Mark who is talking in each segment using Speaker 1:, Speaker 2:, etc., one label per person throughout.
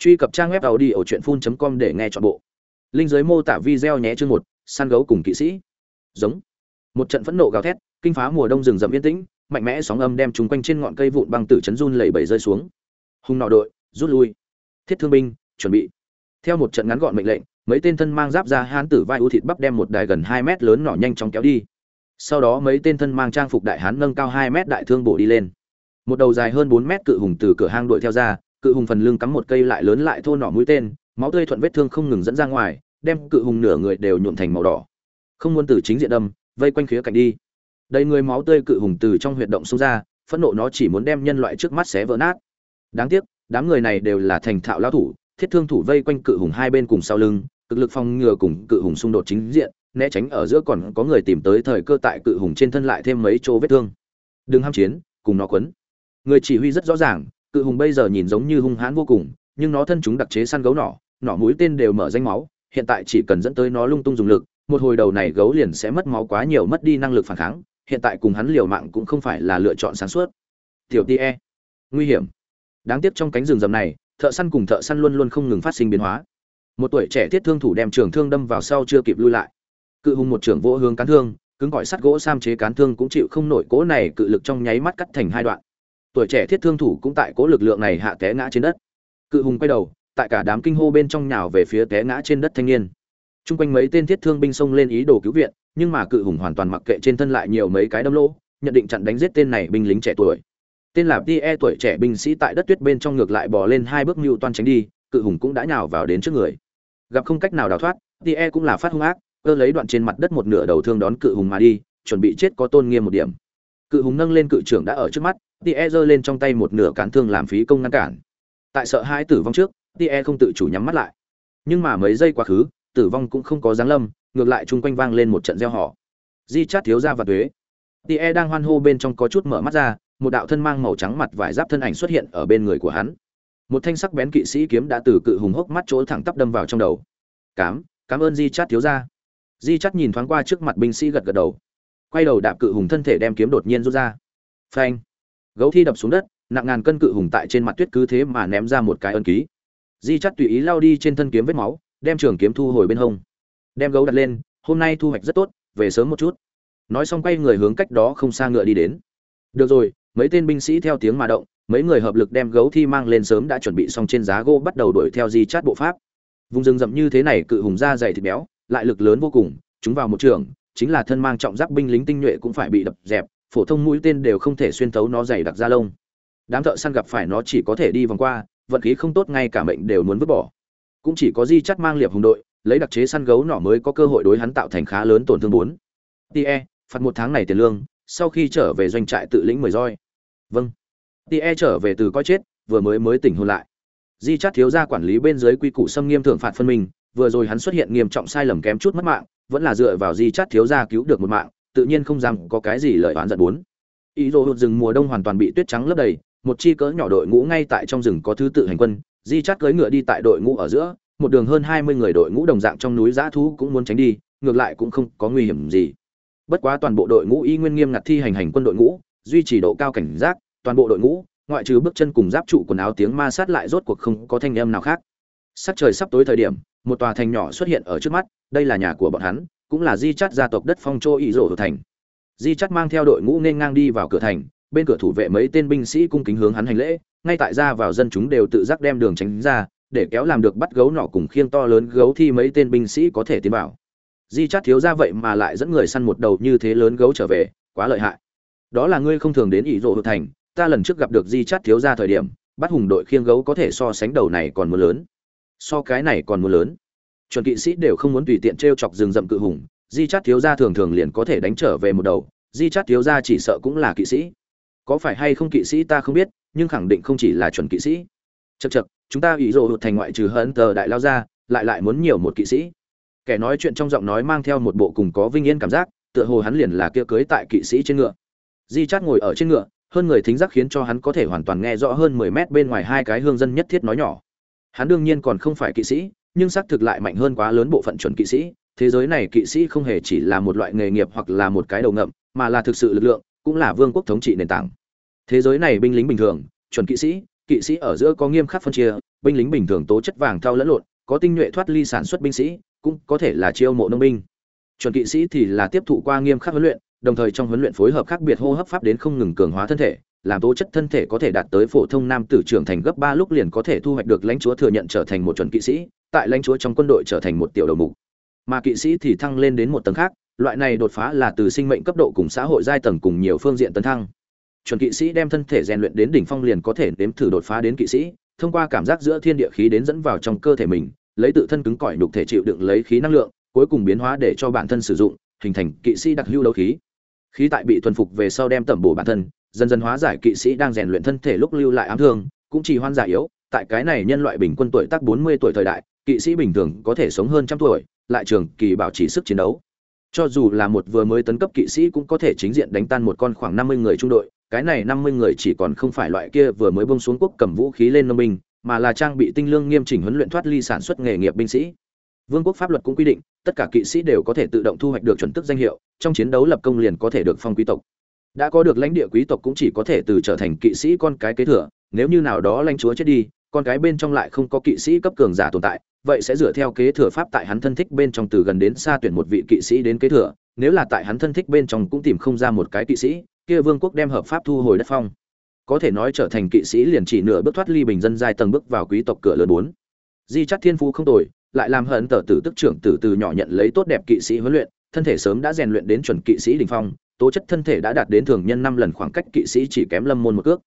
Speaker 1: truy cập trang web tàu đi ở truyện phun com để nghe chọn bộ. Linh giới mô tả video nhé chương một, săn gấu cùng kỵ sĩ. Giống. Một trận phẫn nộ gào thét, kinh phá mùa đông rừng rậm yên tĩnh, mạnh mẽ sóng âm đem chúng quanh trên ngọn cây vụn băng tử chấn run lẩy bẩy rơi xuống. Hung nọ đội, rút lui. Thiết thương binh, chuẩn bị. Theo một trận ngắn gọn mệnh lệnh, mấy tên thân mang giáp ra hán tử vai ưu thịt bắp đem một đài gần hai mét lớn nỏ nhanh chóng kéo đi. Sau đó mấy tên thân mang trang phục đại hán nâng cao hai mét đại thương bổ đi lên. Một đầu dài hơn bốn mét cự hùng từ cửa hang đuổi theo ra cự hùng phần lưng cắm một cây lại lớn lại thô nỏ mũi tên, máu tươi thuận vết thương không ngừng dẫn ra ngoài, đem cự hùng nửa người đều nhuộm thành màu đỏ. Không muốn từ chính diện đâm, vây quanh khía cạnh đi. Đầy người máu tươi cự hùng từ trong huyệt động xông ra, phẫn nộ nó chỉ muốn đem nhân loại trước mắt xé vỡ nát. Đáng tiếc, đám người này đều là thành thạo lão thủ, thiết thương thủ vây quanh cự hùng hai bên cùng sau lưng, cực lực phòng ngừa cùng cự hùng xung đột chính diện, né tránh ở giữa còn có người tìm tới thời cơ tại cự hùng trên thân lại thêm mấy chỗ vết thương. Đừng ham chiến, cùng nó quấn. Người chỉ huy rất rõ ràng cự hùng bây giờ nhìn giống như hung hãn vô cùng, nhưng nó thân chúng đặc chế săn gấu nỏ nỏ mũi tên đều mở danh máu, hiện tại chỉ cần dẫn tới nó lung tung dùng lực, một hồi đầu này gấu liền sẽ mất máu quá nhiều mất đi năng lực phản kháng, hiện tại cùng hắn liều mạng cũng không phải là lựa chọn sáng suốt. Tiểu tie nguy hiểm. Đáng tiếc trong cánh rừng rậm này, thợ săn cùng thợ săn luôn luôn không ngừng phát sinh biến hóa. Một tuổi trẻ thiết thương thủ đem trường thương đâm vào sau chưa kịp lui lại. Cự hùng một trưởng vỗ hướng cán thương, cứng gọi sắt gỗ sam chế cán thương cũng chịu không nổi cỗ này cự lực trong nháy mắt cắt thành hai đoạn tuổi trẻ thiết thương thủ cũng tại cố lực lượng này hạ té ngã trên đất. Cự hùng quay đầu, tại cả đám kinh hô bên trong nhào về phía té ngã trên đất thanh niên. Chung quanh mấy tên thiết thương binh xông lên ý đồ cứu viện, nhưng mà cự hùng hoàn toàn mặc kệ trên thân lại nhiều mấy cái đâm lỗ, nhận định chặn đánh giết tên này binh lính trẻ tuổi. Tên là tie tuổi trẻ binh sĩ tại đất tuyết bên trong ngược lại bò lên hai bước mưu toan tránh đi, cự hùng cũng đã nhào vào đến trước người. Gặp không cách nào đào thoát tie cũng là phát hung ác, cơ lấy đoạn trên mặt đất một nửa đầu thương đón cự hùng mà đi, chuẩn bị chết có tôn nghiêm một điểm. Cự hùng nâng lên cự trưởng đã ở trước mắt tie giơ lên trong tay một nửa cán thương làm phí công ngăn cản. Tại sợ hai tử vong trước tie không tự chủ nhắm mắt lại. Nhưng mà mấy giây quá khứ, tử vong cũng không có giáng lâm, ngược lại chung quanh vang lên một trận gieo họ di chát thiếu ra và thuế tie đang hoan hô bên trong có chút mở mắt ra, một đạo thân mang màu trắng mặt vải giáp thân ảnh xuất hiện ở bên người của hắn. Một thanh sắc bén kỵ sĩ kiếm đã từ cự hùng hốc mắt chỗ thẳng tắp đâm vào trong đầu. Cám cảm ơn di chát thiếu ra di chát nhìn thoáng qua trước mặt binh sĩ gật gật đầu. Quay đầu đạp cự hùng thân thể đem kiếm đột nhiên rút ra. Phanh gấu thi đập xuống đất, nặng ngàn cân cự hùng tại trên mặt tuyết cứ thế mà ném ra một cái ân ký. Di chắt tùy ý lao đi trên thân kiếm vết máu, đem trường kiếm thu hồi bên hông. Đem gấu đặt lên, hôm nay thu hoạch rất tốt, về sớm một chút. Nói xong quay người hướng cách đó không xa ngựa đi đến. Được rồi, mấy tên binh sĩ theo tiếng mà động, mấy người hợp lực đem gấu thi mang lên sớm đã chuẩn bị xong trên giá gỗ bắt đầu đuổi theo di chát bộ pháp. Vùng rừng rậm như thế này cự hùng da dày thịt béo, lại lực lớn vô cùng, chúng vào một trường, chính là thân mang trọng giáp binh lính tinh nhuệ cũng phải bị đập dẹp phổ thông mũi tên đều không thể xuyên thấu nó dày đặc da lông. Đám thợ săn gặp phải nó chỉ có thể đi vòng qua, vận khí không tốt ngay cả mệnh đều muốn vứt bỏ. Cũng chỉ có di chắt mang liệp hùng đội, lấy đặc chế săn gấu nỏ mới có cơ hội đối hắn tạo thành khá lớn tổn thương bốn. Tie, phạt một tháng này tiền lương, sau khi trở về doanh trại tự lĩnh mười roi. Vâng. Tie trở về từ coi chết, vừa mới mới tỉnh hôn lại. Di chắt thiếu gia quản lý bên dưới quy củ xâm nghiêm thượng phạt phân minh, vừa rồi hắn xuất hiện nghiêm trọng sai lầm kém chút mất mạng, vẫn là dựa vào di chắt thiếu gia cứu được một mạng tự nhiên không dám có cái gì lợi oán giận bốn. Ý đồ hụt rừng mùa đông hoàn toàn bị tuyết trắng lấp đầy, một chi cỡ nhỏ đội ngũ ngay tại trong rừng có thứ tự hành quân, di chắt cưỡi ngựa đi tại đội ngũ ở giữa, một đường hơn hai mươi người đội ngũ đồng dạng trong núi giã thú cũng muốn tránh đi, ngược lại cũng không có nguy hiểm gì. Bất quá toàn bộ đội ngũ y nguyên nghiêm ngặt thi hành hành quân đội ngũ, duy trì độ cao cảnh giác, toàn bộ đội ngũ, ngoại trừ bước chân cùng giáp trụ quần áo tiếng ma sát lại rốt cuộc không có thanh âm nào khác. Sắc trời sắp tối thời điểm, một tòa thành nhỏ xuất hiện ở trước mắt, đây là nhà của bọn hắn cũng là di chắt gia tộc đất phong châu ý rổ thành. Di chắt mang theo đội ngũ nên ngang đi vào cửa thành, bên cửa thủ vệ mấy tên binh sĩ cung kính hướng hắn hành lễ, ngay tại ra vào dân chúng đều tự giác đem đường tránh ra, để kéo làm được bắt gấu nọ cùng khiêng to lớn gấu thi mấy tên binh sĩ có thể tiến vào. Di chắt thiếu ra vậy mà lại dẫn người săn một đầu như thế lớn gấu trở về, quá lợi hại. Đó là ngươi không thường đến ỷ rộ thành, ta lần trước gặp được di chắt thiếu ra thời điểm, bắt hùng đội khiêng gấu có thể so sánh đầu này còn mưa lớn. So cái này còn mưa lớn chuẩn kỵ sĩ đều không muốn tùy tiện t r e o chọc rừng rậm cự hùng, di chát thiếu gia thường thường liền có thể đánh trở về một đầu, di chát thiếu gia chỉ sợ cũng là kỵ sĩ. Có phải hay không kỵ sĩ ta không biết, nhưng khẳng định không chỉ là chuẩn kỵ sĩ. Chật chật chúng ta ủy rộ hụt thành ngoại trừ hấn tờ đại lao ra, lại lại muốn nhiều một kỵ sĩ. Kẻ nói chuyện trong giọng nói mang theo một bộ cùng có vinh yên cảm giác, tựa hồ hắn liền là kia cưới tại kỵ sĩ trên ngựa. Di chát ngồi ở trên ngựa, hơn người thính giác khiến cho hắn có thể hoàn toàn nghe rõ hơn mười mét bên ngoài hai cái hương dân nhất thiết nói nhỏ. Hắn đương nhiên còn không phải kỵ sĩ nhưng xác thực lại mạnh hơn quá lớn bộ phận chuẩn kỵ sĩ. Thế giới này kỵ sĩ không hề chỉ là một loại nghề nghiệp hoặc là một cái đầu ngậm, mà là thực sự lực lượng, cũng là vương quốc thống trị nền tảng. Thế giới này binh lính bình thường, chuẩn kỵ sĩ kỵ sĩ ở giữa có nghiêm khắc phân chia, binh lính bình thường tố chất vàng thao lẫn lộn, có tinh nhuệ thoát ly sản xuất binh sĩ, cũng có thể là chiêu mộ nông binh. Chuẩn kỵ sĩ thì là tiếp thụ qua nghiêm khắc huấn luyện, đồng thời trong huấn luyện phối hợp khác biệt hô hấp pháp đến không ngừng cường hóa thân thể, làm tố chất thân thể có thể đạt tới phổ thông nam tử trưởng thành gấp ba lúc liền có thể thu hoạch được lãnh chúa thừa nhận trở thành một chuẩn kỵ sĩ tại lãnh chúa trong quân đội trở thành một tiểu đầu mục. Mà kỵ sĩ thì thăng lên đến một tầng khác, loại này đột phá là từ sinh mệnh cấp độ cùng xã hội giai tầng cùng nhiều phương diện tấn thăng. Chuẩn kỵ sĩ đem thân thể rèn luyện đến đỉnh phong liền có thể nếm thử đột phá đến kỵ sĩ, thông qua cảm giác giữa thiên địa khí đến dẫn vào trong cơ thể mình, lấy tự thân cứng cỏi đục thể chịu đựng lấy khí năng lượng, cuối cùng biến hóa để cho bản thân sử dụng, hình thành kỵ sĩ đặc hữu đấu khí. Khí tại bị thuần phục về sau đem tẩm bổ bản thân, dần dần hóa giải kỵ sĩ đang rèn luyện thân thể lúc lưu lại ám thương, cũng chỉ hoan giả yếu tại cái này nhân loại bình quân tuổi tác 40 tuổi thời đại, kỵ sĩ bình thường có thể sống hơn trăm tuổi, lại trường kỳ bảo trì sức chiến đấu. Cho dù là một vừa mới tấn cấp kỵ sĩ cũng có thể chính diện đánh tan một con khoảng 50 người trung đội, cái này 50 người chỉ còn không phải loại kia vừa mới bông xuống quốc cầm vũ khí lên nông binh, mà là trang bị tinh lương nghiêm chỉnh huấn luyện thoát ly sản xuất nghề nghiệp binh sĩ. Vương quốc pháp luật cũng quy định, tất cả kỵ sĩ đều có thể tự động thu hoạch được chuẩn tức danh hiệu, trong chiến đấu lập công liền có thể được phong quý tộc. Đã có được lãnh địa quý tộc cũng chỉ có thể từ trở thành kỵ sĩ con cái kế thừa, nếu như nào đó lãnh chúa chết đi con cái bên trong lại không có kỵ sĩ cấp cường giả tồn tại, vậy sẽ dựa theo kế thừa pháp tại hắn thân thích bên trong từ gần đến xa tuyển một vị kỵ sĩ đến kế thừa, nếu là tại hắn thân thích bên trong cũng tìm không ra một cái kỵ sĩ, kia vương quốc đem hợp pháp thu hồi đất phong. Có thể nói trở thành kỵ sĩ liền chỉ nửa bước thoát ly bình dân giai tầng bước vào quý tộc cửa lớn bốn. Di chắc thiên phú không tồi, lại làm hận tờ tử tức trưởng tử từ nhỏ nhận lấy tốt đẹp kỵ sĩ huấn luyện, thân thể sớm đã rèn luyện đến chuẩn kỵ sĩ đình phong, tố chất thân thể đã đạt đến thường nhân năm lần khoảng cách kỵ sĩ chỉ kém lâm môn một cước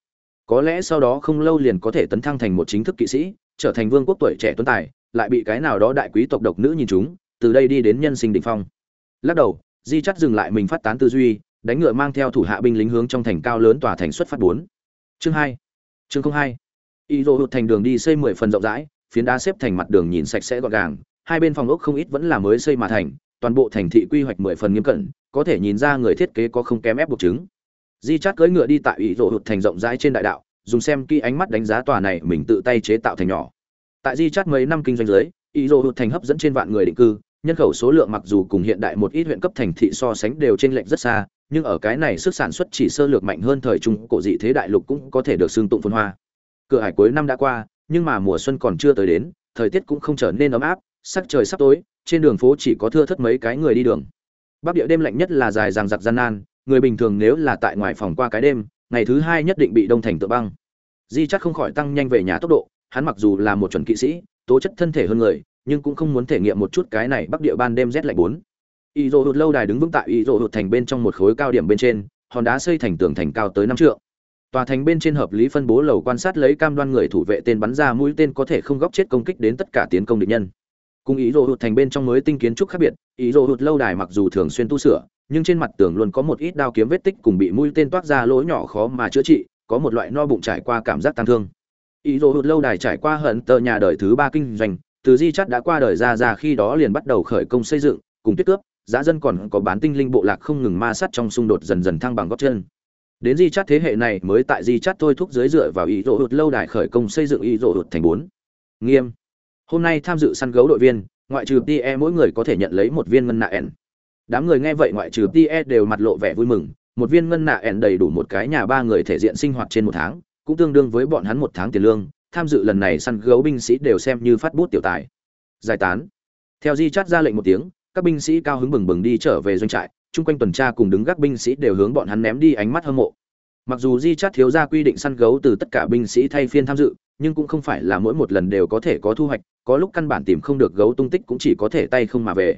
Speaker 1: có lẽ sau đó không lâu liền có thể tấn thăng thành một chính thức kỵ sĩ, trở thành vương quốc tuổi trẻ tuấn tài, lại bị cái nào đó đại quý tộc độc nữ nhìn chúng, từ đây đi đến nhân sinh đỉnh phong. Lắc đầu, di chắt dừng lại mình phát tán tư duy, đánh ngựa mang theo thủ hạ binh lính hướng trong thành cao lớn tòa thành xuất phát bốn. Chương hai, chương không hai. Y dô hụt thành đường đi xây mười phần rộng rãi, phiến đá xếp thành mặt đường nhìn sạch sẽ gọn gàng, hai bên phòng ốc không ít vẫn là mới xây mà thành, toàn bộ thành thị quy hoạch mười phần nghiêm cẩn, có thể nhìn ra người thiết kế có không kém ép buộc chứng di chát cưỡi ngựa đi tại ủy rộ hụt thành rộng rãi trên đại đạo, dùng xem kỹ ánh mắt đánh giá tòa này mình tự tay chế tạo thành nhỏ. Tại di chát mấy năm kinh doanh dưới, ủy rộ hụt thành hấp dẫn trên vạn người định cư, nhân khẩu số lượng mặc dù cùng hiện đại một ít huyện cấp thành thị so sánh đều trên lệnh rất xa, nhưng ở cái này sức sản xuất chỉ sơ lược mạnh hơn thời trung cổ dị thế đại lục cũng có thể được xương tụng phân hoa. Cửa hải cuối năm đã qua, nhưng mà mùa xuân còn chưa tới đến, thời tiết cũng không trở nên ấm áp, sắc trời sắp tối, trên đường phố chỉ có thưa thất mấy cái người đi đường. Bắc địa đêm lạnh nhất là dài ràng giặc gian nan người bình thường nếu là tại ngoài phòng qua cái đêm, ngày thứ hai nhất định bị đông thành tự băng. Di chắc không khỏi tăng nhanh về nhà tốc độ, hắn mặc dù là một chuẩn kỵ sĩ, tố chất thân thể hơn người, nhưng cũng không muốn thể nghiệm một chút cái này bắc địa ban đêm rét lạnh bốn. Y dỗ hụt lâu đài đứng vững tại y dỗ hụt thành bên trong một khối cao điểm bên trên, hòn đá xây thành tường thành cao tới năm trượng. Tòa thành bên trên hợp lý phân bố lầu quan sát lấy cam đoan người thủ vệ tên bắn ra mũi tên có thể không góc chết công kích đến tất cả tiến công địch nhân. Cùng ý đồ hụt thành bên trong mới tinh kiến trúc khác biệt, ý đồ hụt lâu đài mặc dù thường xuyên tu sửa nhưng trên mặt tường luôn có một ít đao kiếm vết tích cùng bị mũi tên toát ra lỗ nhỏ khó mà chữa trị, có một loại no bụng trải qua cảm giác tăng thương. Ý đồ hụt lâu đài trải qua hận tờ nhà đời thứ ba kinh doanh, từ di chắt đã qua đời ra ra khi đó liền bắt đầu khởi công xây dựng, cùng tuyết cướp, giá dân còn có bán tinh linh bộ lạc không ngừng ma sát trong xung đột dần dần thăng bằng gót chân. Đến di chắt thế hệ này mới tại di chắt thôi thúc dưới dựa vào ý đồ hụt lâu đài khởi công xây dựng ý đồ hụt thành bốn. Nghiêm. Hôm nay tham dự săn gấu đội viên, ngoại trừ tie mỗi người có thể nhận lấy một viên ngân nạ ẻn đám người nghe vậy ngoại trừ tie đều mặt lộ vẻ vui mừng, một viên ngân nạ ẻn đầy đủ một cái nhà ba người thể diện sinh hoạt trên một tháng, cũng tương đương với bọn hắn một tháng tiền lương, tham dự lần này săn gấu binh sĩ đều xem như phát bút tiểu tài. Giải tán. Theo di chát ra lệnh một tiếng, các binh sĩ cao hứng bừng bừng đi trở về doanh trại, chung quanh tuần tra cùng đứng gác binh sĩ đều hướng bọn hắn ném đi ánh mắt hâm mộ. Mặc dù di chát thiếu ra quy định săn gấu từ tất cả binh sĩ thay phiên tham dự, nhưng cũng không phải là mỗi một lần đều có thể có thu hoạch, có lúc căn bản tìm không được gấu tung tích cũng chỉ có thể tay không mà về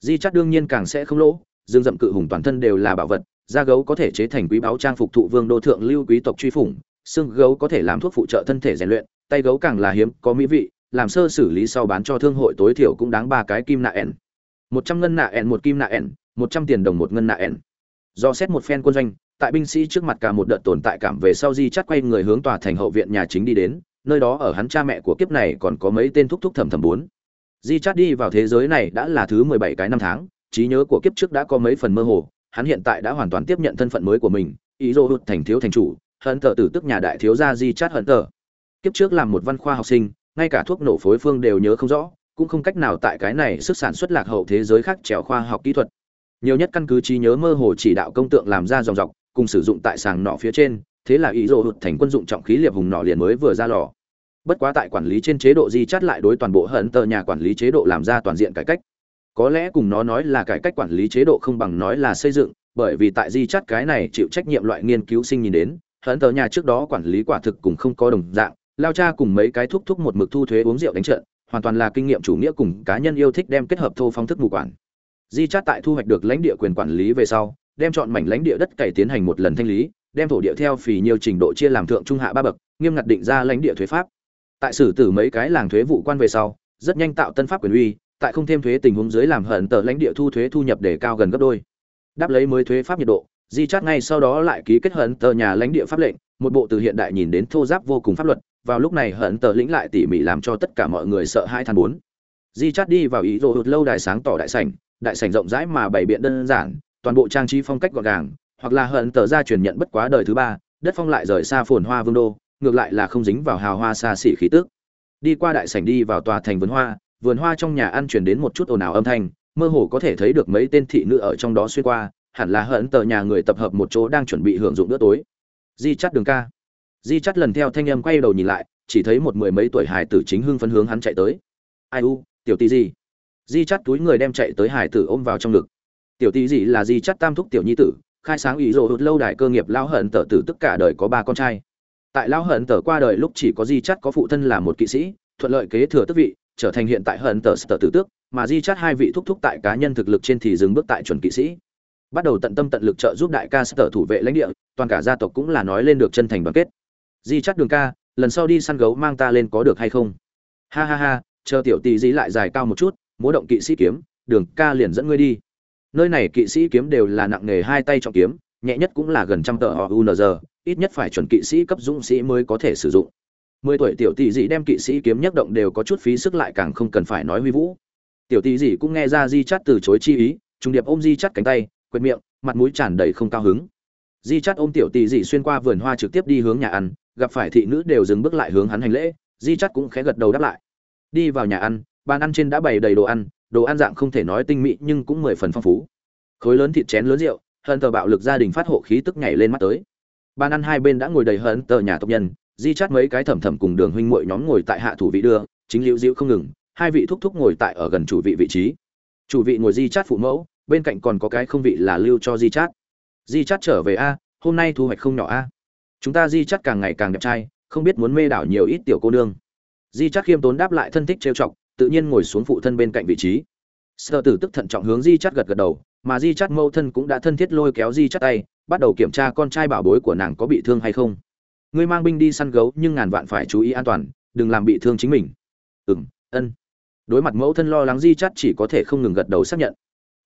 Speaker 1: di chắt đương nhiên càng sẽ không lỗ, dương dậm cự hùng toàn thân đều là bảo vật, da gấu có thể chế thành quý báu trang phục thụ vương đô thượng lưu quý tộc truy phủng, xương gấu có thể làm thuốc phụ trợ thân thể rèn luyện, tay gấu càng là hiếm, có mỹ vị, làm sơ xử lý sau bán cho thương hội tối thiểu cũng đáng ba cái kim nạ ẻn. Một trăm ngân nạ ẻn, một kim nạ ẻn, một trăm tiền đồng một ngân nạ ẻn. Do xét một phen quân doanh, tại binh sĩ trước mặt cả một đợt tồn tại cảm về sau di chắt quay người hướng tòa thành hậu viện nhà chính đi đến, nơi đó ở hắn cha mẹ của kiếp này còn có mấy tên thúc thúc thầm thầm bốn di Chát đi vào thế giới này đã là thứ mười bảy cái năm tháng, trí nhớ của kiếp trước đã có mấy phần mơ hồ, hắn hiện tại đã hoàn toàn tiếp nhận thân phận mới của mình, ý dô hụt thành thiếu thành chủ, hận tờ tử tức nhà đại thiếu gia di Chát hận tờ. Kiếp trước làm một văn khoa học sinh, ngay cả thuốc nổ phối phương đều nhớ không rõ, cũng không cách nào tại cái này sức sản xuất lạc hậu thế giới khác trèo khoa học kỹ thuật. Nhiều nhất căn cứ trí nhớ mơ hồ chỉ đạo công tượng làm ra dòng dọc, cùng sử dụng tại sàng nọ phía trên, thế là ý dô hụt thành quân dụng trọng khí liệp hùng nọ liền mới vừa ra lò bất quá tại quản lý trên chế độ di chắt lại đối toàn bộ hận tờ nhà quản lý chế độ làm ra toàn diện cải cách. Có lẽ cùng nó nói là cải cách quản lý chế độ không bằng nói là xây dựng, bởi vì tại di chắt cái này chịu trách nhiệm loại nghiên cứu sinh nhìn đến, hận tờ nhà trước đó quản lý quả thực cùng không có đồng dạng, lao cha cùng mấy cái thúc thúc một mực thu thuế uống rượu đánh trận, hoàn toàn là kinh nghiệm chủ nghĩa cùng cá nhân yêu thích đem kết hợp thô phong thức mù quản. Di chắt tại thu hoạch được lãnh địa quyền quản lý về sau, đem chọn mảnh lãnh địa đất cày tiến hành một lần thanh lý, đem thổ địa theo phì nhiều trình độ chia làm thượng trung hạ ba bậc, nghiêm ngặt định ra lãnh địa thuế pháp tại xử tử mấy cái làng thuế vụ quan về sau, rất nhanh tạo tân pháp quyền uy, tại không thêm thuế tình huống dưới làm hận tờ lãnh địa thu thuế thu nhập để cao gần gấp đôi. Đáp lấy mới thuế pháp nhiệt độ, di chát ngay sau đó lại ký kết hận tờ nhà lãnh địa pháp lệnh, một bộ từ hiện đại nhìn đến thô giáp vô cùng pháp luật, vào lúc này hận tờ lĩnh lại tỉ mỉ làm cho tất cả mọi người sợ hai than bốn. Di chát đi vào ý rồ hụt lâu đài sáng tỏ đại sảnh đại sảnh rộng rãi mà bày biện đơn giản, toàn bộ trang trí phong cách gọn gàng, hoặc là hận tờ ra truyền nhận bất quá đời thứ ba, đất phong lại rời xa phồn hoa vương đô ngược lại là không dính vào hào hoa xa xỉ khí tức. Đi qua đại sảnh đi vào tòa thành vườn hoa vườn hoa trong nhà ăn truyền đến một chút ồn ào âm thanh, mơ hồ có thể thấy được mấy tên thị nữ ở trong đó xuyên qua, hẳn là hận tờ nhà người tập hợp một chỗ đang chuẩn bị hưởng dụng bữa tối. Di chắt đường ca. Di chắt lần theo thanh âm quay đầu nhìn lại, chỉ thấy một mười mấy tuổi hải tử chính hưng phấn hướng hắn chạy tới. Ai u, tiểu tỷ gì? Di chắt túi người đem chạy tới hải tử ôm vào trong ngực. Tiểu tỷ gì là di chắt tam thúc tiểu nhi tử, khai sáng ý rồ hụt lâu đài cơ nghiệp lao hận tờ tử tất cả đời có ba con trai tại lao hận tờ qua đời lúc chỉ có di chắt có phụ thân là một kỵ sĩ, thuận lợi kế thừa tước vị, trở thành hiện tại hận tờ sở tử tước, mà di chắt hai vị thúc thúc tại cá nhân thực lực trên thì dừng bước tại chuẩn kỵ sĩ. Bắt đầu tận tâm tận lực trợ giúp đại ca sở thủ vệ lãnh địa, toàn cả gia tộc cũng là nói lên được chân thành đoàn kết. Di chắt đường ca, lần sau đi săn gấu mang ta lên có được hay không? Ha ha ha, chờ tiểu tỷ dí lại dài cao một chút, múa động kỵ sĩ kiếm, đường ca liền dẫn ngươi đi. Nơi này kỵ sĩ kiếm đều là nặng nghề hai tay trọng kiếm, nhẹ nhất cũng là gần trăm tờ họ unr ít nhất phải chuẩn kỵ sĩ cấp dũng sĩ mới có thể sử dụng. Mười tuổi tiểu tỷ dị đem kỵ sĩ kiếm nhất động đều có chút phí sức lại càng không cần phải nói huy vũ. Tiểu tỷ dị cũng nghe ra di chắt từ chối chi ý, trùng điệp ôm di chắt cánh tay quệt miệng, mặt mũi tràn đầy không cao hứng. Di chắt ôm tiểu tỷ dị xuyên qua vườn hoa trực tiếp đi hướng nhà ăn, gặp phải thị nữ đều dừng bước lại hướng hắn hành lễ, di chắt cũng khẽ gật đầu đáp lại. Đi vào nhà ăn, bàn ăn trên đã bày đầy đồ ăn đồ ăn dạng không thể nói tinh mỹ nhưng cũng mười phần phong phú. Khối lớn thịt chén lớn rượu hơn tờ bạo lực gia đình phát hộ khí tức nhảy lên mắt tới bàn ăn hai bên đã ngồi đầy hận tờ nhà tộc nhân, di chát mấy cái thẩm thẩm cùng đường huynh muội nhóm ngồi tại hạ thủ vị đưa, chính liễu diễu không ngừng, hai vị thúc thúc ngồi tại ở gần chủ vị vị trí. Chủ vị ngồi di chát phụ mẫu, bên cạnh còn có cái không vị là lưu cho di chát. Di chát trở về a, hôm nay thu hoạch không nhỏ a. Chúng ta di chát càng ngày càng đẹp trai, không biết muốn mê đảo nhiều ít tiểu cô nương. Di chát khiêm tốn đáp lại thân thích trêu chọc, tự nhiên ngồi xuống phụ thân bên cạnh vị trí. Sở tử tức thận trọng hướng di chát gật gật đầu, mà di chát mâu thân cũng đã thân thiết lôi kéo di chát tay bắt đầu kiểm tra con trai bảo bối của nàng có bị thương hay không. Ngươi mang binh đi săn gấu nhưng ngàn vạn phải chú ý an toàn, đừng làm bị thương chính mình. Ừng ân. Đối mặt mẫu thân lo lắng di chắt chỉ có thể không ngừng gật đầu xác nhận.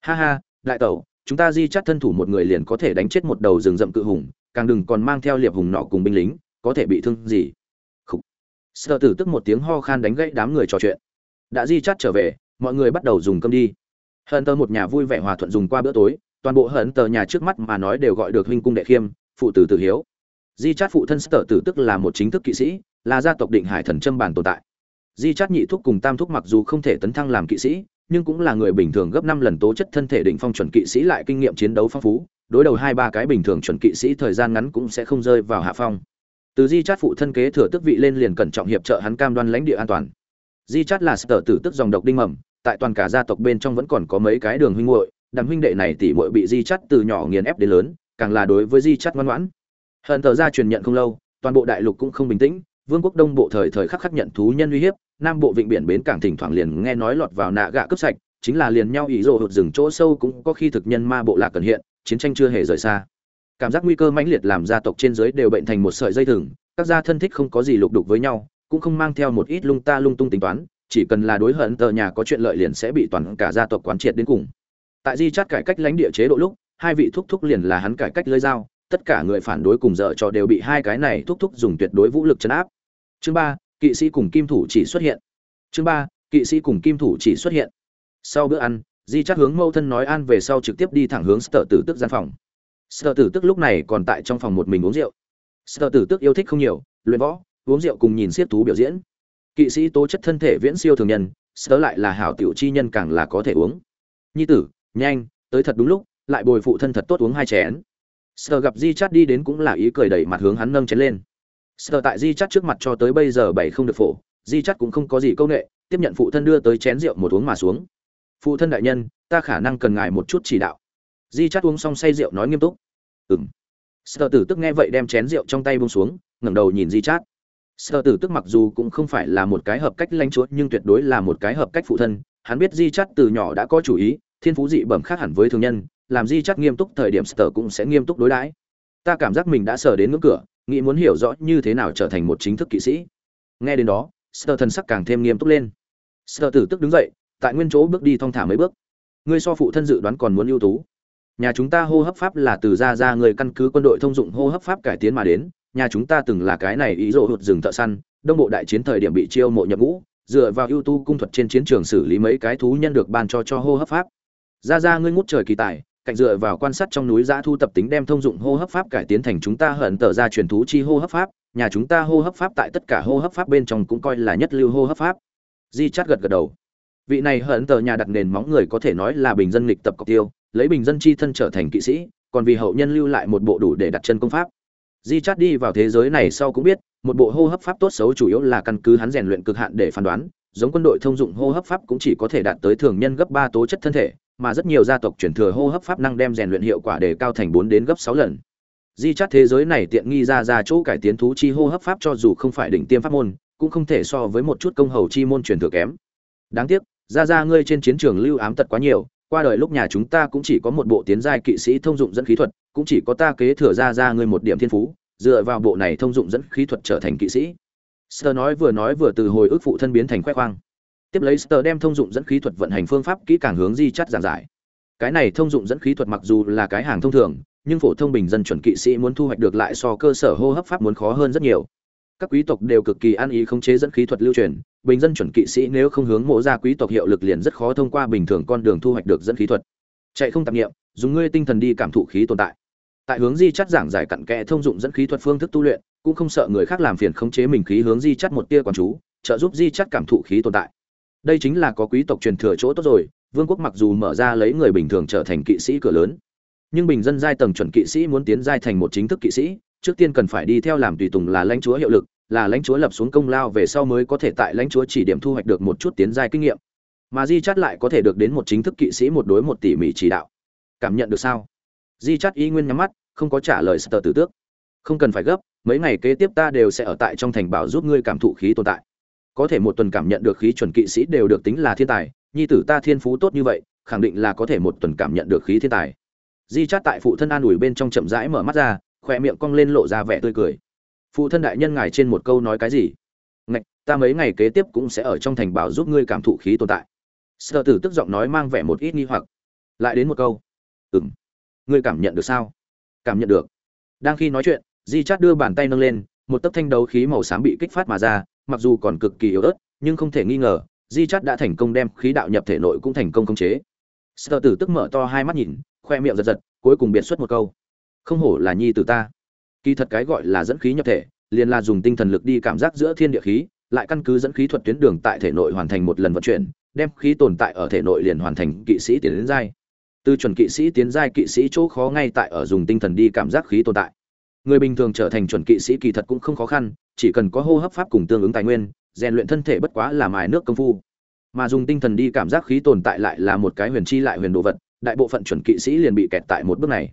Speaker 1: Ha ha, đại tẩu, chúng ta di chắt thân thủ một người liền có thể đánh chết một đầu rừng rậm cự hùng, càng đừng còn mang theo liệp hùng nọ cùng binh lính, có thể bị thương gì? Khủ. sợ tử tức một tiếng ho khan đánh gãy đám người trò chuyện. Đã di chắt trở về, mọi người bắt đầu dùng cơm đi. Hận tơ một nhà vui vẻ hòa thuận dùng qua bữa tối toàn bộ hận tờ nhà trước mắt mà nói đều gọi được huynh cung đệ khiêm, phụ tử tử hiếu. Di chát phụ thân sở tử tức là một chính thức kỵ sĩ, là gia tộc định hải thần châm bản tồn tại. Di chát nhị thúc cùng tam thúc mặc dù không thể tấn thăng làm kỵ sĩ, nhưng cũng là người bình thường gấp năm lần tố chất thân thể định phong chuẩn kỵ sĩ lại kinh nghiệm chiến đấu phong phú, đối đầu hai ba cái bình thường chuẩn kỵ sĩ thời gian ngắn cũng sẽ không rơi vào hạ phong. Từ di chát phụ thân kế thừa tước vị lên liền cẩn trọng hiệp trợ hắn cam đoan lãnh địa an toàn. Di chát là sở tử tức dòng độc đinh mầm, tại toàn cả gia tộc bên trong vẫn còn có mấy cái đường huynh muội đàm huynh đệ này tỉ muội bị di chắt từ nhỏ nghiền ép đến lớn, càng là đối với di chắt ngoan ngoãn. Hận tờ ra truyền nhận không lâu, toàn bộ đại lục cũng không bình tĩnh, vương quốc đông bộ thời thời khắc khắc nhận thú nhân uy hiếp, nam bộ vịnh biển bến cảng thỉnh thoảng liền nghe nói lọt vào nạ gạ cướp sạch, chính là liền nhau ý rộ hụt rừng chỗ sâu cũng có khi thực nhân ma bộ lạc cần hiện, chiến tranh chưa hề rời xa. Cảm giác nguy cơ mãnh liệt làm gia tộc trên dưới đều bệnh thành một sợi dây thừng, các gia thân thích không có gì lục đục với nhau, cũng không mang theo một ít lung ta lung tung tính toán, chỉ cần là đối hận tờ nhà có chuyện lợi liền sẽ bị toàn cả gia tộc quán triệt đến cùng tại di chát cải cách lãnh địa chế độ lúc hai vị thúc thúc liền là hắn cải cách lơi dao tất cả người phản đối cùng dở cho đều bị hai cái này thúc thúc dùng tuyệt đối vũ lực chấn áp. Chương ba, kỵ sĩ cùng kim thủ chỉ xuất hiện. Chương ba, kỵ sĩ cùng kim thủ chỉ xuất hiện. Sau bữa ăn, Di Chắc hướng mâu thân nói an về sau trực tiếp đi thẳng hướng Sở Tử Tức gian phòng. Sở Tử Tức lúc này còn tại trong phòng một mình uống rượu. Sở Tử Tức yêu thích không nhiều, luyện võ, uống rượu cùng nhìn xiết thú biểu diễn. Kỵ sĩ tố chất thân thể viễn siêu thường nhân, Sở lại là hảo tiểu chi nhân càng là có thể uống. Nhi tử, nhanh, tới thật đúng lúc, lại bồi phụ thân thật tốt uống hai chén sờ gặp di chát đi đến cũng là ý cười đẩy mặt hướng hắn nâng chén lên Sợ tại Di Chát trước mặt cho tới bây giờ bảy không được phổ, Di Chát cũng không có gì câu nệ, tiếp nhận phụ thân đưa tới chén rượu một uống mà xuống. Phụ thân đại nhân, ta khả năng cần ngài một chút chỉ đạo. Di Chát uống xong say rượu nói nghiêm túc. Ừm. Sợ tử tức nghe vậy đem chén rượu trong tay buông xuống, ngẩng đầu nhìn Di Chát. Sợ tử tức mặc dù cũng không phải là một cái hợp cách lanh chúa, nhưng tuyệt đối là một cái hợp cách phụ thân. Hắn biết Di Chát từ nhỏ đã có chủ ý, thiên phú dị bẩm khác hẳn với thường nhân, làm Di chắc nghiêm túc thời điểm sở cũng sẽ nghiêm túc đối đãi. Ta cảm giác mình đã sở đến ngưỡng cửa, nghĩ muốn hiểu rõ như thế nào trở thành một chính thức kỵ sĩ. Nghe đến đó sở thần sắc càng thêm nghiêm túc lên. Sở tử tức đứng dậy tại nguyên chỗ bước đi thong thả mấy bước. Ngươi so phụ thân dự đoán còn muốn ưu tú. Nhà chúng ta hô hấp pháp là từ ra ra người căn cứ quân đội thông dụng hô hấp pháp cải tiến mà đến. Nhà chúng ta từng là cái này ý rộ hụt rừng thợ săn đông bộ đại chiến thời điểm bị chiêu mộ nhập ngũ dựa vào ưu tú cung thuật trên chiến trường xử lý mấy cái thú nhân được ban cho cho hô hấp pháp ra ra ngươi ngút trời kỳ tài, cạnh dựa vào quan sát trong núi giã thu tập tính đem thông dụng hô hấp pháp cải tiến thành chúng ta hận tờ ra truyền thú chi hô hấp pháp, nhà chúng ta hô hấp pháp tại tất cả hô hấp pháp bên trong cũng coi là nhất lưu hô hấp pháp. Di chát gật gật đầu. Vị này hận tờ nhà đặt nền móng người có thể nói là bình dân lịch tập cọc tiêu, lấy bình dân chi thân trở thành kỵ sĩ, còn vì hậu nhân lưu lại một bộ đủ để đặt chân công pháp. Di chát đi vào thế giới này sau cũng biết, một bộ hô hấp pháp tốt xấu chủ yếu là căn cứ hắn rèn luyện cực hạn để phán đoán, giống quân đội thông dụng hô hấp pháp cũng chỉ có thể đạt tới thường nhân gấp ba tố chất thân thể mà rất nhiều gia tộc chuyển thừa hô hấp pháp năng đem rèn luyện hiệu quả để cao thành bốn đến gấp sáu lần. Di chát thế giới này tiện nghi ra ra chỗ cải tiến thú chi hô hấp pháp cho dù không phải đỉnh tiêm pháp môn, cũng không thể so với một chút công hầu chi môn truyền thừa kém. Đáng tiếc, ra ra ngươi trên chiến trường lưu ám tật quá nhiều, qua đời lúc nhà chúng ta cũng chỉ có một bộ tiến giai kỵ sĩ thông dụng dẫn khí thuật, cũng chỉ có ta kế thừa ra ra ngươi một điểm thiên phú, dựa vào bộ này thông dụng dẫn khí thuật trở thành kỵ sĩ. Sơ nói vừa nói vừa từ hồi ức phụ thân biến thành khoe khoang tiếp lấy sờ đem thông dụng dẫn khí thuật vận hành phương pháp kỹ càng hướng di chắt giảng giải. Cái này thông dụng dẫn khí thuật mặc dù là cái hàng thông thường, nhưng phổ thông bình dân chuẩn kỵ sĩ muốn thu hoạch được lại so cơ sở hô hấp pháp muốn khó hơn rất nhiều. Các quý tộc đều cực kỳ ăn ý khống chế dẫn khí thuật lưu truyền, bình dân chuẩn kỵ sĩ nếu không hướng mộ ra quý tộc hiệu lực liền rất khó thông qua bình thường con đường thu hoạch được dẫn khí thuật. Chạy không tạp nghiệm, dùng ngươi tinh thần đi cảm thụ khí tồn tại. Tại hướng di chắt giảng giải cặn kẽ thông dụng dẫn khí thuật phương thức tu luyện, cũng không sợ người khác làm phiền khống chế mình khí hướng di chắt một tia quản chú, trợ giúp di chắt cảm thụ khí tồn tại đây chính là có quý tộc truyền thừa chỗ tốt rồi, vương quốc mặc dù mở ra lấy người bình thường trở thành kỵ sĩ cửa lớn, nhưng bình dân giai tầng chuẩn kỵ sĩ muốn tiến giai thành một chính thức kỵ sĩ, trước tiên cần phải đi theo làm tùy tùng là lãnh chúa hiệu lực, là lãnh chúa lập xuống công lao về sau mới có thể tại lãnh chúa chỉ điểm thu hoạch được một chút tiến giai kinh nghiệm. Mà di chắt lại có thể được đến một chính thức kỵ sĩ một đối một tỉ mỉ chỉ đạo. Cảm nhận được sao? Di chắt y nguyên nhắm mắt, không có trả lời sờ tử tước. Không cần phải gấp, mấy ngày kế tiếp ta đều sẽ ở tại trong thành bảo giúp ngươi cảm thụ khí tồn tại có thể một tuần cảm nhận được khí chuẩn kỵ sĩ đều được tính là thiên tài, nhi tử ta thiên phú tốt như vậy, khẳng định là có thể một tuần cảm nhận được khí thiên tài. Di chát tại phụ thân an ủi bên trong chậm rãi mở mắt ra, khỏe miệng cong lên lộ ra vẻ tươi cười. Phụ thân đại nhân ngài trên một câu nói cái gì? Ngạch, ta mấy ngày kế tiếp cũng sẽ ở trong thành bảo giúp ngươi cảm thụ khí tồn tại. Sợ tử tức giọng nói mang vẻ một ít nghi hoặc. Lại đến một câu. Ừng ngươi cảm nhận được sao? Cảm nhận được. Đang khi nói chuyện, di chát đưa bàn tay nâng lên, một tấc thanh đấu khí màu xám bị kích phát mà ra mặc dù còn cực kỳ yếu ớt, nhưng không thể nghi ngờ, di Chát đã thành công đem khí đạo nhập thể nội cũng thành công khống chế. Sở tử tức mở to hai mắt nhìn, khoe miệng giật giật, cuối cùng biệt xuất một câu. Không hổ là nhi tử ta. Kỳ thật cái gọi là dẫn khí nhập thể, liền là dùng tinh thần lực đi cảm giác giữa thiên địa khí, lại căn cứ dẫn khí thuật tuyến đường tại thể nội hoàn thành một lần vận chuyển, đem khí tồn tại ở thể nội liền hoàn thành kỵ sĩ tiến đến giai. Từ chuẩn kỵ sĩ tiến giai kỵ sĩ chỗ khó ngay tại ở dùng tinh thần đi cảm giác khí tồn tại người bình thường trở thành chuẩn kỵ sĩ kỳ thật cũng không khó khăn, chỉ cần có hô hấp pháp cùng tương ứng tài nguyên, rèn luyện thân thể bất quá là mài nước công phu. Mà dùng tinh thần đi cảm giác khí tồn tại lại là một cái huyền chi lại huyền đồ vật, đại bộ phận chuẩn kỵ sĩ liền bị kẹt tại một bước này.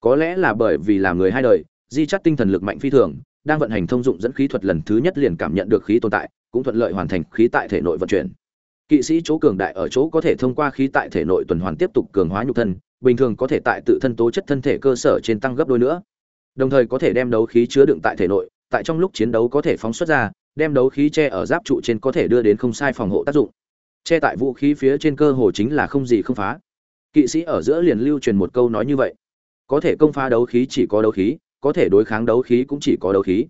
Speaker 1: Có lẽ là bởi vì là người hai đời, di chắc tinh thần lực mạnh phi thường, đang vận hành thông dụng dẫn khí thuật lần thứ nhất liền cảm nhận được khí tồn tại, cũng thuận lợi hoàn thành khí tại thể nội vận chuyển. Kỵ sĩ chỗ cường đại ở chỗ có thể thông qua khí tại thể nội tuần hoàn tiếp tục cường hóa nhục thân, bình thường có thể tại tự thân tố chất thân thể cơ sở trên tăng gấp đôi nữa đồng thời có thể đem đấu khí chứa đựng tại thể nội, tại trong lúc chiến đấu có thể phóng xuất ra, đem đấu khí che ở giáp trụ trên có thể đưa đến không sai phòng hộ tác dụng. Che tại vũ khí phía trên cơ hồ chính là không gì không phá. Kỵ sĩ ở giữa liền lưu truyền một câu nói như vậy. Có thể công phá đấu khí chỉ có đấu khí, có thể đối kháng đấu khí cũng chỉ có đấu khí.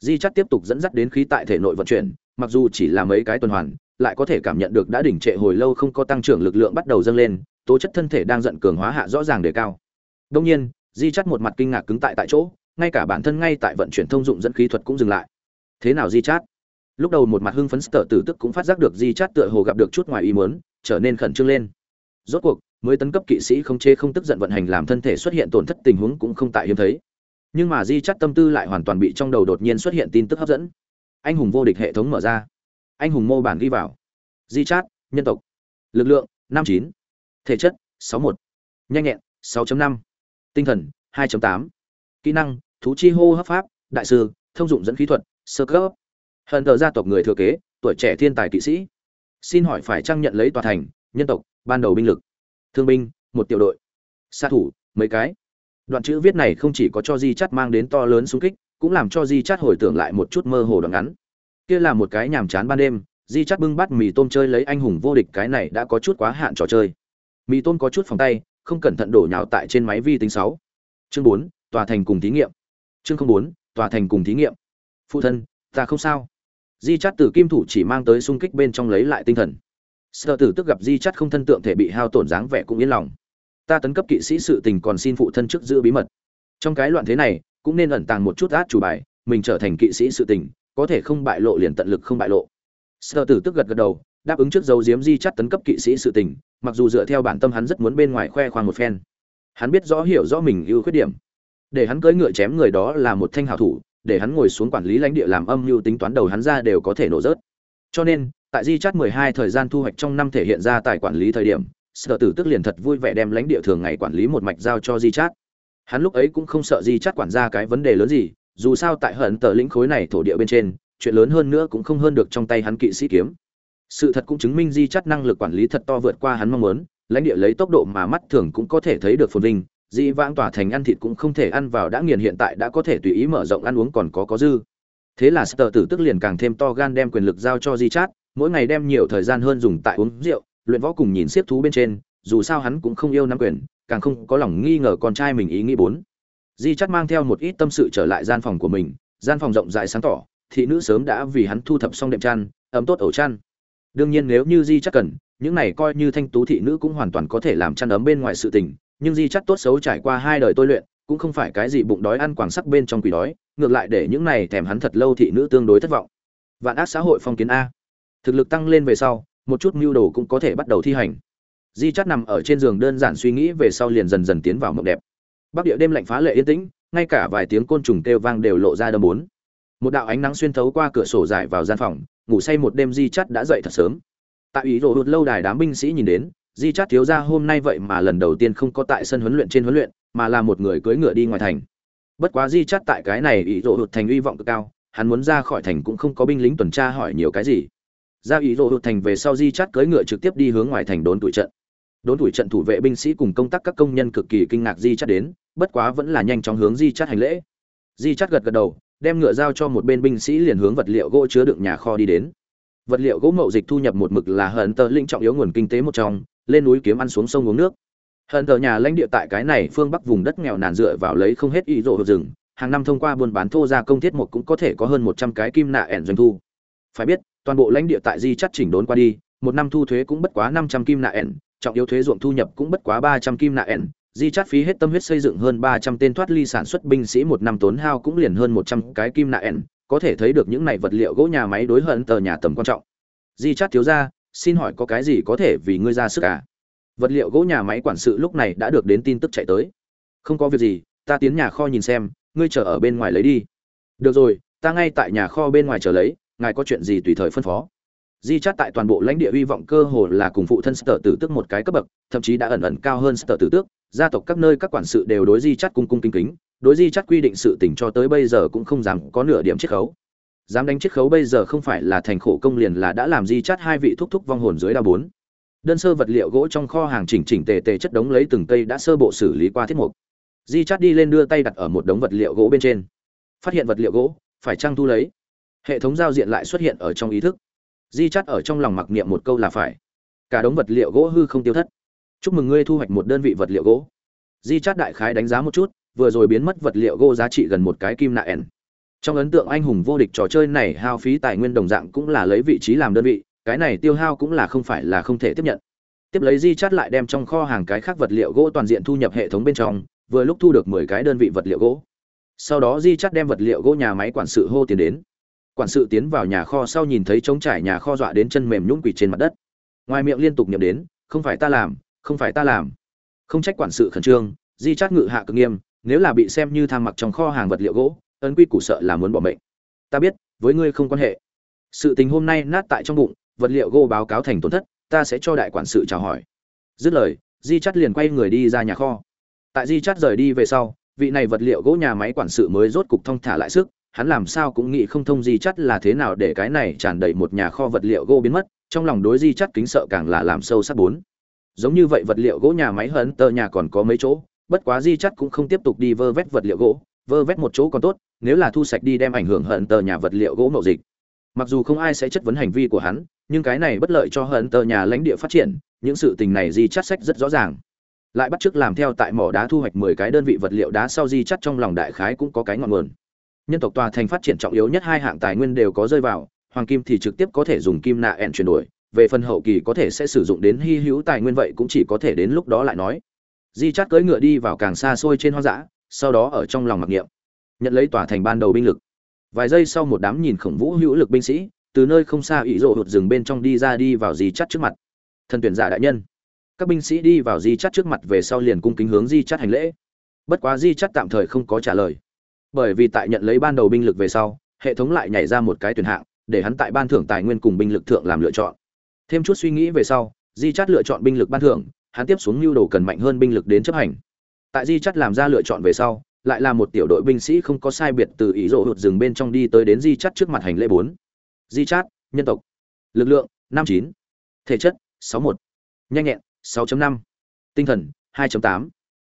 Speaker 1: Di chắc tiếp tục dẫn dắt đến khí tại thể nội vận chuyển, mặc dù chỉ là mấy cái tuần hoàn, lại có thể cảm nhận được đã đỉnh trệ hồi lâu không có tăng trưởng lực lượng bắt đầu dâng lên, tố chất thân thể đang giận cường hóa hạ rõ ràng đề cao. Đông nhiên di chắt một mặt kinh ngạc cứng tại tại chỗ, ngay cả bản thân ngay tại vận chuyển thông dụng dẫn khí thuật cũng dừng lại. Thế nào di chát? Lúc đầu một mặt hưng phấn sở tử tức cũng phát giác được di chát tựa hồ gặp được chút ngoài ý muốn, trở nên khẩn trương lên. Rốt cuộc, mới tấn cấp kỵ sĩ không chế không tức giận vận hành làm thân thể xuất hiện tổn thất tình huống cũng không tại hiếm thấy. Nhưng mà di chát tâm tư lại hoàn toàn bị trong đầu đột nhiên xuất hiện tin tức hấp dẫn. Anh hùng vô địch hệ thống mở ra. Anh hùng mô bản ghi vào. Di chát, nhân tộc. Lực lượng, năm chín. Thể chất, sáu một. Nhanh nhẹn 6 năm tinh thần 2.8 kỹ năng, thú chi hô hấp pháp, đại sư, thông dụng dẫn khí thuật, sơ cấp. Hận tờ gia tộc người thừa kế, tuổi trẻ thiên tài kỵ sĩ. Xin hỏi phải trang nhận lấy tòa thành, nhân tộc, ban đầu binh lực? Thương binh, một tiểu đội. Xa thủ, mấy cái. Đoạn chữ viết này không chỉ có cho di chắt mang đến to lớn xung kích, cũng làm cho di chắt hồi tưởng lại một chút mơ hồ đoạn ngắn. Kia là một cái nhàm chán ban đêm, di chắt bưng bắt mì tôm chơi lấy anh hùng vô địch cái này đã có chút quá hạn trò chơi. Mì tôm có chút phòng tay không cẩn thận đổ nhào tại trên máy vi tính sáu. Chương bốn, tòa thành cùng thí nghiệm. Chương không bốn, tòa thành cùng thí nghiệm. Phụ thân, ta không sao. Di chắt từ kim thủ chỉ mang tới xung kích bên trong lấy lại tinh thần. Sợ tử tức gặp di chắt không thân tượng thể bị hao tổn dáng vẻ cũng yên lòng. Ta tấn cấp kỵ sĩ sự tình còn xin phụ thân trước giữ bí mật. Trong cái loạn thế này, cũng nên ẩn tàng một chút át chủ bài, mình trở thành kỵ sĩ sự tình, có thể không bại lộ liền tận lực không bại lộ. Sợ tử tức gật gật đầu, đáp ứng trước dấu diếm di chắt tấn cấp kỵ sĩ sự tình mặc dù dựa theo bản tâm hắn rất muốn bên ngoài khoe khoang một phen. Hắn biết rõ hiểu rõ mình ưu khuyết điểm. Để hắn cưỡi ngựa chém người đó là một thanh hảo thủ, để hắn ngồi xuống quản lý lãnh địa làm âm mưu tính toán đầu hắn ra đều có thể nổ rớt. Cho nên, tại di chát mười hai thời gian thu hoạch trong năm thể hiện ra tại quản lý thời điểm, sở tử tức liền thật vui vẻ đem lãnh địa thường ngày quản lý một mạch giao cho di chát. Hắn lúc ấy cũng không sợ di chát quản ra cái vấn đề lớn gì, dù sao tại hận tờ lĩnh khối này thổ địa bên trên, chuyện lớn hơn nữa cũng không hơn được trong tay hắn kỵ sĩ kiếm sự thật cũng chứng minh di chắt năng lực quản lý thật to vượt qua hắn mong muốn, lãnh địa lấy tốc độ mà mắt thường cũng có thể thấy được phồn vinh, dĩ vãng tỏa thành ăn thịt cũng không thể ăn vào đã nghiền hiện tại đã có thể tùy ý mở rộng ăn uống còn có có dư. Thế là sờ tử tức liền càng thêm to gan đem quyền lực giao cho di chát mỗi ngày đem nhiều thời gian hơn dùng tại uống rượu, luyện võ cùng nhìn siết thú bên trên, dù sao hắn cũng không yêu nắm quyền, càng không có lòng nghi ngờ con trai mình ý nghĩ bốn. Di chát mang theo một ít tâm sự trở lại gian phòng của mình, gian phòng rộng rãi sáng tỏ, thị nữ sớm đã vì hắn thu thập xong đệm chăn, ấm tốt ổ chăn đương nhiên nếu như di chắc cần, những này coi như thanh tú thị nữ cũng hoàn toàn có thể làm chăn ấm bên ngoài sự tình, nhưng di chắc tốt xấu trải qua hai đời tôi luyện, cũng không phải cái gì bụng đói ăn quàng sắc bên trong quỷ đói, ngược lại để những này thèm hắn thật lâu thị nữ tương đối thất vọng. Vạn ác xã hội phong kiến a. Thực lực tăng lên về sau, một chút mưu đồ cũng có thể bắt đầu thi hành. Di chắt nằm ở trên giường đơn giản suy nghĩ về sau liền dần dần tiến vào mộng đẹp. Bắc địa đêm lạnh phá lệ yên tĩnh, ngay cả vài tiếng côn trùng kêu vang đều lộ ra đâm bốn. Một đạo ánh nắng xuyên thấu qua cửa sổ dài vào gian phòng ngủ say một đêm di chắt đã dậy thật sớm. Tại ý đồ hụt lâu đài đám binh sĩ nhìn đến, di chắt thiếu ra hôm nay vậy mà lần đầu tiên không có tại sân huấn luyện trên huấn luyện, mà là một người cưỡi ngựa đi ngoài thành. Bất quá di chắt tại cái này ý đồ hụt thành uy vọng cực cao, hắn muốn ra khỏi thành cũng không có binh lính tuần tra hỏi nhiều cái gì. Ra ý đồ hụt thành về sau di chắt cưỡi ngựa trực tiếp đi hướng ngoài thành đốn tuổi trận. Đốn tuổi trận thủ vệ binh sĩ cùng công tác các công nhân cực kỳ kinh ngạc di chắt đến, bất quá vẫn là nhanh chóng hướng di chắt hành lễ. Di chắt gật gật đầu đem ngựa giao cho một bên binh sĩ liền hướng vật liệu gỗ chứa đựng nhà kho đi đến. Vật liệu gỗ mậu dịch thu nhập một mực là hận tờ linh trọng yếu nguồn kinh tế một trong, lên núi kiếm ăn xuống sông uống nước. Hận tờ nhà lãnh địa tại cái này phương bắc vùng đất nghèo nàn dựa vào lấy không hết ý rộ rừng, hàng năm thông qua buôn bán thô gia công thiết một cũng có thể có hơn một trăm cái kim nạ ẻn doanh thu. Phải biết, toàn bộ lãnh địa tại di chắt chỉnh đốn qua đi, một năm thu thuế cũng bất quá năm trăm kim nạ ẻn, trọng yếu thuế ruộng thu nhập cũng bất quá ba trăm kim nạ ẻn di chát phí hết tâm huyết xây dựng hơn ba trăm tên thoát ly sản xuất binh sĩ một năm tốn hao cũng liền hơn một trăm cái kim nạ ẻn, có thể thấy được những này vật liệu gỗ nhà máy đối hận tờ nhà tầm quan trọng. Di chát thiếu ra xin hỏi có cái gì có thể vì ngươi ra sức à? Vật liệu gỗ nhà máy quản sự lúc này đã được đến tin tức chạy tới. Không có việc gì, ta tiến nhà kho nhìn xem, ngươi chờ ở bên ngoài lấy đi. Được rồi, ta ngay tại nhà kho bên ngoài chờ lấy, ngài có chuyện gì tùy thời phân phó. Di chát tại toàn bộ lãnh địa hy vọng cơ hồ là cùng phụ thân sở tử tước một cái cấp bậc, thậm chí đã ẩn ẩn cao hơn sở tử tước gia tộc các nơi các quản sự đều đối di chắt cung cung kính kính, đối di chắt quy định sự tình cho tới bây giờ cũng không dám có nửa điểm chiết khấu. Dám đánh chiết khấu bây giờ không phải là thành khổ công liền là đã làm di chắt hai vị thúc thúc vong hồn dưới đa bốn. Đơn sơ vật liệu gỗ trong kho hàng chỉnh chỉnh tề tề chất đống lấy từng cây đã sơ bộ xử lý qua thiết mục. Di chắt đi lên đưa tay đặt ở một đống vật liệu gỗ bên trên. Phát hiện vật liệu gỗ, phải trăng thu lấy? Hệ thống giao diện lại xuất hiện ở trong ý thức. Di chắt ở trong lòng mặc niệm một câu là phải. Cả đống vật liệu gỗ hư không tiêu thất chúc mừng ngươi thu hoạch một đơn vị vật liệu gỗ. Di chát đại khái đánh giá một chút, vừa rồi biến mất vật liệu gỗ giá trị gần một cái kim nạ ẻn. Trong ấn tượng anh hùng vô địch trò chơi này, hao phí tài nguyên đồng dạng cũng là lấy vị trí làm đơn vị, cái này tiêu hao cũng là không phải là không thể tiếp nhận. Tiếp lấy di chát lại đem trong kho hàng cái khác vật liệu gỗ toàn diện thu nhập hệ thống bên trong, vừa lúc thu được mười cái đơn vị vật liệu gỗ. Sau đó di chát đem vật liệu gỗ nhà máy quản sự hô tiền đến. Quản sự tiến vào nhà kho sau nhìn thấy trống trải nhà kho dọa đến chân mềm nhũng quỷ trên mặt đất. Ngoài miệng liên tục nhậm đến, không phải ta làm không phải ta làm. Không trách quản sự khẩn trương, di chát ngự hạ cực nghiêm, nếu là bị xem như tham mặc trong kho hàng vật liệu gỗ, ấn quy củ sợ là muốn bỏ mệnh. Ta biết, với ngươi không quan hệ. Sự tình hôm nay nát tại trong bụng, vật liệu gỗ báo cáo thành tổn thất, ta sẽ cho đại quản sự chào hỏi. Dứt lời, di chắt liền quay người đi ra nhà kho. Tại di chắt rời đi về sau, vị này vật liệu gỗ nhà máy quản sự mới rốt cục thông thả lại sức, hắn làm sao cũng nghĩ không thông di chắt là thế nào để cái này tràn đầy một nhà kho vật liệu gỗ biến mất, trong lòng đối di chắt kính sợ càng là làm sâu sắc bốn giống như vậy vật liệu gỗ nhà máy hấn, tờ nhà còn có mấy chỗ, bất quá di chắt cũng không tiếp tục đi vơ vét vật liệu gỗ, vơ vét một chỗ còn tốt, nếu là thu sạch đi đem ảnh hưởng hận tờ nhà vật liệu gỗ mậu dịch. Mặc dù không ai sẽ chất vấn hành vi của hắn, nhưng cái này bất lợi cho hận tờ nhà lãnh địa phát triển, những sự tình này di chắt sách rất rõ ràng. Lại bắt chước làm theo tại mỏ đá thu hoạch 10 cái đơn vị vật liệu đá sau di chắt trong lòng đại khái cũng có cái ngọn nguồn. Nhân tộc tòa thành phát triển trọng yếu nhất hai hạng tài nguyên đều có rơi vào, hoàng kim thì trực tiếp có thể dùng kim nạ ẹn chuyển đổi về phần hậu kỳ có thể sẽ sử dụng đến hy hữu tài nguyên vậy cũng chỉ có thể đến lúc đó lại nói. Di chắt cưỡi ngựa đi vào càng xa xôi trên hoang dã, sau đó ở trong lòng mặc niệm, nhận lấy tòa thành ban đầu binh lực. Vài giây sau một đám nhìn khổng vũ hữu lực binh sĩ, từ nơi không xa ỷ rộ hụt rừng bên trong đi ra đi vào di chắt trước mặt. Thần tuyển giả đại nhân, các binh sĩ đi vào di chắt trước mặt về sau liền cung kính hướng di chắt hành lễ. Bất quá di chắt tạm thời không có trả lời. Bởi vì tại nhận lấy ban đầu binh lực về sau, hệ thống lại nhảy ra một cái tuyển hạng, để hắn tại ban thưởng tài nguyên cùng binh lực thượng làm lựa chọn thêm chút suy nghĩ về sau di chắt lựa chọn binh lực ban thưởng hắn tiếp xuống lưu đồ cần mạnh hơn binh lực đến chấp hành. Tại di chắt làm ra lựa chọn về sau lại là một tiểu đội binh sĩ không có sai biệt từ ý rộ hụt rừng bên trong đi tới đến di chắt trước mặt hành lễ bốn. Di chắt nhân tộc. Lực lượng năm chín. Thể chất sáu một. Nhanh nhẹn 6.5. tinh thần 2.8.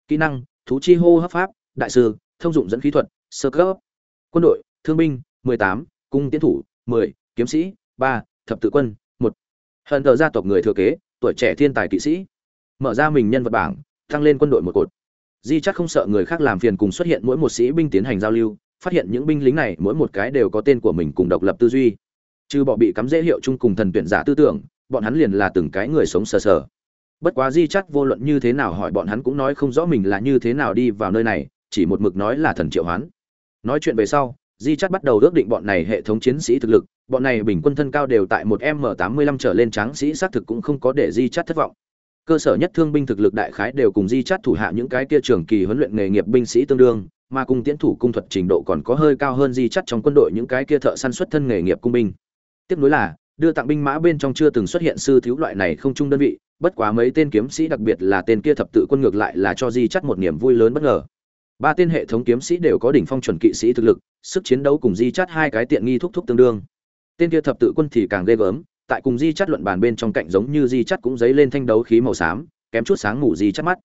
Speaker 1: kỹ năng thú chi hô hấp pháp đại sư thông dụng dẫn khí thuật sơ cấp. Quân đội thương binh 18, cung tiến thủ 10, kiếm sĩ 3, thập tự quân hận thờ gia tộc người thừa kế, tuổi trẻ thiên tài kỵ sĩ. Mở ra mình nhân vật bảng tăng lên quân đội một cột. Di chắc không sợ người khác làm phiền cùng xuất hiện mỗi một sĩ binh tiến hành giao lưu, phát hiện những binh lính này mỗi một cái đều có tên của mình cùng độc lập tư duy. Trừ bỏ bị cắm dễ hiệu chung cùng thần tuyển giả tư tưởng, bọn hắn liền là từng cái người sống sờ sờ. Bất quá di chắc vô luận như thế nào hỏi bọn hắn cũng nói không rõ mình là như thế nào đi vào nơi này, chỉ một mực nói là thần triệu hoán. Nói chuyện về sau di chắt bắt đầu ước định bọn này hệ thống chiến sĩ thực lực, bọn này bình quân thân cao đều tại một m tám mươi lăm trở lên tráng sĩ, xác thực cũng không có để di chắt thất vọng. Cơ sở nhất thương binh thực lực đại khái đều cùng di chắt thủ hạ những cái kia trường kỳ huấn luyện nghề nghiệp binh sĩ tương đương, mà cùng tiến thủ cung thuật trình độ còn có hơi cao hơn di chắt trong quân đội những cái kia thợ săn xuất thân nghề nghiệp cung binh. Tiếp nối là, đưa tặng binh mã bên trong chưa từng xuất hiện sư thiếu loại này không chung đơn vị, bất quá mấy tên kiếm sĩ đặc biệt là tên kia thập tự quân ngược lại là cho di chắt một niềm vui lớn bất ngờ ba tên hệ thống kiếm sĩ đều có đỉnh phong chuẩn kỵ sĩ thực lực, sức chiến đấu cùng di chắt hai cái tiện nghi thúc thúc tương đương. Tên kia thập tự quân thì càng ghê gớm, tại cùng di chắt luận bàn bên trong cạnh giống như di chắt cũng dấy lên thanh đấu khí màu xám, kém chút sáng ngủ di chắt mắt.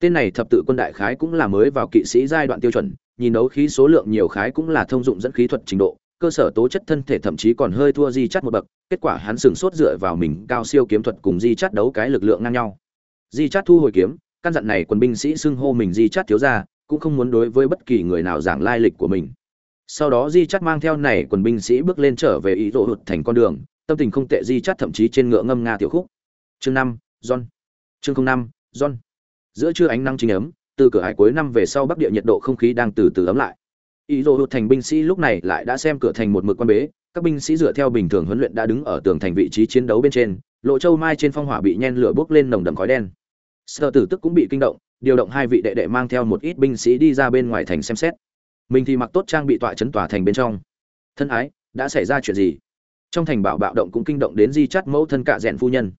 Speaker 1: Tên này thập tự quân đại khái cũng là mới vào kỵ sĩ giai đoạn tiêu chuẩn, nhìn đấu khí số lượng nhiều khái cũng là thông dụng dẫn khí thuật trình độ, cơ sở tố chất thân thể thậm chí còn hơi thua di chắt một bậc, kết quả hắn sừng sốt dựa vào mình cao siêu kiếm thuật cùng di chắt đấu cái lực lượng ngang nhau. Di chắt thu hồi kiếm, căn dặn này quân binh sĩ xưng hô mình di chắt thiếu ra cũng không muốn đối với bất kỳ người nào giảng lai lịch của mình. Sau đó di chắt mang theo này quần binh sĩ bước lên trở về ý rỗ hụt thành con đường, tâm tình không tệ di chắt thậm chí trên ngựa ngâm nga tiểu khúc. Chương năm, john. Chương năm, john. Giữa trưa ánh nắng chính ấm, từ cửa hải cuối năm về sau bắc địa nhiệt độ không khí đang từ từ ấm lại. Ý rỗ hụt thành binh sĩ lúc này lại đã xem cửa thành một mực quan bế, các binh sĩ dựa theo bình thường huấn luyện đã đứng ở tường thành vị trí chiến đấu bên trên, lộ châu mai trên phong hỏa bị nhen lửa bốc lên nồng đậm khói đen. Sợ tử tức cũng bị kinh động điều động hai vị đệ đệ mang theo một ít binh sĩ đi ra bên ngoài thành xem xét. Mình thì mặc tốt trang bị tọa chấn tòa thành bên trong. Thân ái, đã xảy ra chuyện gì? Trong thành bảo bạo động cũng kinh động đến di chắt mẫu thân cạ rẽn phu nhân.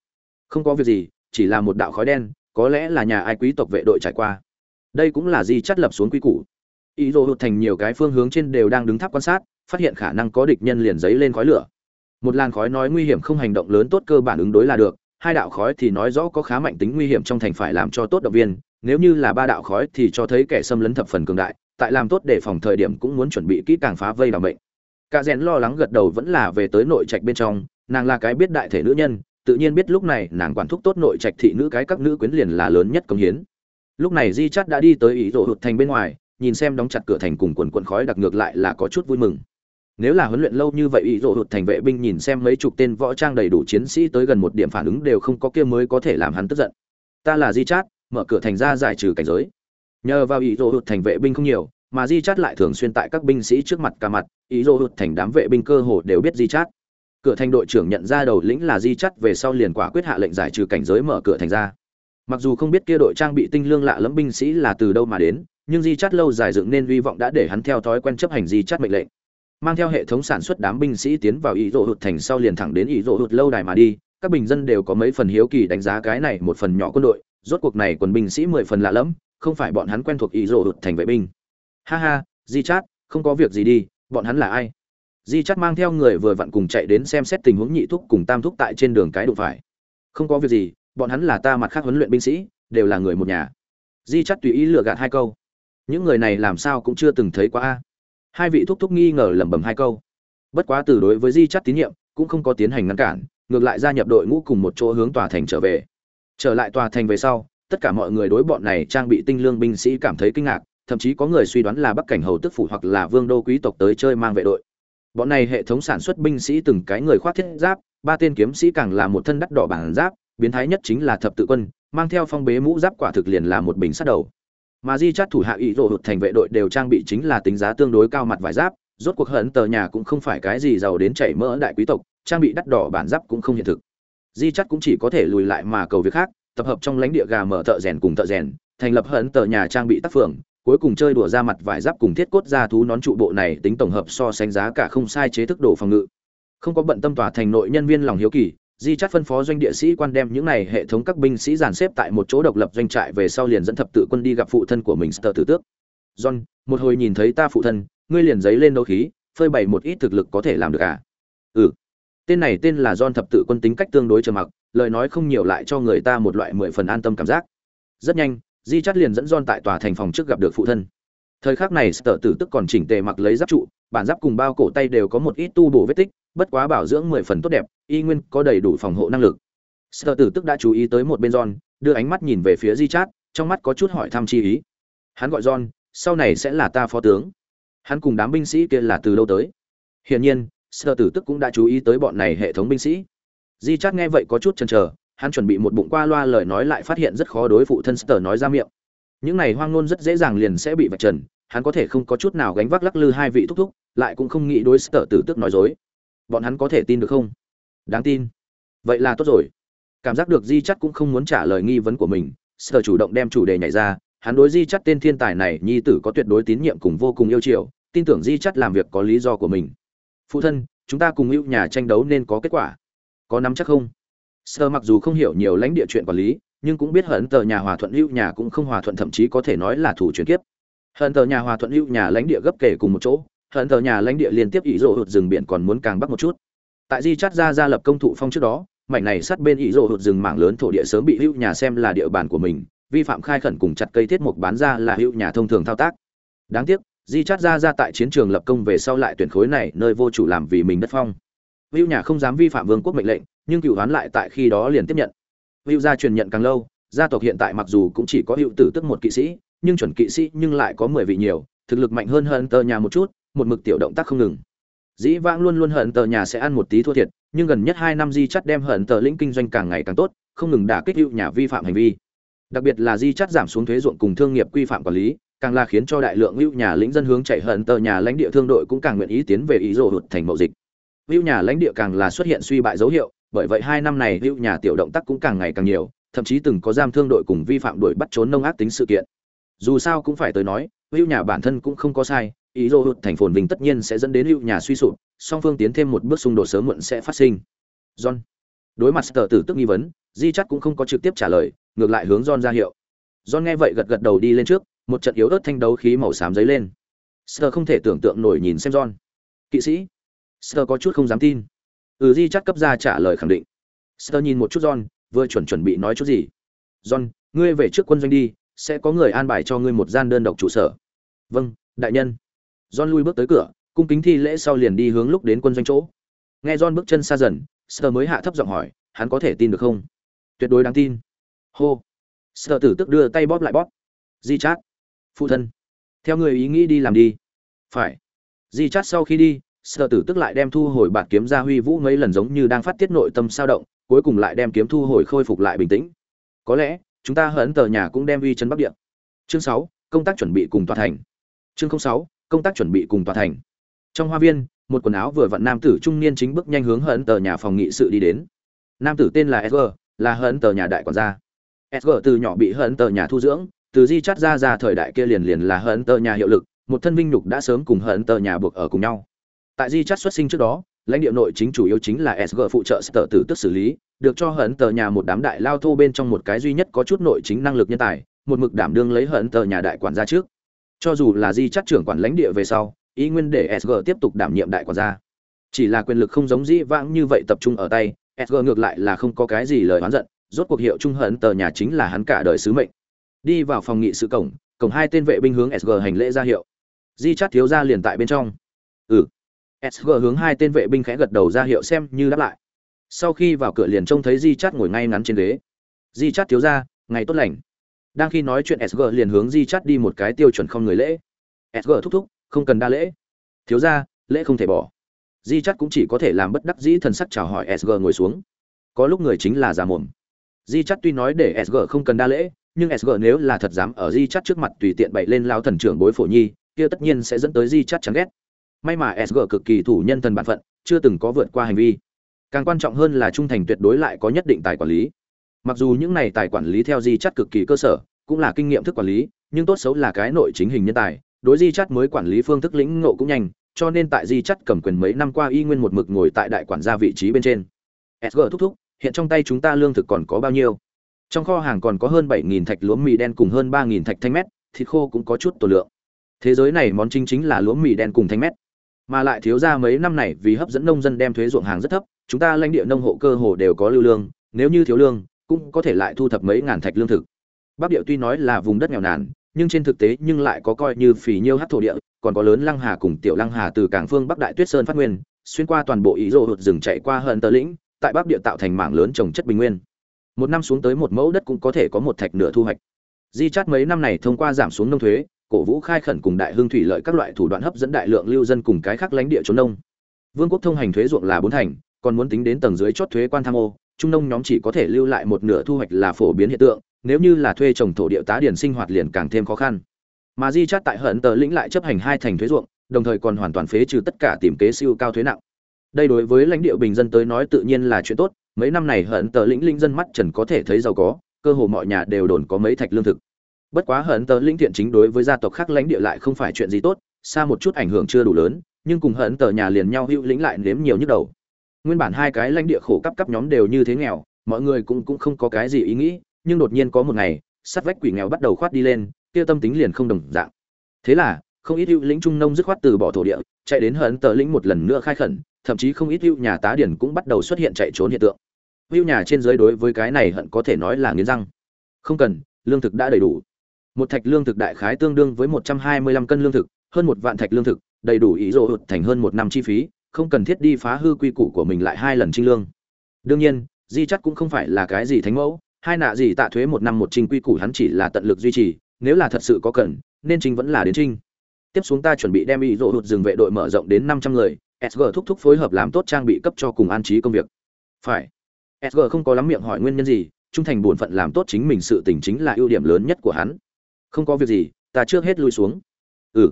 Speaker 1: Không có việc gì, chỉ là một đạo khói đen, có lẽ là nhà ai quý tộc vệ đội trải qua. Đây cũng là di chắt lập xuống quy củ. Ý đồ hụt thành nhiều cái phương hướng trên đều đang đứng tháp quan sát, phát hiện khả năng có địch nhân liền giấy lên khói lửa. Một làn khói nói nguy hiểm không hành động lớn tốt cơ bản ứng đối là được, hai đạo khói thì nói rõ có khá mạnh tính nguy hiểm trong thành phải làm cho tốt động viên nếu như là ba đạo khói thì cho thấy kẻ xâm lấn thập phần cường đại, tại làm tốt để phòng thời điểm cũng muốn chuẩn bị kỹ càng phá vây đảm bệnh cả rèn lo lắng gật đầu vẫn là về tới nội trạch bên trong, nàng là cái biết đại thể nữ nhân, tự nhiên biết lúc này nàng quản thúc tốt nội trạch thị nữ cái các nữ quyến liền là lớn nhất công hiến. Lúc này di chắt đã đi tới ý rộ hụt thành bên ngoài, nhìn xem đóng chặt cửa thành cùng quần quần khói đặc ngược lại là có chút vui mừng. Nếu là huấn luyện lâu như vậy, ý rộ hụt thành vệ binh nhìn xem mấy chục tên võ trang đầy đủ chiến sĩ tới gần một điểm phản ứng đều không có kia mới có thể làm hắn tức giận. Ta là di chát mở cửa thành ra giải trừ cảnh giới. Nhờ vào ý rộ hụt thành vệ binh không nhiều, mà di chát lại thường xuyên tại các binh sĩ trước mặt cả mặt, ý rộ hụt thành đám vệ binh cơ hồ đều biết di chát. Cửa thành đội trưởng nhận ra đầu lĩnh là di chát về sau liền quả quyết hạ lệnh giải trừ cảnh giới mở cửa thành ra. Mặc dù không biết kia đội trang bị tinh lương lạ lẫm binh sĩ là từ đâu mà đến, nhưng di chắt lâu dài dựng nên hy vọng đã để hắn theo thói quen chấp hành di chắt mệnh lệnh. Mang theo hệ thống sản xuất đám binh sĩ tiến vào ý rộ hụt thành sau liền thẳng đến ý rộ hụt lâu đài mà đi, các bình dân đều có mấy phần hiếu kỳ đánh giá cái này một phần nhỏ quân đội rốt cuộc này quân binh sĩ mười phần lạ lẫm, không phải bọn hắn quen thuộc ý rồ hụt thành vệ binh. Ha ha, di chát, không có việc gì đi, bọn hắn là ai? Di chát mang theo người vừa vặn cùng chạy đến xem xét tình huống nhị thúc cùng tam thúc tại trên đường cái đụng phải. Không có việc gì, bọn hắn là ta mặt khác huấn luyện binh sĩ, đều là người một nhà. Di chát tùy ý lừa gạt hai câu. Những người này làm sao cũng chưa từng thấy qua a. Hai vị thúc thúc nghi ngờ lẩm bẩm hai câu. Bất quá từ đối với di chắt tín nhiệm, cũng không có tiến hành ngăn cản, ngược lại gia nhập đội ngũ cùng một chỗ hướng tòa thành trở về trở lại tòa thành về sau, tất cả mọi người đối bọn này trang bị tinh lương binh sĩ cảm thấy kinh ngạc, thậm chí có người suy đoán là bắc cảnh hầu tức phủ hoặc là vương đô quý tộc tới chơi mang vệ đội. Bọn này hệ thống sản xuất binh sĩ từng cái người khoác thiết giáp, ba tên kiếm sĩ càng là một thân đắt đỏ bản giáp, biến thái nhất chính là thập tự quân, mang theo phong bế mũ giáp quả thực liền là một bình sát đầu. Mà di chát thủ hạ ý rộ hụt thành vệ đội đều trang bị chính là tính giá tương đối cao mặt vải giáp, rốt cuộc hận tờ nhà cũng không phải cái gì giàu đến chảy mỡ đại quý tộc, trang bị đắt đỏ bản giáp cũng không hiện thực di chắt cũng chỉ có thể lùi lại mà cầu việc khác, tập hợp trong lãnh địa gà mở thợ rèn cùng thợ rèn, thành lập hận tờ nhà trang bị tác phường, cuối cùng chơi đùa ra mặt vải giáp cùng thiết cốt ra thú nón trụ bộ này tính tổng hợp so sánh giá cả không sai chế thức đồ phòng ngự. Không có bận tâm tòa thành nội nhân viên lòng hiếu kỳ, di chắt phân phó doanh địa sĩ quan đem những này hệ thống các binh sĩ dàn xếp tại một chỗ độc lập doanh trại về sau liền dẫn thập tự quân đi gặp phụ thân của mình sờ tử tước. John, một hồi nhìn thấy ta phụ thân, ngươi liền giấy lên đấu khí, phơi bày một ít thực lực có thể làm được à? Ừ tên này tên là don thập tự quân tính cách tương đối trầm mặc, lời nói không nhiều lại cho người ta một loại mười phần an tâm cảm giác. Rất nhanh, di chắt liền dẫn don tại tòa thành phòng trước gặp được phụ thân. Thời khắc này, sở tử tức còn chỉnh tề mặc lấy giáp trụ, bản giáp cùng bao cổ tay đều có một ít tu bổ vết tích, bất quá bảo dưỡng mười phần tốt đẹp, y nguyên có đầy đủ phòng hộ năng lực. Sở tử tức đã chú ý tới một bên don đưa ánh mắt nhìn về phía di chát, trong mắt có chút hỏi thăm chi ý. Hắn gọi john, sau này sẽ là ta phó tướng. Hắn cùng đám binh sĩ kia là từ lâu tới. Hiển nhiên sở tử tức cũng đã chú ý tới bọn này hệ thống binh sĩ. Di chát nghe vậy có chút chần chờ, hắn chuẩn bị một bụng qua loa lời nói lại phát hiện rất khó đối phụ thân sở nói ra miệng. Những này hoang ngôn rất dễ dàng liền sẽ bị vạch trần, hắn có thể không có chút nào gánh vác lắc lư hai vị thúc thúc, lại cũng không nghĩ đối sở tử tức nói dối. Bọn hắn có thể tin được không? Đáng tin. Vậy là tốt rồi. Cảm giác được di chắt cũng không muốn trả lời nghi vấn của mình, sở chủ động đem chủ đề nhảy ra, hắn đối di chắt tên thiên tài này, nhi tử có tuyệt đối tín nhiệm cùng vô cùng yêu chiều, tin tưởng di chắt làm việc có lý do của mình phụ thân, chúng ta cùng hữu nhà tranh đấu nên có kết quả. Có nắm chắc không? Sơ mặc dù không hiểu nhiều lãnh địa chuyện quản lý, nhưng cũng biết hận tờ nhà hòa thuận hữu nhà cũng không hòa thuận, thậm chí có thể nói là thủ chuyển kiếp. Hận tờ nhà hòa thuận hữu nhà lãnh địa gấp kể cùng một chỗ, hận tờ nhà lãnh địa liên tiếp ý rộ hụt rừng biển còn muốn càng bắc một chút. Tại di chát ra ra lập công thụ phong trước đó, mảnh này sát bên ý rộ hụt rừng mảng lớn thổ địa sớm bị hữu nhà xem là địa bàn của mình, vi phạm khai khẩn cùng chặt cây thiết mục bán ra là hữu nhà thông thường thao tác. Đáng tiếc di chát ra ra tại chiến trường lập công về sau lại tuyển khối này, nơi vô chủ làm vì mình đất phong. Hữu nhà không dám vi phạm vương quốc mệnh lệnh, nhưng cựu đoán lại tại khi đó liền tiếp nhận. Hữu gia truyền nhận càng lâu, gia tộc hiện tại mặc dù cũng chỉ có hữu tử tức một kỵ sĩ, nhưng chuẩn kỵ sĩ nhưng lại có mười vị nhiều, thực lực mạnh hơn hơn tờ nhà một chút, một mực tiểu động tác không ngừng. Dĩ vãng luôn luôn hận tờ nhà sẽ ăn một tí thua thiệt, nhưng gần nhất hai năm di chắt đem hận tờ lĩnh kinh doanh càng ngày càng tốt, không ngừng đả kích hữu nhà vi phạm hành vi. Đặc biệt là di chắt giảm xuống thuế ruộng cùng thương nghiệp quy phạm quản lý càng là khiến cho đại lượng hữu nhà lĩnh dân hướng chạy hận tờ nhà lãnh địa thương đội cũng càng nguyện ý tiến về ý rồ hụt thành mậu dịch. Hữu nhà lãnh địa càng là xuất hiện suy bại dấu hiệu, bởi vậy hai năm này hữu nhà tiểu động tác cũng càng ngày càng nhiều, thậm chí từng có giam thương đội cùng vi phạm đuổi bắt trốn nông ác tính sự kiện. Dù sao cũng phải tới nói hữu nhà bản thân cũng không có sai, ý rồ hụt thành phồn vinh tất nhiên sẽ dẫn đến hữu nhà suy sụp, song phương tiến thêm một bước xung đột sớm muộn sẽ phát sinh. John. Đối mặt tờ tử tức nghi vấn, di chắc cũng không có trực tiếp trả lời, ngược lại hướng john ra hiệu. John nghe vậy gật gật đầu đi lên trước một trận yếu ớt thanh đấu khí màu xám dấy lên. Sơ không thể tưởng tượng nổi nhìn xem john. Kỵ sĩ, sơ có chút không dám tin. Ừ di chắc cấp ra trả lời khẳng định. Sơ nhìn một chút john, vừa chuẩn chuẩn bị nói chút gì. John, ngươi về trước quân doanh đi, sẽ có người an bài cho ngươi một gian đơn độc trụ sở. Vâng đại nhân. John lui bước tới cửa, cung kính thi lễ sau liền đi hướng lúc đến quân doanh chỗ. Nghe john bước chân xa dần, sơ mới hạ thấp giọng hỏi, hắn có thể tin được không? Tuyệt đối đáng tin. Hô. Sơ tử tức đưa tay bóp lại bóp. Di chát phụ thân, theo người ý nghĩ đi làm đi. Phải. Di chát sau khi đi, sợ tử tức lại đem thu hồi bạt kiếm ra huy vũ mấy lần giống như đang phát tiết nội tâm sao động, cuối cùng lại đem kiếm thu hồi khôi phục lại bình tĩnh. Có lẽ, chúng ta hận tờ nhà cũng đem uy chân bắc địa. Chương sáu, công tác chuẩn bị cùng tòa thành. Chương sáu, công tác chuẩn bị cùng tòa thành. Trong hoa viên, một quần áo vừa vặn nam tử trung niên chính bước nhanh hướng hận tờ nhà phòng nghị sự đi đến. Nam tử tên là sg là hận tờ nhà đại quản gia. Sg từ nhỏ bị hận tờ nhà thu dưỡng từ di chắt ra ra thời đại kia liền liền là hận tờ nhà hiệu lực, một thân vinh nhục đã sớm cùng hận tờ nhà buộc ở cùng nhau. Tại di chắt xuất sinh trước đó, lãnh địa nội chính chủ yếu chính là sg phụ trợ sở tử tức xử lý, được cho hận tờ nhà một đám đại lao thô bên trong một cái duy nhất có chút nội chính năng lực nhân tài, một mực đảm đương lấy hận tờ nhà đại quản gia trước. Cho dù là di chắt trưởng quản lãnh địa về sau, ý nguyên để sg tiếp tục đảm nhiệm đại quản gia. Chỉ là quyền lực không giống dĩ vãng như vậy tập trung ở tay sg ngược lại là không có cái gì lời oán giận, rốt cuộc hiệu trung hận tờ nhà chính là hắn cả đời sứ mệnh đi vào phòng nghị sự cổng cổng hai tên vệ binh hướng sg hành lễ ra hiệu. Di chắt thiếu ra liền tại bên trong. Ừ. Sg hướng hai tên vệ binh khẽ gật đầu ra hiệu xem như đáp lại. Sau khi vào cửa liền trông thấy di chắt ngồi ngay ngắn trên ghế. Di chắt thiếu ra ngày tốt lành. Đang khi nói chuyện sg liền hướng di chắt đi một cái tiêu chuẩn không người lễ. Sg thúc thúc, không cần đa lễ. Thiếu ra lễ không thể bỏ. Di chắt cũng chỉ có thể làm bất đắc dĩ thần sắc chào hỏi sg ngồi xuống. Có lúc người chính là già mồm. Di chắt tuy nói để sg không cần đa lễ nhưng sg nếu là thật dám ở di chắt trước mặt tùy tiện bậy lên lao thần trưởng bối phổ nhi, kia tất nhiên sẽ dẫn tới di chắt chán ghét. May mà sg cực kỳ thủ nhân thần bản phận, chưa từng có vượt qua hành vi. Càng quan trọng hơn là trung thành tuyệt đối lại có nhất định tài quản lý. Mặc dù những này tài quản lý theo di chắt cực kỳ cơ sở, cũng là kinh nghiệm thức quản lý, nhưng tốt xấu là cái nội chính hình nhân tài, đối di chắt mới quản lý phương thức lĩnh ngộ cũng nhanh, cho nên tại di chắt cầm quyền mấy năm qua y nguyên một mực ngồi tại đại quản gia vị trí bên trên. Sg thúc thúc, hiện trong tay chúng ta lương thực còn có bao nhiêu? Trong kho hàng còn có hơn bảy nghìn thạch lúa mì đen cùng hơn ba nghìn thạch thanh mét, thịt khô cũng có chút tổ lượng. Thế giới này món chính chính là lúa mì đen cùng thanh mét. Mà lại thiếu ra mấy năm này vì hấp dẫn nông dân đem thuế ruộng hàng rất thấp, chúng ta lãnh địa nông hộ cơ hồ đều có lưu lương, nếu như thiếu lương, cũng có thể lại thu thập mấy ngàn thạch lương thực. Bắc địa tuy nói là vùng đất nghèo nàn, nhưng trên thực tế nhưng lại có coi như phì nhiêu hát thổ địa, còn có lớn lăng hà cùng tiểu lăng hà từ cảng phương bắc đại tuyết sơn phát nguyên, xuyên qua toàn bộ ý rộ hụt rừng chạy qua hận tờ lĩnh, tại bắc địa tạo thành mảng lớn trồng chất bình nguyên một năm xuống tới một mẫu đất cũng có thể có một thạch nửa thu hoạch. Di chát mấy năm này thông qua giảm xuống nông thuế, cổ vũ khai khẩn cùng đại hương thủy lợi các loại thủ đoạn hấp dẫn đại lượng lưu dân cùng cái khác lãnh địa trốn nông. Vương quốc thông hành thuế ruộng là bốn thành, còn muốn tính đến tầng dưới chót thuế quan tham ô, trung nông nhóm chỉ có thể lưu lại một nửa thu hoạch là phổ biến hiện tượng, nếu như là thuê trồng thổ địa tá điển sinh hoạt liền càng thêm khó khăn. Mà di chát tại hận tờ lĩnh lại chấp hành hai thành thuế ruộng, đồng thời còn hoàn toàn phế trừ tất cả tìm kế siêu cao thuế nặng. Đây đối với lãnh địa bình dân tới nói tự nhiên là chuyện tốt mấy năm này hận tờ lĩnh linh dân mắt trần có thể thấy giàu có, cơ hồ mọi nhà đều đồn có mấy thạch lương thực. Bất quá hận tờ lĩnh thiện chính đối với gia tộc khác lãnh địa lại không phải chuyện gì tốt, xa một chút ảnh hưởng chưa đủ lớn, nhưng cùng hận tờ nhà liền nhau hữu lĩnh lại nếm nhiều nhức đầu. Nguyên bản hai cái lãnh địa khổ cấp cấp nhóm đều như thế nghèo, mọi người cũng cũng không có cái gì ý nghĩ, nhưng đột nhiên có một ngày sắt vách quỷ nghèo bắt đầu khoát đi lên, kia tâm tính liền không đồng dạng. Thế là, không ít hữu lĩnh trung nông dứt khoát từ bỏ thổ địa, chạy đến hận tờ lĩnh một lần nữa khai khẩn thậm chí không ít hữu nhà tá điển cũng bắt đầu xuất hiện chạy trốn hiện tượng. Hữu nhà trên dưới đối với cái này hận có thể nói là nghiến răng. Không cần, lương thực đã đầy đủ. Một thạch lương thực đại khái tương đương với một trăm hai mươi lăm cân lương thực, hơn một vạn thạch lương thực, đầy đủ ý rộ hụt thành hơn một năm chi phí, không cần thiết đi phá hư quy củ của mình lại hai lần trinh lương. Đương nhiên, di chắc cũng không phải là cái gì thánh mẫu, hai nạ gì tạ thuế một năm một trinh quy củ hắn chỉ là tận lực duy trì, nếu là thật sự có cần, nên trinh vẫn là đến trinh tiếp xuống ta chuẩn bị đem ý rộ hụt dừng vệ đội mở rộng đến năm trăm người sg thúc thúc phối hợp làm tốt trang bị cấp cho cùng an trí công việc. Phải. Sg không có lắm miệng hỏi nguyên nhân gì, trung thành bổn phận làm tốt chính mình sự tình chính là ưu điểm lớn nhất của hắn. Không có việc gì, ta trước hết lui xuống. Ừ.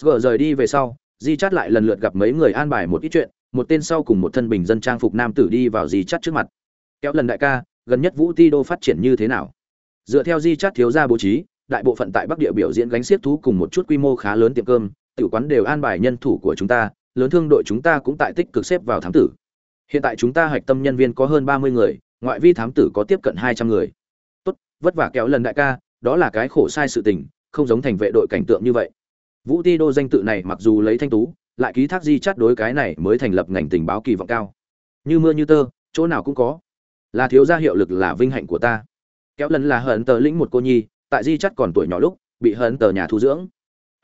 Speaker 1: Sg rời đi về sau, di chát lại lần lượt gặp mấy người an bài một ít chuyện, một tên sau cùng một thân bình dân trang phục nam tử đi vào di chát trước mặt. Kéo lần đại ca, gần nhất vũ ti đô phát triển như thế nào? Dựa theo di chát thiếu gia bố trí, đại bộ phận tại bắc địa biểu diễn gánh xiếc thú cùng một chút quy mô khá lớn tiệm cơm tự quán đều an bài nhân thủ của chúng ta lớn thương đội chúng ta cũng tại tích cực xếp vào thám tử. Hiện tại chúng ta hạch tâm nhân viên có hơn ba mươi người, ngoại vi thám tử có tiếp cận hai trăm người. Tốt, vất vả kéo lần đại ca, đó là cái khổ sai sự tình, không giống thành vệ đội cảnh tượng như vậy. Vũ ti đô danh tự này mặc dù lấy thanh tú, lại ký thác di chắt đối cái này mới thành lập ngành tình báo kỳ vọng cao. Như mưa như tơ, chỗ nào cũng có. Là thiếu gia hiệu lực là vinh hạnh của ta. Kéo lần là hận tờ lĩnh một cô nhi, tại di chắt còn tuổi nhỏ lúc, bị hận tờ nhà thu dưỡng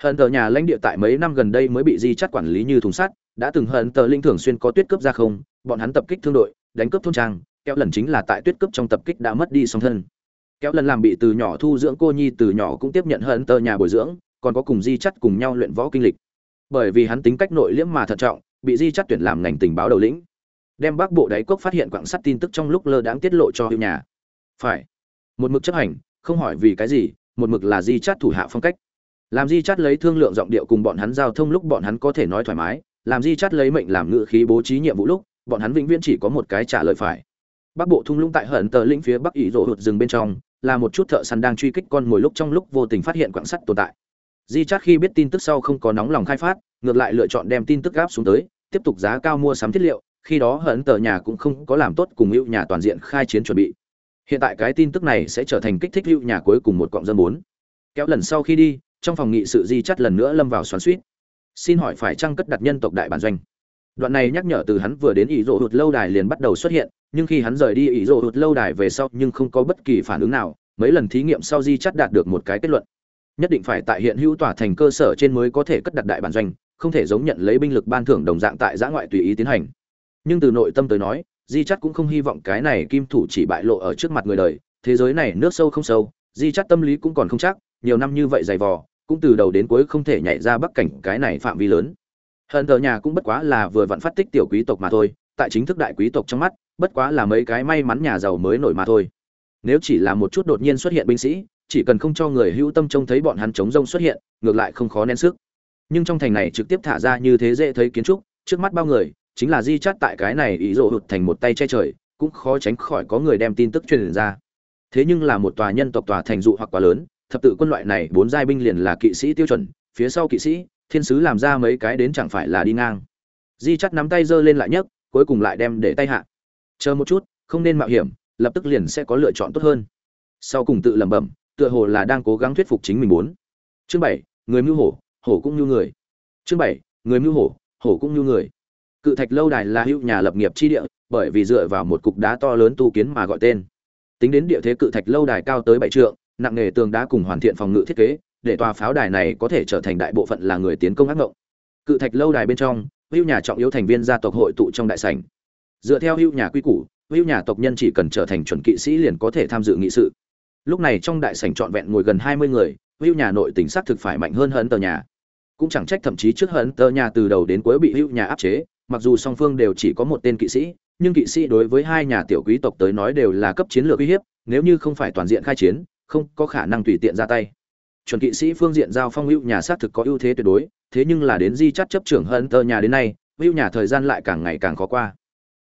Speaker 1: hận tờ nhà lãnh địa tại mấy năm gần đây mới bị di chắt quản lý như thùng sắt, đã từng hận tờ linh thường xuyên có tuyết cướp ra không, bọn hắn tập kích thương đội, đánh cướp thôn trang, kéo lần chính là tại tuyết cướp trong tập kích đã mất đi song thân. Kéo lần làm bị từ nhỏ thu dưỡng cô nhi từ nhỏ cũng tiếp nhận hận tờ nhà bồi dưỡng, còn có cùng di chắt cùng nhau luyện võ kinh lịch. Bởi vì hắn tính cách nội liễm mà thận trọng, bị di chắt tuyển làm ngành tình báo đầu lĩnh. Đem bác bộ đáy cốc phát hiện quảng sắt tin tức trong lúc lơ đãng tiết lộ cho hiệu nhà. Phải. Một mực chấp hành, không hỏi vì cái gì, một mực là di chắt thủ hạ phong cách làm di chắt lấy thương lượng giọng điệu cùng bọn hắn giao thông lúc bọn hắn có thể nói thoải mái, làm di chắt lấy mệnh làm ngự khí bố trí nhiệm vụ lúc, bọn hắn vĩnh viễn chỉ có một cái trả lời phải. Bắc bộ thung lũng tại hận tờ lĩnh phía bắc ỷ rỗ hụt rừng bên trong, là một chút thợ săn đang truy kích con mồi lúc trong lúc vô tình phát hiện quặng sắt tồn tại. Di chắc khi biết tin tức sau không có nóng lòng khai phát, ngược lại lựa chọn đem tin tức gáp xuống tới, tiếp tục giá cao mua sắm thiết liệu, khi đó hận tờ nhà cũng không có làm tốt cùng hữu nhà toàn diện khai chiến chuẩn bị. Hiện tại cái tin tức này sẽ trở thành kích thích hữu nhà cuối cùng một cọng dân bốn. Kéo lần sau khi đi trong phòng nghị sự di chắt lần nữa lâm vào xoắn suýt. Xin hỏi phải chăng cất đặt nhân tộc đại bản doanh? Đoạn này nhắc nhở từ hắn vừa đến ý rộ hụt lâu đài liền bắt đầu xuất hiện, nhưng khi hắn rời đi ý rộ hụt lâu đài về sau nhưng không có bất kỳ phản ứng nào, mấy lần thí nghiệm sau di chắt đạt được một cái kết luận. Nhất định phải tại hiện hữu tỏa thành cơ sở trên mới có thể cất đặt đại bản doanh, không thể giống nhận lấy binh lực ban thưởng đồng dạng tại giã ngoại tùy ý tiến hành. Nhưng từ nội tâm tới nói, di chắt cũng không hy vọng cái này kim thủ chỉ bại lộ ở trước mặt người đời, thế giới này nước sâu không sâu, di chắt tâm lý cũng còn không chắc nhiều năm như vậy dày vò, cũng từ đầu đến cuối không thể nhảy ra bắc cảnh cái này phạm vi lớn. Hận thờ nhà cũng bất quá là vừa vặn phát tích tiểu quý tộc mà thôi, tại chính thức đại quý tộc trong mắt, bất quá là mấy cái may mắn nhà giàu mới nổi mà thôi. Nếu chỉ là một chút đột nhiên xuất hiện binh sĩ, chỉ cần không cho người hữu tâm trông thấy bọn hắn chống rông xuất hiện, ngược lại không khó nén sức. Nhưng trong thành này trực tiếp thả ra như thế dễ thấy kiến trúc, trước mắt bao người, chính là di chát tại cái này ý rộ hụt thành một tay che trời, cũng khó tránh khỏi có người đem tin tức truyền ra. Thế nhưng là một tòa nhân tộc tòa thành dụ hoặc quá lớn thập tự quân loại này, bốn giai binh liền là kỵ sĩ tiêu chuẩn, phía sau kỵ sĩ, thiên sứ làm ra mấy cái đến chẳng phải là đi ngang. Di chắt nắm tay giơ lên lại nhấc, cuối cùng lại đem để tay hạ. Chờ một chút, không nên mạo hiểm, lập tức liền sẽ có lựa chọn tốt hơn. Sau cùng tự lẩm bẩm, tựa hồ là đang cố gắng thuyết phục chính mình muốn. Chương bảy, người mưu hổ hổ cũng như người. Chương bảy, người mưu hổ hổ cũng như người. Cự thạch lâu đài là hữu nhà lập nghiệp chi địa, bởi vì dựa vào một cục đá to lớn tu kiến mà gọi tên. Tính đến địa thế cự thạch lâu đài cao tới bảy trượng nặng nghề tường đá cùng hoàn thiện phòng ngự thiết kế, để tòa pháo đài này có thể trở thành đại bộ phận là người tiến công ác ngộng. Cự thạch lâu đài bên trong hưu nhà trọng yếu thành viên gia tộc hội tụ trong đại sảnh. Dựa theo hưu nhà quy củ hưu nhà tộc nhân chỉ cần trở thành chuẩn kỵ sĩ liền có thể tham dự nghị sự. Lúc này trong đại sảnh trọn vẹn ngồi gần hai mươi người hưu nhà nội tỉnh xác thực phải mạnh hơn hận tờ nhà. Cũng chẳng trách thậm chí trước hận tờ nhà từ đầu đến cuối bị hưu nhà áp chế, mặc dù song phương đều chỉ có một tên kỵ sĩ, nhưng kỵ sĩ đối với hai nhà tiểu quý tộc tới nói đều là cấp chiến lược uy hiếp, nếu như không phải toàn diện khai chiến không có khả năng tùy tiện ra tay. Chuẩn kỵ sĩ phương diện giao phong hữu nhà xác thực có ưu thế tuyệt đối, thế nhưng là đến di chắt chấp trưởng hơn tờ nhà đến nay, hữu nhà thời gian lại càng ngày càng khó qua.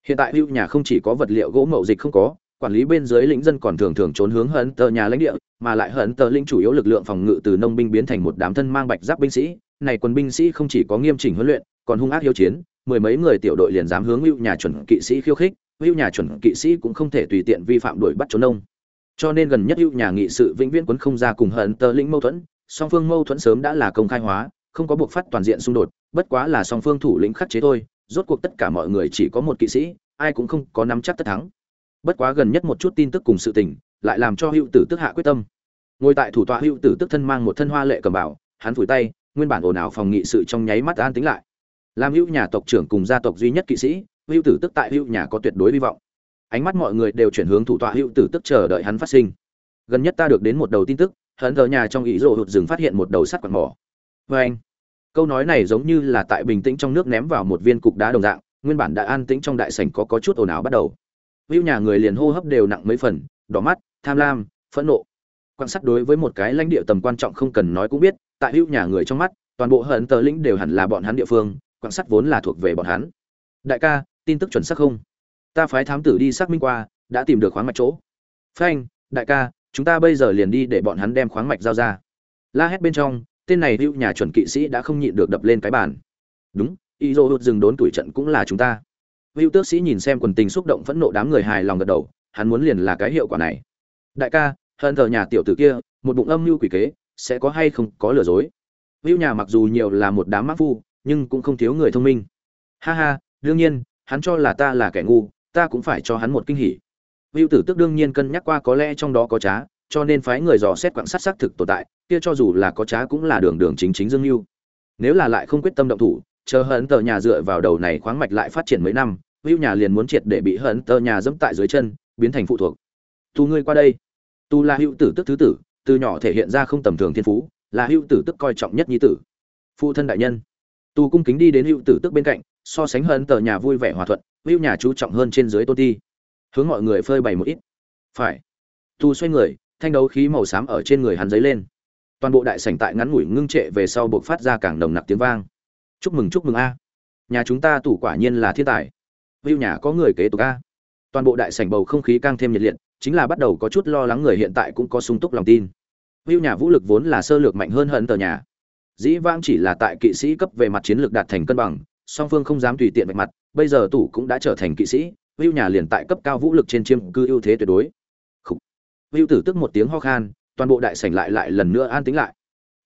Speaker 1: Hiện tại hữu nhà không chỉ có vật liệu gỗ mậu dịch không có, quản lý bên dưới lĩnh dân còn thường thường trốn hướng hận tờ nhà lãnh địa, mà lại hận tờ lĩnh chủ yếu lực lượng phòng ngự từ nông binh biến thành một đám thân mang bạch giáp binh sĩ. Này quân binh sĩ không chỉ có nghiêm chỉnh huấn luyện, còn hung ác hiếu chiến, mười mấy người tiểu đội liền dám hướng hữu nhà chuẩn kỵ sĩ khiêu khích, hữu nhà chuẩn kỵ sĩ cũng không thể tùy tiện vi phạm đuổi bắt trốn nông cho nên gần nhất hữu nhà nghị sự vĩnh viễn quấn không ra cùng hận tờ lĩnh mâu thuẫn, song phương mâu thuẫn sớm đã là công khai hóa, không có buộc phát toàn diện xung đột, bất quá là song phương thủ lĩnh khắc chế thôi, rốt cuộc tất cả mọi người chỉ có một kỵ sĩ, ai cũng không có nắm chắc tất thắng. Bất quá gần nhất một chút tin tức cùng sự tình, lại làm cho hữu tử tức hạ quyết tâm. Ngồi tại thủ tọa hữu tử tức thân mang một thân hoa lệ cầm bảo hắn phủi tay, nguyên bản ồn ào phòng nghị sự trong nháy mắt an tính lại. Làm hữu nhà tộc trưởng cùng gia tộc duy nhất kỵ sĩ, hữu tử tức tại hữu nhà có tuyệt đối hy vọng ánh mắt mọi người đều chuyển hướng thủ tọa hữu tử tức chờ đợi hắn phát sinh. Gần nhất ta được đến một đầu tin tức hận giờ nhà trong ý rộ hụt rừng phát hiện một đầu sắt quạt mỏ. Vê anh, câu nói này giống như là tại bình tĩnh trong nước ném vào một viên cục đá đồng dạng, nguyên bản đã an tĩnh trong đại sảnh có có chút ồn ào bắt đầu. Hữu nhà người liền hô hấp đều nặng mấy phần, đỏ mắt, tham lam, phẫn nộ. Quan sát đối với một cái lãnh địa tầm quan trọng không cần nói cũng biết, tại hữu nhà người trong mắt, toàn bộ hận tờ lĩnh đều hẳn là bọn hắn địa phương, quan sát vốn là thuộc về bọn hắn. Đại ca, tin tức chuẩn xác không? Ta phái thám tử đi xác minh qua, đã tìm được khoáng mạch chỗ. Phanh, đại ca, chúng ta bây giờ liền đi để bọn hắn đem khoáng mạch giao ra. La hét bên trong, tên này hữu nhà chuẩn kỵ sĩ đã không nhịn được đập lên cái bàn. Đúng y dô hụt dừng đốn tuổi trận cũng là chúng ta. Hữu tước sĩ nhìn xem quần tình xúc động phẫn nộ đám người hài lòng gật đầu, hắn muốn liền là cái hiệu quả này. Đại ca, hận thờ nhà tiểu tử kia, một bụng âm mưu quỷ kế, sẽ có hay không có lừa dối. Hữu nhà mặc dù nhiều là một đám mắc phu, nhưng cũng không thiếu người thông minh. Ha ha, đương nhiên, hắn cho là ta là kẻ ngu ta cũng phải cho hắn một kinh hỉ. Hữu tử tức đương nhiên cân nhắc qua có lẽ trong đó có trá, cho nên phái người dò xét quặng sát xác thực tồn tại, kia cho dù là có trá cũng là đường đường chính chính dương mưu nếu là lại không quyết tâm động thủ, chờ hận tờ nhà dựa vào đầu này khoáng mạch lại phát triển mấy năm hữu nhà liền muốn triệt để bị hận tờ nhà dẫm tại dưới chân, biến thành phụ thuộc. Tu ngươi qua đây. Tu là hữu tử tức thứ tử, từ nhỏ thể hiện ra không tầm thường thiên phú, là hữu tử tức coi trọng nhất nhi tử. Phụ thân đại nhân. Tu cung kính đi đến hữu tử tức bên cạnh, so sánh hận tờ nhà vui vẻ hòa thuận hữu nhà chú trọng hơn trên dưới tôn ti. Hướng mọi người phơi bày một ít. Phải. Tu xoay người, thanh đấu khí màu xám ở trên người hắn giấy lên. Toàn bộ đại sảnh tại ngắn ngủi ngưng trệ về sau buộc phát ra càng nồng nặc tiếng vang. Chúc mừng chúc mừng a. Nhà chúng ta tủ quả nhiên là thiên tài. Hữu nhà có người kế tục a. Toàn bộ đại sảnh bầu không khí càng thêm nhiệt liệt, chính là bắt đầu có chút lo lắng người hiện tại cũng có sung túc lòng tin. Hữu nhà vũ lực vốn là sơ lược mạnh hơn hận tờ nhà. Dĩ vãng chỉ là tại kỵ sĩ cấp về mặt chiến lược đạt thành cân bằng, song phương không dám tùy tiện vạch mặt bây giờ tủ cũng đã trở thành kỵ sĩ hữu nhà liền tại cấp cao vũ lực trên chiêm cư ưu thế tuyệt đối. Hữu tử tức một tiếng ho khan, toàn bộ đại sảnh lại lại lần nữa an tĩnh lại.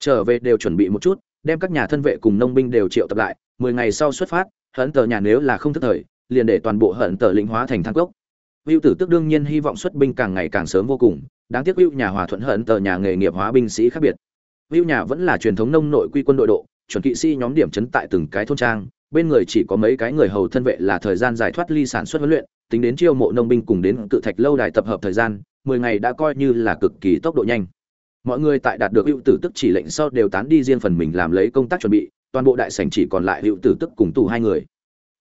Speaker 1: Trở về đều chuẩn bị một chút, đem các nhà thân vệ cùng nông binh đều triệu tập lại, mười ngày sau xuất phát, hận tờ nhà nếu là không thức thời, liền để toàn bộ hận tờ lĩnh hóa thành thang cốc. Hữu tử tức đương nhiên hy vọng xuất binh càng ngày càng sớm vô cùng, đáng tiếc hữu nhà hòa thuận hận tờ nhà nghề nghiệp hóa binh sĩ khác biệt. Hữu nhà vẫn là truyền thống nông nội quy quân đội độ, chuẩn kỵ sĩ nhóm điểm chấn tại từng cái thôn trang bên người chỉ có mấy cái người hầu thân vệ là thời gian giải thoát ly sản xuất huấn luyện, tính đến chiêu mộ nông binh cùng đến cự thạch lâu đài tập hợp thời gian, mười ngày đã coi như là cực kỳ tốc độ nhanh. Mọi người tại đạt được hữu tử tức chỉ lệnh sau đều tán đi riêng phần mình làm lấy công tác chuẩn bị, toàn bộ đại sảnh chỉ còn lại hữu tử tức cùng tù hai người.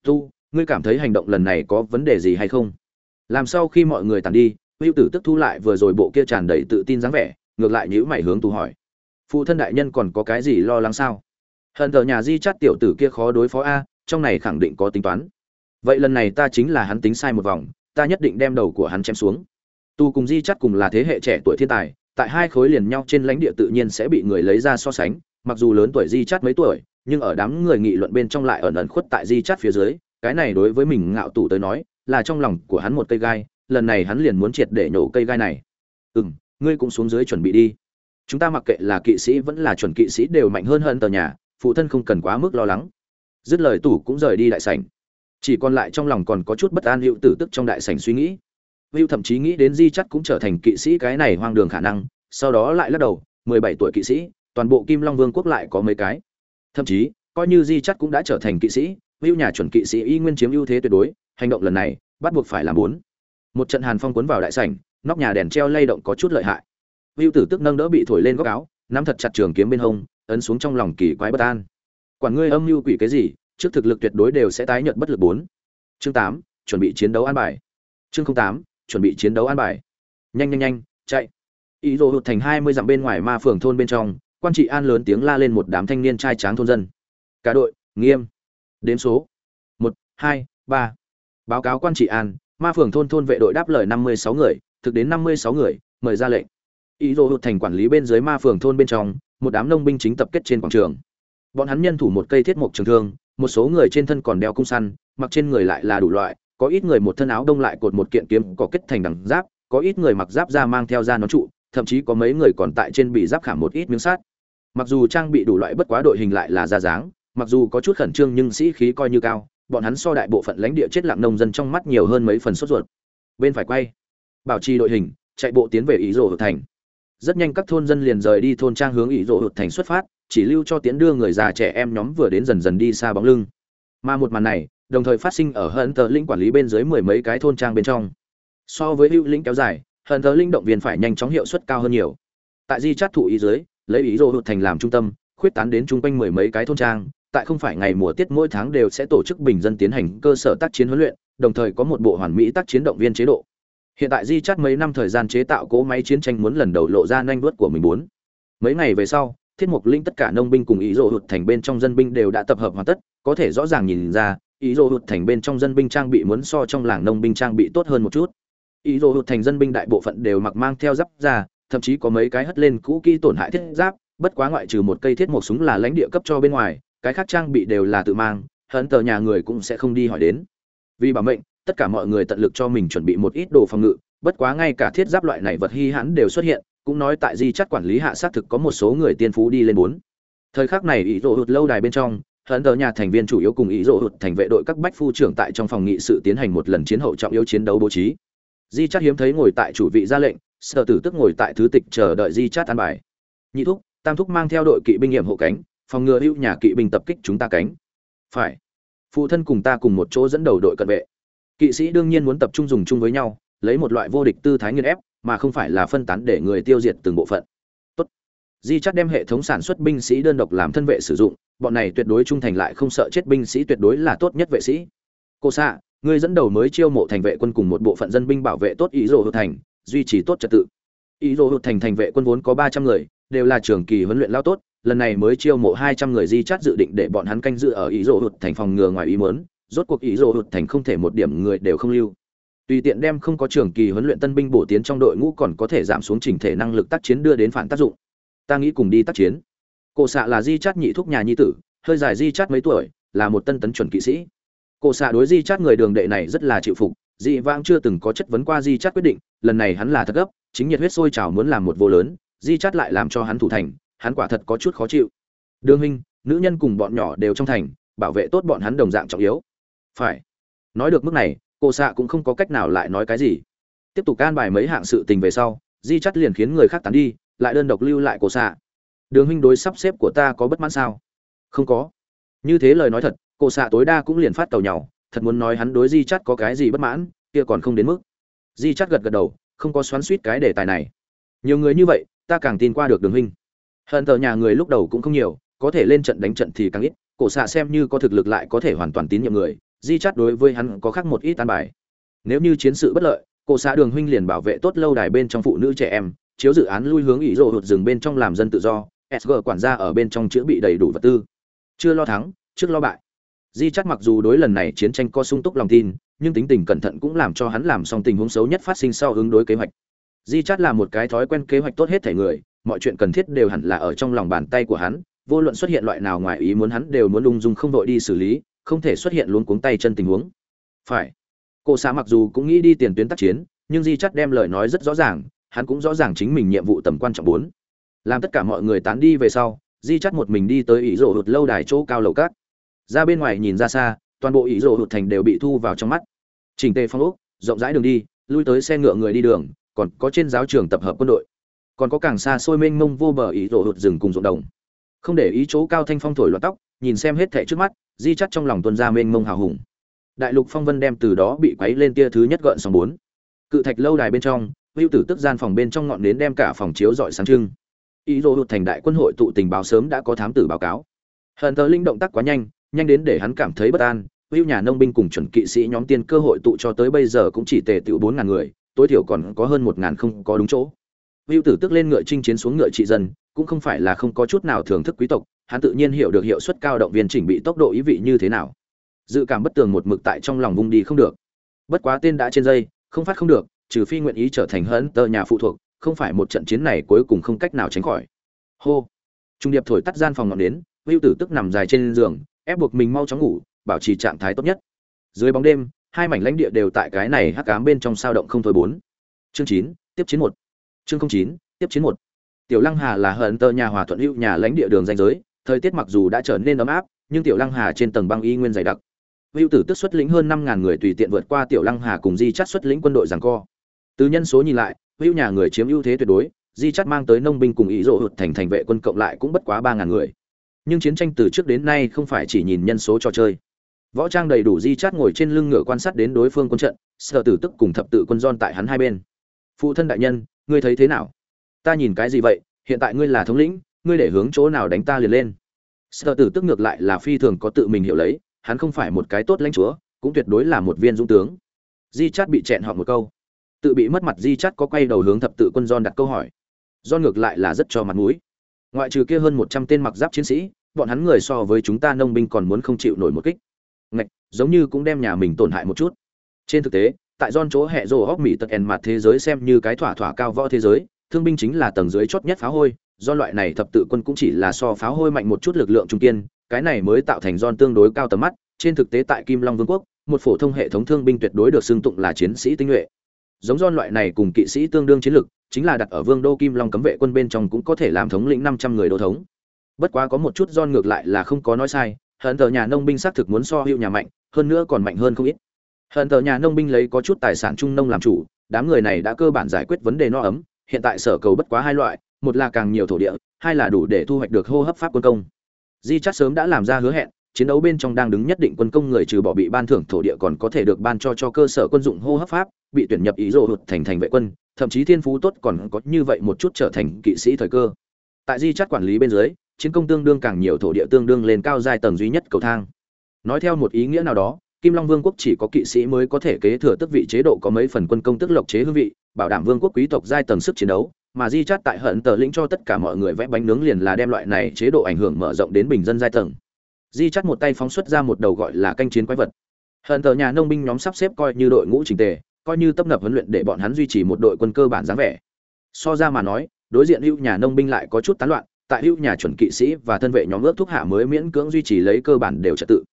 Speaker 1: Tu, ngươi cảm thấy hành động lần này có vấn đề gì hay không? Làm sau khi mọi người tàn đi, hữu tử tức thu lại vừa rồi bộ kia tràn đầy tự tin dáng vẻ, ngược lại nhữ mày hướng tù hỏi. Phụ thân đại nhân còn có cái gì lo lắng sao? Hận thờ nhà di chắt tiểu tử kia khó đối phó a, trong này khẳng định có tính toán. Vậy lần này ta chính là hắn tính sai một vòng, ta nhất định đem đầu của hắn chém xuống. Tu cùng di chắt cùng là thế hệ trẻ tuổi thiên tài, tại hai khối liền nhau trên lãnh địa tự nhiên sẽ bị người lấy ra so sánh, mặc dù lớn tuổi di chắt mấy tuổi, nhưng ở đám người nghị luận bên trong lại ẩn ẩn khuất tại di chắt phía dưới, cái này đối với mình ngạo tủ tới nói, là trong lòng của hắn một cây gai, lần này hắn liền muốn triệt để nhổ cây gai này. Ừ m ngươi cũng xuống dưới chuẩn bị đi. Chúng ta mặc kệ là kỵ sĩ vẫn là chuẩn kỵ sĩ đều mạnh hơn hơn tờ nhà phụ thân không cần quá mức lo lắng. Dứt lời tủ cũng rời đi đại sảnh. Chỉ còn lại trong lòng còn có chút bất an hữu tử tức trong đại sảnh suy nghĩ. Hữu thậm chí nghĩ đến di chắc cũng trở thành kỵ sĩ cái này hoang đường khả năng, sau đó lại lắc đầu, mười bảy tuổi kỵ sĩ, toàn bộ kim long vương quốc lại có mấy cái. Thậm chí, coi như di chắc cũng đã trở thành kỵ sĩ hữu nhà chuẩn kỵ sĩ y nguyên chiếm ưu thế tuyệt đối, hành động lần này, bắt buộc phải làm bốn. Một trận hàn phong cuốn vào đại sảnh, nóc nhà đèn treo lay động có chút lợi hại. Hữu tử tức nâng đỡ bị thổi lên góc áo, nắm thật chặt trường kiếm bên hông ấn xuống trong lòng kỳ quái bất an. Quản ngươi âm mưu quỷ cái gì, trước thực lực tuyệt đối đều sẽ tái nhận bất lực bốn. Chương tám, chuẩn bị chiến đấu an bài. Chương tám, chuẩn bị chiến đấu an bài. Nhanh nhanh nhanh, chạy. Ý đồ hụt thành hai mươi dặm bên ngoài ma phường thôn bên trong, quan trị an lớn tiếng la lên một đám thanh niên trai tráng thôn dân. Cả đội, nghiêm. Đếm số. Một, hai, ba. Báo cáo quan trị an, ma phường thôn thôn vệ đội đáp lời năm mươi sáu người, thực đến năm mươi sáu người, mời ra lệnh. Ý đồ hụt thành quản lý bên dưới ma phường thôn bên trong một đám nông binh chính tập kết trên quảng trường. Bọn hắn nhân thủ một cây thiết mộc trường thương, một số người trên thân còn đeo cung săn, mặc trên người lại là đủ loại, có ít người một thân áo đông lại cột một kiện kiếm có kết thành đằng giáp, có ít người mặc giáp ra mang theo ra nón trụ, thậm chí có mấy người còn tại trên bị giáp khảm một ít miếng sắt. Mặc dù trang bị đủ loại bất quá đội hình lại là ra dáng, mặc dù có chút khẩn trương nhưng sĩ khí coi như cao, bọn hắn so đại bộ phận lãnh địa chết lặng nông dân trong mắt nhiều hơn mấy phần sốt ruột. Bên phải quay, bảo trì đội hình, chạy bộ tiến về ý rổ thành rất nhanh các thôn dân liền rời đi thôn trang hướng ý hụt thành xuất phát, chỉ lưu cho tiến đưa người già trẻ em nhóm vừa đến dần dần đi xa bóng lưng. Mà một màn này, đồng thời phát sinh ở hận tờ linh quản lý bên dưới mười mấy cái thôn trang bên trong. So với hữu lĩnh kéo dài, hận tờ linh động viên phải nhanh chóng hiệu suất cao hơn nhiều. Tại di chát thụ ý dưới, lấy ý rô hụt thành làm trung tâm, khuyết tán đến chung quanh mười mấy cái thôn trang, tại không phải ngày mùa tiết mỗi tháng đều sẽ tổ chức bình dân tiến hành cơ sở tác chiến huấn luyện, đồng thời có một bộ hoàn mỹ tác chiến động viên chế độ hiện tại di chắt mấy năm thời gian chế tạo cỗ máy chiến tranh muốn lần đầu lộ ra nhanh đuốt của mình muốn mấy ngày về sau, thiết mục linh tất cả nông binh cùng ý dỗ hụt thành bên trong dân binh đều đã tập hợp hoàn tất, có thể rõ ràng nhìn ra, ý dỗ hụt thành bên trong dân binh trang bị muốn so trong làng nông binh trang bị tốt hơn một chút. Ý dỗ hụt thành dân binh đại bộ phận đều mặc mang theo giáp ra thậm chí có mấy cái hất lên cũ kỹ tổn hại thiết giáp, bất quá ngoại trừ một cây thiết một súng là lãnh địa cấp cho bên ngoài, cái khác trang bị đều là tự mang hận tờ nhà người cũng sẽ không đi hỏi đến. Vì bảo mệnh tất cả mọi người tận lực cho mình chuẩn bị một ít đồ phòng ngự, bất quá ngay cả thiết giáp loại này vật hy hãn đều xuất hiện, cũng nói tại di chắt quản lý hạ xác thực có một số người tiên phú đi lên bốn. Thời khắc này ý rỗ hụt lâu đài bên trong hận tờ nhà thành viên chủ yếu cùng ý rỗ hụt thành vệ đội các bách phu trưởng tại trong phòng nghị sự tiến hành một lần chiến hậu trọng yếu chiến đấu bố trí. Di chắt hiếm thấy ngồi tại chủ vị ra lệnh, sở tử tức ngồi tại thứ tịch chờ đợi di chắt an bài. Nhị thúc, tam thúc mang theo đội kỵ binh nghiệm hộ cánh, phòng ngừa hữu nhà kỵ binh tập kích chúng ta cánh. Phải. Phụ thân cùng ta cùng một chỗ dẫn đầu đội cận vệ kỵ sĩ đương nhiên muốn tập trung dùng chung với nhau, lấy một loại vô địch tư thái nghiên ép, mà không phải là phân tán để người tiêu diệt từng bộ phận. Tốt. di chắc đem hệ thống sản xuất binh sĩ đơn độc làm thân vệ sử dụng, bọn này tuyệt đối trung thành lại không sợ chết binh sĩ tuyệt đối là tốt nhất vệ sĩ. Cô xạ ngươi dẫn đầu mới chiêu mộ thành vệ quân cùng một bộ phận dân binh bảo vệ tốt ý rồ hữu thành, duy trì tốt trật tự. Ý rồ hữu thành thành vệ quân vốn có ba trăm người, đều là trường kỳ huấn luyện lao tốt, lần này mới chiêu mộ hai trăm người di chắt dự định để bọn hắn canh dự ở ý rồ hữu thành phòng ngừa ngoài ý muốn rốt cuộc ý rồ hụt thành không thể một điểm người đều không lưu. Tùy tiện đem không có trường kỳ huấn luyện tân binh bổ tiến trong đội ngũ còn có thể giảm xuống trình thể năng lực tác chiến đưa đến phản tác dụng. Ta nghĩ cùng đi tác chiến. Cổ xạ là di chát nhị thúc nhà nhi tử, hơi dài di chát mấy tuổi, là một tân tấn chuẩn kỵ sĩ. Cổ xạ đối di chát người đường đệ này rất là chịu phục, dị vãng chưa từng có chất vấn qua di chát quyết định, lần này hắn là thật gấp, chính nhiệt huyết sôi trào muốn làm một vô lớn, di chát lại làm cho hắn thủ thành, hắn quả thật có chút khó chịu. Đương huynh, nữ nhân cùng bọn nhỏ đều trong thành, bảo vệ tốt bọn hắn đồng dạng trọng yếu phải. Nói được mức này cô xạ cũng không có cách nào lại nói cái gì. Tiếp tục can bài mấy hạng sự tình về sau, di chắt liền khiến người khác tán đi, lại đơn độc lưu lại cô xạ đường huynh đối sắp xếp của ta có bất mãn sao? Không có. Như thế lời nói thật cô xạ tối đa cũng liền phát tàu nhau thật muốn nói hắn đối di chắt có cái gì bất mãn, kia còn không đến mức. Di chắt gật gật đầu, không có xoắn suýt cái đề tài này. Nhiều người như vậy, ta càng tin qua được đường huynh. Hận tờ nhà người lúc đầu cũng không nhiều, có thể lên trận đánh trận thì càng ít, cổ xạ xem như có thực lực lại có thể hoàn toàn tín nhiệm người di Chát đối với hắn có khác một ít tan bài. Nếu như chiến sự bất lợi cổ xã đường huynh liền bảo vệ tốt lâu đài bên trong phụ nữ trẻ em, chiếu dự án lui hướng ý rộ hụt rừng bên trong làm dân tự do sg quản gia ở bên trong chữa bị đầy đủ vật tư. Chưa lo thắng, trước lo bại. Di chắc mặc dù đối lần này chiến tranh có sung túc lòng tin, nhưng tính tình cẩn thận cũng làm cho hắn làm xong tình huống xấu nhất phát sinh sau ứng đối kế hoạch. Di Chát là một cái thói quen kế hoạch tốt hết thể người, mọi chuyện cần thiết đều hẳn là ở trong lòng bàn tay của hắn, vô luận xuất hiện loại nào ngoài ý muốn hắn đều muốn lung dung không đội đi xử lý không thể xuất hiện luống cuống tay chân tình huống. Phải. Cô xã mặc dù cũng nghĩ đi tiền tuyến tác chiến, nhưng di chắt đem lời nói rất rõ ràng, hắn cũng rõ ràng chính mình nhiệm vụ tầm quan trọng bốn. Làm tất cả mọi người tán đi về sau, di chắt một mình đi tới ỷ rộ hụt lâu đài chỗ cao lầu cát ra bên ngoài nhìn ra xa, toàn bộ ỷ rộ hụt thành đều bị thu vào trong mắt. Chỉnh tề phong ốc rộng rãi đường đi, lui tới xe ngựa người đi đường, còn có trên giáo trường tập hợp quân đội. Còn có càng xa xôi mênh mông vô bờ ỷ rộ hụt rừng cùng ruộng đồng. Không để ý chỗ cao thanh phong thổi loạt tóc, nhìn xem hết thảy trước mắt di chắt trong lòng tuân ra mênh mông hào hùng. Đại lục phong vân đem từ đó bị quấy lên tia thứ nhất gợn sóng bốn. Cự thạch lâu đài bên trong hữu tử tức gian phòng bên trong ngọn nến đem cả phòng chiếu dọi sáng trưng. Ý đồ hụt thành đại quân hội tụ tình báo sớm đã có thám tử báo cáo. Hận tờ linh động tác quá nhanh nhanh đến để hắn cảm thấy bất an hữu nhà nông binh cùng chuẩn kỵ sĩ nhóm tiên cơ hội tụ cho tới bây giờ cũng chỉ tề tựu bốn ngàn người, tối thiểu còn có hơn một ngàn không có đúng chỗ. Hữu tử tức lên ngựa chinh chiến xuống ngựa trị dân, cũng không phải là không có chút nào thưởng thức quý tộc hắn tự nhiên hiểu được hiệu suất cao động viên chỉnh bị tốc độ ý vị như thế nào. Dự cảm bất tường một mực tại trong lòng vung đi không được. Bất quá tên đã trên dây, không phát không được, trừ phi nguyện ý trở thành hấn tờ nhà phụ thuộc, không phải một trận chiến này cuối cùng không cách nào tránh khỏi. Hô! Trung điệp thổi tắt gian phòng ngọn đến hữu tử tức nằm dài trên giường, ép buộc mình mau chóng ngủ, bảo trì trạng thái tốt nhất. Dưới bóng đêm, hai mảnh lãnh địa đều tại cái này hắc ám bên trong sao động không thôi bốn. Chương chín, tiếp chiến một. Chương chín, tiếp chiến một. Tiểu lăng hà là hận tờ nhà hòa thuận hữu nhà lãnh địa đường danh giới thời tiết mặc dù đã trở nên ấm áp, nhưng tiểu lăng hà trên tầng băng y nguyên dày đặc. Hữu tử tức xuất lĩnh hơn năm ngàn người tùy tiện vượt qua tiểu lăng hà cùng di chắt xuất lĩnh quân đội giằng co. Từ nhân số nhìn lại hữu nhà người chiếm ưu thế tuyệt đối, di chắt mang tới nông binh cùng ý rộ hụt thành thành vệ quân cộng lại cũng bất quá ba ngàn người. Nhưng chiến tranh từ trước đến nay không phải chỉ nhìn nhân số trò chơi. Võ trang đầy đủ di chát ngồi trên lưng ngựa quan sát đến đối phương quân trận Sở tử tức cùng thập tự quân don tại hắn hai bên. Phụ thân đại nhân, ngươi thấy thế nào? Ta nhìn cái gì vậy? Hiện tại ngươi là thống lĩnh ngươi để hướng chỗ nào đánh ta liền lên. Sợ tử tức ngược lại là phi thường có tự mình hiểu lấy, hắn không phải một cái tốt lãnh chúa, cũng tuyệt đối là một viên dũng tướng. Di chát bị chẹn họ một câu. Tự bị mất mặt di chát có quay đầu hướng thập tự quân don đặt câu hỏi. Do ngược lại là rất cho mặt mũi. Ngoại trừ kia hơn một trăm tên mặc giáp chiến sĩ, bọn hắn người so với chúng ta nông binh còn muốn không chịu nổi một kích. Ngạch, giống như cũng đem nhà mình tổn hại một chút. Trên thực tế, tại don chỗ hệ rồ hóc mỹ tật ẻn mặt thế giới xem như cái thỏa thỏa cao võ thế giới, thương binh chính là tầng dưới chót nhất phá hôi do loại này thập tự quân cũng chỉ là so pháo hôi mạnh một chút lực lượng trung kiên, cái này mới tạo thành don tương đối cao tầm mắt, trên thực tế tại kim long vương quốc, một phổ thông hệ thống thương binh tuyệt đối được xưng tụng là chiến sĩ tinh nhuệ. Giống don loại này cùng kỵ sĩ tương đương chiến lực, chính là đặt ở vương đô kim long cấm vệ quân bên trong cũng có thể làm thống lĩnh năm trăm người đô thống. Bất quá có một chút don ngược lại là không có nói sai, hận tờ nhà nông binh xác thực muốn so hữu nhà mạnh, hơn nữa còn mạnh hơn không ít. Hận tờ nhà nông binh lấy có chút tài sản trung nông làm chủ, đám người này đã cơ bản giải quyết vấn đề no ấm, hiện tại sở cầu bất quá hai loại một là càng nhiều thổ địa, hai là đủ để thu hoạch được hô hấp pháp quân công. Di chắc sớm đã làm ra hứa hẹn, chiến đấu bên trong đang đứng nhất định quân công người trừ bỏ bị ban thưởng thổ địa còn có thể được ban cho cho cơ sở quân dụng hô hấp pháp, bị tuyển nhập ý rộ hụt thành thành vệ quân, thậm chí thiên phú tốt còn có như vậy một chút trở thành kỵ sĩ thời cơ. Tại di chắt quản lý bên dưới, chiến công tương đương càng nhiều thổ địa tương đương lên cao giai tầng duy nhất cầu thang. Nói theo một ý nghĩa nào đó, kim long vương quốc chỉ có kỵ sĩ mới có thể kế thừa tức vị chế độ có mấy phần quân công tức lộc chế hương vị, bảo đảm vương quốc quý tộc giai tầng sức chiến đấu mà di chát tại hận tờ lĩnh cho tất cả mọi người vẽ bánh nướng liền là đem loại này chế độ ảnh hưởng mở rộng đến bình dân giai tầng. Di chát một tay phóng xuất ra một đầu gọi là canh chiến quái vật. Hận tờ nhà nông binh nhóm sắp xếp coi như đội ngũ trình tề, coi như tấp nập huấn luyện để bọn hắn duy trì một đội quân cơ bản dáng vẻ. So ra mà nói, đối diện hữu nhà nông binh lại có chút tán loạn, tại hữu nhà chuẩn kỵ sĩ và thân vệ nhóm ước thúc hạ mới miễn cưỡng duy trì lấy cơ bản đều trật tự.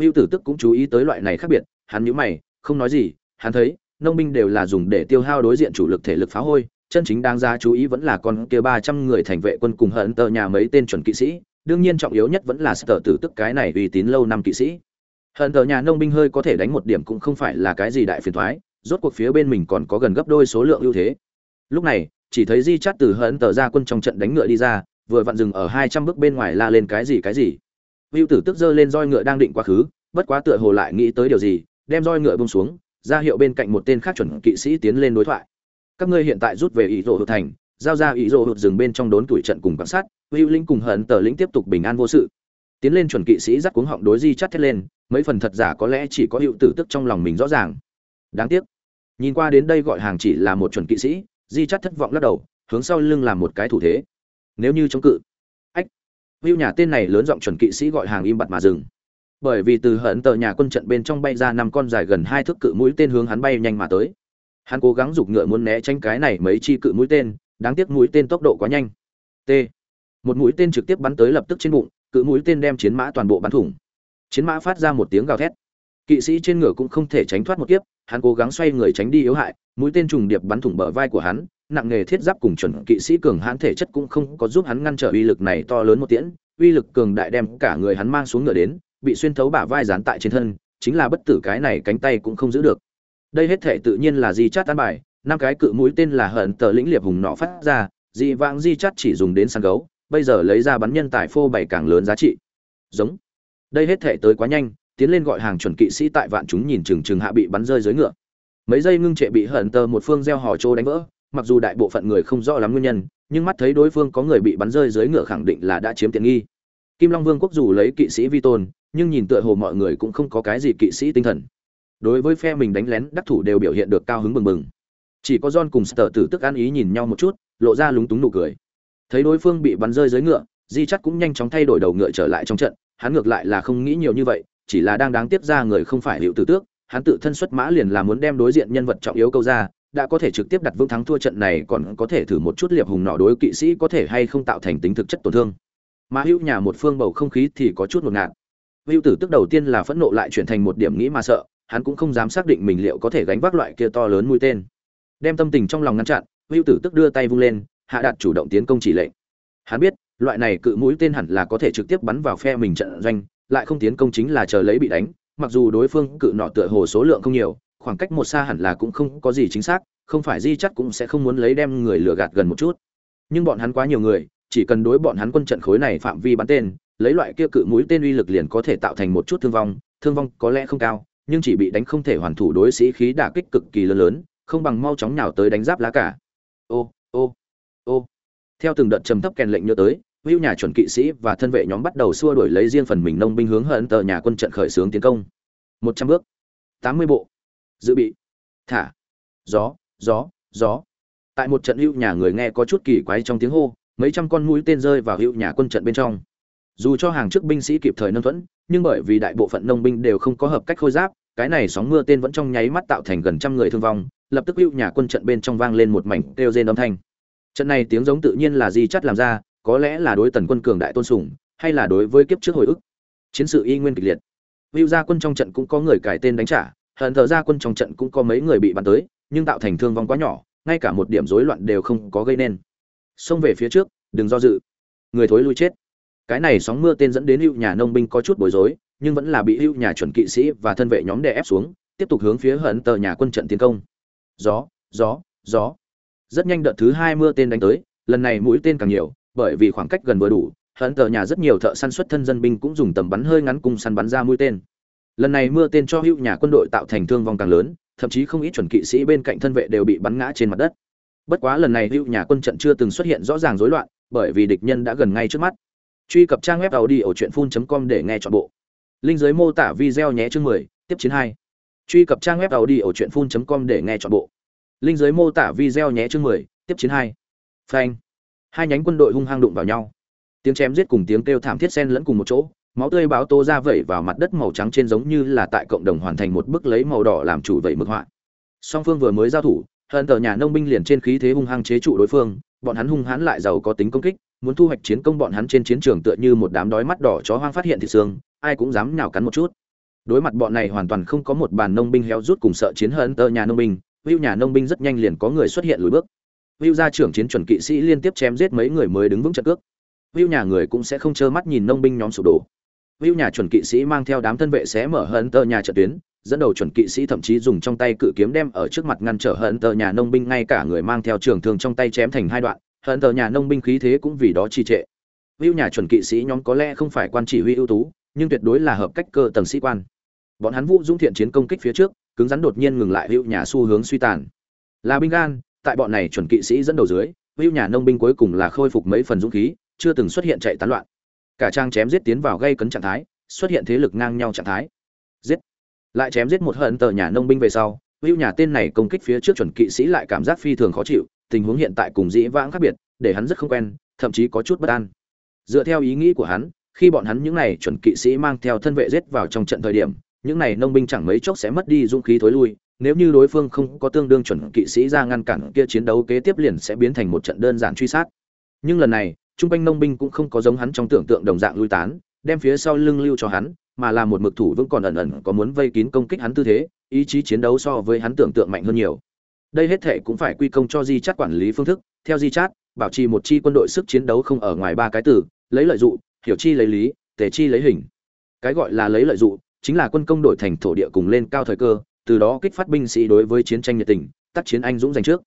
Speaker 1: Hữu tử tức cũng chú ý tới loại này khác biệt, hắn nhíu mày, không nói gì, hắn thấy, nông binh đều là dùng để tiêu hao đối diện chủ lực thể lực phá hôi chân chính đáng giá chú ý vẫn là con kia ba trăm người thành vệ quân cùng hận tờ nhà mấy tên chuẩn kỵ sĩ, đương nhiên trọng yếu nhất vẫn là sở tử tức cái này uy tín lâu năm kỵ sĩ. Hận tờ nhà nông binh hơi có thể đánh một điểm cũng không phải là cái gì đại phiền thoái, rốt cuộc phía bên mình còn có gần gấp đôi số lượng ưu thế. Lúc này, chỉ thấy di chát từ hận tờ ra quân trong trận đánh ngựa đi ra, vừa vặn dừng ở hai trăm bước bên ngoài la lên cái gì cái gì. Vưu tử tức giơ lên roi ngựa đang định quá khứ, bất quá tựa hồ lại nghĩ tới điều gì, đem roi ngựa buông xuống, ra hiệu bên cạnh một tên khác chuẩn kỵ sĩ tiến lên đối thoại các ngươi hiện tại rút về ý rỗ hụt thành, giao ra ý rỗ hụt rừng bên trong đốn tuổi trận cùng quan sát hữu linh cùng hận tờ lĩnh tiếp tục bình an vô sự. Tiến lên chuẩn kỵ sĩ dắt cuống họng đối di chắt thét lên, mấy phần thật giả có lẽ chỉ có hữu tử tức trong lòng mình rõ ràng. Đáng tiếc, nhìn qua đến đây gọi hàng chỉ là một chuẩn kỵ sĩ, di chắt thất vọng lắc đầu, hướng sau lưng làm một cái thủ thế. Nếu như chống cự, ách, hữu nhà tên này lớn giọng chuẩn kỵ sĩ gọi hàng im bặt mà dừng. Bởi vì từ hận tờ nhà quân trận bên trong bay ra năm con dài gần hai thước cự mũi tên hướng hắn bay nhanh mà tới hắn cố gắng giục ngựa muốn né tránh cái này mấy chi cự mũi tên, đáng tiếc mũi tên tốc độ quá nhanh. T. Một mũi tên trực tiếp bắn tới lập tức trên bụng, cự mũi tên đem chiến mã toàn bộ bắn thủng. Chiến mã phát ra một tiếng gào thét. Kỵ sĩ trên ngựa cũng không thể tránh thoát một kiếp, hắn cố gắng xoay người tránh đi yếu hại, mũi tên trùng điệp bắn thủng bờ vai của hắn, nặng nghề thiết giáp cùng chuẩn kỵ sĩ cường hãn thể chất cũng không có giúp hắn ngăn trở uy lực này to lớn một tiễn. Uy lực cường đại đem cả người hắn mang xuống ngựa đến, bị xuyên thấu bả vai dán tại trên thân, chính là bất tử cái này cánh tay cũng không giữ được đây hết thể tự nhiên là di chát tán bài, năm cái cự mũi tên là hận tờ lĩnh liệp hùng nọ phát ra, dị vãng di chát chỉ dùng đến săn gấu, bây giờ lấy ra bắn nhân tài phô bày càng lớn giá trị. Giống. Đây hết thể tới quá nhanh, tiến lên gọi hàng chuẩn kỵ sĩ tại vạn chúng nhìn chừng chừng hạ bị bắn rơi dưới ngựa. Mấy giây ngưng trệ bị hận tờ một phương gieo hò trô đánh vỡ, mặc dù đại bộ phận người không rõ lắm nguyên nhân, nhưng mắt thấy đối phương có người bị bắn rơi dưới ngựa khẳng định là đã chiếm tiện nghi. Kim long vương quốc dù lấy kỵ sĩ vi tôn, nhưng nhìn tựa hồ mọi người cũng không có cái gì kỵ sĩ tinh thần đối với phe mình đánh lén, đắc thủ đều biểu hiện được cao hứng bừng bừng chỉ có john cùng sở tử tức an ý nhìn nhau một chút, lộ ra lúng túng nụ cười. Thấy đối phương bị bắn rơi dưới ngựa, di chắc cũng nhanh chóng thay đổi đầu ngựa trở lại trong trận, hắn ngược lại là không nghĩ nhiều như vậy, chỉ là đang đáng tiếp ra người không phải hiệu tử tước, hắn tự thân xuất mã liền là muốn đem đối diện nhân vật trọng yếu câu ra, đã có thể trực tiếp đặt vững thắng thua trận này còn có thể thử một chút liệp hùng nọ đối kỵ sĩ có thể hay không tạo thành tính thực chất tổn thương. Mà hữu nhà một phương bầu không khí thì có chút ngột ngạt. Hữu tử tức đầu tiên là phẫn nộ lại chuyển thành một điểm nghĩ mà sợ hắn cũng không dám xác định mình liệu có thể gánh vác loại kia to lớn mũi tên. Đem tâm tình trong lòng ngăn chặn hữu tử tức đưa tay vung lên, hạ đạt chủ động tiến công chỉ lệnh. Hắn biết, loại này cự mũi tên hẳn là có thể trực tiếp bắn vào phe mình trận doanh, lại không tiến công chính là chờ lấy bị đánh, mặc dù đối phương cự nọ tựa hồ số lượng không nhiều, khoảng cách một xa hẳn là cũng không có gì chính xác, không phải di chắc cũng sẽ không muốn lấy đem người lừa gạt gần một chút. Nhưng bọn hắn quá nhiều người, chỉ cần đối bọn hắn quân trận khối này phạm vi bắn tên, lấy loại kia cự mũi tên uy lực liền có thể tạo thành một chút thương vong thương vong có lẽ không cao nhưng chỉ bị đánh không thể hoàn thủ đối sĩ khí đả kích cực kỳ lớn lớn, không bằng mau chóng nhào tới đánh giáp lá cả. Ô ô ô. Theo từng đợt trầm thấp kèn lệnh nhớ tới hữu nhà chuẩn kỵ sĩ và thân vệ nhóm bắt đầu xua đuổi lấy riêng phần mình nông binh hướng hận tờ nhà quân trận khởi xướng tiến công. Một trăm bước. Tám mươi bộ. Dự bị. Thả. Gió gió gió. Tại một trận hữu nhà người nghe có chút kỳ quái trong tiếng hô, mấy trăm con mũi tên rơi vào hữu nhà quân trận bên trong dù cho hàng trước binh sĩ kịp thời nâng thuẫn, nhưng bởi vì đại bộ phận nông binh đều không có hợp cách khôi giáp, cái này sóng mưa tên vẫn trong nháy mắt tạo thành gần trăm người thương vong, lập tức hữu nhà quân trận bên trong vang lên một mảnh kêu rên âm thanh. Trận này tiếng giống tự nhiên là di chắt làm ra, có lẽ là đối tần quân cường đại tôn sùng, hay là đối với kiếp trước hồi ức. Chiến sự y nguyên kịch liệt. Hữu gia quân trong trận cũng có người cải tên đánh trả, hận thờ gia quân trong trận cũng có mấy người bị bắn tới, nhưng tạo thành thương vong quá nhỏ, ngay cả một điểm rối loạn đều không có gây nên. Xông về phía trước, đừng do dự. Người thối lui chết cái này sóng mưa tên dẫn đến hữu nhà nông binh có chút bối rối, nhưng vẫn là bị hữu nhà chuẩn kỵ sĩ và thân vệ nhóm đè ép xuống, tiếp tục hướng phía hận tờ nhà quân trận tiến công. Gió gió gió. Rất nhanh đợt thứ hai mưa tên đánh tới, lần này mũi tên càng nhiều, bởi vì khoảng cách gần vừa đủ, hận tờ nhà rất nhiều thợ săn xuất thân dân binh cũng dùng tầm bắn hơi ngắn cùng săn bắn ra mũi tên. Lần này mưa tên cho hữu nhà quân đội tạo thành thương vong càng lớn, thậm chí không ít chuẩn kỵ sĩ bên cạnh thân vệ đều bị bắn ngã trên mặt đất. Bất quá lần này hữu nhà quân trận chưa từng xuất hiện rõ ràng rối loạn, bởi vì địch nhân đã gần ngay trước mắt truy cập trang web tàu đi ở truyện phun com để nghe chọn bộ. Linh giới mô tả video nhé chương 10, tiếp chiến 2. truy cập trang web tàu đi ở truyện phun com để nghe chọn bộ. Linh giới mô tả video nhé chương 10, tiếp chiến 2. phanh. Hai nhánh quân đội hung hăng đụng vào nhau. Tiếng chém giết cùng tiếng kêu thảm thiết xen lẫn cùng một chỗ. Máu tươi báo tô ra vẩy vào mặt đất màu trắng trên giống như là tại cộng đồng hoàn thành một bức lấy màu đỏ làm chủ vẩy mực họa. Song phương vừa mới giao thủ hận tờ nhà nông binh liền trên khí thế hung hăng chế trụ đối phương bọn hắn hung hãn lại giàu có tính công kích, muốn thu hoạch chiến công bọn hắn trên chiến trường tựa như một đám đói mắt đỏ chó hoang phát hiện thịt xương, ai cũng dám nhào cắn một chút. Đối mặt bọn này hoàn toàn không có một bàn nông binh héo rút cùng sợ chiến hận tơ nhà nông binh hữu nhà nông binh rất nhanh liền có người xuất hiện lùi bước. Hữu gia trưởng chiến chuẩn kỵ sĩ liên tiếp chém giết mấy người mới đứng vững trận cước. Hữu nhà người cũng sẽ không trơ mắt nhìn nông binh nhóm sụp đổ. Hữu nhà chuẩn kỵ sĩ mang theo đám thân vệ xé mở hận tơ nhà trận tuyến dẫn đầu chuẩn kỵ sĩ thậm chí dùng trong tay cự kiếm đem ở trước mặt ngăn trở hận tờ nhà nông binh, ngay cả người mang theo trường thường trong tay chém thành hai đoạn, hận tờ nhà nông binh khí thế cũng vì đó trì trệ. Hữu nhà chuẩn kỵ sĩ nhóm có lẽ không phải quan chỉ huy ưu tú, nhưng tuyệt đối là hợp cách cơ tầng sĩ quan. Bọn hắn vũ dũng thiện chiến công kích phía trước, cứng rắn đột nhiên ngừng lại hữu nhà xu hướng suy tàn. Là binh gan, tại bọn này chuẩn kỵ sĩ dẫn đầu dưới hữu nhà nông binh cuối cùng là khôi phục mấy phần dũng khí, chưa từng xuất hiện chạy tán loạn. Cả trang chém giết tiến vào gây cấn trạng thái, xuất hiện thế lực ngang nhau trạng thái. Giết lại chém giết một hận tờ nhà nông binh về sau, hữu nhà tên này công kích phía trước chuẩn kỵ sĩ lại cảm giác phi thường khó chịu, tình huống hiện tại cùng dĩ vãng khác biệt, để hắn rất không quen, thậm chí có chút bất an. Dựa theo ý nghĩ của hắn, khi bọn hắn những này chuẩn kỵ sĩ mang theo thân vệ giết vào trong trận thời điểm, những này nông binh chẳng mấy chốc sẽ mất đi dũng khí thối lui, nếu như đối phương không có tương đương chuẩn kỵ sĩ ra ngăn cản kia chiến đấu kế tiếp liền sẽ biến thành một trận đơn giản truy sát. Nhưng lần này, trung quanh nông binh cũng không có giống hắn trong tưởng tượng đồng dạng lui tán đem phía sau lưng lưu cho hắn, mà là một mực thủ vẫn còn ẩn ẩn có muốn vây kín công kích hắn tư thế, ý chí chiến đấu so với hắn tưởng tượng mạnh hơn nhiều. Đây hết thể cũng phải quy công cho di chát quản lý phương thức. Theo di chát, bảo trì một chi quân đội sức chiến đấu không ở ngoài ba cái từ, lấy lợi dụng hiểu chi lấy lý, tề chi lấy hình. Cái gọi là lấy lợi dụng chính là quân công đổi thành thổ địa cùng lên cao thời cơ, từ đó kích phát binh sĩ đối với chiến tranh nhiệt tình, tác chiến anh dũng giành trước.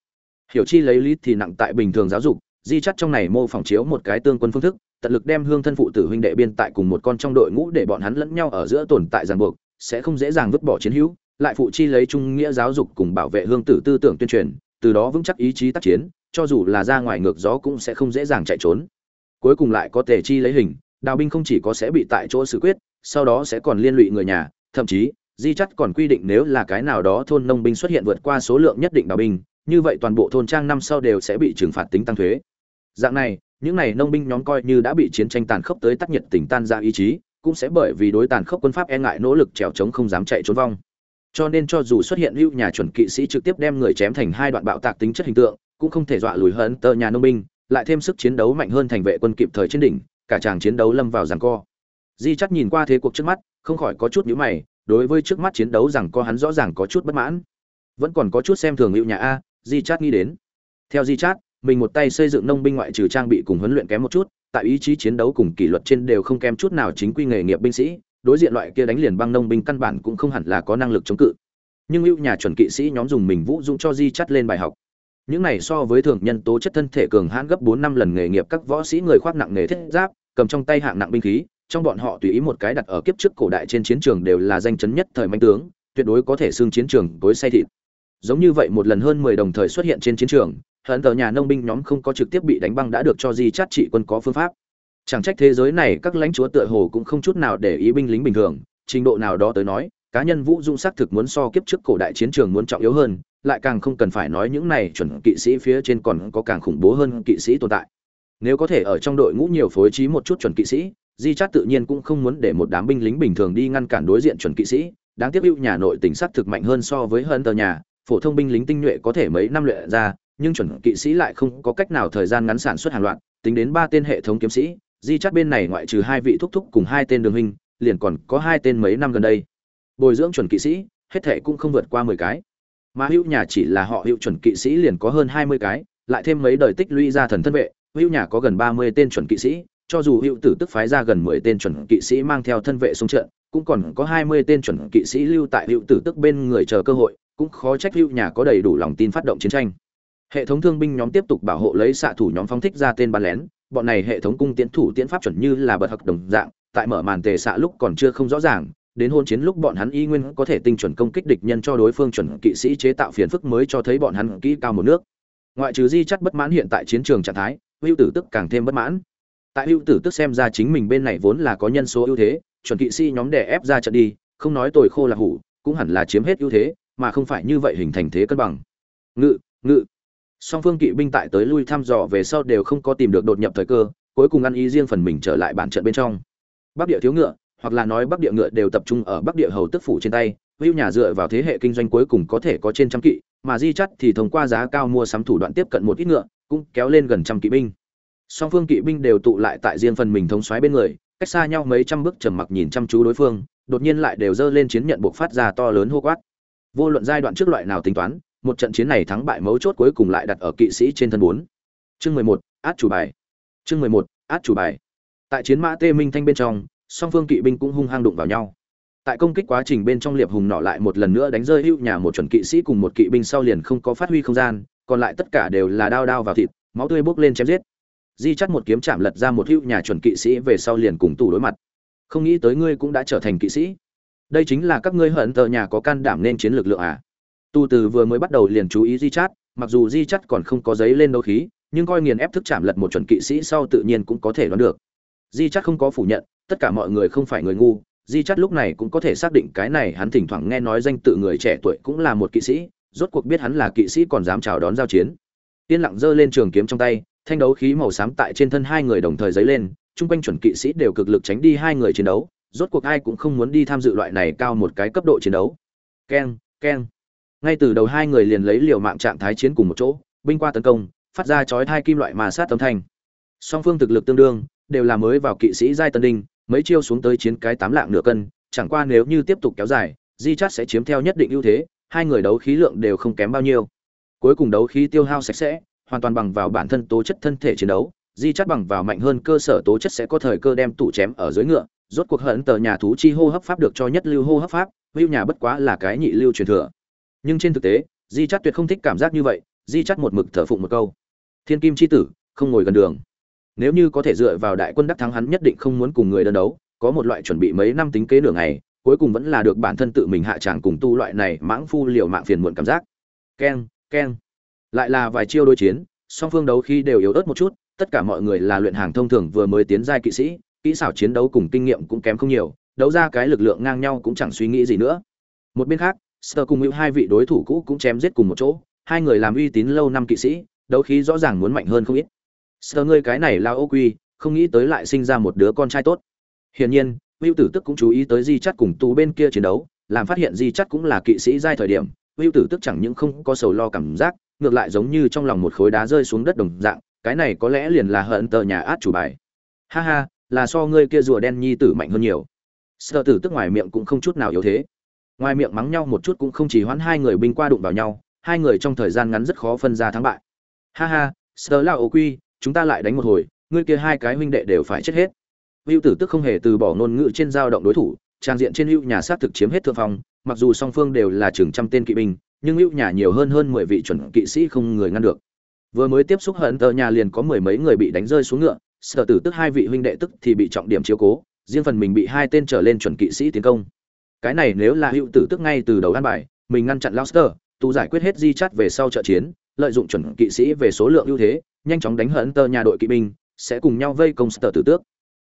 Speaker 1: Hiểu chi lấy lý thì nặng tại bình thường giáo dục, di Chát trong này mô phỏng chiếu một cái tương quân phương thức tận lực đem hương thân phụ tử huynh đệ biên tại cùng một con trong đội ngũ để bọn hắn lẫn nhau ở giữa tồn tại ràng buộc, sẽ không dễ dàng vứt bỏ chiến hữu, lại phụ chi lấy trung nghĩa giáo dục cùng bảo vệ hương tử tư tưởng tuyên truyền, từ đó vững chắc ý chí tác chiến, cho dù là ra ngoài ngược gió cũng sẽ không dễ dàng chạy trốn. Cuối cùng lại có tề chi lấy hình, đào binh không chỉ có sẽ bị tại chỗ xử quyết, sau đó sẽ còn liên lụy người nhà, thậm chí, di chắt còn quy định nếu là cái nào đó thôn nông binh xuất hiện vượt qua số lượng nhất định đào binh, như vậy toàn bộ thôn trang năm sau đều sẽ bị trừng phạt tính tăng thuế. Dạng này những này nông binh nhóm coi như đã bị chiến tranh tàn khốc tới tắc nhiệt tình tan ra ý chí cũng sẽ bởi vì đối tàn khốc quân pháp e ngại nỗ lực trèo chống không dám chạy trốn vong. Cho nên cho dù xuất hiện hữu nhà chuẩn kỵ sĩ trực tiếp đem người chém thành hai đoạn bạo tạc tính chất hình tượng cũng không thể dọa lùi hơn tờ nhà nông binh lại thêm sức chiến đấu mạnh hơn thành vệ quân kịp thời trên đỉnh cả chàng chiến đấu lâm vào giằng co. Di chắc nhìn qua thế cuộc trước mắt không khỏi có chút nhíu mày đối với trước mắt chiến đấu rằng co hắn rõ ràng có chút bất mãn. Vẫn còn có chút xem thường hữu nhà a di chắc nghĩ đến. Theo di chắc, mình một tay xây dựng nông binh ngoại trừ trang bị cùng huấn luyện kém một chút, tại ý chí chiến đấu cùng kỷ luật trên đều không kém chút nào chính quy nghề nghiệp binh sĩ, đối diện loại kia đánh liền băng nông binh căn bản cũng không hẳn là có năng lực chống cự. Nhưng hữu nhà chuẩn kỵ sĩ nhóm dùng mình vũ dũng cho di chắt lên bài học. Những này so với thường nhân tố chất thân thể cường hãn gấp bốn năm lần nghề nghiệp các võ sĩ người khoác nặng nghề thiết giáp, cầm trong tay hạng nặng binh khí, trong bọn họ tùy ý một cái đặt ở kiếp trước cổ đại trên chiến trường đều là danh chấn nhất thời manh tướng, tuyệt đối có thể xương chiến trường tối say thịt. Giống như vậy một lần hơn mười đồng thời xuất hiện trên chiến trường hận tờ nhà nông binh nhóm không có trực tiếp bị đánh băng đã được cho di chát trị quân có phương pháp. Chẳng trách thế giới này các lãnh chúa tựa hồ cũng không chút nào để ý binh lính bình thường. Trình độ nào đó tới nói, cá nhân vũ dung xác thực muốn so kiếp trước cổ đại chiến trường muốn trọng yếu hơn, lại càng không cần phải nói những này chuẩn kỵ sĩ phía trên còn có càng khủng bố hơn kỵ sĩ tồn tại. Nếu có thể ở trong đội ngũ nhiều phối trí một chút chuẩn kỵ sĩ, di chát tự nhiên cũng không muốn để một đám binh lính bình thường đi ngăn cản đối diện chuẩn kỵ sĩ. Đáng tiếc hữu nhà nội tình xác thực mạnh hơn so với hơn tờ nhà, phổ thông binh lính tinh nhuệ có thể mấy năm luyện ra nhưng chuẩn kỵ sĩ lại không có cách nào thời gian ngắn sản xuất hàng loạt, tính đến ba tên hệ thống kiếm sĩ, di chắt bên này ngoại trừ hai vị thúc thúc cùng hai tên đường hình liền còn có hai tên mấy năm gần đây. Bồi dưỡng chuẩn kỵ sĩ, hết thệ cũng không vượt qua mười cái. Mà hữu nhà chỉ là họ hữu chuẩn kỵ sĩ liền có hơn hai mươi cái, lại thêm mấy đời tích lũy ra thần thân vệ, hữu nhà có gần ba mươi tên chuẩn kỵ sĩ, cho dù hữu tử tức phái ra gần mười tên chuẩn kỵ sĩ mang theo thân vệ xuống trận, cũng còn có hai mươi tên chuẩn kỵ sĩ lưu tại hữu tử tức bên người chờ cơ hội, cũng khó trách hữu nhà có đầy đủ lòng tin phát động chiến tranh hệ thống thương binh nhóm tiếp tục bảo hộ lấy xạ thủ nhóm phóng thích ra tên bắn lén, bọn này hệ thống cung tiến thủ tiến pháp chuẩn như là bật hợp đồng dạng, tại mở màn tề xạ lúc còn chưa không rõ ràng, đến hôn chiến lúc bọn hắn y nguyên có thể tinh chuẩn công kích địch nhân cho đối phương chuẩn kỵ sĩ chế tạo phiền phức mới cho thấy bọn hắn kỹ cao một nước. Ngoại trừ di chắt bất mãn hiện tại chiến trường trạng thái, hữu tử tức càng thêm bất mãn. Tại hữu tử tức xem ra chính mình bên này vốn là có nhân số ưu thế, chuẩn kỵ sĩ nhóm đè ép ra trận đi, không nói tồi khô là hủ, cũng hẳn là chiếm hết ưu thế, mà không phải như vậy hình thành thế cân bằng. Ngự ngự song phương kỵ binh tại tới lui thăm dò về sau đều không có tìm được đột nhập thời cơ, cuối cùng ăn ý riêng phần mình trở lại bản trận bên trong. Bắc địa thiếu ngựa, hoặc là nói bắc địa ngựa đều tập trung ở bắc địa hầu tức phủ trên tay hữu nhà dựa vào thế hệ kinh doanh cuối cùng có thể có trên trăm kỵ, mà di chắt thì thông qua giá cao mua sắm thủ đoạn tiếp cận một ít ngựa, cũng kéo lên gần trăm kỵ binh. Song phương kỵ binh đều tụ lại tại riêng phần mình thống xoáy bên người, cách xa nhau mấy trăm bước trầm mặc nhìn chăm chú đối phương, đột nhiên lại đều dơ lên chiến nhận buộc phát ra to lớn hô quát. Vô luận giai đoạn trước loại nào tính toán một trận chiến này thắng bại mấu chốt cuối cùng lại đặt ở kỵ sĩ trên thân bốn. Chương mười một, át chủ bài. Chương mười một, át chủ bài. Tại chiến mã tê minh thanh bên trong, song phương kỵ binh cũng hung hăng đụng vào nhau. Tại công kích quá trình bên trong liệp hùng nọ lại một lần nữa đánh rơi hữu nhà một chuẩn kỵ sĩ cùng một kỵ binh sau liền không có phát huy không gian, còn lại tất cả đều là đao đao vào thịt, máu tươi bốc lên chém giết. Di chắt một kiếm chạm lật ra một hữu nhà chuẩn kỵ sĩ về sau liền cùng tù đối mặt. Không nghĩ tới ngươi cũng đã trở thành kỵ sĩ. Đây chính là các ngươi hận tờ nhà có can đảm nên chiến lực lượng à? Tu từ vừa mới bắt đầu liền chú ý di chát mặc dù di chát còn không có giấy lên đấu khí, nhưng coi nghiền ép thức chạm lật một chuẩn kỵ sĩ sau tự nhiên cũng có thể đoán được. Di chát không có phủ nhận, tất cả mọi người không phải người ngu di chát lúc này cũng có thể xác định cái này hắn thỉnh thoảng nghe nói danh tự người trẻ tuổi cũng là một kỵ sĩ, rốt cuộc biết hắn là kỵ sĩ còn dám chào đón giao chiến. Yên lặng giơ lên trường kiếm trong tay, thanh đấu khí màu xám tại trên thân hai người đồng thời dấy lên, chung quanh chuẩn kỵ sĩ đều cực lực tránh đi hai người chiến đấu, rốt cuộc ai cũng không muốn đi tham dự loại này cao một cái cấp độ chiến đấu. Keng keng ngay từ đầu hai người liền lấy liều mạng trạng thái chiến cùng một chỗ, binh qua tấn công, phát ra chói hai kim loại mà sát tấm thanh. Song phương thực lực tương đương, đều là mới vào kỵ sĩ giai tân đinh, mấy chiêu xuống tới chiến cái tám lạng nửa cân, chẳng qua nếu như tiếp tục kéo dài, di chát sẽ chiếm theo nhất định ưu thế, hai người đấu khí lượng đều không kém bao nhiêu. Cuối cùng đấu khí tiêu hao sạch sẽ, hoàn toàn bằng vào bản thân tố chất thân thể chiến đấu, di chát bằng vào mạnh hơn cơ sở tố chất sẽ có thời cơ đem tủ chém ở dưới ngựa, rốt cuộc hận tờ nhà thú chi hô hấp pháp được cho nhất lưu hô hấp pháp hữu nhà bất quá là cái nhị lưu truyền thừa nhưng trên thực tế, di chắt tuyệt không thích cảm giác như vậy, di chắt một mực thở phụng một câu. Thiên kim c h i tử, không ngồi gần đường. Nếu như có thể dựa vào đại quân đắc thắng hắn nhất định không muốn cùng người đơn đấu, có một loại chuẩn bị mấy năm tính kế nửa ngày, cuối cùng vẫn là được bản thân tự mình hạ tràng cùng tu loại này mãng phu liều mạng phiền muộn cảm giác. Keng keng. Lại là vài chiêu đối chiến, song phương đấu khi đều yếu ớt một chút, tất cả mọi người là luyện hàng thông thường vừa mới tiến giai kỵ sĩ, kỹ xảo chiến đấu cùng kinh nghiệm cũng kém không nhiều, đấu ra cái lực lượng ngang nhau cũng chẳng suy nghĩ gì nữa. Một bên khác sơ cùng hữu hai vị đối thủ cũ cũng chém giết cùng một chỗ, hai người làm uy tín lâu năm kỵ sĩ, đấu khí rõ ràng muốn mạnh hơn không ít. Sơ ngươi cái này là ô quy, không nghĩ tới lại sinh ra một đứa con trai tốt. Hiển nhiên hữu tử tức cũng chú ý tới di chắt cùng tù bên kia chiến đấu, làm phát hiện di chắt cũng là kỵ sĩ giai thời điểm hữu tử tức chẳng những không có sầu lo cảm giác, ngược lại giống như trong lòng một khối đá rơi xuống đất đồng dạng, cái này có lẽ liền là hận tờ nhà át chủ bài. Ha ha, là so ngươi kia rùa đen nhi tử mạnh hơn nhiều. Sợ tử tức ngoài miệng cũng không chút nào yếu thế ngoài miệng mắng nhau một chút cũng không chỉ hoãn hai người binh qua đụng vào nhau, hai người trong thời gian ngắn rất khó phân ra thắng bại. Ha ha, sờ là ổ quy, chúng ta lại đánh một hồi, ngươi kia hai cái huynh đệ đều phải chết hết. Hữu tử tức không hề từ bỏ ngôn ngữ trên dao động đối thủ, trang diện trên hữu nhà sát thực chiếm hết thượng phong, mặc dù song phương đều là chừng trăm tên kỵ binh, nhưng hữu nhà nhiều hơn hơn mười vị chuẩn kỵ sĩ không người ngăn được. Vừa mới tiếp xúc hận tờ nhà liền có mười mấy người bị đánh rơi xuống ngựa sở tử tức hai vị huynh đệ tức thì bị trọng điểm chiếu cố, riêng phần mình bị hai tên trở lên chuẩn kỵ sĩ tiến công cái này nếu là hữu tử tức ngay từ đầu ăn bài mình ngăn chặn Lauster, tu giải quyết hết di chắt về sau trợ chiến lợi dụng chuẩn kỵ sĩ về số lượng ưu thế nhanh chóng đánh hận tờ nhà đội kỵ binh sẽ cùng nhau vây công sở tử tước.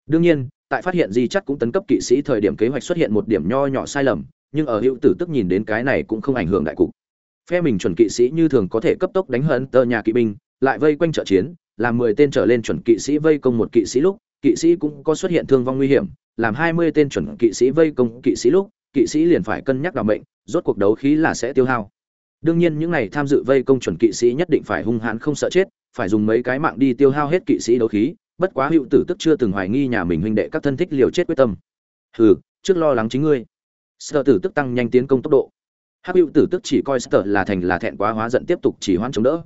Speaker 1: Đương nhiên tại phát hiện di chắt cũng tấn cấp kỵ sĩ thời điểm kế hoạch xuất hiện một điểm nho nhỏ sai lầm nhưng ở hữu tử tức nhìn đến cái này cũng không ảnh hưởng đại cục. Phe mình chuẩn kỵ sĩ như thường có thể cấp tốc đánh hận tờ nhà kỵ binh lại vây quanh trợ chiến làm mười tên trở lên chuẩn kỵ sĩ vây công một kỵ sĩ lúc kỵ sĩ cũng có xuất hiện thương vong nguy hiểm làm hai mươi tên chuẩn kỵ sĩ vây công kỵ sĩ lúc kỵ sĩ liền phải cân nhắc đảm mệnh, rốt cuộc đấu khí là sẽ tiêu hao. Đương nhiên những này tham dự vây công chuẩn kỵ sĩ nhất định phải hung hãn không sợ chết, phải dùng mấy cái mạng đi tiêu hao hết kỵ sĩ đấu khí, bất quá hữu tử tức chưa từng hoài nghi nhà mình huynh đệ các thân thích liều chết quyết tâm. Hừ, trước lo lắng chính ngươi. Sở tử tức tăng nhanh tiến công tốc độ. Hắc hữu tử tức chỉ coi Sở là thành là thẹn quá hóa giận tiếp tục chỉ hoãn chống đỡ.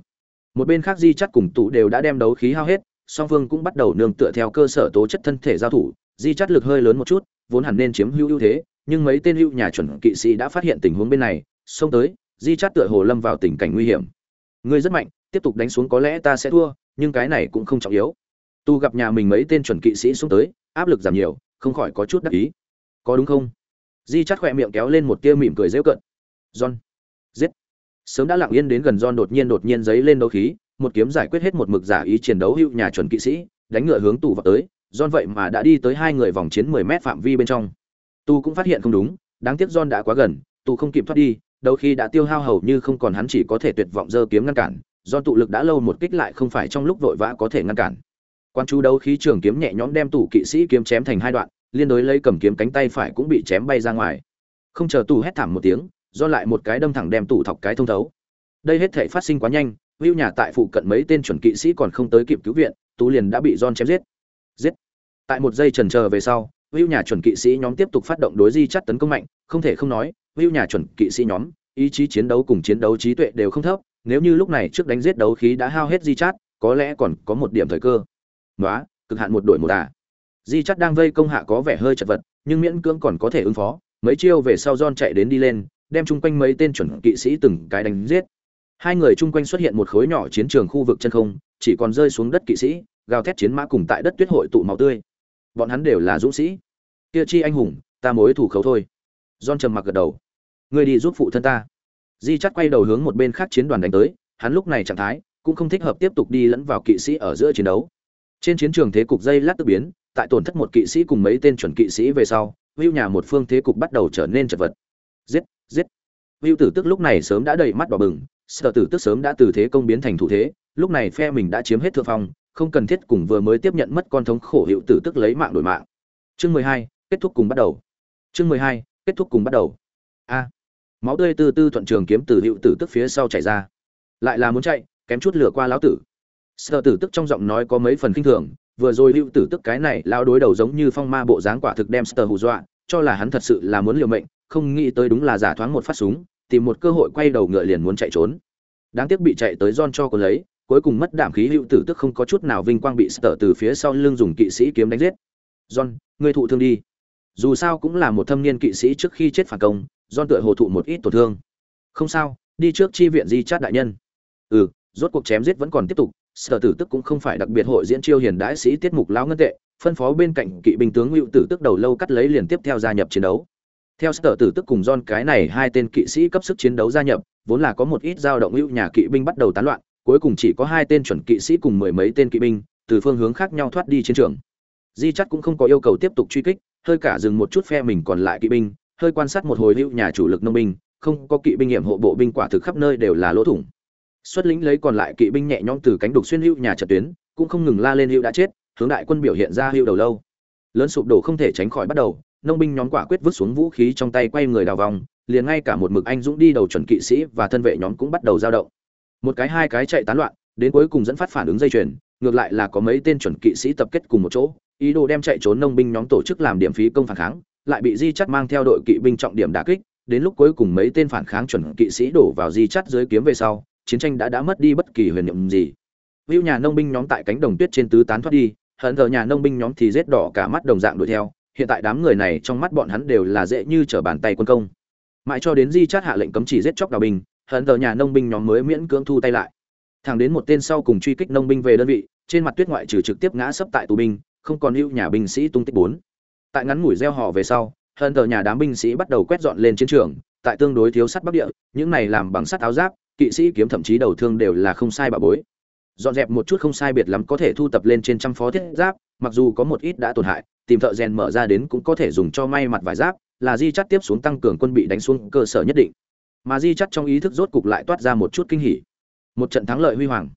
Speaker 1: Một bên khác di chắc cùng tụ đều đã đem đấu khí hao hết, song Vương cũng bắt đầu nương tựa theo cơ sở tố chất thân thể giao thủ. Di chắc lực hơi lớn một chút, vốn hẳn nên chiếm hữu ưu thế nhưng mấy tên hữu nhà chuẩn kỵ sĩ đã phát hiện tình huống bên này xông tới di Chát tựa hồ lâm vào tình cảnh nguy hiểm. Ngươi rất mạnh tiếp tục đánh xuống có lẽ ta sẽ thua nhưng cái này cũng không trọng yếu. Tu gặp nhà mình mấy tên chuẩn kỵ sĩ xuống tới áp lực giảm nhiều không khỏi có chút đắc ý. Có đúng không? Di Chát khỏe miệng kéo lên một tia mỉm cười dễ cận john. Giết. Sớm đã lặng yên đến gần John đột nhiên đột nhiên giấy lên đấu khí, một kiếm giải quyết hết một mực giả ý chiến đấu hữu nhà chuẩn kỵ sĩ, đánh ngựa hướng tù vào tới, John vậy mà đã đi tới hai người vòng chiến 10 mét phạm vi bên trong. Tu cũng phát hiện không đúng, đáng tiếc John đã quá gần, tu không kịp thoát đi, đầu khi đã tiêu hao hầu như không còn hắn chỉ có thể tuyệt vọng giơ kiếm ngăn cản, do tụ lực đã lâu một kích lại không phải trong lúc vội vã có thể ngăn cản. Quan chú đấu khí trường kiếm nhẹ nhõm đem tủ kỵ sĩ kiếm chém thành hai đoạn, liên đối lấy cầm kiếm cánh tay phải cũng bị chém bay ra ngoài. Không chờ tù hét thảm một tiếng, do lại một cái đâm thẳng đem tủ thọc cái thông thấu đây hết thể phát sinh quá nhanh hữu nhà tại phụ cận mấy tên chuẩn kỵ sĩ còn không tới kịp cứu viện tú liền đã bị john chém giết giết tại một giây trần chờ về sau Vưu nhà chuẩn kỵ sĩ nhóm tiếp tục phát động đối di chắt tấn công mạnh không thể không nói Vưu nhà chuẩn kỵ sĩ nhóm ý chí chiến đấu cùng chiến đấu trí tuệ đều không thấp nếu như lúc này trước đánh giết đấu khí đã hao hết di chắt, có lẽ còn có một điểm thời cơ. Nói cực hạn một đội một à. Di chắt đang vây công hạ có vẻ hơi chật vật nhưng miễn cưỡng còn có thể ứng phó mấy chiêu về sau John chạy đến đi lên đem chung quanh mấy tên chuẩn kỵ sĩ từng cái đánh giết. Hai người chung quanh xuất hiện một khối nhỏ chiến trường khu vực chân không chỉ còn rơi xuống đất kỵ sĩ gào thét chiến mã cùng tại đất tuyết hội tụ máu tươi. Bọn hắn đều là dũng sĩ kia chi anh hùng, ta mối thủ khấu thôi. John trầm mặc gật đầu. Ngươi đi giúp phụ thân ta. Di chắt quay đầu hướng một bên khác chiến đoàn đánh tới, hắn lúc này trạng thái cũng không thích hợp tiếp tục đi lẫn vào kỵ sĩ ở giữa chiến đấu. Trên chiến trường thế cục dây lát tự biến, tại tổn thất một kỵ sĩ cùng mấy tên chuẩn kỵ sĩ về sau hưu nhà một phương thế cục bắt đầu trở nên chật vật. Giết giết. Hưu tử tức lúc này sớm đã đầy mắt đỏ bừng sở tử tức sớm đã từ thế công biến thành thủ thế, lúc này phe mình đã chiếm hết thượng phong, không cần thiết cùng vừa mới tiếp nhận mất con thống khổ hiệu tử tức lấy mạng đổi mạng. Chương mười hai kết thúc cùng bắt đầu. Chương mười hai, kết thúc cùng bắt đầu. A. Máu tươi từ tư thuận trường kiếm từ hiệu tử tức phía sau chảy ra. Lại là muốn chạy, kém chút lửa qua lão tử. Sợ tử tức trong giọng nói có mấy phần kinh thường, vừa rồi hữu tử tức cái này lao đối đầu giống như phong ma bộ dáng quả thực đem sờ hù dọa, cho là hắn thật sự là muốn liều mệnh, không nghĩ tới đúng là giả thoáng một phát súng, tìm một cơ hội quay đầu ngựa liền muốn chạy trốn. Đáng tiếc bị chạy tới don cho còn lấy, cuối cùng mất đảm khí hữu tử tức không có chút nào vinh quang bị sờ từ phía sau lưng dùng kỵ sĩ kiếm đánh giết. John, ngươi thụ thương đi dù sao cũng là một thâm niên kỵ sĩ trước khi chết phản công don tựa hồ thụ một ít tổn thương. Không sao, đi trước chi viện di chát đại nhân. Ừ rốt cuộc chém giết vẫn còn tiếp tục, sở tử tức cũng không phải đặc biệt hội diễn chiêu hiền đại sĩ tiết mục lão ngân tệ, phân phó bên cạnh kỵ binh tướng hữu tử tức đầu lâu cắt lấy liền tiếp theo gia nhập chiến đấu. Theo sở tử tức cùng don cái này hai tên kỵ sĩ cấp sức chiến đấu gia nhập, vốn là có một ít dao động hữu nhà kỵ binh bắt đầu tán loạn, cuối cùng chỉ có hai tên chuẩn kỵ sĩ cùng mười mấy tên kỵ binh, từ phương hướng khác nhau thoát đi chiến trường. Di chắc cũng không có yêu cầu tiếp tục truy kích hơi cả dừng một chút phe mình còn lại kỵ binh, hơi quan sát một hồi hữu nhà chủ lực nông binh, không có kỵ binh nghiệm hộ bộ binh quả thực khắp nơi đều là lỗ thủng. Xuất lính lấy còn lại kỵ binh nhẹ nhõm từ cánh đục xuyên hữu nhà trận tuyến, cũng không ngừng la lên hữu đã chết, hướng đại quân biểu hiện ra hữu đầu lâu. Lớn sụp đổ không thể tránh khỏi bắt đầu, nông binh nhóm quả quyết vứt xuống vũ khí trong tay quay người đào vòng, liền ngay cả một mực anh dũng đi đầu chuẩn kỵ sĩ và thân vệ nhóm cũng bắt đầu giao động. Một cái hai cái chạy tán loạn, đến cuối cùng dẫn phát phản ứng dây chuyền, ngược lại là có mấy tên chuẩn kỵ sĩ tập kết cùng một chỗ ý đồ đem chạy trốn nông binh nhóm tổ chức làm điểm phí công phản kháng lại bị di chắt mang theo đội kỵ binh trọng điểm đả kích đến lúc cuối cùng mấy tên phản kháng chuẩn kỵ sĩ đổ vào di chắt dưới kiếm về sau chiến tranh đã đã mất đi bất kỳ huyền nhiệm gì Vưu nhà nông binh nhóm tại cánh đồng tuyết trên tứ tán thoát đi, hận thờ nhà nông binh nhóm thì rết đỏ cả mắt đồng dạng đuổi theo, hiện tại đám người này trong mắt bọn hắn đều là dễ như trở bàn tay quân công. Mãi cho đến Di Chát hạ lệnh cấm chỉ giết chóc đào binh, hận thờ nhà nông binh nhóm mới miễn cưỡng thu tay lại. Thẳng đến một tên sau cùng truy kích nông binh về đơn vị, trên mặt tuyết ngoại trừ trực tiếp ngã sấp tại tù binh, không còn hữu nhà binh sĩ tung tích bốn. Tại ngắn ngủi gieo họ về sau, hận tờ nhà đám binh sĩ bắt đầu quét dọn lên chiến trường, tại tương đối thiếu sắt bắc địa, những này làm bằng sắt áo giáp, kỵ sĩ kiếm thậm chí đầu thương đều là không sai bà bối dọn dẹp một chút không sai biệt lắm có thể thu tập lên trên trăm phó thiết giáp mặc dù có một ít đã tổn hại tìm thợ rèn mở ra đến cũng có thể dùng cho may mặt vải giáp là di chắt tiếp xuống tăng cường quân bị đánh xuống cơ sở nhất định mà di chắt trong ý thức rốt cục lại toát ra một chút kinh hỉ một trận thắng lợi huy hoàng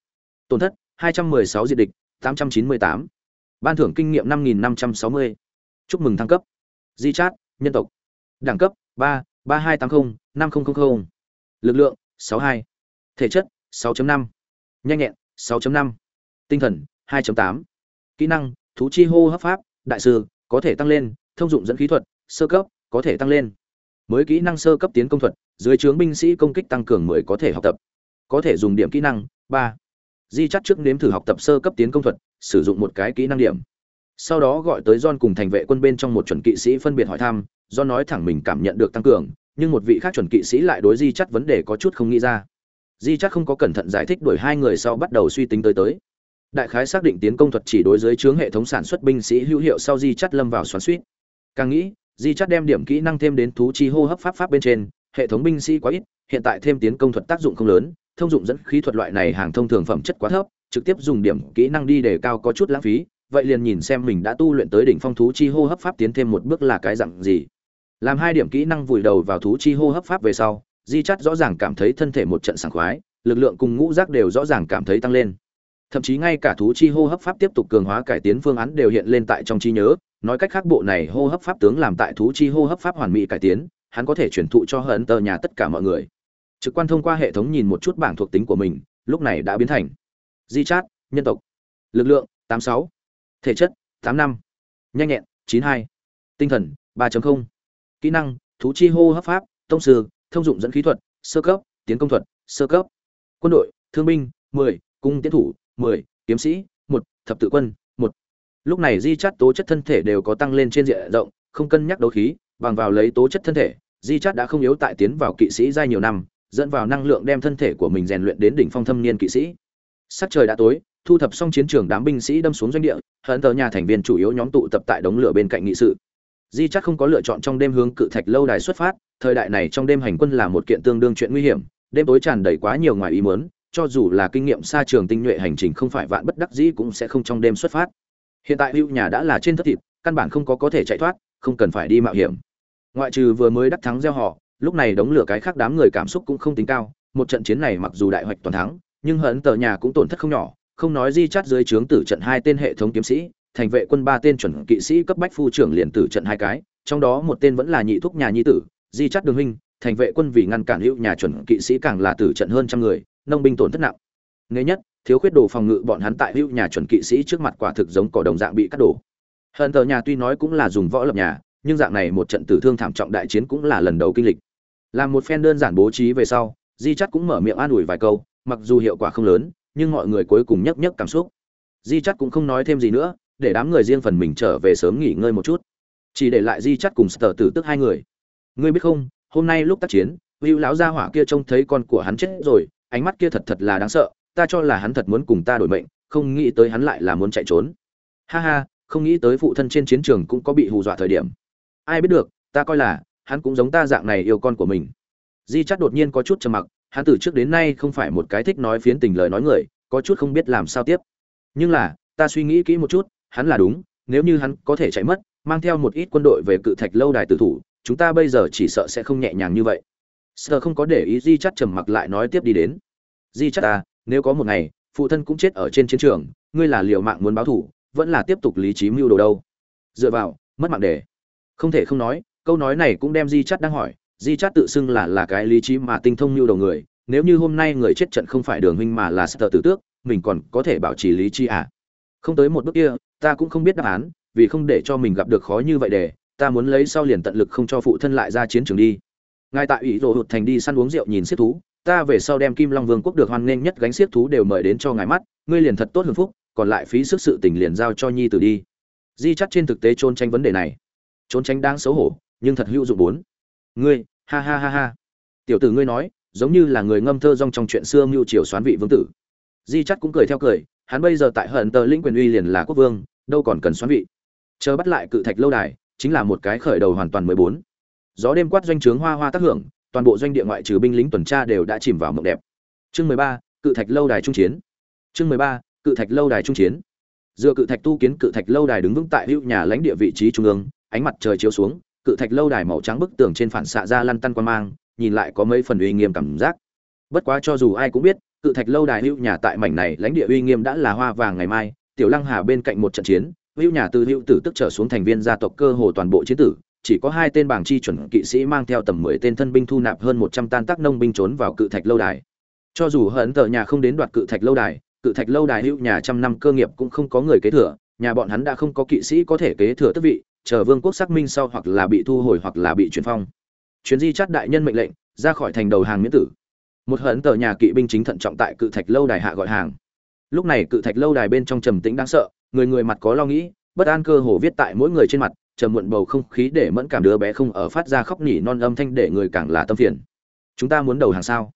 Speaker 1: tổn thất 216 diệt địch 898 ban thưởng kinh nghiệm 5560. chúc mừng thăng cấp di chát nhân tộc đẳng cấp 3, 3280, 5000. lực lượng 62. thể chất 6.5. nhanh nhẹn 6.5. Tinh thần 2.8. Kỹ năng: Thú chi hô hấp pháp, đại sư, có thể tăng lên, thông dụng dẫn khí thuật, sơ cấp, có thể tăng lên. Mới kỹ năng sơ cấp tiến công thuật, dưới trướng binh sĩ công kích tăng cường 10 có thể học tập. Có thể dùng điểm kỹ năng 3. Di chắc trước nếm thử học tập sơ cấp tiến công thuật, sử dụng một cái kỹ năng điểm. Sau đó gọi tới John cùng thành vệ quân bên trong một chuẩn kỵ sĩ phân biệt hỏi thăm, John nói thẳng mình cảm nhận được tăng cường, nhưng một vị khác chuẩn kỵ sĩ lại đối Di chắc vấn đề có chút không nghĩ ra. Di chắc không có cẩn thận giải thích đuổi hai người sau bắt đầu suy tính tới tới. Đại khái xác định tiến công thuật chỉ đối dưới chướng hệ thống sản xuất binh sĩ hữu hiệu sau di chắt lâm vào xoắn suýt càng nghĩ di chắt đem điểm kỹ năng thêm đến thú chi hô hấp pháp pháp bên trên hệ thống binh sĩ quá ít hiện tại thêm tiến công thuật tác dụng không lớn thông dụng dẫn khí thuật loại này hàng thông thường phẩm chất quá thấp trực tiếp dùng điểm kỹ năng đi để cao có chút lãng phí, vậy liền nhìn xem mình đã tu luyện tới đỉnh phong thú chi hô hấp pháp tiến thêm một bước là cái dặn gì. Làm hai điểm kỹ năng vùi đầu vào thú chi hô hấp pháp về sau, di chắt rõ ràng cảm thấy thân thể một trận sảng khoái, lực lượng cùng ngũ giác đều rõ ràng cảm thấy tăng lên. Thậm chí ngay cả thú chi hô hấp pháp tiếp tục cường hóa cải tiến phương án đều hiện lên tại trong trí nhớ, nói cách khác bộ này hô hấp pháp tướng làm tại thú chi hô hấp pháp hoàn mỹ cải tiến, hắn có thể truyền thụ cho hận tờ nhà tất cả mọi người. Trực quan thông qua hệ thống nhìn một chút bảng thuộc tính của mình, lúc này đã biến thành di chát nhân tộc. Lực lượng 86, thể chất 85, nhanh nhẹn 92, tinh thần 3.0, kỹ năng thú chi hô hấp pháp tông sư thông dụng dẫn khí thuật sơ cấp tiến công thuật sơ cấp. Quân đội thương binh 10, cung tiến thủ 10, kiếm sĩ 1, thập tự quân 1. lúc này di chát tố chất thân thể đều có tăng lên trên diện rộng không cân nhắc đấu khí bằng vào lấy tố chất thân thể di chát đã không yếu tại tiến vào kỵ sĩ giai nhiều năm dẫn vào năng lượng đem thân thể của mình rèn luyện đến đỉnh phong thâm niên kỵ sĩ sắc trời đã tối, thu thập xong chiến trường đám binh sĩ đâm xuống doanh địa, hận tờ nhà thành viên chủ yếu nhóm tụ tập tại đống lửa bên cạnh nghị sự. Di chắc không có lựa chọn trong đêm hướng cự thạch lâu đài xuất phát, thời đại này trong đêm hành quân là một kiện tương đương chuyện nguy hiểm, đêm tối tràn đầy quá nhiều ngoài ý muốn, cho dù là kinh nghiệm xa trường tinh nhuệ hành trình không phải vạn bất đắc dĩ cũng sẽ không trong đêm xuất phát. Hiện tại hữu nhà đã là trên thất thịt, căn bản không có có thể chạy thoát, không cần phải đi mạo hiểm. Ngoại trừ vừa mới đắc thắng gieo họ, lúc này đống lửa cái khác đám người cảm xúc cũng không tính cao, một trận chiến này mặc dù đại hoạch toàn thắng nhưng hận tờ nhà cũng tổn thất không nhỏ, không nói di chắt dưới trướng tử trận hai tên hệ thống kiếm sĩ, thành vệ quân ba tên chuẩn kỵ sĩ cấp bách phu trưởng liền tử trận hai cái, trong đó một tên vẫn là nhị thúc nhà nhi tử, di chắt đường huynh, thành vệ quân vì ngăn cản hữu nhà chuẩn kỵ sĩ càng là tử trận hơn trăm người, nông binh tổn thất nặng. Nghề nhất, thiếu khuyết đồ phòng ngự bọn hắn tại hữu nhà chuẩn kỵ sĩ trước mặt quả thực giống cỏ đồng dạng bị cắt đổ. Hận tờ nhà tuy nói cũng là dùng võ lập nhà, nhưng dạng này một trận tử thương thảm trọng đại chiến cũng là lần đầu kinh lịch. Làm một phen đơn giản bố trí về sau, di chắt cũng mở miệng an ủi vài câu mặc dù hiệu quả không lớn, nhưng mọi người cuối cùng nhấc nhấc cảm xúc. Di chắt cũng không nói thêm gì nữa, để đám người riêng phần mình trở về sớm nghỉ ngơi một chút. Chỉ để lại di chắt cùng sờ tử tức hai người. Ngươi biết không, hôm nay lúc tác chiến, hữu lão gia hỏa kia trông thấy con của hắn chết rồi, ánh mắt kia thật thật là đáng sợ, ta cho là hắn thật muốn cùng ta đổi mệnh, không nghĩ tới hắn lại là muốn chạy trốn. Ha ha, không nghĩ tới phụ thân trên chiến trường cũng có bị hù dọa thời điểm. Ai biết được, ta coi là, hắn cũng giống ta dạng này yêu con của mình. Di chắt đột nhiên có chút trầm mặc hắn từ trước đến nay không phải một cái thích nói phiến tình lời nói người, có chút không biết làm sao tiếp. Nhưng là, ta suy nghĩ kỹ một chút, hắn là đúng, nếu như hắn có thể chạy mất, mang theo một ít quân đội về cự thạch lâu đài tử thủ, chúng ta bây giờ chỉ sợ sẽ không nhẹ nhàng như vậy. Sơ không có để ý di chắt trầm mặc lại nói tiếp đi đến. Di chắt ta à, nếu có một ngày, phụ thân cũng chết ở trên chiến trường, ngươi là liều mạng muốn báo thủ, vẫn là tiếp tục lý trí mưu đồ đâu? Dựa vào, mất mạng để. Không thể không nói, câu nói này cũng đem di chắt đang hỏi di chát tự xưng là là cái lý trí mà tinh thông như đầu người, nếu như hôm nay người chết trận không phải đường huynh mà là sợ tử tước, mình còn có thể bảo trì lý trí à? Không tới một bước kia, ta cũng không biết đáp án, vì không để cho mình gặp được khó như vậy để, ta muốn lấy sau liền tận lực không cho phụ thân lại ra chiến trường đi. Ngài tại ủy rồ hụt thành đi săn uống rượu nhìn xiết thú, ta về sau đem kim long vương quốc được hoan nghênh nhất gánh xiết thú đều mời đến cho ngài mắt, ngươi liền thật tốt hưởng phúc, còn lại phí sức sự tình liền giao cho nhi tử đi. Di chắt trên thực tế trốn tránh vấn đề này. Trốn tránh đáng xấu hổ, nhưng thật hữu dụng bốn ngươi, ha ha ha ha. Tiểu tử ngươi nói, giống như là người ngâm thơ rong trong chuyện xưa mưu triều xoán vị vương tử. Di chắt cũng cười theo cười, hắn bây giờ tại hận tờ linh quyền uy liền là quốc vương, đâu còn cần xoán vị. Chờ bắt lại cự thạch lâu đài, chính là một cái khởi đầu hoàn toàn mới bốn. Gió đêm quát doanh trướng hoa hoa tác hưởng, toàn bộ doanh địa ngoại trừ binh lính tuần tra đều đã chìm vào mộng đẹp. Chương mười ba, cự thạch lâu đài trung chiến. Chương mười ba, cự thạch lâu đài trung chiến. Dựa cự thạch tu kiến cự thạch lâu đài đứng vững tại hữu nhà lãnh địa vị trí trung ương, ánh mặt trời chiếu xuống cự thạch lâu đài màu trắng bức tường trên phản xạ ra lăn tăn quan mang, nhìn lại có mấy phần uy nghiêm cảm giác. Bất quá cho dù ai cũng biết, cự thạch lâu đài hữu nhà tại mảnh này lãnh địa uy nghiêm đã là hoa vàng ngày mai, tiểu lăng hà bên cạnh một trận chiến, hữu nhà từ hữu tử tức trở xuống thành viên gia tộc cơ hồ toàn bộ chiến tử, chỉ có hai tên bảng chi chuẩn kỵ sĩ mang theo tầm mười tên thân binh thu nạp hơn một trăm tan tác nông binh trốn vào cự thạch lâu đài. Cho dù hận tờ nhà không đến đoạt cự thạch lâu đài, cự thạch lâu đài hữu nhà trăm năm cơ nghiệp cũng không có người kế thừa, nhà bọn hắn đã không có kỵ sĩ có thể kế thừa tước vị chờ vương quốc xác minh sau hoặc là bị thu hồi hoặc là bị chuyển phong. Chuyến di chát đại nhân mệnh lệnh, ra khỏi thành đầu hàng miễn tử. Một hận tờ nhà kỵ binh chính thận trọng tại cự thạch lâu đài hạ gọi hàng. Lúc này cự thạch lâu đài bên trong trầm tĩnh đáng sợ, người người mặt có lo nghĩ, bất an cơ hồ viết tại mỗi người trên mặt, trầm muộn bầu không khí để mẫn cảm đứa bé không ở phát ra khóc nỉ non âm thanh để người càng là tâm phiền. Chúng ta muốn đầu hàng sao?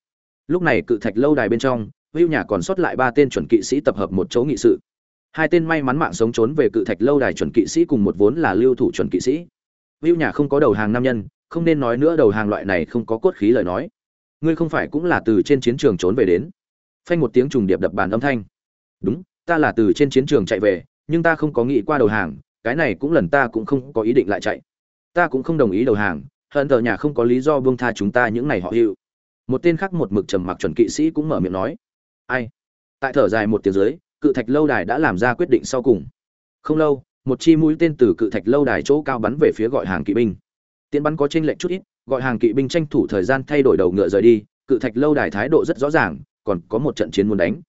Speaker 1: Lúc này cự thạch lâu đài bên trong, hưu nhà còn sót lại ba tên chuẩn kỵ sĩ tập hợp một chỗ nghị sự hai tên may mắn mạng sống trốn về cự thạch lâu đài chuẩn kỵ sĩ cùng một vốn là lưu thủ chuẩn kỵ sĩ. Vưu nhà không có đầu hàng nam nhân, không nên nói nữa đầu hàng loại này không có cốt khí lời nói. Ngươi không phải cũng là từ trên chiến trường trốn về đến. Phanh một tiếng trùng điệp đập bàn âm thanh. Đúng, ta là từ trên chiến trường chạy về, nhưng ta không có nghĩ qua đầu hàng, cái này cũng lần ta cũng không có ý định lại chạy. Ta cũng không đồng ý đầu hàng, hận thờ nhà không có lý do buông tha chúng ta những này họ hữu. Một tên khác một mực trầm mặc chuẩn kỵ sĩ cũng mở miệng nói. Ai? Tại thở dài một tiếng dưới cự thạch lâu đài đã làm ra quyết định sau cùng. Không lâu, một chi mũi tên từ cự thạch lâu đài chỗ cao bắn về phía gọi hàng kỵ binh. Tiến bắn có tranh lệch chút ít, gọi hàng kỵ binh tranh thủ thời gian thay đổi đầu ngựa rời đi, cự thạch lâu đài thái độ rất rõ ràng, còn có một trận chiến muốn đánh.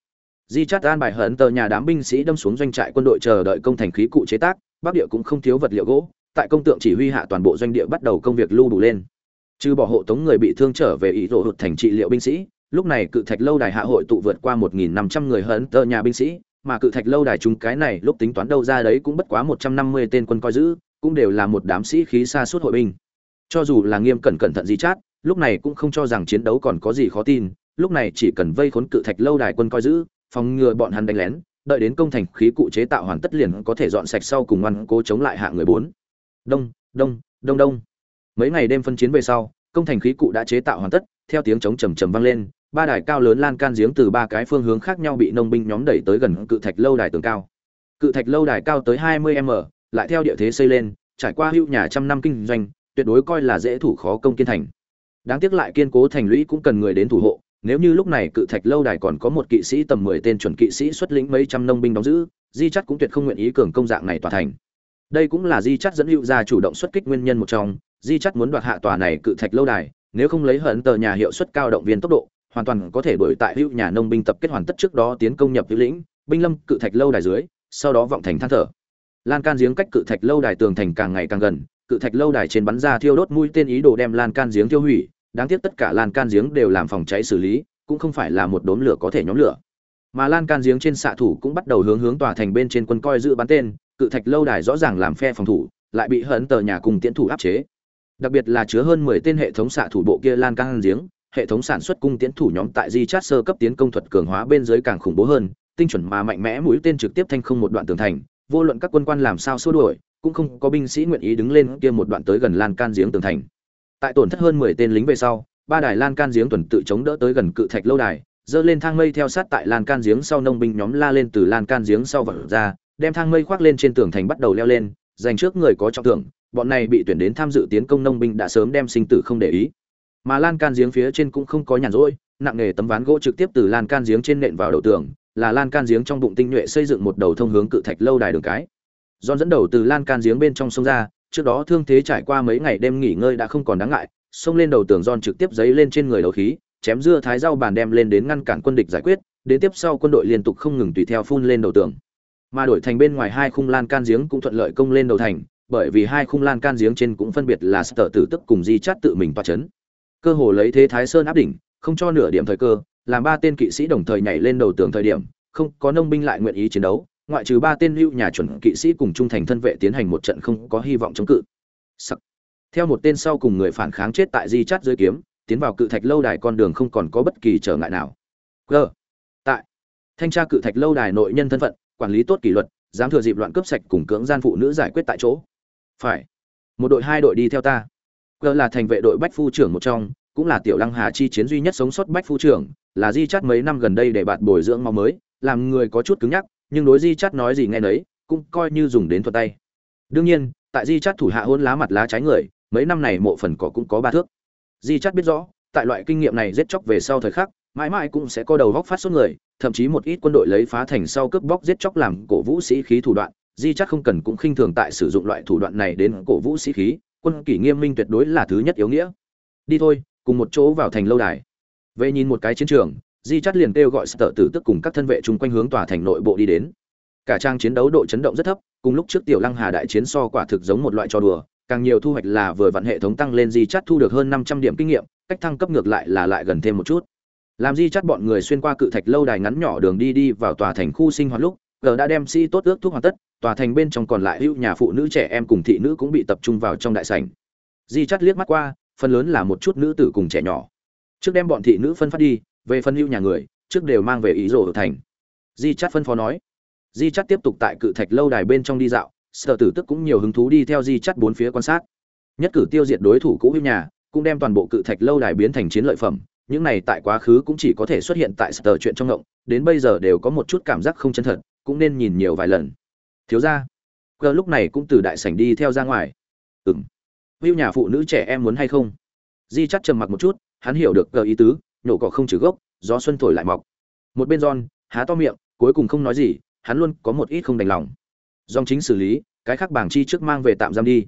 Speaker 1: Di chát an bài hận tờ nhà đám binh sĩ đâm xuống doanh trại quân đội chờ đợi công thành khí cụ chế tác, bắc địa cũng không thiếu vật liệu gỗ, tại công tượng chỉ huy hạ toàn bộ doanh địa bắt đầu công việc lưu đủ lên. Trừ bỏ hộ tống người bị thương trở về ý rộ hụt thành trị liệu binh sĩ lúc này cự thạch lâu đài hạ hội tụ vượt qua một nghìn năm trăm người hận tờ nhà binh sĩ, mà cự thạch lâu đài chúng cái này lúc tính toán đâu ra đấy cũng bất quá một trăm năm mươi tên quân coi giữ, cũng đều là một đám sĩ khí xa suốt hội binh. Cho dù là nghiêm cẩn cẩn thận gì chát, lúc này cũng không cho rằng chiến đấu còn có gì khó tin, lúc này chỉ cần vây khốn cự thạch lâu đài quân coi giữ, phòng ngừa bọn hắn đánh lén, đợi đến công thành khí cụ chế tạo hoàn tất liền có thể dọn sạch sau cùng ngoan cố chống lại hạ người bốn. Đông đông đông đông. Mấy ngày đêm phân chiến về sau, công thành khí cụ đã chế tạo hoàn tất, theo tiếng chống trầm trầm vang lên ba đài cao lớn lan can giếng từ ba cái phương hướng khác nhau bị nông binh nhóm đẩy tới gần cự thạch lâu đài tường cao. Cự thạch lâu đài cao tới 20 m, lại theo địa thế xây lên, trải qua hữu nhà trăm năm kinh doanh, tuyệt đối coi là dễ thủ khó công kiên thành. Đáng tiếc lại kiên cố thành lũy cũng cần người đến thủ hộ, nếu như lúc này cự thạch lâu đài còn có một kỵ sĩ tầm mười tên chuẩn kỵ sĩ xuất lĩnh mấy trăm nông binh đóng giữ, di chắc cũng tuyệt không nguyện ý cường công dạng này tòa thành. Đây cũng là di chắc dẫn hữu ra chủ động xuất kích nguyên nhân một trong, di chắc muốn đoạt hạ tòa này cự thạch lâu đài, nếu không lấy hận tờ nhà hiệu suất cao động viên tốc độ hoàn toàn có thể đuổi tại hữu nhà nông binh tập kết hoàn tất trước đó tiến công nhập hữu lĩnh, binh lâm cự thạch lâu đài dưới, sau đó vọng thành than thở. Lan can giếng cách cự thạch lâu đài tường thành càng ngày càng gần, cự thạch lâu đài trên bắn ra thiêu đốt mũi tên ý đồ đem lan can giếng tiêu hủy, đáng tiếc tất cả lan can giếng đều làm phòng cháy xử lý, cũng không phải là một đốm lửa có thể nhóm lửa. Mà lan can giếng trên xạ thủ cũng bắt đầu hướng hướng tòa thành bên trên quân coi giữ bắn tên, cự thạch lâu đài rõ ràng làm phe phòng thủ, lại bị hận tờ nhà cùng tiễn thủ áp chế. Đặc biệt là chứa hơn mười tên hệ thống xạ thủ bộ kia lan can giếng hệ thống sản xuất cung tiến thủ nhóm tại di chát sơ cấp tiến công thuật cường hóa bên dưới càng khủng bố hơn, tinh chuẩn mà mạnh mẽ mũi tên trực tiếp thanh không một đoạn tường thành, vô luận các quân quan làm sao xua đuổi, cũng không có binh sĩ nguyện ý đứng lên kia một đoạn tới gần lan can giếng tường thành. Tại tổn thất hơn mười tên lính về sau, ba đài lan can giếng tuần tự chống đỡ tới gần cự thạch lâu đài, dơ lên thang mây theo sát tại lan can giếng sau nông binh nhóm la lên từ lan can giếng sau vật ra, đem thang mây khoác lên trên tường thành bắt đầu leo lên dành trước người có trọng thưởng, bọn này bị tuyển đến tham dự tiến công nông binh đã sớm đem sinh tử không để ý mà lan can giếng phía trên cũng không có nhàn rỗi nặng nghề tấm ván gỗ trực tiếp từ lan can giếng trên nện vào đầu tường là lan can giếng trong bụng tinh nhuệ xây dựng một đầu thông hướng cự thạch lâu đài đường cái Giòn dẫn đầu từ lan can giếng bên trong sông ra, trước đó thương thế trải qua mấy ngày đêm nghỉ ngơi đã không còn đáng ngại, xông lên đầu tường Giòn trực tiếp giấy lên trên người đấu khí, chém dưa thái rau bàn đem lên đến ngăn cản quân địch giải quyết, đến tiếp sau quân đội liên tục không ngừng tùy theo phun lên đầu tường. Mà đổi thành bên ngoài hai khung lan can giếng cũng thuận lợi công lên đầu thành, bởi vì hai khung lan can giếng trên cũng phân biệt là sở tử tức cùng di chát tự mình toa chấn. Cơ hồ lấy thế Thái Sơn áp đỉnh, không cho nửa điểm thời cơ, làm ba tên kỵ sĩ đồng thời nhảy lên đầu tường thời điểm, không có nông binh lại nguyện ý chiến đấu, ngoại trừ ba tên lưu nhà chuẩn kỵ sĩ cùng trung thành thân vệ tiến hành một trận không có hy vọng chống cự. Sắc. Theo một tên sau cùng người phản kháng chết tại di chát dưới kiếm, tiến vào cự thạch lâu đài con đường không còn có bất kỳ trở ngại nào. G. Tại. Thanh tra cự thạch lâu đài nội nhân thân phận, quản lý tốt kỷ luật, dám thừa dịp loạn cướp sạch cùng cưỡng gian phụ nữ giải quyết tại chỗ. Phải. Một đội hai đội đi theo ta. G là thành vệ đội bách phu trưởng một trong, cũng là tiểu lăng hà chi chiến duy nhất sống sót bách phu trưởng, là di chát mấy năm gần đây để bạt bồi dưỡng máu mới, làm người có chút cứng nhắc, nhưng đối di chắt nói gì nghe nấy cũng coi như dùng đến thuật tay. Đương nhiên tại di chắt thủ hạ hôn lá mặt lá trái người mấy năm này mộ phần cỏ cũng có ba thước. Di chắt biết rõ tại loại kinh nghiệm này giết chóc về sau thời khắc mãi mãi cũng sẽ có đầu góc phát sốt người thậm chí một ít quân đội lấy phá thành sau cướp bóc giết chóc làm cổ vũ sĩ khí thủ đoạn. Di chắc không cần cũng khinh thường tại sử dụng loại thủ đoạn này đến cổ vũ sĩ khí quân kỷ nghiêm minh tuyệt đối là thứ nhất yếu nghĩa. Đi thôi, cùng một chỗ vào thành lâu đài. Về nhìn một cái chiến trường, di chắt liền kêu gọi sở tử tức cùng các thân vệ chung quanh hướng tòa thành nội bộ đi đến. Cả trang chiến đấu độ chấn động rất thấp, cùng lúc trước tiểu lăng hà đại chiến so quả thực giống một loại trò đùa, càng nhiều thu hoạch là vừa vặn hệ thống tăng lên di chắt thu được hơn năm trăm điểm kinh nghiệm, cách thăng cấp ngược lại là lại gần thêm một chút. Làm di chắt bọn người xuyên qua cự thạch lâu đài ngắn nhỏ đường đi đi vào tòa thành khu sinh hoạt lúc, g đã đem si tốt ước thuốc hoàn tất tòa thành bên trong còn lại hữu nhà phụ nữ trẻ em cùng thị nữ cũng bị tập trung vào trong đại sảnh. Di chắt liếc mắt qua, phần lớn là một chút nữ tử cùng trẻ nhỏ. Trước đem bọn thị nữ phân phát đi, về phân hữu nhà người, trước đều mang về ý rổ thành. Di chắt phân phó nói. Di chắt tiếp tục tại cự thạch lâu đài bên trong đi dạo, sở tử tức cũng nhiều hứng thú đi theo di chắt bốn phía quan sát. Nhất cử tiêu diệt đối thủ cũ hữu nhà, cũng đem toàn bộ cự thạch lâu đài biến thành chiến lợi phẩm, những này tại quá khứ cũng chỉ có thể xuất hiện tại sở chuyện trong ngộng, đến bây giờ đều có một chút cảm giác không chân thật, cũng nên nhìn nhiều vài lần thiếu ra cơ lúc này cũng từ đại sảnh đi theo ra ngoài. Ừng hữu nhà phụ nữ trẻ em muốn hay không? Di chắt trầm mặc một chút, hắn hiểu được cờ ý tứ, nhổ cỏ không trừ gốc, gió xuân thổi lại mọc. Một bên giòn há to miệng, cuối cùng không nói gì, hắn luôn có một ít không đành lòng. Dòng chính xử lý, cái khác bảng chi trước mang về tạm giam đi.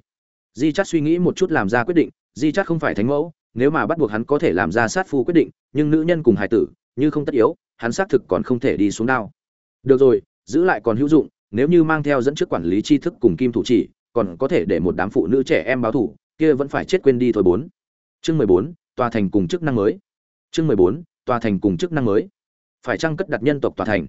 Speaker 1: Di chắt suy nghĩ một chút làm ra quyết định, di chắt không phải thánh mẫu, nếu mà bắt buộc hắn có thể làm ra sát phu quyết định, nhưng nữ nhân cùng hải tử, như không tất yếu, hắn xác thực còn không thể đi xuống đao. Được rồi, giữ lại còn hữu dụng nếu như mang theo dẫn trước quản lý tri thức cùng kim thủ chỉ, còn có thể để một đám phụ nữ trẻ em báo thủ, kia vẫn phải chết quên đi thôi bốn. Chương mười bốn, tòa thành cùng chức năng mới. Chương mười bốn, tòa thành cùng chức năng mới. Phải chăng cất đặt nhân tộc tòa thành?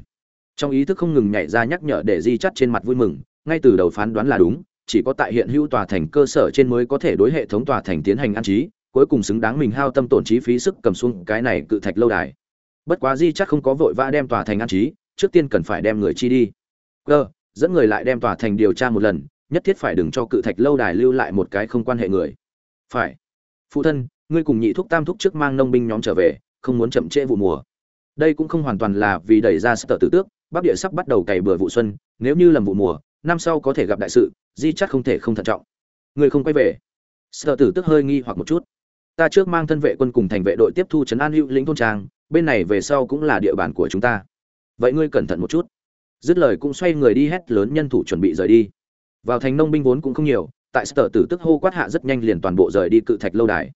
Speaker 1: Trong ý thức không ngừng nhảy ra nhắc nhở để di chắt trên mặt vui mừng, ngay từ đầu phán đoán là đúng, chỉ có tại hiện hữu tòa thành cơ sở trên mới có thể đối hệ thống tòa thành tiến hành an trí, cuối cùng xứng đáng mình hao tâm tổn trí phí sức cầm xuống cái này cự thạch lâu đài. Bất quá di chắc không có vội vã đem tòa thành an trí, trước tiên cần phải đem người chi đi g, dẫn người lại đem tòa thành điều tra một lần, nhất thiết phải đừng cho cự thạch lâu đài lưu lại một cái không quan hệ người. Phải. Phụ thân, ngươi cùng nhị thúc tam thúc trước mang nông binh nhóm trở về, không muốn chậm trễ vụ mùa. Đây cũng không hoàn toàn là vì đẩy ra sở tử tước, bắc địa sắp bắt đầu cày bừa vụ xuân, nếu như lầm vụ mùa, năm sau có thể gặp đại sự, di chắc không thể không thận trọng. Người không quay về. Sở tử tước hơi nghi hoặc một chút. Ta trước mang thân vệ quân cùng thành vệ đội tiếp thu trấn an hữu lĩnh thôn trang, bên này về sau cũng là địa bàn của chúng ta. Vậy ngươi cẩn thận một chút dứt lời cũng xoay người đi hét lớn nhân thủ chuẩn bị rời đi. Vào thành nông binh vốn cũng không nhiều, tại sở tử tức hô quát hạ rất nhanh liền toàn bộ rời đi cự thạch lâu đài.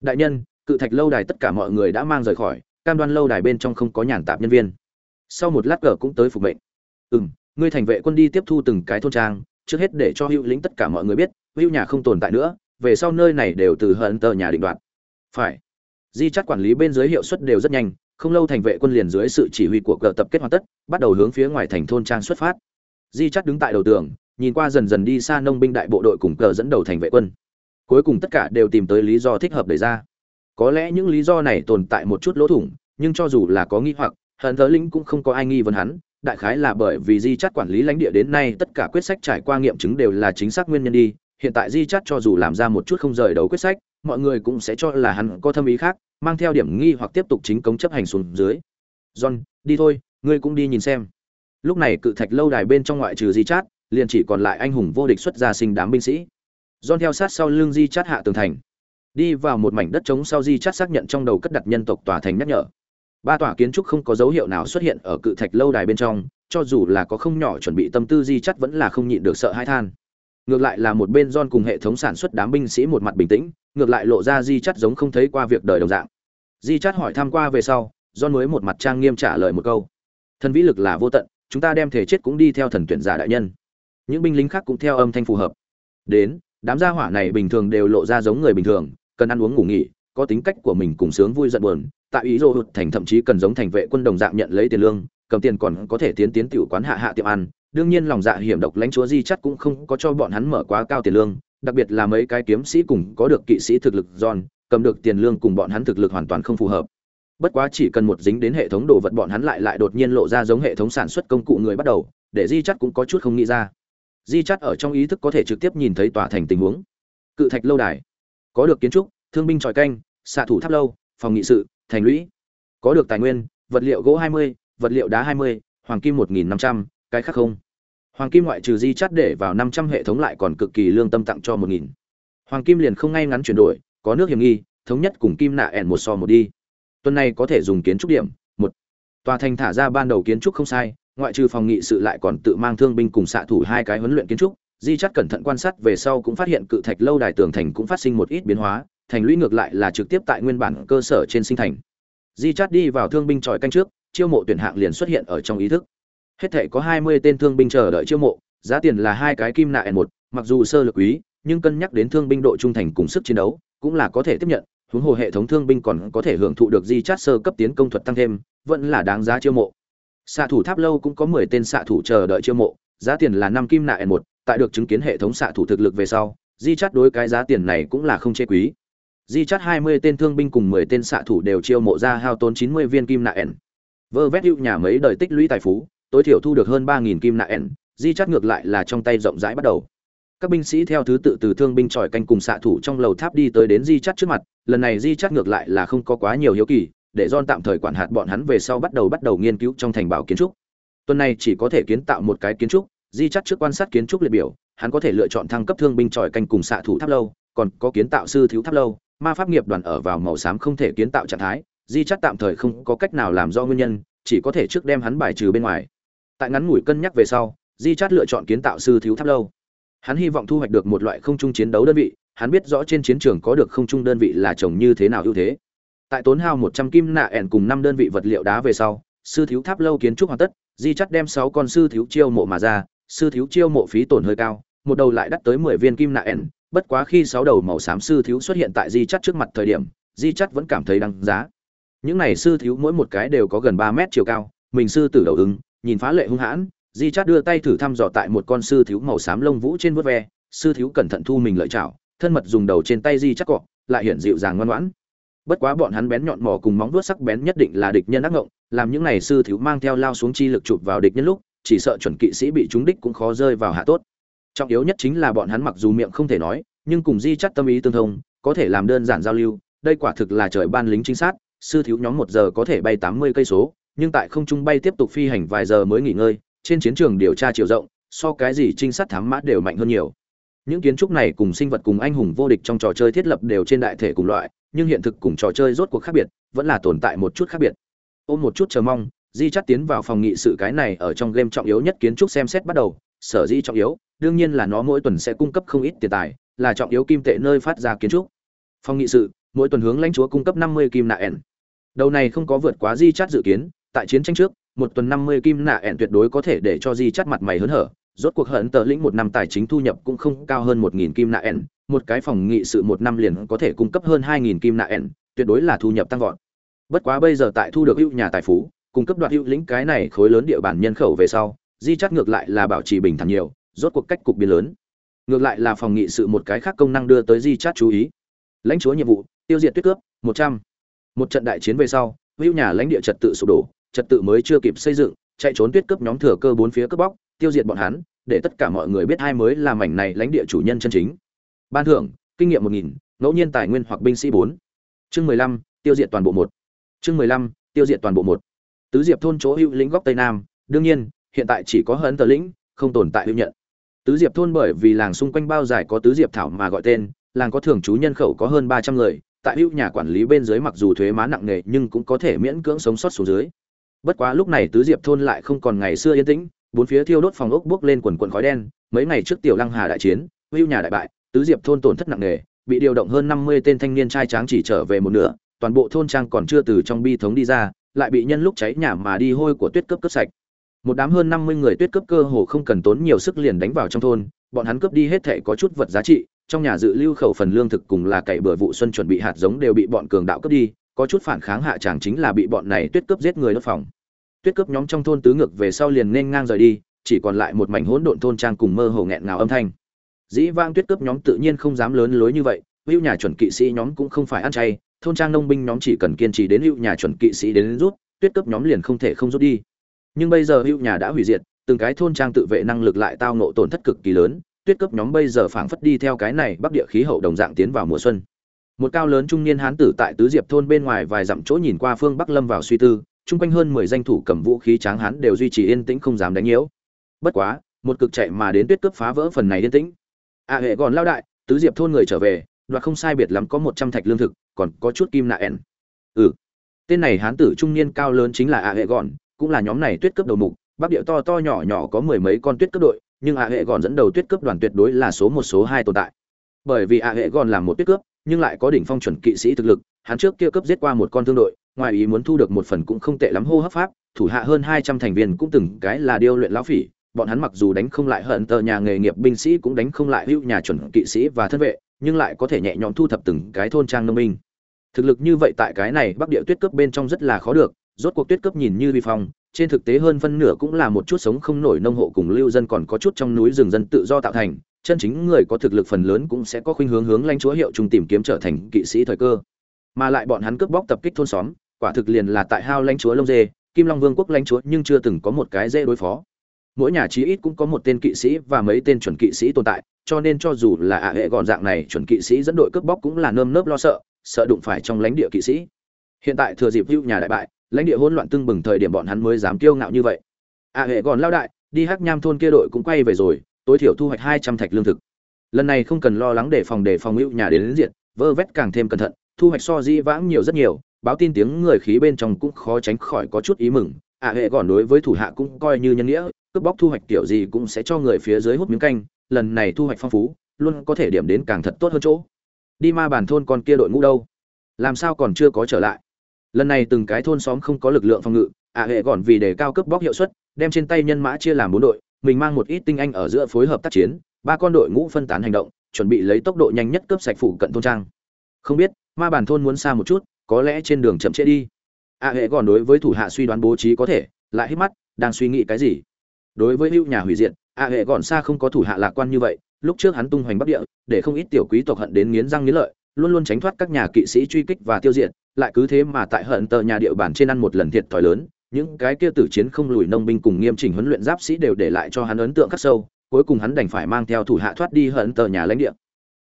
Speaker 1: Đại nhân, cự thạch lâu đài tất cả mọi người đã mang rời khỏi, cam đoan lâu đài bên trong không có nhàn tạp nhân viên. Sau một lát cờ cũng tới phục mệnh. Ừ m ngươi thành vệ quân đi tiếp thu từng cái thôn trang, trước hết để cho hữu lĩnh tất cả mọi người biết, hữu nhà không tồn tại nữa, về sau nơi này đều từ hận tờ nhà định đoạt. Phải. Di chắt quản lý bên dưới hiệu suất đều rất nhanh không lâu thành vệ quân liền dưới sự chỉ huy của cờ tập kết hoàn tất, bắt đầu hướng phía ngoài thành thôn trang xuất phát. Di chắt đứng tại đầu tường, nhìn qua dần dần đi xa nông binh đại bộ đội cùng cờ dẫn đầu thành vệ quân. Cuối cùng tất cả đều tìm tới lý do thích hợp để ra. Có lẽ những lý do này tồn tại một chút lỗ thủng, nhưng cho dù là có nghi hoặc hận thớ linh cũng không có ai nghi vấn hắn, đại khái là bởi vì di chắt quản lý lãnh địa đến nay tất cả quyết sách trải qua nghiệm chứng đều là chính xác nguyên nhân đi, hiện tại di chắt cho dù làm ra một chút không rời đầu quyết sách mọi người cũng sẽ cho là hắn có thâm ý khác, mang theo điểm nghi hoặc tiếp tục chính công chấp hành xuống dưới. John, đi thôi, ngươi cũng đi nhìn xem. Lúc này cự thạch lâu đài bên trong ngoại trừ di chát, liền chỉ còn lại anh hùng vô địch xuất gia sinh đám binh sĩ. John theo sát sau lưng di chát hạ tường thành. Đi vào một mảnh đất trống sau di chát xác nhận trong đầu cất đặt nhân tộc tòa thành nhắc nhở. Ba tòa kiến trúc không có dấu hiệu nào xuất hiện ở cự thạch lâu đài bên trong, cho dù là có không nhỏ chuẩn bị tâm tư di chắt vẫn là không nhịn được sợ hãi than ngược lại là một bên don cùng hệ thống sản xuất đám binh sĩ một mặt bình tĩnh, ngược lại lộ ra di chắt giống không thấy qua việc đời đồng dạng. Di chắt hỏi tham q u a về sau don mới một mặt trang nghiêm trả lời một câu. Thần vĩ lực là vô tận, chúng ta đem thể chết cũng đi theo thần tuyển giả đại nhân. Những binh lính khác cũng theo âm thanh phù hợp. Đến, đám gia hỏa này bình thường đều lộ ra giống người bình thường, cần ăn uống ngủ nghỉ, có tính cách của mình cùng sướng vui giận buồn, tại ý rô hụt thành thậm chí cần giống thành vệ quân đồng dạng nhận lấy tiền lương, cầm tiền còn có thể tiến tiến tiểu quán hạ hạ tiệm ăn đương nhiên lòng dạ hiểm độc lãnh chúa di chắc cũng không có cho bọn hắn mở quá cao tiền lương đặc biệt là mấy cái kiếm sĩ cùng có được kỵ sĩ thực lực giòn cầm được tiền lương cùng bọn hắn thực lực hoàn toàn không phù hợp. Bất quá chỉ cần một dính đến hệ thống đồ vật bọn hắn lại lại đột nhiên lộ ra giống hệ thống sản xuất công cụ người bắt đầu để di chắc cũng có chút không nghĩ ra. Di chắc ở trong ý thức có thể trực tiếp nhìn thấy tòa thành tình huống. Cự thạch lâu đài có được kiến trúc thương binh tròi canh xạ thủ tháp lâu phòng nghị sự thành lũy. Có được tài nguyên vật liệu gỗ 20, vật liệu đá 20, hoàng kim 1.500, cái khác không? Hoàng kim ngoại trừ di chắt để vào 500 hệ thống lại còn cực kỳ lương tâm tặng cho 1.000. hoàng kim liền không ngay ngắn chuyển đổi, có nước hiểm nghi, thống nhất cùng kim nạ ẻn một so một đi. Tuần này có thể dùng kiến trúc điểm, một. Tòa thành thả ra ban đầu kiến trúc không sai, ngoại trừ phòng nghị sự lại còn tự mang thương binh cùng xạ thủ hai cái huấn luyện kiến trúc. Di chắt cẩn thận quan sát về sau cũng phát hiện cự thạch lâu đài tường thành cũng phát sinh một ít biến hóa, thành lũy ngược lại là trực tiếp tại nguyên bản cơ sở trên sinh thành. Di chát đi vào thương binh tròi canh trước, chiêu mộ tuyển hạng liền xuất hiện ở trong ý thức hết thể có hai mươi tên thương binh chờ đợi chiêu mộ, giá tiền là hai cái kim nạ n một, mặc dù sơ lược quý, nhưng cân nhắc đến thương binh độ trung thành cùng sức chiến đấu, cũng là có thể tiếp nhận. Huống hồ hệ thống thương binh còn có thể hưởng thụ được di chát sơ cấp tiến công thuật tăng thêm, vẫn là đáng giá chiêu mộ. Xạ thủ tháp lâu cũng có mười tên xạ thủ chờ đợi chiêu mộ, giá tiền là năm kim nạ n một, tại được chứng kiến hệ thống xạ thủ thực lực về sau, di chát đối cái giá tiền này cũng là không chê quý. Di chát hai mươi tên thương binh cùng mười tên xạ thủ đều chiêu mộ ra hao tốn chín mươi viên kim nạ n. vơ vét hữu nhà mấy đời tích lũy tài phú tối thiểu thu được hơn ba nghìn kim nạ ẻn, di chắt ngược lại là trong tay rộng rãi bắt đầu. Các binh sĩ theo thứ tự từ thương binh tròi canh cùng xạ thủ trong lầu tháp đi tới đến di chắt trước mặt, lần này di chắt ngược lại là không có quá nhiều hiếu kỳ, để don tạm thời quản hạt bọn hắn về sau bắt đầu bắt đầu nghiên cứu trong thành bảo kiến trúc. Tuần này chỉ có thể kiến tạo một cái kiến trúc, di chắt trước quan sát kiến trúc liệt biểu, hắn có thể lựa chọn thăng cấp thương binh tròi canh cùng xạ thủ tháp lâu, còn có kiến tạo sư thiếu tháp lâu, ma pháp nghiệp đoàn ở vào màu xám không thể kiến tạo trạng thái, di Chát tạm thời không có cách nào làm do nguyên nhân, chỉ có thể trước đem hắn bài trừ bên ngoài tại ngắn ngủi cân nhắc về sau, di chát lựa chọn kiến tạo sư thiếu tháp lâu. Hắn hy vọng thu hoạch được một loại không trung chiến đấu đơn vị, hắn biết rõ trên chiến trường có được không trung đơn vị là trồng như thế nào ưu thế. Tại tốn hao một trăm kim nạ ẻn cùng năm đơn vị vật liệu đá về sau, sư thiếu tháp lâu kiến trúc hoàn tất, di chắt đem sáu con sư thiếu chiêu mộ mà ra, sư thiếu chiêu mộ phí tổn hơi cao, một đầu lại đắt tới mười viên kim nạ ẻn. Bất quá khi sáu đầu màu xám sư thiếu xuất hiện tại di chắt trước mặt thời điểm, di chắt vẫn cảm thấy đăng giá. Những này sư thiếu mỗi một cái đều có gần ba mét chiều cao, mình sư tử đầu ứng nhìn phá lệ hung hãn, di chát đưa tay thử thăm dò tại một con sư thiếu màu xám lông vũ trên vớt ve. Sư thiếu cẩn thận thu mình lợi chảo, thân mật dùng đầu trên tay di chắc cọ, lại hiện dịu dàng ngoan ngoãn. Bất quá bọn hắn bén nhọn mỏ cùng móng vuốt sắc bén nhất định là địch nhân ác ngộng, làm những này sư thiếu mang theo lao xuống chi lực chụp vào địch nhân lúc, chỉ sợ chuẩn kỵ sĩ bị trúng đích cũng khó rơi vào hạ tốt. Trọng yếu nhất chính là bọn hắn mặc dù miệng không thể nói, nhưng cùng di chắc tâm ý tương thông, có thể làm đơn giản giao lưu, đây quả thực là trời ban lính chính xác sư thiếu nhóm một giờ có thể bay tám mươi cây số nhưng tại không trung bay tiếp tục phi hành vài giờ mới nghỉ ngơi, trên chiến trường điều tra chiều rộng, so cái gì trinh sát thám mã đều mạnh hơn nhiều. Những kiến trúc này cùng sinh vật cùng anh hùng vô địch trong trò chơi thiết lập đều trên đại thể cùng loại, nhưng hiện thực cùng trò chơi rốt cuộc khác biệt, vẫn là tồn tại một chút khác biệt. Ôm một chút chờ mong, di chắt tiến vào phòng nghị sự cái này ở trong game trọng yếu nhất kiến trúc xem xét bắt đầu, sở dĩ trọng yếu, đương nhiên là nó mỗi tuần sẽ cung cấp không ít tiền tài, là trọng yếu kim tệ nơi phát ra kiến trúc. Phòng nghị sự, mỗi tuần hướng lãnh chúa cung cấp năm mươi kim nạ ẻn. Đầu này không có vượt quá di chắt dự kiến tại chiến tranh trước, một tuần năm mươi kim nạ ẹn tuyệt đối có thể để cho di chắt mặt mày hớn hở, rốt cuộc hận tờ lĩnh một năm tài chính thu nhập cũng không cao hơn một nghìn kim nạ ẹn một cái phòng nghị sự một năm liền có thể cung cấp hơn hai nghìn kim nạ ẹn tuyệt đối là thu nhập tăng vọt. Bất quá bây giờ tại thu được hữu nhà tài phú, cung cấp đoạt hữu lĩnh cái này khối lớn địa bàn nhân khẩu về sau, di chắt ngược lại là bảo trì bình thản nhiều, rốt cuộc cách cục biến lớn. Ngược lại là phòng nghị sự một cái khác công năng đưa tới di chát chú ý. Lãnh chúa nhiệm vụ, tiêu diệt tuyết cướp, một trăm. Một trận đại chiến về sau, hữu nhà lãnh địa trật tự sụp đổ trật tự mới chưa kịp xây dựng, chạy trốn tuyết cướp nhóm thừa cơ bốn phía cướp bóc, tiêu diệt bọn hắn, để tất cả mọi người biết hai mới là mảnh này lãnh địa chủ nhân chân chính. Ban thưởng, kinh nghiệm một nghìn, ngẫu nhiên tài nguyên hoặc binh sĩ bốn. Chương mười lăm, tiêu diệt toàn bộ một. Chương mười lăm, tiêu diệt toàn bộ một. Tứ diệp thôn chỗ hữu lĩnh góc tây nam, đương nhiên, hiện tại chỉ có hấn tờ lĩnh, không tồn tại hữu nhận. Tứ diệp thôn bởi vì làng xung quanh bao dài có tứ diệp thảo mà gọi tên, làng có thường trú nhân khẩu có hơn ba trăm người, tại hữu nhà quản lý bên dưới mặc dù thuế má nặng nề nhưng cũng có thể miễn cưỡng sống sót xuống dưới bất quá lúc này tứ diệp thôn lại không còn ngày xưa yên tĩnh, bốn phía thiêu đốt phòng ốc bước lên quần quần khói đen, mấy ngày trước tiểu lăng hà đại chiến hữu nhà đại bại, tứ diệp thôn tổn thất nặng nề, bị điều động hơn năm mươi tên thanh niên trai tráng chỉ trở về một nửa, toàn bộ thôn trang còn chưa từ trong bi thống đi ra, lại bị nhân lúc cháy nhà mà đi hôi của tuyết cướp cướp sạch. Một đám hơn năm mươi người tuyết cướp cơ hồ không cần tốn nhiều sức liền đánh vào trong thôn, bọn hắn cướp đi hết thảy có chút vật giá trị, trong nhà dự lưu khẩu phần lương thực cùng là cày bừa vụ xuân chuẩn bị hạt giống đều bị bọn cường đạo cướp đi có chút phản kháng hạ chẳng chính là bị bọn này tuyết cướp giết người đốt phòng. Tuyết cướp nhóm trong thôn tứ ngược về sau liền nên ngang rời đi, chỉ còn lại một mảnh hỗn độn thôn trang cùng mơ hồ nghẹn ngào âm thanh. Dĩ vang tuyết cướp nhóm tự nhiên không dám lớn lối như vậy, hữu nhà chuẩn kỵ sĩ nhóm cũng không phải ăn chay, thôn trang nông binh nhóm chỉ cần kiên trì đến hữu nhà chuẩn kỵ sĩ đến rút, tuyết cướp nhóm liền không thể không rút đi. Nhưng bây giờ hữu nhà đã hủy diệt, từng cái thôn trang tự vệ năng lực lại tao nộ tổn thất cực kỳ lớn, tuyết cướp nhóm bây giờ phảng phất đi theo cái này bắc địa khí hậu đồng dạng tiến vào mùa xuân một cao lớn trung niên hán tử tại tứ diệp thôn bên ngoài vài dặm chỗ nhìn qua phương bắc lâm vào suy tư chung quanh hơn mười danh thủ cầm vũ khí tráng hán đều duy trì yên tĩnh không dám đánh nhiễu. Bất quá một cực chạy mà đến tuyết cướp phá vỡ phần này yên tĩnh. A hệ còn lao đại tứ diệp thôn người trở về đoạt không sai biệt lắm có một trăm thạch lương thực còn có chút kim nạ ẻn. Ừ. Tên này hán tử trung niên cao lớn chính là a hệ gòn, cũng là nhóm này tuyết cướp đầu mục bắc địa to to nhỏ nhỏ có mười mấy con tuyết cướp đội nhưng a hệ gòn dẫn đầu tuyết cướp đoàn tuyệt đối là số một số hai tồn tại. Bởi vì a hệ gòn là một tuyết cướp nhưng lại có đỉnh phong chuẩn kỵ sĩ thực lực, hắn trước kia cướp giết qua một con thương đội, ngoài ý muốn thu được một phần cũng không tệ lắm hô hấp pháp, thủ hạ hơn hai trăm thành viên cũng từng cái là điêu luyện lão phỉ, bọn hắn mặc dù đánh không lại hận tờ nhà nghề nghiệp binh sĩ cũng đánh không lại hữu nhà chuẩn kỵ sĩ và thân vệ, nhưng lại có thể nhẹ nhõm thu thập từng cái thôn trang nông minh. thực lực như vậy tại cái này bắc địa tuyết cướp bên trong rất là khó được, rốt cuộc tuyết cướp nhìn như vi phong, trên thực tế hơn phân nửa cũng là một chút sống không nổi nông hộ cùng lưu dân còn có chút trong núi rừng dân tự do tạo thành chân chính người có thực lực phần lớn cũng sẽ có khuynh hướng hướng lãnh chúa hiệu trung tìm kiếm trở thành kỵ sĩ thời cơ. Mà lại bọn hắn cướp bóc tập kích thôn xóm, quả thực liền là tại hao lãnh chúa lông dê, kim long vương quốc lãnh chúa nhưng chưa từng có một cái dễ đối phó. Mỗi nhà chí ít cũng có một tên kỵ sĩ và mấy tên chuẩn kỵ sĩ tồn tại, cho nên cho dù là ạ hệ gọn dạng này, chuẩn kỵ sĩ dẫn đội cướp bóc cũng là nơm nớp lo sợ sợ đụng phải trong lãnh địa kỵ sĩ. Hiện tại thừa dịp hữu nhà đại bại, lãnh địa hỗn loạn tưng bừng thời điểm bọn hắn mới dám kiêu ngạo như vậy. ạ hệ gọn lao đại, đi hắc nham thôn kia đội cũng quay về rồi tối thiểu thu hoạch hai trăm thạch lương thực. Lần này không cần lo lắng để phòng để phòng hữu nhà đến, đến diện vơ vét càng thêm cẩn thận thu hoạch so di vãng nhiều rất nhiều báo tin tiếng người khí bên trong cũng khó tránh khỏi có chút ý mừng. Ạ hệ gọn đối với thủ hạ cũng coi như nhân nghĩa cướp bóc thu hoạch kiểu gì cũng sẽ cho người phía dưới hút miếng canh lần này thu hoạch phong phú luôn có thể điểm đến càng thật tốt hơn chỗ. Đi ma bản thôn con kia đội ngũ đâu? Làm sao còn chưa có trở lại? Lần này từng cái thôn xóm không có lực lượng phòng ngự ạ hệ gọn vì đề cao cướp bóc hiệu suất đem trên tay nhân mã chia làm bốn đội mình mang một ít tinh anh ở giữa phối hợp tác chiến, ba con đội ngũ phân tán hành động, chuẩn bị lấy tốc độ nhanh nhất cướp sạch phủ cận thôn trang. Không biết, ma bản thôn muốn xa một chút, có lẽ trên đường chậm trễ đi. A hệ còn đối với thủ hạ suy đoán bố trí có thể, lại hít mắt, đang suy nghĩ cái gì? Đối với hữu nhà hủy diệt, a hệ còn xa không có thủ hạ lạc quan như vậy, lúc trước hắn tung hoành bắc địa, để không ít tiểu quý tộc hận đến nghiến răng nghiến lợi, luôn luôn tránh thoát các nhà kỵ sĩ truy kích và tiêu diệt, lại cứ thế mà tại hận tờ nhà địa bàn trên ăn một lần thiệt thòi lớn những cái kia tử chiến không lùi nông binh cùng nghiêm chỉnh huấn luyện giáp sĩ đều để lại cho hắn ấn tượng khắc sâu, cuối cùng hắn đành phải mang theo thủ hạ thoát đi hận tờ nhà lãnh địa.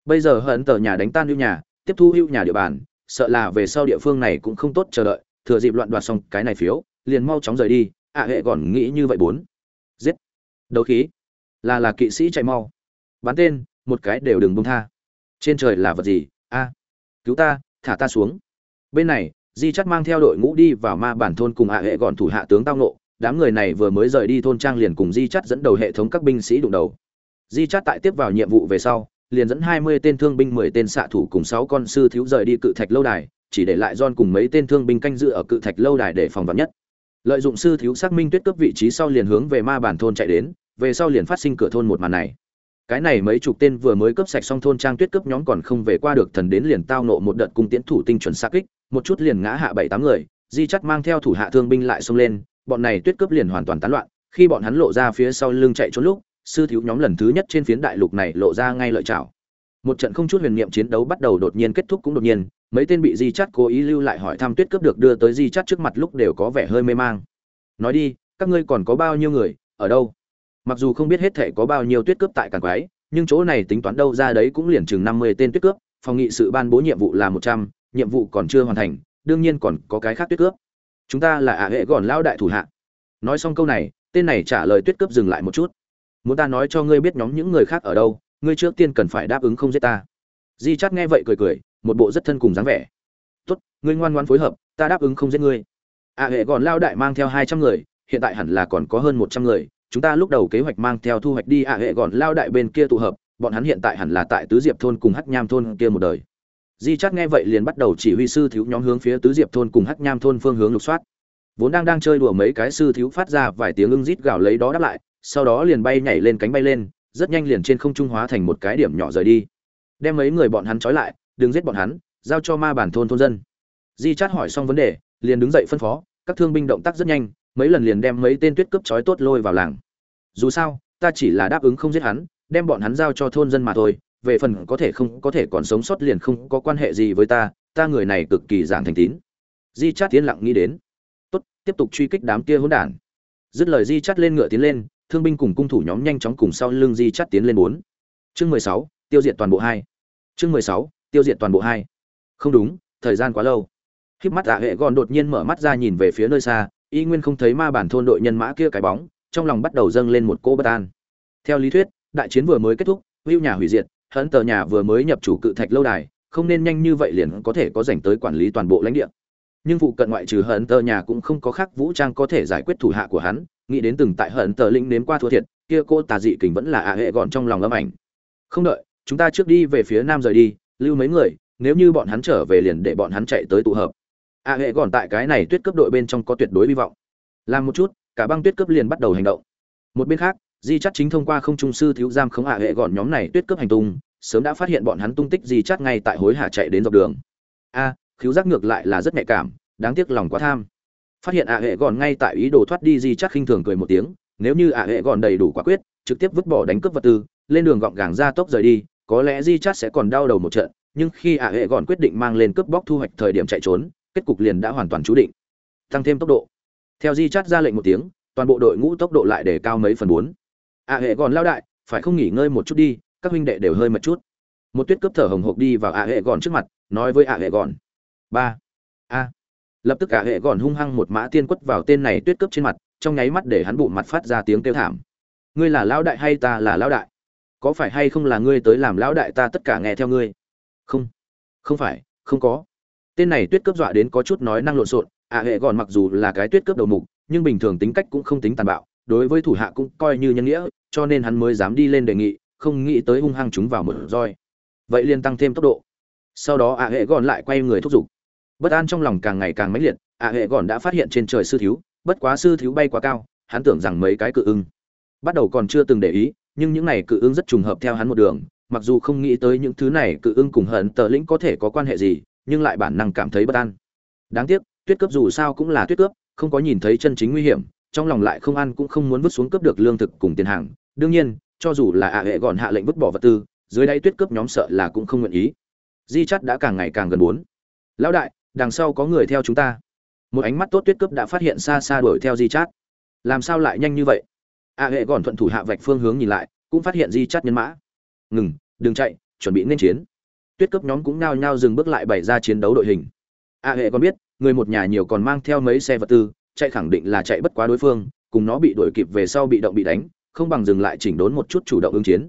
Speaker 1: Bây giờ hận tờ nhà đánh tan hữu nhà, tiếp thu hữu nhà địa bàn, sợ là về sau địa phương này cũng không tốt chờ đợi, thừa dịp loạn đoạt xong cái này phiếu, liền mau chóng rời đi, ạ hệ còn nghĩ như vậy bốn. Giết. Đấu khí. Là là kỵ sĩ chạy mau. Bắn tên, một cái đều đừng bông tha. Trên trời là vật gì? A. Cứu ta, thả ta xuống. Bên này di chắt mang theo đội ngũ đi vào ma bản thôn cùng hạ hệ gọn thủ hạ tướng tao nộ đám người này vừa mới rời đi thôn trang liền cùng di chắt dẫn đầu hệ thống các binh sĩ đụng đầu di chắt tại tiếp vào nhiệm vụ về sau liền dẫn hai mươi tên thương binh mười tên xạ thủ cùng sáu con sư thiếu rời đi cự thạch lâu đài chỉ để lại John cùng mấy tên thương binh canh giữ ở cự thạch lâu đài để phòng vắn nhất. Lợi dụng sư thiếu xác minh tuyết cướp vị trí sau liền hướng về ma bản thôn chạy đến, về sau liền phát sinh cửa thôn một màn này. Cái này mấy chục tên vừa mới cướp sạch xong thôn trang tuyết cướp nhóm còn không về qua được thần đến liền tao nộ một đợt cung tiễn thủ tinh chuẩn sát kích, một chút liền ngã hạ bảy tám người, Di Chắt mang theo thủ hạ thương binh lại xông lên, bọn này tuyết cướp liền hoàn toàn tán loạn, khi bọn hắn lộ ra phía sau lưng chạy trốn lúc, sư thiếu nhóm lần thứ nhất trên phiến đại lục này lộ ra ngay lợi chảo. Một trận không chút huyền niệm chiến đấu bắt đầu đột nhiên kết thúc cũng đột nhiên, mấy tên bị di chắt cố ý lưu lại hỏi thăm tuyết cướp được đưa tới di chắt trước mặt lúc đều có vẻ hơi mê mang nói đi các ngươi còn có bao nhiêu người ở đâu mặc dù không biết hết thể có bao nhiêu tuyết cướp tại càng quái nhưng chỗ này tính toán đâu ra đấy cũng liền chừng năm mươi tên tuyết cướp phòng nghị sự ban bố nhiệm vụ là một trăm nhiệm vụ còn chưa hoàn thành đương nhiên còn có cái khác tuyết cướp. Chúng ta là ả hệ gòn lao đại thủ hạ. Nói xong câu này tên này trả lời tuyết cướp dừng lại một chút. Muốn ta nói cho ngươi biết nhóm những người khác ở đâu ngươi trước tiên cần phải đáp ứng không giết ta. Di chắt nghe vậy cười cười một bộ rất thân cùng dáng vẻ. Tốt ngươi ngoan ngoan phối hợp ta đáp ứng không giết ngươi. Ả à, hệ gòn lao đại mang theo hai trăm người hiện tại hẳn là còn có hơn một trăm người chúng ta lúc đầu kế hoạch mang theo thu hoạch đi ả à, hệ gòn lao đại bên kia tụ hợp bọn hắn hiện tại hẳn là tại tứ diệp thôn cùng hắc nham thôn kia một đời di chắt nghe vậy liền bắt đầu chỉ huy sư thiếu nhóm hướng phía tứ diệp thôn cùng hắc nham thôn phương hướng lục soát. Vốn đang đang chơi đùa mấy cái sư thiếu phát ra vài tiếng ưng rít gào lấy đó đáp lại, sau đó liền bay nhảy lên cánh bay lên, rất nhanh liền trên không trung hóa thành một cái điểm nhỏ rời đi. Đem mấy người bọn hắn trói lại, đừng giết bọn hắn, giao cho ma bản thôn thôn dân. Di chát hỏi xong vấn đề, liền đứng dậy phân phó, các thương binh động tác rất nhanh, mấy lần liền đem mấy tên tuyết cướp trói tốt lôi vào làng. Dù sao, ta chỉ là đáp ứng không giết hắn, đem bọn hắn giao cho thôn dân mà thôi về phần có thể không, có thể còn sống sót liền không có quan hệ gì với ta ta người này cực kỳ giảng thành tín. Di chát tiến lặng nghĩ đến. Tốt, tiếp tục truy kích đám kia hỗn đản. Dứt lời di chát lên ngựa tiến lên, thương binh cùng cung thủ nhóm nhanh chóng cùng sau lưng di chát tiến lên bốn. Chương mười sáu, tiêu diệt toàn bộ hai. Chương mười sáu, tiêu diệt toàn bộ hai. Không đúng, thời gian quá lâu. Khiếp mắt ả hệ gòn đột nhiên mở mắt ra nhìn về phía nơi xa, y nguyên không thấy ma bản thôn đội nhân mã kia cái bóng, trong lòng bắt đầu dâng lên một cỗ bất an. Theo lý thuyết, đại chiến vừa mới kết thúc, hưu nhà hủy diệt hận tờ nhà vừa mới nhập chủ cự thạch lâu đài, không nên nhanh như vậy liền có thể có dành tới quản lý toàn bộ lãnh địa. Nhưng vụ cận ngoại trừ hận tờ nhà cũng không có khác vũ trang có thể giải quyết thủ hạ của hắn, nghĩ đến từng tại hận tờ lĩnh đến qua thua thiệt, kia cô tà dị kình vẫn là ạ hệ gọn trong lòng âm ảnh. Không đợi, chúng ta trước đi về phía nam rời đi, lưu mấy người, nếu như bọn hắn trở về liền để bọn hắn chạy tới tụ hợp. Ạ hệ gọn tại cái này tuyết cấp đội bên trong có tuyệt đối hy vọng. Làm một chút, cả băng tuyết cấp liền bắt đầu hành động. Một bên khác di chắt chính thông qua không trung sư thiếu giam không hạ hệ gọn nhóm này tuyết cướp hành tung sớm đã phát hiện bọn hắn tung tích di chắt ngay tại hối hả chạy đến dọc đường. A à, khiếu giác ngược lại là rất nhạy cảm đáng tiếc lòng quá tham. Phát hiện ạ hệ gọn ngay tại ý đồ thoát đi di chắt khinh thường cười một tiếng nếu như ạ hệ gọn đầy đủ quả quyết trực tiếp vứt bỏ đánh cướp vật tư lên đường gọn gàng ra tốc rời đi có lẽ di chắt sẽ còn đau đầu một trận nhưng khi ạ hệ gọn quyết định mang lên cướp bóc thu hoạch thời điểm chạy trốn kết cục liền đã hoàn toàn chú định. Tăng thêm tốc độ. Theo di chắt ra lệnh một tiếng toàn bộ đội ngũ tốc độ lại để cao mấy phần bốn ả hệ gọn lao đại, phải không nghỉ ngơi một chút đi, các huynh đệ đều hơi mệt chút. Một tuyết cướp thở hồng hộc đi vào ả hệ gọn trước mặt, nói với ả hệ gọn ba. A. Lập tức ả hệ gọn hung hăng một mã tiên quất vào tên này tuyết cướp trên mặt, trong nháy mắt để hắn bụng mặt phát ra tiếng kêu thảm. Ngươi là lão đại hay ta là lão đại? Có phải hay không là ngươi tới làm lão đại ta tất cả nghe theo ngươi? Không. Không phải, không có. Tên này tuyết cướp dọa đến có chút nói năng lộn xộn ạ hệ gòn mặc dù là cái tuyết cướp đầu mục, nhưng bình thường tính cách cũng không tính tàn bạo đối với thủ hạ cũng coi như nhân nghĩa, cho nên hắn mới dám đi lên đề nghị, không nghĩ tới hung hăng chúng vào một roi. Vậy liền tăng thêm tốc độ. Sau đó ạ hệ gòn lại quay người thúc giục. Bất an trong lòng càng ngày càng mãnh liệt ạ hệ gòn đã phát hiện trên trời sư thiếu, bất quá sư thiếu bay quá cao, hắn tưởng rằng mấy cái cự ưng. Bắt đầu còn chưa từng để ý, nhưng những này cự ưng rất trùng hợp theo hắn một đường, mặc dù không nghĩ tới những thứ này cự ưng cùng hận tờ lĩnh có thể có quan hệ gì, nhưng lại bản năng cảm thấy bất an. Đáng tiếc, tuyết cướp dù sao cũng là tuyết cướp, không có nhìn thấy chân chính nguy hiểm trong lòng lại không ăn cũng không muốn vứt xuống cướp được lương thực cùng tiền hàng. Đương nhiên, cho dù là ạ hệ gọn hạ lệnh vứt bỏ vật tư, dưới đáy tuyết cướp nhóm sợ là cũng không nguyện ý. Di chắt đã càng ngày càng gần bốn. Lão đại, đằng sau có người theo chúng ta. Một ánh mắt tốt tuyết cướp đã phát hiện xa xa đuổi theo di chát. Làm sao lại nhanh như vậy? Ạ hệ gọn thuận thủ hạ vạch phương hướng nhìn lại, cũng phát hiện di chắt nhân mã. Ngừng, đừng chạy, chuẩn bị nên chiến. Tuyết cướp nhóm cũng nao nhao dừng bước lại bày ra chiến đấu đội hình. A hệ còn biết, người một nhà nhiều còn mang theo mấy xe vật tư chạy khẳng định là chạy bất quá đối phương, cùng nó bị đuổi kịp về sau bị động bị đánh, không bằng dừng lại chỉnh đốn một chút chủ động ứng chiến.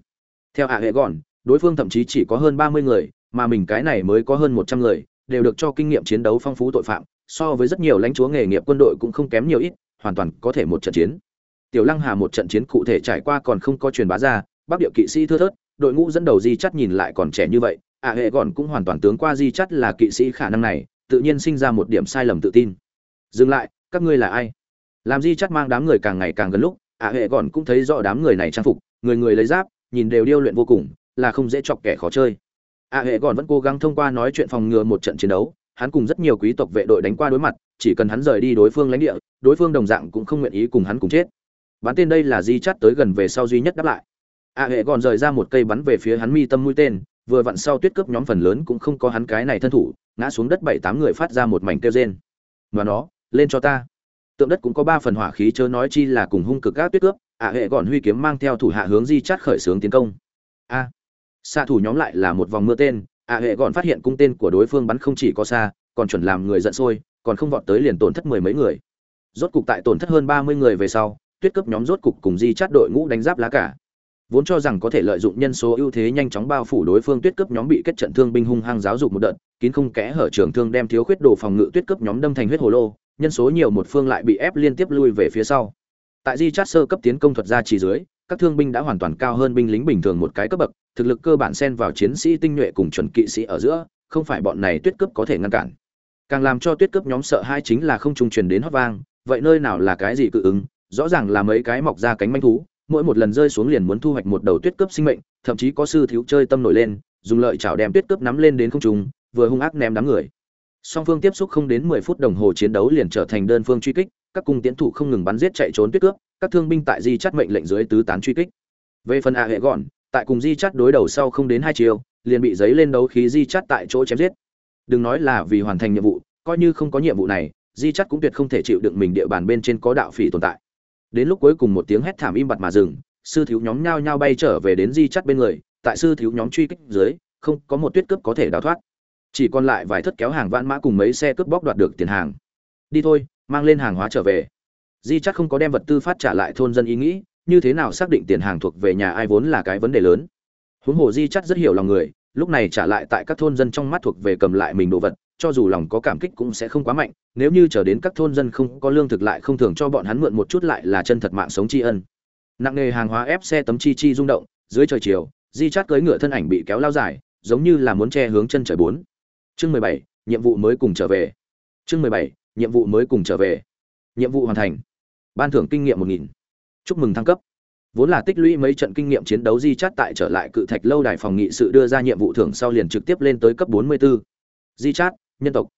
Speaker 1: Theo hạ hệ gòn đối phương thậm chí chỉ có hơn ba mươi người, mà mình cái này mới có hơn một trăm người, đều được cho kinh nghiệm chiến đấu phong phú tội phạm, so với rất nhiều lãnh chúa nghề nghiệp quân đội cũng không kém nhiều ít, hoàn toàn có thể một trận chiến. Tiểu lăng hà một trận chiến cụ thể trải qua còn không có truyền bá ra, bắc địa kỵ sĩ thưa thớt, đội ngũ dẫn đầu di chắt nhìn lại còn trẻ như vậy ạ hệ gòn cũng hoàn toàn tướng qua di chắt là kỵ sĩ khả năng này, tự nhiên sinh ra một điểm sai lầm tự tin. Dừng lại các ngươi là ai? Làm di chắt mang đám người càng ngày càng gần lúc ạ hệ còn cũng thấy rõ đám người này trang phục, người người lấy giáp, nhìn đều điêu luyện vô cùng, là không dễ chọc kẻ khó chơi. Ạ hệ còn vẫn cố gắng thông qua nói chuyện phòng ngừa một trận chiến đấu, hắn cùng rất nhiều quý tộc vệ đội đánh qua đối mặt, chỉ cần hắn rời đi đối phương lãnh địa, đối phương đồng dạng cũng không nguyện ý cùng hắn cùng chết. Bắn tên đây là di chắt tới gần về sau duy nhất đáp lại. A hệ còn rời ra một cây bắn về phía hắn mi tâm mũi tên, vừa vặn sau tuyết cướp nhóm phần lớn cũng không có hắn cái này thân thủ, ngã xuống đất bảy tám người phát ra một mảnh kêu rên. Và nó lên cho ta. Tượng đất cũng có ba phần hỏa khí chớ nói chi là cùng hung cực các tuyết cướp a hệ gọn huy kiếm mang theo thủ hạ hướng di chát khởi xướng tiến công. A. Xạ thủ nhóm lại là một vòng mưa tên a hệ gọn phát hiện cung tên của đối phương bắn không chỉ có xa, còn chuẩn làm người giận sôi, còn không vọt tới liền tổn thất mười mấy người. Rốt cục tại tổn thất hơn ba mươi người về sau, tuyết cướp nhóm rốt cục cùng di chát đội ngũ đánh giáp lá cả. Vốn cho rằng có thể lợi dụng nhân số ưu thế nhanh chóng bao phủ đối phương, tuyết cướp nhóm bị kết trận thương binh hung hăng giáo dục một đợt, kín không kẽ hở trường thương đem thiếu khuyết đồ phòng ngự tuyết cướp nhóm đâm thành huyết hồ lô nhân số nhiều một phương lại bị ép liên tiếp lui về phía sau. Tại di chát sơ cấp tiến công thuật ra chỉ dưới, các thương binh đã hoàn toàn cao hơn binh lính bình thường một cái cấp bậc, thực lực cơ bản xen vào chiến sĩ tinh nhuệ cùng chuẩn kỵ sĩ ở giữa, không phải bọn này tuyết cướp có thể ngăn cản. Càng làm cho tuyết cướp nhóm sợ hai chính là không trung truyền đến hót vang, vậy nơi nào là cái gì cự ứng, rõ ràng là mấy cái mọc ra cánh manh thú, mỗi một lần rơi xuống liền muốn thu hoạch một đầu tuyết cướp sinh mệnh, thậm chí có sư thiếu chơi tâm nổi lên, dùng lợi chảo đem tuyết cướp nắm lên đến không trung, vừa hung ác ném đám người song phương tiếp xúc không đến mười phút đồng hồ chiến đấu liền trở thành đơn phương truy kích, các cung tiến thủ không ngừng bắn giết chạy trốn tuyết cướp, các thương binh tại di chắt mệnh lệnh dưới tứ tán truy kích. Về phần a hệ gọn, tại cùng di chắt đối đầu sau không đến hai chiều, liền bị giấy lên đấu khí di chắt tại chỗ chém giết. Đừng nói là vì hoàn thành nhiệm vụ, coi như không có nhiệm vụ này, di chắt cũng tuyệt không thể chịu đựng mình địa bàn bên trên có đạo phỉ tồn tại. Đến lúc cuối cùng một tiếng hét thảm im bặt mà dừng, sư thiếu nhóm nhao nhao bay trở về đến di chắt bên người, tại sư thiếu nhóm truy kích dưới, không có một tuyết cướp có thể đào thoát chỉ còn lại vài thất kéo hàng vãn mã cùng mấy xe cướp bóc đoạt được tiền hàng. Đi thôi, mang lên hàng hóa trở về. Di chắc không có đem vật tư phát trả lại thôn dân ý nghĩ, như thế nào xác định tiền hàng thuộc về nhà ai vốn là cái vấn đề lớn. Huống hồ di chắc rất hiểu lòng người, lúc này trả lại tại các thôn dân trong mắt thuộc về cầm lại mình đồ vật, cho dù lòng có cảm kích cũng sẽ không quá mạnh, nếu như chờ đến các thôn dân không có lương thực lại không thường cho bọn hắn mượn một chút lại là chân thật mạng sống tri ân. Nặng nề hàng hóa ép xe tấm chi chi rung động, dưới trời chiều, di chát cưỡi ngựa thân ảnh bị kéo lao dài, giống như là muốn che hướng chân trời bốn chương mười bảy, nhiệm vụ mới cùng trở về chương mười bảy, nhiệm vụ mới cùng trở về nhiệm vụ hoàn thành ban thưởng kinh nghiệm một nghìn chúc mừng thăng cấp vốn là tích lũy mấy trận kinh nghiệm chiến đấu di chát tại trở lại cự thạch lâu đài phòng nghị sự đưa ra nhiệm vụ thưởng sau liền trực tiếp lên tới cấp 44. di chát, nhân tộc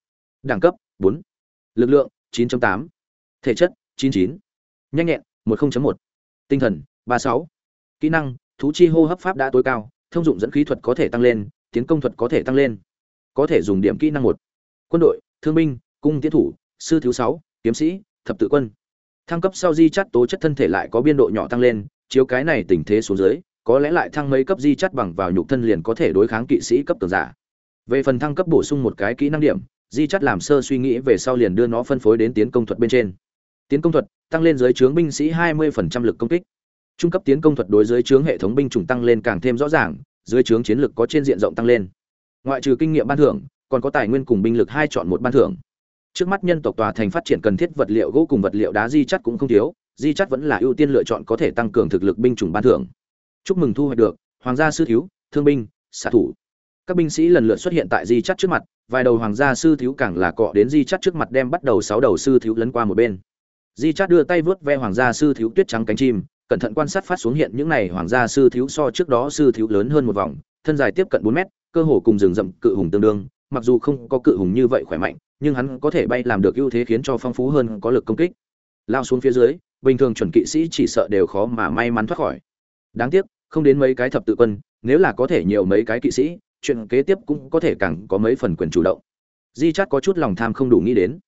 Speaker 1: đẳng cấp 4. lực lượng 9.8. thể chất 99. nhanh nhẹn 10.1. tinh thần 36. kỹ năng, thú chi hô hấp pháp đã tối cao, thông dụng dẫn khí thuật có thể tăng lên, tiến công thuật có thể tăng lên có thể dùng điểm kỹ năng một. Quân đội, thương binh, cung tiến thủ, sư thiếu sáu, kiếm sĩ, thập tự quân. Thăng cấp sau di chắt tố chất thân thể lại có biên độ nhỏ tăng lên, chiếu cái này tình thế xuống dưới, có lẽ lại thăng mấy cấp di chắt bằng vào nhục thân liền có thể đối kháng kỵ sĩ cấp tường giả. Về phần thăng cấp bổ sung một cái kỹ năng điểm, di chắt làm sơ suy nghĩ về sau liền đưa nó phân phối đến tiến công thuật bên trên. Tiến công thuật, tăng lên dưới trướng binh sĩ 20% lực công kích. Trung cấp tiến công thuật đối dưới trướng hệ thống binh chủng tăng lên càng thêm rõ ràng dưới trướng chiến lực có trên diện rộng tăng lên ngoại trừ kinh nghiệm ban thưởng, còn có tài nguyên cùng binh lực hai chọn một ban thưởng. Trước mắt nhân tộc tòa thành phát triển cần thiết vật liệu gỗ cùng vật liệu đá di chắt cũng không thiếu, di chắt vẫn là ưu tiên lựa chọn có thể tăng cường thực lực binh chủng ban thưởng. Chúc mừng thu hoạch được, hoàng gia sư thiếu, thương binh, xạ thủ. Các binh sĩ lần lượt xuất hiện tại di chắt trước mặt, vài đầu hoàng gia sư thiếu càng là cọ đến di chắt trước mặt đem bắt đầu sáu đầu sư thiếu lấn qua một bên. Di chắt đưa tay vớt ve hoàng gia sư thiếu tuyết trắng cánh chim, cẩn thận quan sát phát xuống hiện những này hoàng gia sư thiếu so trước đó sư thiếu lớn hơn một vòng, thân dài tiếp cận bốn mét cơ hồ cùng rừng rậm cự hùng tương đương, mặc dù không có cự hùng như vậy khỏe mạnh, nhưng hắn có thể bay làm được ưu thế khiến cho phong phú hơn, có lực công kích. Lao xuống phía dưới, bình thường chuẩn kỵ sĩ chỉ sợ đều khó mà may mắn thoát khỏi. Đáng tiếc, không đến mấy cái thập tự quân, nếu là có thể nhiều mấy cái kỵ sĩ, chuyện kế tiếp cũng có thể càng có mấy phần quyền chủ động. Di chát có chút lòng tham không đủ nghĩ đến.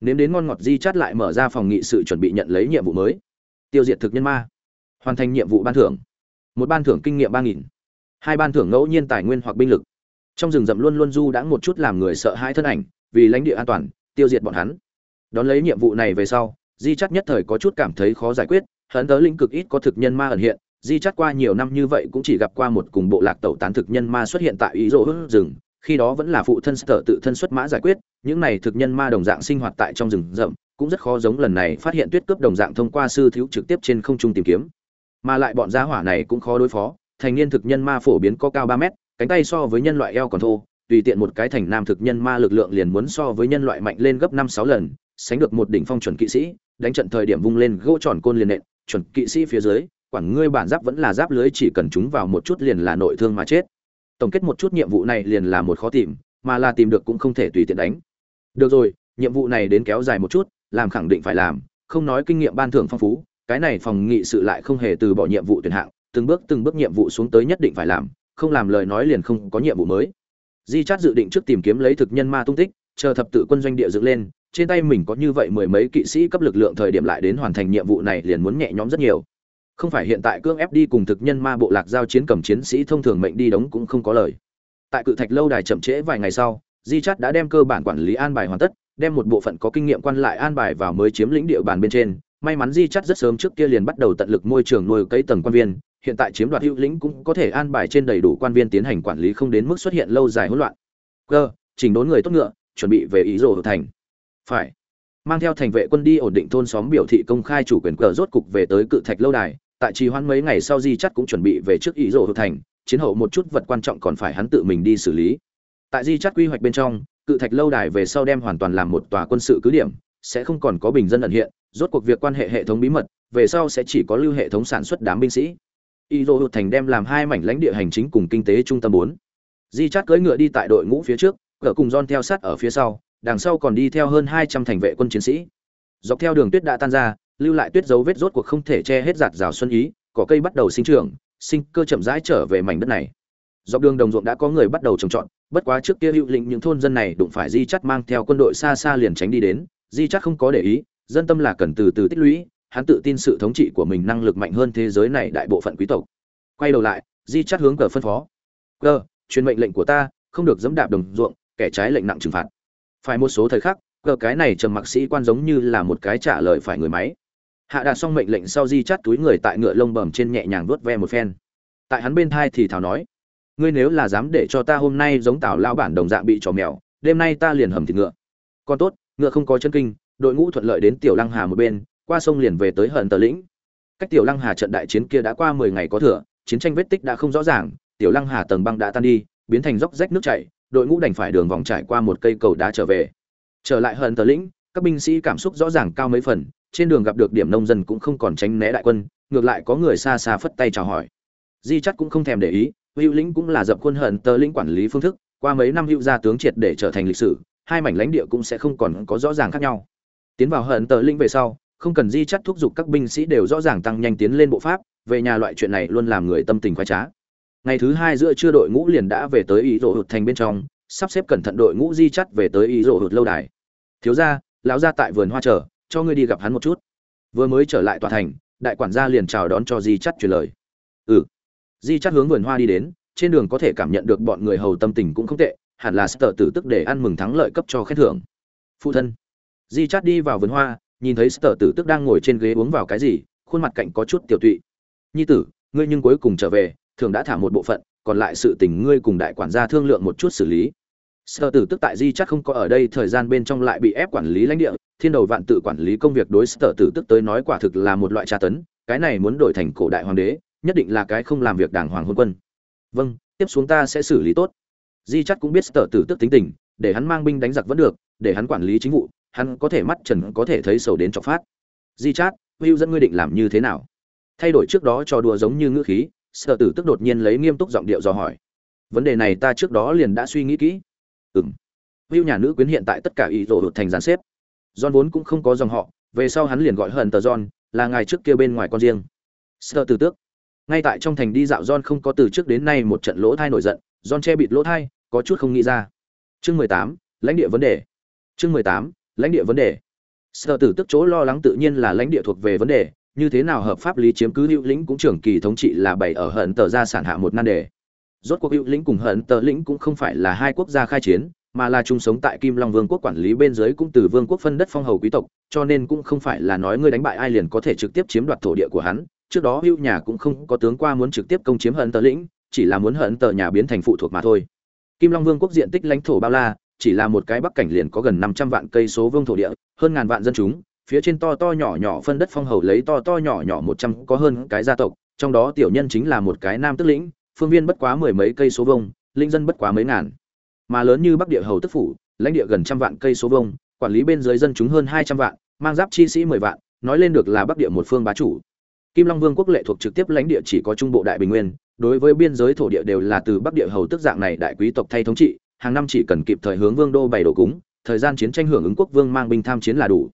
Speaker 1: Nếm đến ngon ngọt, di chát lại mở ra phòng nghị sự chuẩn bị nhận lấy nhiệm vụ mới. Tiêu diệt thực nhân ma. Hoàn thành nhiệm vụ ban thưởng. Một ban thưởng kinh nghiệm ba nghìn. Hai ban thưởng ngẫu nhiên tài nguyên hoặc binh lực trong rừng rậm luôn luôn du đã một chút làm người sợ hãi thân ảnh, vì lãnh địa an toàn, tiêu diệt bọn hắn. Đón lấy nhiệm vụ này về sau, di chắt nhất thời có chút cảm thấy khó giải quyết hấn tới lĩnh cực ít có thực nhân ma ẩn hiện, di chắt qua nhiều năm như vậy cũng chỉ gặp qua một cùng bộ lạc tẩu tán thực nhân ma xuất hiện tại ý rỗ rừng, khi đó vẫn là phụ thân sở tự thân xuất mã giải quyết, những này thực nhân ma đồng dạng sinh hoạt tại trong rừng rậm, cũng rất khó giống lần này phát hiện tuyết cướp đồng dạng thông qua sư thiếu trực tiếp trên không trung tìm kiếm. Mà lại bọn gia hỏa này cũng khó đối phó, thành niên thực nhân ma phổ biến có cao ba mét cánh tay so với nhân loại eo còn thô, tùy tiện một cái thành nam thực nhân ma lực lượng liền muốn so với nhân loại mạnh lên gấp năm sáu lần, sánh được một đỉnh phong chuẩn kỵ sĩ, đánh trận thời điểm vung lên gỗ tròn côn liền nện, chuẩn kỵ sĩ phía dưới, quản ngươi bản giáp vẫn là giáp lưới chỉ cần chúng vào một chút liền là nội thương mà chết. Tổng kết một chút nhiệm vụ này liền là một khó tìm, mà là tìm được cũng không thể tùy tiện đánh. Được rồi, nhiệm vụ này đến kéo dài một chút, làm khẳng định phải làm, không nói kinh nghiệm ban thưởng phong phú, cái này phòng nghị sự lại không hề từ bỏ nhiệm vụ tuyển hạng, từng bước từng bước nhiệm vụ xuống tới nhất định phải làm không làm lời nói liền không có nhiệm vụ mới. Di chát dự định trước tìm kiếm lấy thực nhân ma tung tích, chờ thập tự quân doanh địa dựng lên, trên tay mình có như vậy mười mấy kỵ sĩ cấp lực lượng thời điểm lại đến hoàn thành nhiệm vụ này liền muốn nhẹ nhõm rất nhiều. Không phải hiện tại cương ép đi cùng thực nhân ma bộ lạc giao chiến cầm chiến sĩ thông thường mệnh đi đóng cũng không có lời. Tại cự thạch lâu đài chậm trễ vài ngày sau, di chát đã đem cơ bản quản lý an bài hoàn tất, đem một bộ phận có kinh nghiệm quan lại an bài vào mới chiếm lĩnh địa bàn bên trên. May mắn di chắt rất sớm trước kia liền bắt đầu tận lực môi trường nuôi cấy tầng quan viên hiện tại chiếm đoạt hữu lĩnh cũng có thể an bài trên đầy đủ quan viên tiến hành quản lý không đến mức xuất hiện lâu dài hỗn loạn. Cơ, chỉnh đốn người tốt ngựa, chuẩn bị về ý rồ thành. Phải. Mang theo thành vệ quân đi ổn định thôn xóm biểu thị công khai chủ quyền cờ rốt cục về tới cự thạch lâu đài. Tại trì hoãn mấy ngày sau di chắt cũng chuẩn bị về trước ý rồ thành, chiến hậu một chút vật quan trọng còn phải hắn tự mình đi xử lý. Tại di chắt quy hoạch bên trong, cự thạch lâu đài về sau đem hoàn toàn làm một tòa quân sự cứ điểm, sẽ không còn có bình dân ẩn hiện, rốt cuộc việc quan hệ hệ thống bí mật, về sau sẽ chỉ có lưu hệ thống sản xuất đám binh sĩ y dô thành đem làm hai mảnh lãnh địa hành chính cùng kinh tế trung tâm bốn. Di chát cưỡi ngựa đi tại đội ngũ phía trước, cờ cùng don theo sát ở phía sau, đằng sau còn đi theo hơn hai trăm thành vệ quân chiến sĩ. Dọc theo đường tuyết đã tan ra, lưu lại tuyết dấu vết rốt cuộc không thể che hết giạt rào xuân ý, cỏ cây bắt đầu sinh trưởng, sinh cơ chậm rãi trở về mảnh đất này. Dọc đường đồng ruộng đã có người bắt đầu trồng trọt, bất quá trước kia hữu lĩnh những thôn dân này đụng phải di chắt mang theo quân đội xa xa liền tránh đi đến, di chắt không có để ý, dân tâm là cần từ từ tích lũy hắn tự tin sự thống trị của mình năng lực mạnh hơn thế giới này đại bộ phận quý tộc. Quay đầu lại, di chắt hướng cờ phân phó. Cờ, truyền mệnh lệnh của ta, không được dẫm đạp đồng ruộng, kẻ trái lệnh nặng trừng phạt. Phải một số thời khắc, cờ cái này trầm mặc sĩ quan giống như là một cái trả lời phải người máy. Hạ đạt xong mệnh lệnh sau di chắt túi người tại ngựa lông bầm trên nhẹ nhàng vuốt ve một phen. Tại hắn bên thai thì thảo nói, ngươi nếu là dám để cho ta hôm nay giống tảo lao bản đồng dạng bị trò mèo, đêm nay ta liền hầm thịt ngựa. Còn tốt, ngựa không có chân kinh, đội ngũ thuận lợi đến tiểu lăng hà một bên qua sông liền về tới hận tờ lĩnh. Cách tiểu lăng hà trận đại chiến kia đã qua mười ngày có thừa, chiến tranh vết tích đã không rõ ràng, tiểu lăng hà tầng băng đã tan đi, biến thành dốc rách nước chảy, đội ngũ đành phải đường vòng trải qua một cây cầu đá trở về. Trở lại hận tờ lĩnh, các binh sĩ cảm xúc rõ ràng cao mấy phần, trên đường gặp được điểm nông dân cũng không còn tránh né đại quân, ngược lại có người xa xa phất tay chào hỏi. Di chắc cũng không thèm để ý, hữu lĩnh cũng là dập khuôn hận tờ lĩnh quản lý phương thức, qua mấy năm hữu gia tướng triệt để trở thành lịch sử, hai mảnh lãnh địa cũng sẽ không còn có rõ ràng khác nhau. Tiến vào hận tờ lĩnh về sau không cần di chắt thúc giục các binh sĩ đều rõ ràng tăng nhanh tiến lên bộ pháp, về nhà loại chuyện này luôn làm người tâm tình khoái trá. Ngày thứ hai giữa trưa đội ngũ liền đã về tới ý rỗ hụt thành bên trong, sắp xếp cẩn thận đội ngũ di chắt về tới ý rỗ hụt lâu đài. Thiếu ra lão ra tại vườn hoa chờ, cho ngươi đi gặp hắn một chút. Vừa mới trở lại tòa thành, đại quản gia liền chào đón cho di chắt truyền lời. Ừ. Di chắt hướng vườn hoa đi đến, trên đường có thể cảm nhận được bọn người hầu tâm tình cũng không tệ, hẳn là sở tử tức để ăn mừng thắng lợi cấp cho khen thưởng. Phụ thân. Di chắt đi vào vườn hoa nhìn thấy sở tử tức đang ngồi trên ghế uống vào cái gì, khuôn mặt cạnh có chút tiểu tụy. Nhi tử, ngươi nhưng cuối cùng trở về, thường đã thả một bộ phận, còn lại sự tình ngươi cùng đại quản gia thương lượng một chút xử lý. Sở tử tức tại di chắc không có ở đây, thời gian bên trong lại bị ép quản lý lãnh địa, thiên đầu vạn tự quản lý công việc đối sở tử tức tới nói quả thực là một loại tra tấn, cái này muốn đổi thành cổ đại hoàng đế, nhất định là cái không làm việc đàng hoàng hôn quân. Vâng tiếp xuống ta sẽ xử lý tốt. Di chắc cũng biết sở tử tức tính tình, để hắn mang binh đánh giặc vẫn được, để hắn quản lý chính vụ hắn có thể mắt trần có thể thấy sầu đến chọc phát. Di chát hữu dẫn ngươi định làm như thế nào? Thay đổi trước đó trò đùa giống như ngữ khí, sở tử tức đột nhiên lấy nghiêm túc giọng điệu dò hỏi. Vấn đề này ta trước đó liền đã suy nghĩ kỹ. Ừm. hữu nhà nữ quyến hiện tại tất cả ý rổ hụt thành gián xếp. John vốn cũng không có dòng họ, về sau hắn liền gọi hận tờ john, là ngài trước kia bên ngoài con riêng. Sở tử tước. Ngay tại trong thành đi dạo john không có từ trước đến nay một trận lỗ thai nổi giận, john che bịt lỗ thai, có chút không nghĩ ra. Chương mười tám, lãnh địa vấn đề. Chương mười tám lãnh địa vấn đề. Sở tử tức chỗ lo lắng tự nhiên là lãnh địa thuộc về vấn đề, như thế nào hợp pháp lý chiếm cứ hữu lĩnh cũng trưởng kỳ thống trị là bày ở hận tờ gia sản hạ một nan đề. Rốt cuộc hữu lĩnh cùng hận tờ lĩnh cũng không phải là hai quốc gia khai chiến, mà là chung sống tại kim long vương quốc quản lý bên dưới cũng từ vương quốc phân đất phong hầu quý tộc, cho nên cũng không phải là nói ngươi đánh bại ai liền có thể trực tiếp chiếm đoạt thổ địa của hắn. Trước đó hữu nhà cũng không có tướng qua muốn trực tiếp công chiếm hận tờ lĩnh, chỉ là muốn hận tờ nhà biến thành phụ thuộc mà thôi. Kim long vương quốc diện tích lãnh thổ bao la chỉ là một cái bắc cảnh liền có gần năm trăm vạn cây số vương thổ địa, hơn ngàn vạn dân chúng, phía trên to to nhỏ nhỏ phân đất phong hầu lấy to to nhỏ nhỏ một trăm có hơn cái gia tộc, trong đó tiểu nhân chính là một cái nam tức lĩnh, phương viên bất quá mười mấy cây số vông linh dân bất quá mấy ngàn. Mà lớn như bắc địa hầu tức phủ, lãnh địa gần trăm vạn cây số vông quản lý bên dưới dân chúng hơn hai trăm vạn, mang giáp chi sĩ mười vạn, nói lên được là bắc địa một phương bá chủ. Kim long vương quốc lệ thuộc trực tiếp lãnh địa chỉ có trung bộ đại bình nguyên, đối với biên giới thổ địa đều là từ bắc địa hầu tức dạng này đại quý tộc thay thống trị hàng năm chỉ cần kịp thời hướng vương đô bày đồ cúng, thời gian chiến tranh hưởng ứng quốc vương mang binh tham chiến là đủ.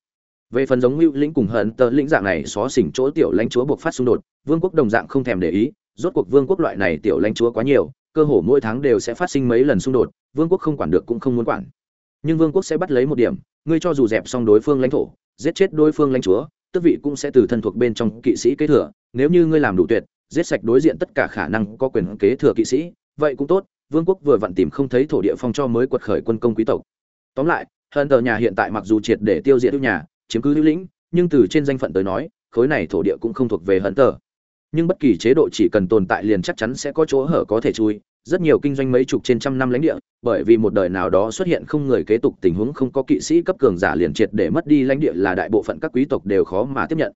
Speaker 1: Về phần giống hữu lĩnh cùng hận tờ lĩnh dạng này xó xỉnh chỗ tiểu lãnh chúa buộc phát xung đột, vương quốc đồng dạng không thèm để ý, rốt cuộc vương quốc loại này tiểu lãnh chúa quá nhiều, cơ hồ mỗi tháng đều sẽ phát sinh mấy lần xung đột, vương quốc không quản được cũng không muốn quản. Nhưng vương quốc sẽ bắt lấy một điểm, ngươi cho dù dẹp xong đối phương lãnh thổ, giết chết đối phương lãnh chúa, tước vị cũng sẽ từ thân thuộc bên trong kỵ sĩ kế thừa, nếu như ngươi làm đủ tuyệt, giết sạch đối diện tất cả khả năng có quyền kế thừa kỵ sĩ, vậy cũng tốt vương quốc vừa vặn tìm không thấy thổ địa phong cho mới quật khởi quân công quý tộc. Tóm lại hận tờ nhà hiện tại mặc dù triệt để tiêu diệt hữu nhà, chiếm cứ hữu lĩnh, nhưng từ trên danh phận tới nói, khối này thổ địa cũng không thuộc về hận tờ nhưng bất kỳ chế độ chỉ cần tồn tại liền chắc chắn sẽ có chỗ hở có thể chui. Rất nhiều kinh doanh mấy chục trên trăm năm lãnh địa, bởi vì một đời nào đó xuất hiện không người kế tục tình huống không có kỵ sĩ cấp cường giả liền triệt để mất đi lãnh địa là đại bộ phận các quý tộc đều khó mà tiếp nhận.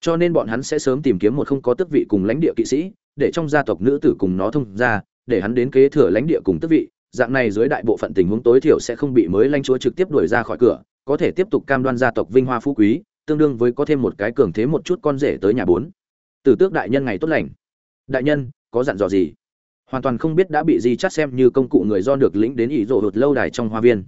Speaker 1: Cho nên bọn hắn sẽ sớm tìm kiếm một không có tước vị cùng lãnh địa kỵ sĩ, để trong gia tộc nữ tử cùng nó thông ra để hắn đến kế thừa lãnh địa cùng tước vị dạng này dưới đại bộ phận tình huống tối thiểu sẽ không bị mới lãnh chúa trực tiếp đuổi ra khỏi cửa có thể tiếp tục cam đoan gia tộc vinh hoa phú quý tương đương với có thêm một cái cường thế một chút con rể tới nhà bốn. Tử tước đại nhân ngày tốt lành. Đại nhân có dặn dò gì? Hoàn toàn không biết đã bị di chắt xem như công cụ người do được lĩnh đến ý rộ hụt lâu đài trong hoa viên.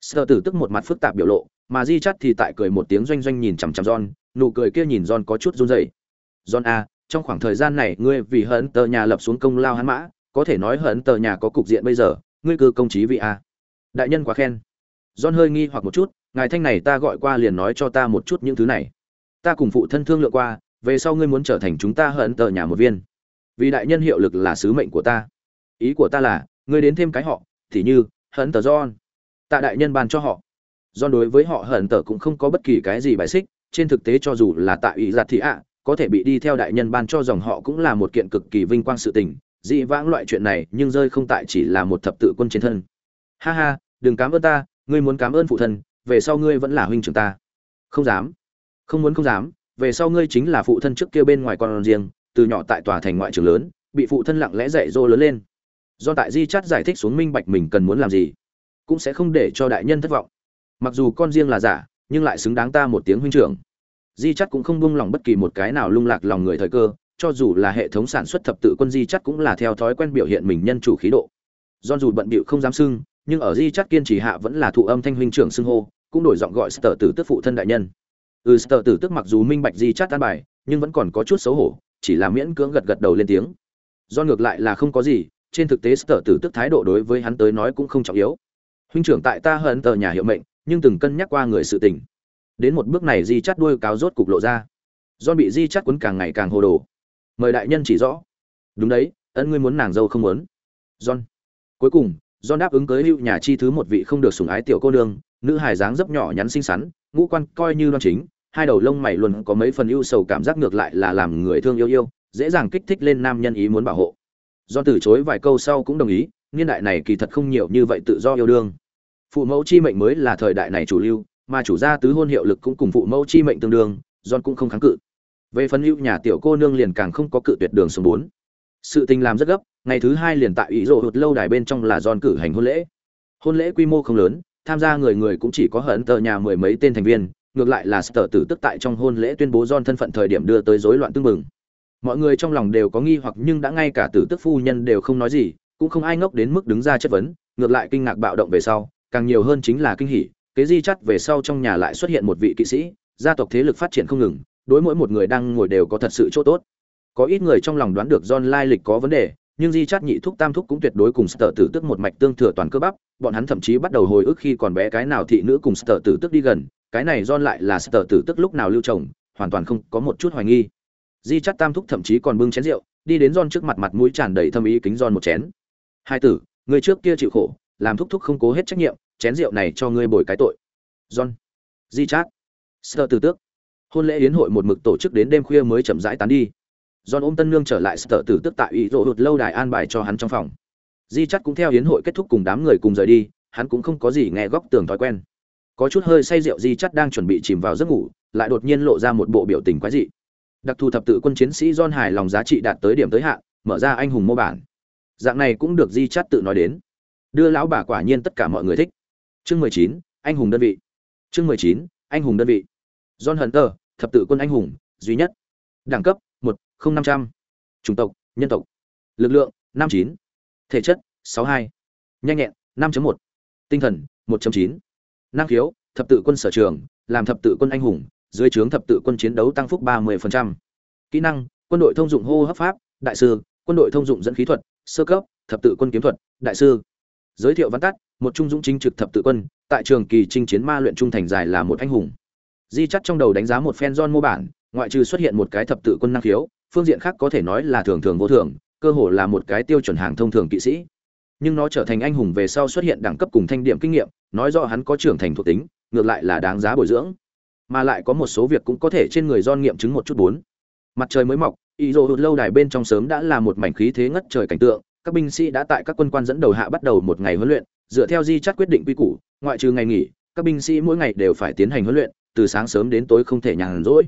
Speaker 1: Sợ tử tức một mặt phức tạp biểu lộ mà di chắt thì tại cười một tiếng doanh doanh nhìn chằm chằm John, nụ cười kia nhìn John có chút run rẩy. John a, trong khoảng thời gian này ngươi vì hận tờ nhà lập xuống công lao hắn mã, có thể nói hận tờ nhà có cục diện bây giờ, ngươi cư công trí vị a. Đại nhân quá khen. John hơi nghi hoặc một chút, ngài thanh này ta gọi qua liền nói cho ta một chút những thứ này. Ta cùng phụ thân thương lượng qua, về sau ngươi muốn trở thành chúng ta hận tờ nhà một viên. Vì đại nhân hiệu lực là sứ mệnh của ta. Ý của ta là, ngươi đến thêm cái họ, thì như hận tờ John. Tạ đại nhân ban cho họ john đối với họ hận tờ cũng không có bất kỳ cái gì bài xích trên thực tế cho dù là tại ủy giặt thị ạ có thể bị đi theo đại nhân ban cho dòng họ cũng là một kiện cực kỳ vinh quang sự tình dị vãng loại chuyện này nhưng rơi không tại chỉ là một thập tự quân trên thân. Ha ha, đừng cám ơn ta, ngươi muốn cám ơn phụ thân, về sau ngươi vẫn là huynh trưởng ta. Không dám. Không muốn không dám, về sau ngươi chính là phụ thân trước kia bên ngoài con riêng, từ nhỏ tại tòa thành ngoại trường lớn, bị phụ thân lặng lẽ dạy dỗ lớn lên. Do tại di chắt giải thích xuống minh bạch mình cần muốn làm gì, cũng sẽ không để cho đại nhân thất vọng. Mặc dù con riêng là giả, nhưng lại xứng đáng ta một tiếng huynh trưởng. Di chắt cũng không buông lòng bất kỳ một cái nào lung lạc lòng người thời cơ cho dù là hệ thống sản xuất thập tự quân di chắt cũng là theo thói quen biểu hiện mình nhân chủ khí độ. Do dù bận bịu không dám sưng, nhưng ở di chắt kiên trì hạ vẫn là thụ âm thanh huynh trưởng xưng hô cũng đổi giọng gọi sở tử tức phụ thân đại nhân. Ừ sở tử tức mặc dù minh bạch di chắt tan bài nhưng vẫn còn có chút xấu hổ chỉ là miễn cưỡng gật gật đầu lên tiếng. Do ngược lại là không có gì trên thực tế sở tử tức thái độ đối với hắn tới nói cũng không trọng yếu. Huynh trưởng tại ta hận tờ nhà hiệu mệnh nhưng từng cân nhắc qua người sự tình. Đến một bước này di chắt đuôi cáo rốt cục lộ ra. Do bị di chắt quấn càng ngày càng hồ đồ mời đại nhân chỉ rõ. Đúng đấy, ân ngươi muốn nàng dâu không muốn. John. Cuối cùng, john đáp ứng cưới hữu nhà chi thứ một vị không được sủng ái tiểu cô nương, nữ hài dáng dấp nhỏ nhắn xinh xắn, ngũ quan coi như đoan chính, hai đầu lông mày luôn có mấy phần ưu sầu cảm giác ngược lại là làm người thương yêu yêu, dễ dàng kích thích lên nam nhân ý muốn bảo hộ. Do từ chối vài câu sau cũng đồng ý, niên đại này kỳ thật không nhiều như vậy tự do yêu đương. Phụ mẫu chi mệnh mới là thời đại này chủ lưu, mà chủ gia tứ hôn hiệu lực cũng cùng phụ mẫu chi mệnh tương đương, john cũng không kháng cự về phần hữu nhà tiểu cô nương liền càng không có cự tuyệt đường số bốn sự tình làm rất gấp ngày thứ hai liền tại ý rộ hụt lâu đài bên trong là giòn cử hành hôn lễ hôn lễ quy mô không lớn tham gia người người cũng chỉ có hận tờ nhà mười mấy tên thành viên ngược lại là sở tử tức tại trong hôn lễ tuyên bố John thân phận thời điểm đưa tới rối loạn tương mừng. Mọi người trong lòng đều có nghi hoặc nhưng đã ngay cả tử tức phu nhân đều không nói gì, cũng không ai ngốc đến mức đứng ra chất vấn, ngược lại kinh ngạc bạo động về sau, càng nhiều hơn chính là kinh hỉ, kế di chắt về sau trong nhà lại xuất hiện một vị kỵ sĩ, gia tộc thế lực phát triển không ngừng, đối mỗi một người đang ngồi đều có thật sự chỗ tốt. Có ít người trong lòng đoán được John lai lịch có vấn đề, nhưng di Chát nhị thúc tam thúc cũng tuyệt đối cùng sở tử tức một mạch tương thừa toàn cơ bắp, bọn hắn thậm chí bắt đầu hồi ức khi còn bé cái nào thị nữ cùng sở tử tức đi gần, cái này John lại là sở tử tức lúc nào lưu chồng, hoàn toàn không có một chút hoài nghi. Di Chát tam thúc thậm chí còn bưng chén rượu, đi đến John trước mặt mặt mũi tràn đầy thâm ý kính John một chén. Hai tử, người trước kia chịu khổ, làm thúc thúc không cố hết trách nhiệm, chén rượu này cho ngươi bồi cái tội. John. Di chát. Sở tử tước. Hôn lễ yến hội một mực tổ chức đến đêm khuya mới chậm rãi tán đi. John ôm Tân Nương trở lại sở tử tức tại ý rộ hụt lâu đài an bài cho hắn trong phòng. Di chắt cũng theo yến hội kết thúc cùng đám người cùng rời đi, hắn cũng không có gì nghe góc tường thói quen. Có chút hơi say rượu di chắt đang chuẩn bị chìm vào giấc ngủ lại đột nhiên lộ ra một bộ biểu tình quái dị. Đặc thù thập tự quân chiến sĩ don hài lòng giá trị đạt tới điểm tới hạn mở ra anh hùng mô bản. Dạng này cũng được di chắt tự nói đến. Đưa lão bà quả nhiên tất cả mọi người thích. Chương mười chín anh hùng đơn vị. Chương mười chín anh hùng đơn vị. John hunter thập tự quân anh hùng, duy nhất. Đẳng cấp, một, không năm trăm. Chủng tộc, nhân tộc. Lực lượng, năm chín. Thể chất, sáu hai. Nhanh nhẹn, năm một. Tinh thần, một chín. Năng khiếu, thập tự quân sở trường, làm thập tự quân anh hùng, dưới trướng thập tự quân chiến đấu tăng phúc ba 30%. kỹ năng, quân đội thông dụng hô hấp pháp, đại sư, quân đội thông dụng dẫn khí thuật, sơ cấp, thập tự quân kiếm thuật, đại sư. Giới thiệu văn tắt, một trung dũng chính trực thập tự quân, tại trường kỳ chinh chiến ma luyện trung thành dài là một anh hùng di chắc trong đầu đánh giá một phen John mô bản, ngoại trừ xuất hiện một cái thập tự quân năng khiếu, phương diện khác có thể nói là thường thường vô thường, cơ hồ là một cái tiêu chuẩn hàng thông thường kỵ sĩ. Nhưng nó trở thành anh hùng về sau xuất hiện đẳng cấp cùng thanh điểm kinh nghiệm, nói rõ hắn có trưởng thành thuộc tính, ngược lại là đáng giá bồi dưỡng. Mà lại có một số việc cũng có thể trên người don nghiệm chứng một chút bốn. Mặt trời mới mọc y dô hụt lâu đài bên trong sớm đã là một mảnh khí thế ngất trời cảnh tượng, các binh sĩ đã tại các quân quan dẫn đầu hạ bắt đầu một ngày huấn luyện, dựa theo di chắt quyết định quy củ, ngoại trừ ngày nghỉ, các binh sĩ mỗi ngày đều phải tiến hành huấn luyện từ sáng sớm đến tối không thể nhàn rỗi.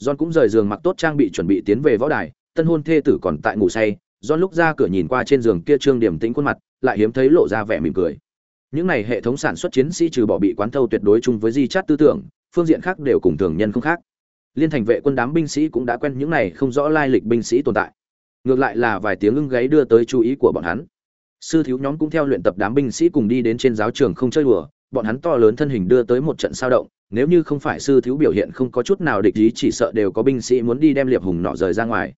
Speaker 1: John cũng rời giường mặc tốt trang bị chuẩn bị tiến về võ đài, tân hôn thê tử còn tại ngủ say, john lúc ra cửa nhìn qua trên giường kia trương điểm tĩnh khuôn mặt, lại hiếm thấy lộ ra vẻ mỉm cười. Những này hệ thống sản xuất chiến sĩ trừ bỏ bị quán thâu tuyệt đối chung với di chát tư tưởng, phương diện khác đều cùng thường nhân không khác. Liên thành vệ quân đám binh sĩ cũng đã quen những này không rõ lai lịch binh sĩ tồn tại. Ngược lại là vài tiếng ưng gáy đưa tới chú ý của bọn hắn. Sư thiếu nhóm cũng theo luyện tập đám binh sĩ cùng đi đến trên giáo trường không chơi đùa, bọn hắn to lớn thân hình đưa tới một trận sao động nếu như không phải sư thiếu biểu hiện không có chút nào địch ý, chỉ sợ đều có binh sĩ muốn đi đem liệp hùng nọ rời ra ngoài.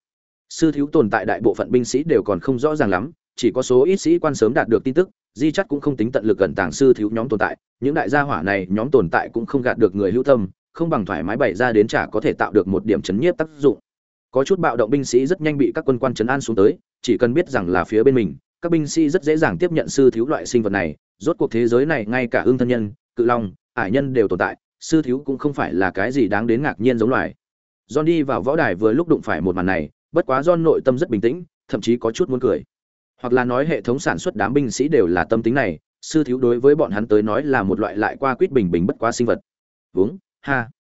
Speaker 1: Sư thiếu tồn tại đại bộ phận binh sĩ đều còn không rõ ràng lắm, chỉ có số ít sĩ quan sớm đạt được tin tức, di chắc cũng không tính tận lực gần tàng sư thiếu nhóm tồn tại. Những đại gia hỏa này, nhóm tồn tại cũng không gạt được người hữu tâm, không bằng thoải mái bày ra đến chả có thể tạo được một điểm chấn nhiếp tác dụng. Có chút bạo động binh sĩ rất nhanh bị các quân quan chấn an xuống tới, chỉ cần biết rằng là phía bên mình, các binh sĩ rất dễ dàng tiếp nhận sư thiếu loại sinh vật này. Rốt cuộc thế giới này, ngay cả hương thân nhân, cự long ải nhân đều tồn tại sư thiếu cũng không phải là cái gì đáng đến ngạc nhiên giống loài. John đi vào võ đài vừa lúc đụng phải một màn này, bất quá john nội tâm rất bình tĩnh, thậm chí có chút muốn cười. Hoặc là nói hệ thống sản xuất đám binh sĩ đều là tâm tính này, sư thiếu đối với bọn hắn tới nói là một loại lại qua quýt bình bình bất quá sinh vật. Vướng, ha.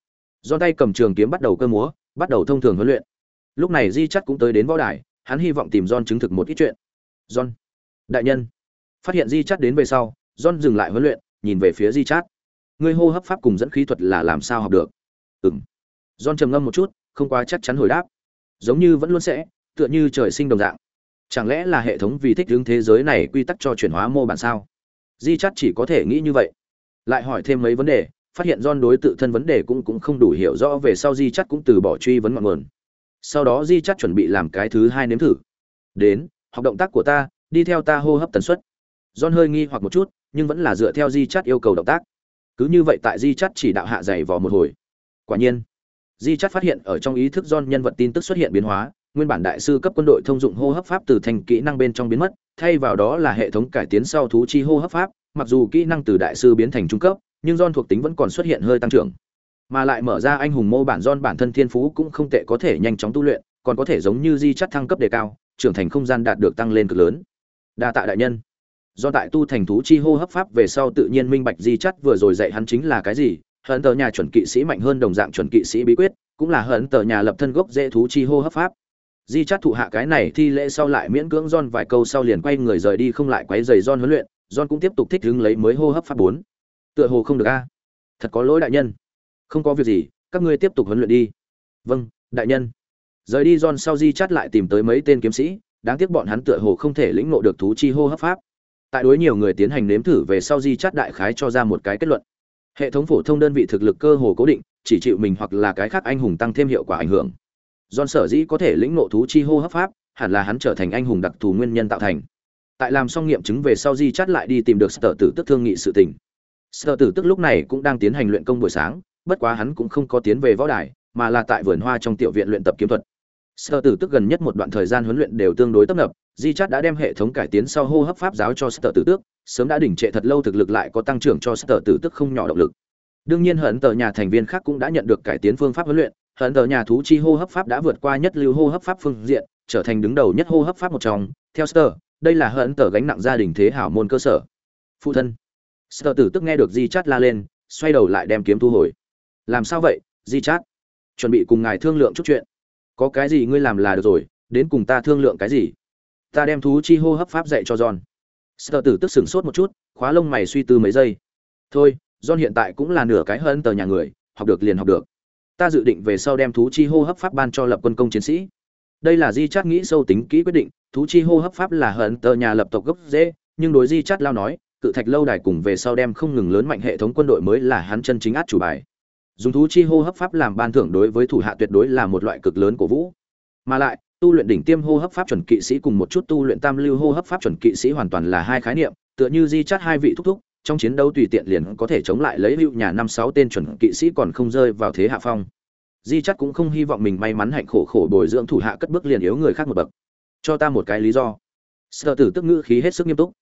Speaker 1: Do tay cầm trường kiếm bắt đầu cơ múa, bắt đầu thông thường huấn luyện. Lúc này di chắc cũng tới đến võ đài, hắn hy vọng tìm john chứng thực một ít chuyện. John, đại nhân. Phát hiện di chắc đến về sau, john dừng lại huấn luyện, nhìn về phía di chắc. Ngươi hô hấp pháp cùng dẫn khí thuật là làm sao học được? Ừng john trầm ngâm một chút, không quá chắc chắn hồi đáp. Giống như vẫn luôn sẽ, tựa như trời sinh đồng dạng. Chẳng lẽ là hệ thống vì thích hướng thế giới này quy tắc cho chuyển hóa mô bản sao? Di chắt chỉ có thể nghĩ như vậy. Lại hỏi thêm mấy vấn đề, phát hiện don đối tự thân vấn đề cũng cũng không đủ hiểu rõ về sau di chắt cũng từ bỏ truy vấn ngọn nguồn. Sau đó di chắt chuẩn bị làm cái thứ hai nếm thử. Đến, học động tác của ta, đi theo ta hô hấp tần suất. Don hơi nghi hoặc một chút, nhưng vẫn là dựa theo di chắt yêu cầu động tác cứ như vậy tại di chắt chỉ đạo hạ dày vò một hồi quả nhiên di chắt phát hiện ở trong ý thức don nhân vật tin tức xuất hiện biến hóa nguyên bản đại sư cấp quân đội thông dụng hô hấp pháp từ thành kỹ năng bên trong biến mất, thay vào đó là hệ thống cải tiến sau thú chi hô hấp pháp, mặc dù kỹ năng từ đại sư biến thành trung cấp, nhưng John thuộc tính vẫn còn xuất hiện hơi tăng trưởng. Mà lại mở ra anh hùng mô bản John bản thân thiên phú cũng không tệ có thể nhanh chóng tu luyện, còn có thể giống như di chất thăng cấp đề cao, trưởng thành không gian đạt được tăng lên cực lớn. Đa tạ đại nhân. Do tại tu thành thú chi hô hấp pháp về sau tự nhiên minh bạch di chắt vừa rồi dạy hắn chính là cái gì, hận tờ nhà chuẩn kỵ sĩ mạnh hơn đồng dạng chuẩn kỵ sĩ bí quyết, cũng là hận tờ nhà lập thân gốc dễ thú chi hô hấp pháp. Di chát thụ hạ cái này thi lễ sau lại miễn cưỡng don vài câu sau liền quay người rời đi không lại quấy giày don huấn luyện don cũng tiếp tục thích hứng lấy mới hô hấp pháp bốn. Tựa hồ không được a. Thật có lỗi đại nhân. Không có việc gì các ngươi tiếp tục huấn luyện đi. Vâng đại nhân. Rời đi don sau di chát lại tìm tới mấy tên kiếm sĩ đáng tiếc bọn hắn tựa hồ không thể lĩnh ngộ được thú chi hô hấp pháp tại đối nhiều người tiến hành nếm thử về sau di chát đại khái cho ra một cái kết luận hệ thống phổ thông đơn vị thực lực cơ hồ cố định chỉ chịu mình hoặc là cái khác anh hùng tăng thêm hiệu quả ảnh hưởng John sở dĩ có thể lĩnh ngộ thú chi hô hấp pháp, hẳn là hắn trở thành anh hùng đặc thù nguyên nhân tạo thành. Tại làm xong nghiệm chứng về sau Di chát lại đi tìm được Sở Tử Tức thương nghị sự tình. Sở Tử Tức lúc này cũng đang tiến hành luyện công buổi sáng, bất quá hắn cũng không có tiến về võ đài, mà là tại vườn hoa trong tiểu viện luyện tập kiếm thuật. Sở Tử Tức gần nhất một đoạn thời gian huấn luyện đều tương đối tấp nập, Di chắt đã đem hệ thống cải tiến sau hô hấp pháp giáo cho Sở Tử Tức, sớm đã đỉnh trệ thật lâu thực lực lại có tăng trưởng cho Sở Tử Tức không nhỏ động lực. Đương nhiên hận tờ nhà thành viên khác cũng đã nhận được cải tiến phương pháp huấn luyện, hận tờ nhà thú chi hô hấp pháp đã vượt qua nhất lưu hô hấp pháp phương diện trở thành đứng đầu nhất hô hấp pháp một trong. Theo sơ đây là hận tờ gánh nặng gia đình thế hảo môn cơ sở. Phụ thân. Sơ tử tức nghe được di chát la lên xoay đầu lại đem kiếm thu hồi. Làm sao vậy di chát? Chuẩn bị cùng ngài thương lượng chút chuyện có cái gì ngươi làm là được rồi, đến cùng ta thương lượng cái gì? Ta đem thú chi hô hấp pháp dạy cho john. Sợ tử tức sửng sốt một chút, khóa lông mày suy tư mấy giây. Thôi, john hiện tại cũng là nửa cái hơn tờ nhà người, học được liền học được. Ta dự định về sau đem thú chi hô hấp pháp ban cho lập quân công chiến sĩ. Đây là di chát nghĩ sâu tính kỹ quyết định, thú chi hô hấp pháp là hận tờ nhà lập tộc gốc dễ, nhưng đối di chát lao nói, cự thạch lâu đài cùng về sau đem không ngừng lớn mạnh hệ thống quân đội mới là hắn chân chính át chủ bài dùng thú chi hô hấp pháp làm ban thưởng đối với thủ hạ tuyệt đối là một loại cực lớn của vũ. Mà lại, tu luyện đỉnh tiêm hô hấp pháp chuẩn kỵ sĩ cùng một chút tu luyện tam lưu hô hấp pháp chuẩn kỵ sĩ hoàn toàn là hai khái niệm, tựa như di chát hai vị thúc thúc, trong chiến đấu tùy tiện liền có thể chống lại lấy hữu nhà năm sáu tên chuẩn kỵ sĩ còn không rơi vào thế hạ phong. Di chắc cũng không hy vọng mình may mắn hạnh khổ khổ bồi dưỡng thủ hạ cất bước liền yếu người khác một bậc. Cho ta một cái lý do. Sở tử tức ngữ khí hết sức nghiêm túc.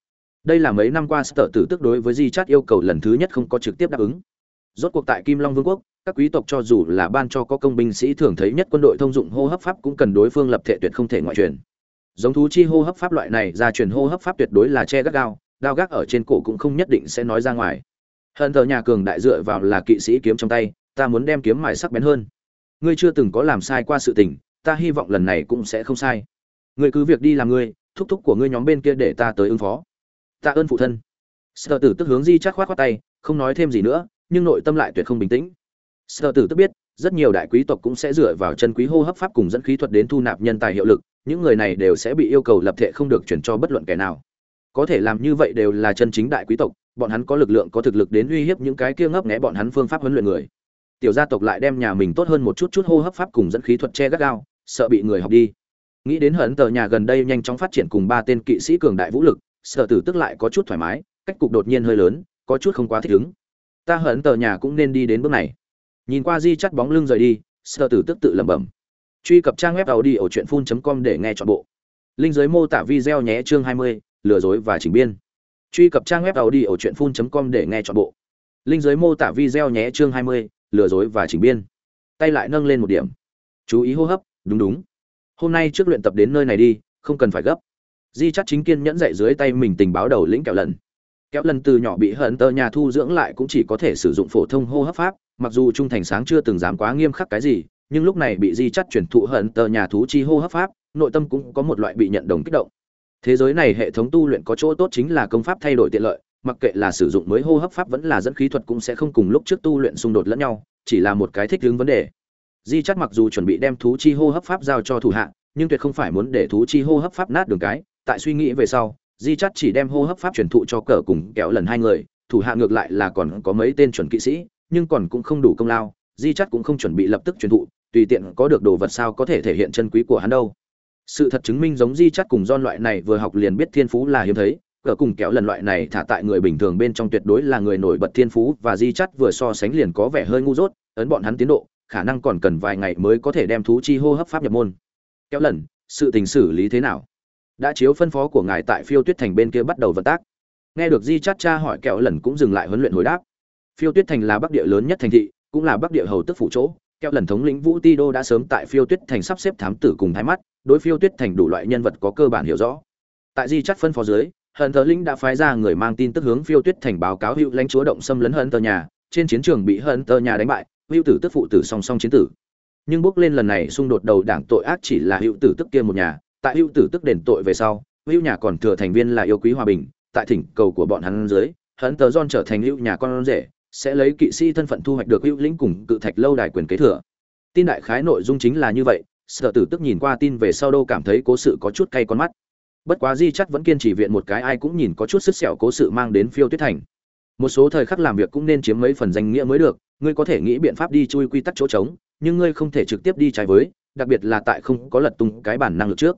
Speaker 1: Đây là mấy năm qua sở tử tức đối với di chát yêu cầu lần thứ nhất không có trực tiếp đáp ứng rốt cuộc tại kim long vương quốc, các quý tộc cho dù là ban cho có công binh sĩ thường thấy nhất quân đội thông dụng hô hấp pháp cũng cần đối phương lập thể tuyệt không thể ngoại truyền. Giống thú chi hô hấp pháp loại này ra truyền hô hấp pháp tuyệt đối là che gắt gao đao gác ở trên cổ cũng không nhất định sẽ nói ra ngoài. Hận thờ nhà cường đại dựa vào là kỵ sĩ kiếm trong tay, ta muốn đem kiếm mài sắc bén hơn. Ngươi chưa từng có làm sai qua sự tình, ta hy vọng lần này cũng sẽ không sai. Ngươi cứ việc đi làm ngươi, thúc thúc của ngươi nhóm bên kia để ta tới ứng phó. Ta ơn phụ thân. Sở tử tức hướng di chắc khoát khoát tay, không nói thêm gì nữa nhưng nội tâm lại tuyệt không bình tĩnh. Sợ tử tức biết, rất nhiều đại quý tộc cũng sẽ dựa vào chân quý hô hấp pháp cùng dẫn khí thuật đến thu nạp nhân tài hiệu lực, những người này đều sẽ bị yêu cầu lập thể không được chuyển cho bất luận kẻ nào. Có thể làm như vậy đều là chân chính đại quý tộc, bọn hắn có lực lượng có thực lực đến uy hiếp những cái kia ngấp nghé bọn hắn phương pháp huấn luyện người. Tiểu gia tộc lại đem nhà mình tốt hơn một chút chút hô hấp pháp cùng dẫn khí thuật che gắt gao, sợ bị người học đi. Nghĩ đến hận tờ nhà gần đây nhanh chóng phát triển cùng ba tên kỵ sĩ cường đại vũ lực sợ tử tức lại có chút thoải mái, cách cục đột nhiên hơi lớn, có chút không quá thích ứng ta hận tờ nhà cũng nên đi đến bước này. Nhìn qua di chắt bóng lưng rời đi sơ tử tức tự lẩm bẩm. Truy cập trang web tàu đi ở truyện phun com để nghe chọn bộ. Linh giới mô tả video nhé chương 20, lừa dối và chỉnh biên. Truy cập trang web tàu đi ở truyện phun com để nghe chọn bộ. Linh giới mô tả video nhé chương 20, lừa dối và chỉnh biên. Tay lại nâng lên một điểm. Chú ý hô hấp đúng đúng. Hôm nay trước luyện tập đến nơi này đi không cần phải gấp. Di chắc chính kiên nhẫn dạy dưới tay mình tình báo đầu lĩnh kẹo lần kéo lần từ nhỏ bị hận tơ nhà thu dưỡng lại cũng chỉ có thể sử dụng phổ thông hô hấp pháp, mặc dù trung thành sáng chưa từng dám quá nghiêm khắc cái gì, nhưng lúc này bị di chắt chuyển thụ hận tơ nhà thú chi hô hấp pháp, nội tâm cũng có một loại bị nhận đồng kích động. Thế giới này hệ thống tu luyện có chỗ tốt chính là công pháp thay đổi tiện lợi, mặc kệ là sử dụng mới hô hấp pháp vẫn là dẫn khí thuật cũng sẽ không cùng lúc trước tu luyện xung đột lẫn nhau, chỉ là một cái thích hướng vấn đề. Di chắt mặc dù chuẩn bị đem thú chi hô hấp pháp giao cho thủ hạ, nhưng tuyệt không phải muốn để thú chi hô hấp pháp nát đường cái, tại suy nghĩ về sau di chắt chỉ đem hô hấp pháp truyền thụ cho cờ cùng kéo lần hai người, thủ hạ ngược lại là còn có mấy tên chuẩn kỵ sĩ, nhưng còn cũng không đủ công lao, di chắt cũng không chuẩn bị lập tức truyền thụ, tùy tiện có được đồ vật sao có thể thể hiện chân quý của hắn đâu. Sự thật chứng minh giống di chắt cùng don loại này vừa học liền biết thiên phú là hiếm thấy, cờ cùng kéo lần loại này thả tại người bình thường bên trong tuyệt đối là người nổi bật thiên phú và di chắt vừa so sánh liền có vẻ hơi ngu dốt, ấn bọn hắn tiến độ, khả năng còn cần vài ngày mới có thể đem thú chi hô hấp pháp nhập môn. Kéo lần, sự tình xử lý thế nào? Đã chiếu phân phó của ngài tại phiêu tuyết thành bên kia bắt đầu vận tác. Nghe được di chắt cha hỏi kẹo lần cũng dừng lại huấn luyện hồi đáp. Phiêu tuyết thành là bắc địa lớn nhất thành thị, cũng là bắc địa hầu tức phủ chỗ. Kẹo lần thống lĩnh vũ ti đô đã sớm tại phiêu tuyết thành sắp xếp thám tử cùng thái mắt, đối phiêu tuyết thành đủ loại nhân vật có cơ bản hiểu rõ. Tại di chắt phân phó dưới, hận thờ linh đã phái ra người mang tin tức hướng phiêu tuyết thành báo cáo hữu lãnh chúa động xâm lấn hận tờ nhà. Trên chiến trường bị hận tờ nhà đánh bại, hữu tử tức phụ tử song song chiến tử. Nhưng bước lên lần này xung đột đầu đảng tội ác chỉ là hữu tử tức kia một nhà tại hữu tử tức đền tội về sau, hữu nhà còn thừa thành viên là yêu quý hòa bình, tại thỉnh cầu của bọn hắn dưới, hắn tờ giòn trở thành hữu nhà con rể, sẽ lấy kỵ sĩ thân phận thu hoạch được hữu lĩnh cùng cự thạch lâu đài quyền kế thừa. Tin đại khái nội dung chính là như vậy, sở tử tức nhìn qua tin về sau đâu cảm thấy cố sự có chút cay con mắt. Bất quá di chắc vẫn kiên trì viện một cái ai cũng nhìn có chút sức sẹo cố sự mang đến phiêu tuyết thành. Một số thời khắc làm việc cũng nên chiếm mấy phần danh nghĩa mới được, ngươi có thể nghĩ biện pháp đi chui quy tắc chỗ trống, nhưng ngươi không thể trực tiếp đi trái với, đặc biệt là tại không có lật tung cái bản năng lực trước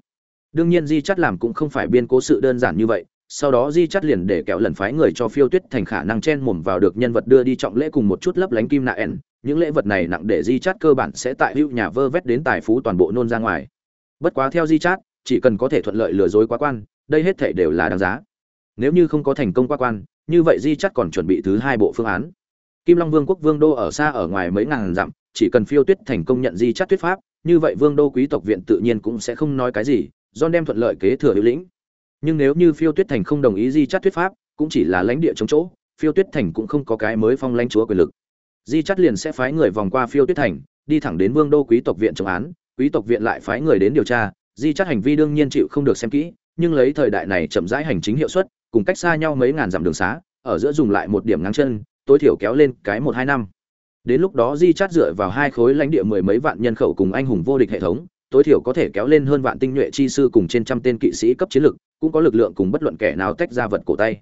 Speaker 1: đương nhiên di chắt làm cũng không phải biên cố sự đơn giản như vậy, sau đó di chắt liền để kẹo lần phái người cho phiêu tuyết thành khả năng chen mồm vào được nhân vật đưa đi trọng lễ cùng một chút lấp lánh kim nạ ẻn. Những lễ vật này nặng để di chắt cơ bản sẽ tại hữu nhà vơ vét đến tài phú toàn bộ nôn ra ngoài. Bất quá theo di chắt chỉ cần có thể thuận lợi lừa dối quá quan, đây hết thể đều là đáng giá. Nếu như không có thành công quá quan, như vậy di chắt còn chuẩn bị thứ hai bộ phương án. Kim long vương quốc vương đô ở xa ở ngoài mấy ngàn dặm, chỉ cần phiêu tuyết thành công nhận di chắt tuyết pháp, như vậy vương đô quý tộc viện tự nhiên cũng sẽ không nói cái gì John đem thuận lợi kế thừa hữu lĩnh. Nhưng nếu như Phiêu Tuyết Thành không đồng ý di chắt thuyết pháp, cũng chỉ là lãnh địa chống chỗ, Phiêu Tuyết Thành cũng không có cái mới phong lãnh chúa quyền lực. Di chắt liền sẽ phái người vòng qua Phiêu Tuyết Thành, đi thẳng đến Vương đô quý tộc viện chống án, quý tộc viện lại phái người đến điều tra, di chắt hành vi đương nhiên chịu không được xem kỹ, nhưng lấy thời đại này chậm rãi hành chính hiệu suất, cùng cách xa nhau mấy ngàn dặm đường xá, ở giữa dùng lại một điểm ngang chân, tối thiểu kéo lên cái một hai năm. Đến lúc đó Di Chát dựa vào hai khối lãnh địa mười mấy vạn nhân khẩu cùng anh hùng vô địch hệ thống, tối thiểu có thể kéo lên hơn vạn tinh nhuệ chi sư cùng trên trăm tên kỵ sĩ cấp chiến lực, cũng có lực lượng cùng bất luận kẻ nào tách ra vật cổ tay.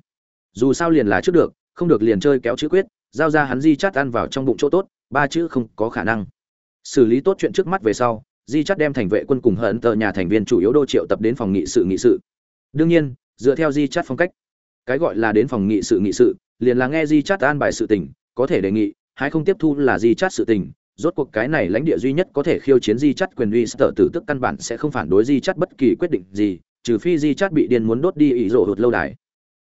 Speaker 1: Dù sao liền là trước được, không được liền chơi kéo chữ quyết, giao ra hắn di chát ăn vào trong bụng chỗ tốt, ba chữ không có khả năng. Xử lý tốt chuyện trước mắt về sau, di chát đem thành vệ quân cùng hận tờ nhà thành viên chủ yếu đô triệu tập đến phòng nghị sự nghị sự. Đương nhiên, dựa theo di chát phong cách, cái gọi là đến phòng nghị sự nghị sự, liền là nghe di chát an bài sự tình, có thể đề nghị, hay không tiếp thu là di chát sự tình, rốt cuộc cái này lãnh địa duy nhất có thể khiêu chiến di chắt quyền uy sở tử tức căn bản sẽ không phản đối di chắt bất kỳ quyết định gì, trừ phi di chắt bị điên muốn đốt đi ý rộ hụt lâu đài.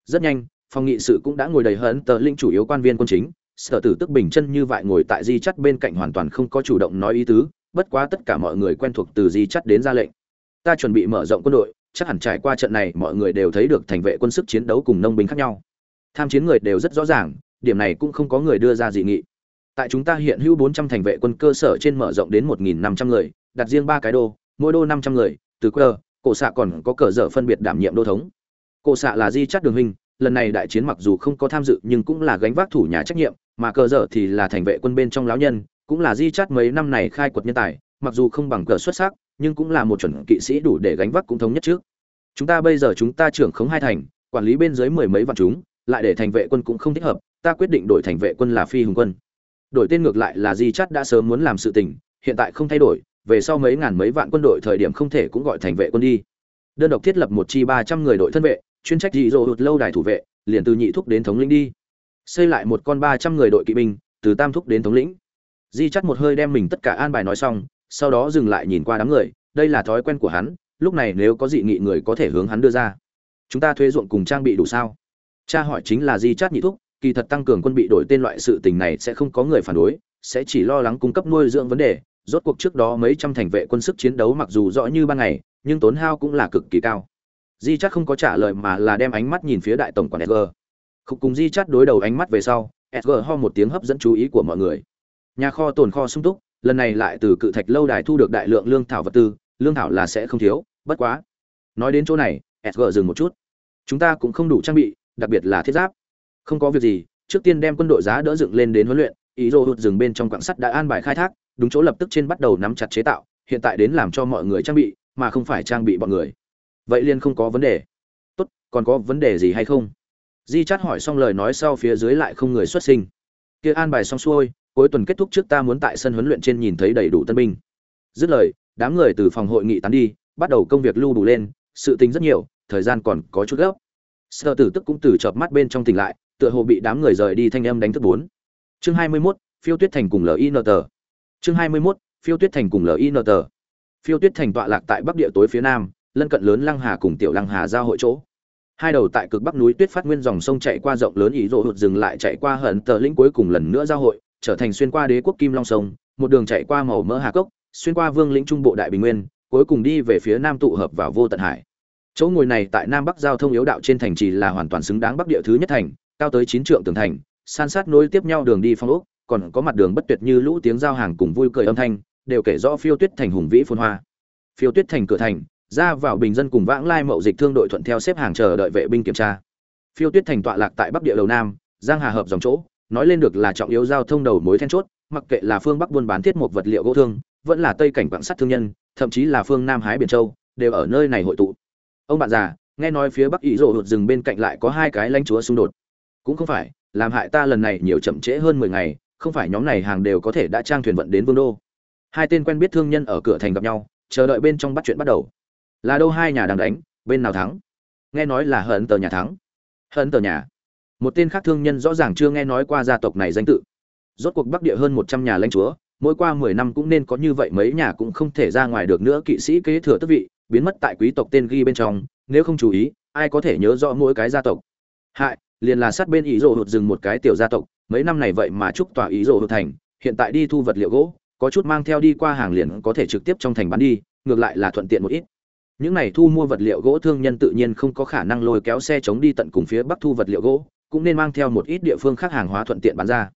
Speaker 1: Rất nhanh, phòng nghị sự cũng đã ngồi đầy hận tờ linh chủ yếu quan viên quân chính, sở tử tức bình chân như vậy ngồi tại di chắt bên cạnh hoàn toàn không có chủ động nói ý tứ, bất quá tất cả mọi người quen thuộc từ di chắt đến ra lệnh. Ta chuẩn bị mở rộng quân đội, chắc hẳn trải qua trận này mọi người đều thấy được thành vệ quân sức chiến đấu cùng nông binh khác nhau. Tham chiến người đều rất rõ ràng, điểm này cũng không có người đưa ra dị nghị tại chúng ta hiện hữu 400 thành vệ quân cơ sở trên mở rộng đến 1.500 người, đặt riêng ba cái đô, mỗi đô 500 người, từ quơ cổ xạ còn có cờ dở phân biệt đảm nhiệm đô thống. Cổ xạ là di chắt đường hình, lần này đại chiến mặc dù không có tham dự nhưng cũng là gánh vác thủ nhà trách nhiệm, mà cờ dở thì là thành vệ quân bên trong lão nhân, cũng là di chắt mấy năm này khai quật nhân tài, mặc dù không bằng cờ xuất sắc, nhưng cũng là một chuẩn kỵ sĩ đủ để gánh vác cũng thống nhất trước. Chúng ta bây giờ chúng ta trưởng khống hai thành, quản lý bên dưới mười mấy vạn chúng, lại để thành vệ quân cũng không thích hợp, ta quyết định đổi thành vệ quân là phi hùng quân đổi tên ngược lại là di chắt đã sớm muốn làm sự tình, hiện tại không thay đổi, về sau mấy ngàn mấy vạn quân đội thời điểm không thể cũng gọi thành vệ quân đi. Đơn độc thiết lập một chi ba trăm người đội thân vệ, chuyên trách dị dỗ hụt lâu đài thủ vệ, liền từ nhị thúc đến thống lĩnh đi. Xây lại một con ba trăm người đội kỵ binh, từ tam thúc đến thống lĩnh. Di chắt một hơi đem mình tất cả an bài nói xong, sau đó dừng lại nhìn qua đám người, đây là thói quen của hắn, lúc này nếu có dị nghị người có thể hướng hắn đưa ra. Chúng ta thuê ruộng cùng trang bị đủ sao? Cha hỏi chính là di chắt nhị thúc kỳ thật tăng cường quân bị đổi tên loại sự tình này sẽ không có người phản đối, sẽ chỉ lo lắng cung cấp nuôi dưỡng vấn đề, rốt cuộc trước đó mấy trăm thành vệ quân sức chiến đấu mặc dù rõ như ban ngày, nhưng tốn hao cũng là cực kỳ cao. Di Chát không có trả lời mà là đem ánh mắt nhìn phía đại tổng quản Edgar. Khúc cùng Di Chát đối đầu ánh mắt về sau, Edgar ho một tiếng hấp dẫn chú ý của mọi người. Nhà kho tồn kho sung túc, lần này lại từ cự thạch lâu đài thu được đại lượng lương thảo vật tư, lương thảo là sẽ không thiếu, bất quá. Nói đến chỗ này, Edgar dừng một chút. Chúng ta cũng không đủ trang bị, đặc biệt là thiết giáp không có việc gì, trước tiên đem quân đội giá đỡ dựng lên đến huấn luyện, ý dô hụt rừng bên trong quạng sắt đã an bài khai thác, đúng chỗ lập tức trên bắt đầu nắm chặt chế tạo, hiện tại đến làm cho mọi người trang bị, mà không phải trang bị bọn người. Vậy liền không có vấn đề. Tốt, còn có vấn đề gì hay không? Di chát hỏi xong lời nói sau phía dưới lại không người xuất sinh. Kia an bài xong xuôi, cuối tuần kết thúc trước ta muốn tại sân huấn luyện trên nhìn thấy đầy đủ tân binh. Dứt lời, đám người từ phòng hội nghị tán đi, bắt đầu công việc lưu đủ lên, sự tình rất nhiều, thời gian còn có chút gấp. Sơ tử tức cũng từ chợp mắt bên trong tỉnh lại tựa hồ bị đám người rời đi thanh âm đánh thức bốn. Chương hai mươi 21, phiêu tuyết thành cùng lin chương hai mươi 21, phiêu tuyết thành cùng lin phiêu tuyết thành tọa lạc tại bắc địa tối phía nam lân cận lớn lăng hà cùng tiểu lăng hà giao hội chỗ. Hai đầu tại cực bắc núi tuyết phát nguyên dòng sông chạy qua rộng lớn ý rộ hụt dừng lại chạy qua hận tờ lĩnh cuối cùng lần nữa giao hội trở thành xuyên qua đế quốc kim long sông một đường chạy qua màu mỡ hà cốc xuyên qua vương lĩnh trung bộ đại bình nguyên cuối cùng đi về phía nam tụ hợp vào vô tận hải. Chỗ ngồi này tại nam bắc giao thông yếu đạo trên thành trì là hoàn toàn xứng đáng bắc địa thứ nhất thành cao tới chín trượng tường thành, san sát nối tiếp nhau đường đi phong ốc, còn có mặt đường bất tuyệt như lũ tiếng giao hàng cùng vui cười âm thanh, đều kể rõ phiêu tuyết thành hùng vĩ phồn hoa. Phiêu tuyết thành cửa thành, ra vào bình dân cùng vãng lai mậu dịch thương đội thuận theo xếp hàng chờ đợi vệ binh kiểm tra. Phiêu tuyết thành tọa lạc tại bắc địa đầu nam, giang hà hợp dòng chỗ, nói lên được là trọng yếu giao thông đầu mối then chốt, mặc kệ là phương bắc buôn bán thiết một vật liệu gỗ thương, vẫn là tây cảnh quảng sắt thương nhân, thậm chí là phương nam hái biển châu, đều ở nơi này hội tụ. Ông bạn già, nghe nói phía bắc ý rộ hụt rừng bên cạnh lại có hai cái lãnh chúa xung đột cũng không phải, làm hại ta lần này nhiều chậm trễ hơn mười ngày, không phải nhóm này hàng đều có thể đã trang thuyền vận đến vương đô. Hai tên quen biết thương nhân ở cửa thành gặp nhau, chờ đợi bên trong bắt chuyện bắt đầu. Là đâu hai nhà đang đánh, bên nào thắng? Nghe nói là hận tờ nhà thắng. Hận tờ nhà. Một tên khác thương nhân rõ ràng chưa nghe nói qua gia tộc này danh tự. Rốt cuộc bắc địa hơn một trăm nhà lãnh chúa, mỗi qua mười năm cũng nên có như vậy mấy nhà cũng không thể ra ngoài được nữa, kỵ sĩ kế thừa tước vị, biến mất tại quý tộc tên ghi bên trong, nếu không chú ý, ai có thể nhớ rõ mỗi cái gia tộc. Hại liền là sát bên ý rộ hụt rừng một cái tiểu gia tộc, mấy năm này vậy mà chúc tòa ý rộ hụt thành, hiện tại đi thu vật liệu gỗ, có chút mang theo đi qua hàng liền có thể trực tiếp trong thành bán đi, ngược lại là thuận tiện một ít. Những này thu mua vật liệu gỗ thương nhân tự nhiên không có khả năng lôi kéo xe chống đi tận cùng phía bắc thu vật liệu gỗ, cũng nên mang theo một ít địa phương khác hàng hóa thuận tiện bán ra.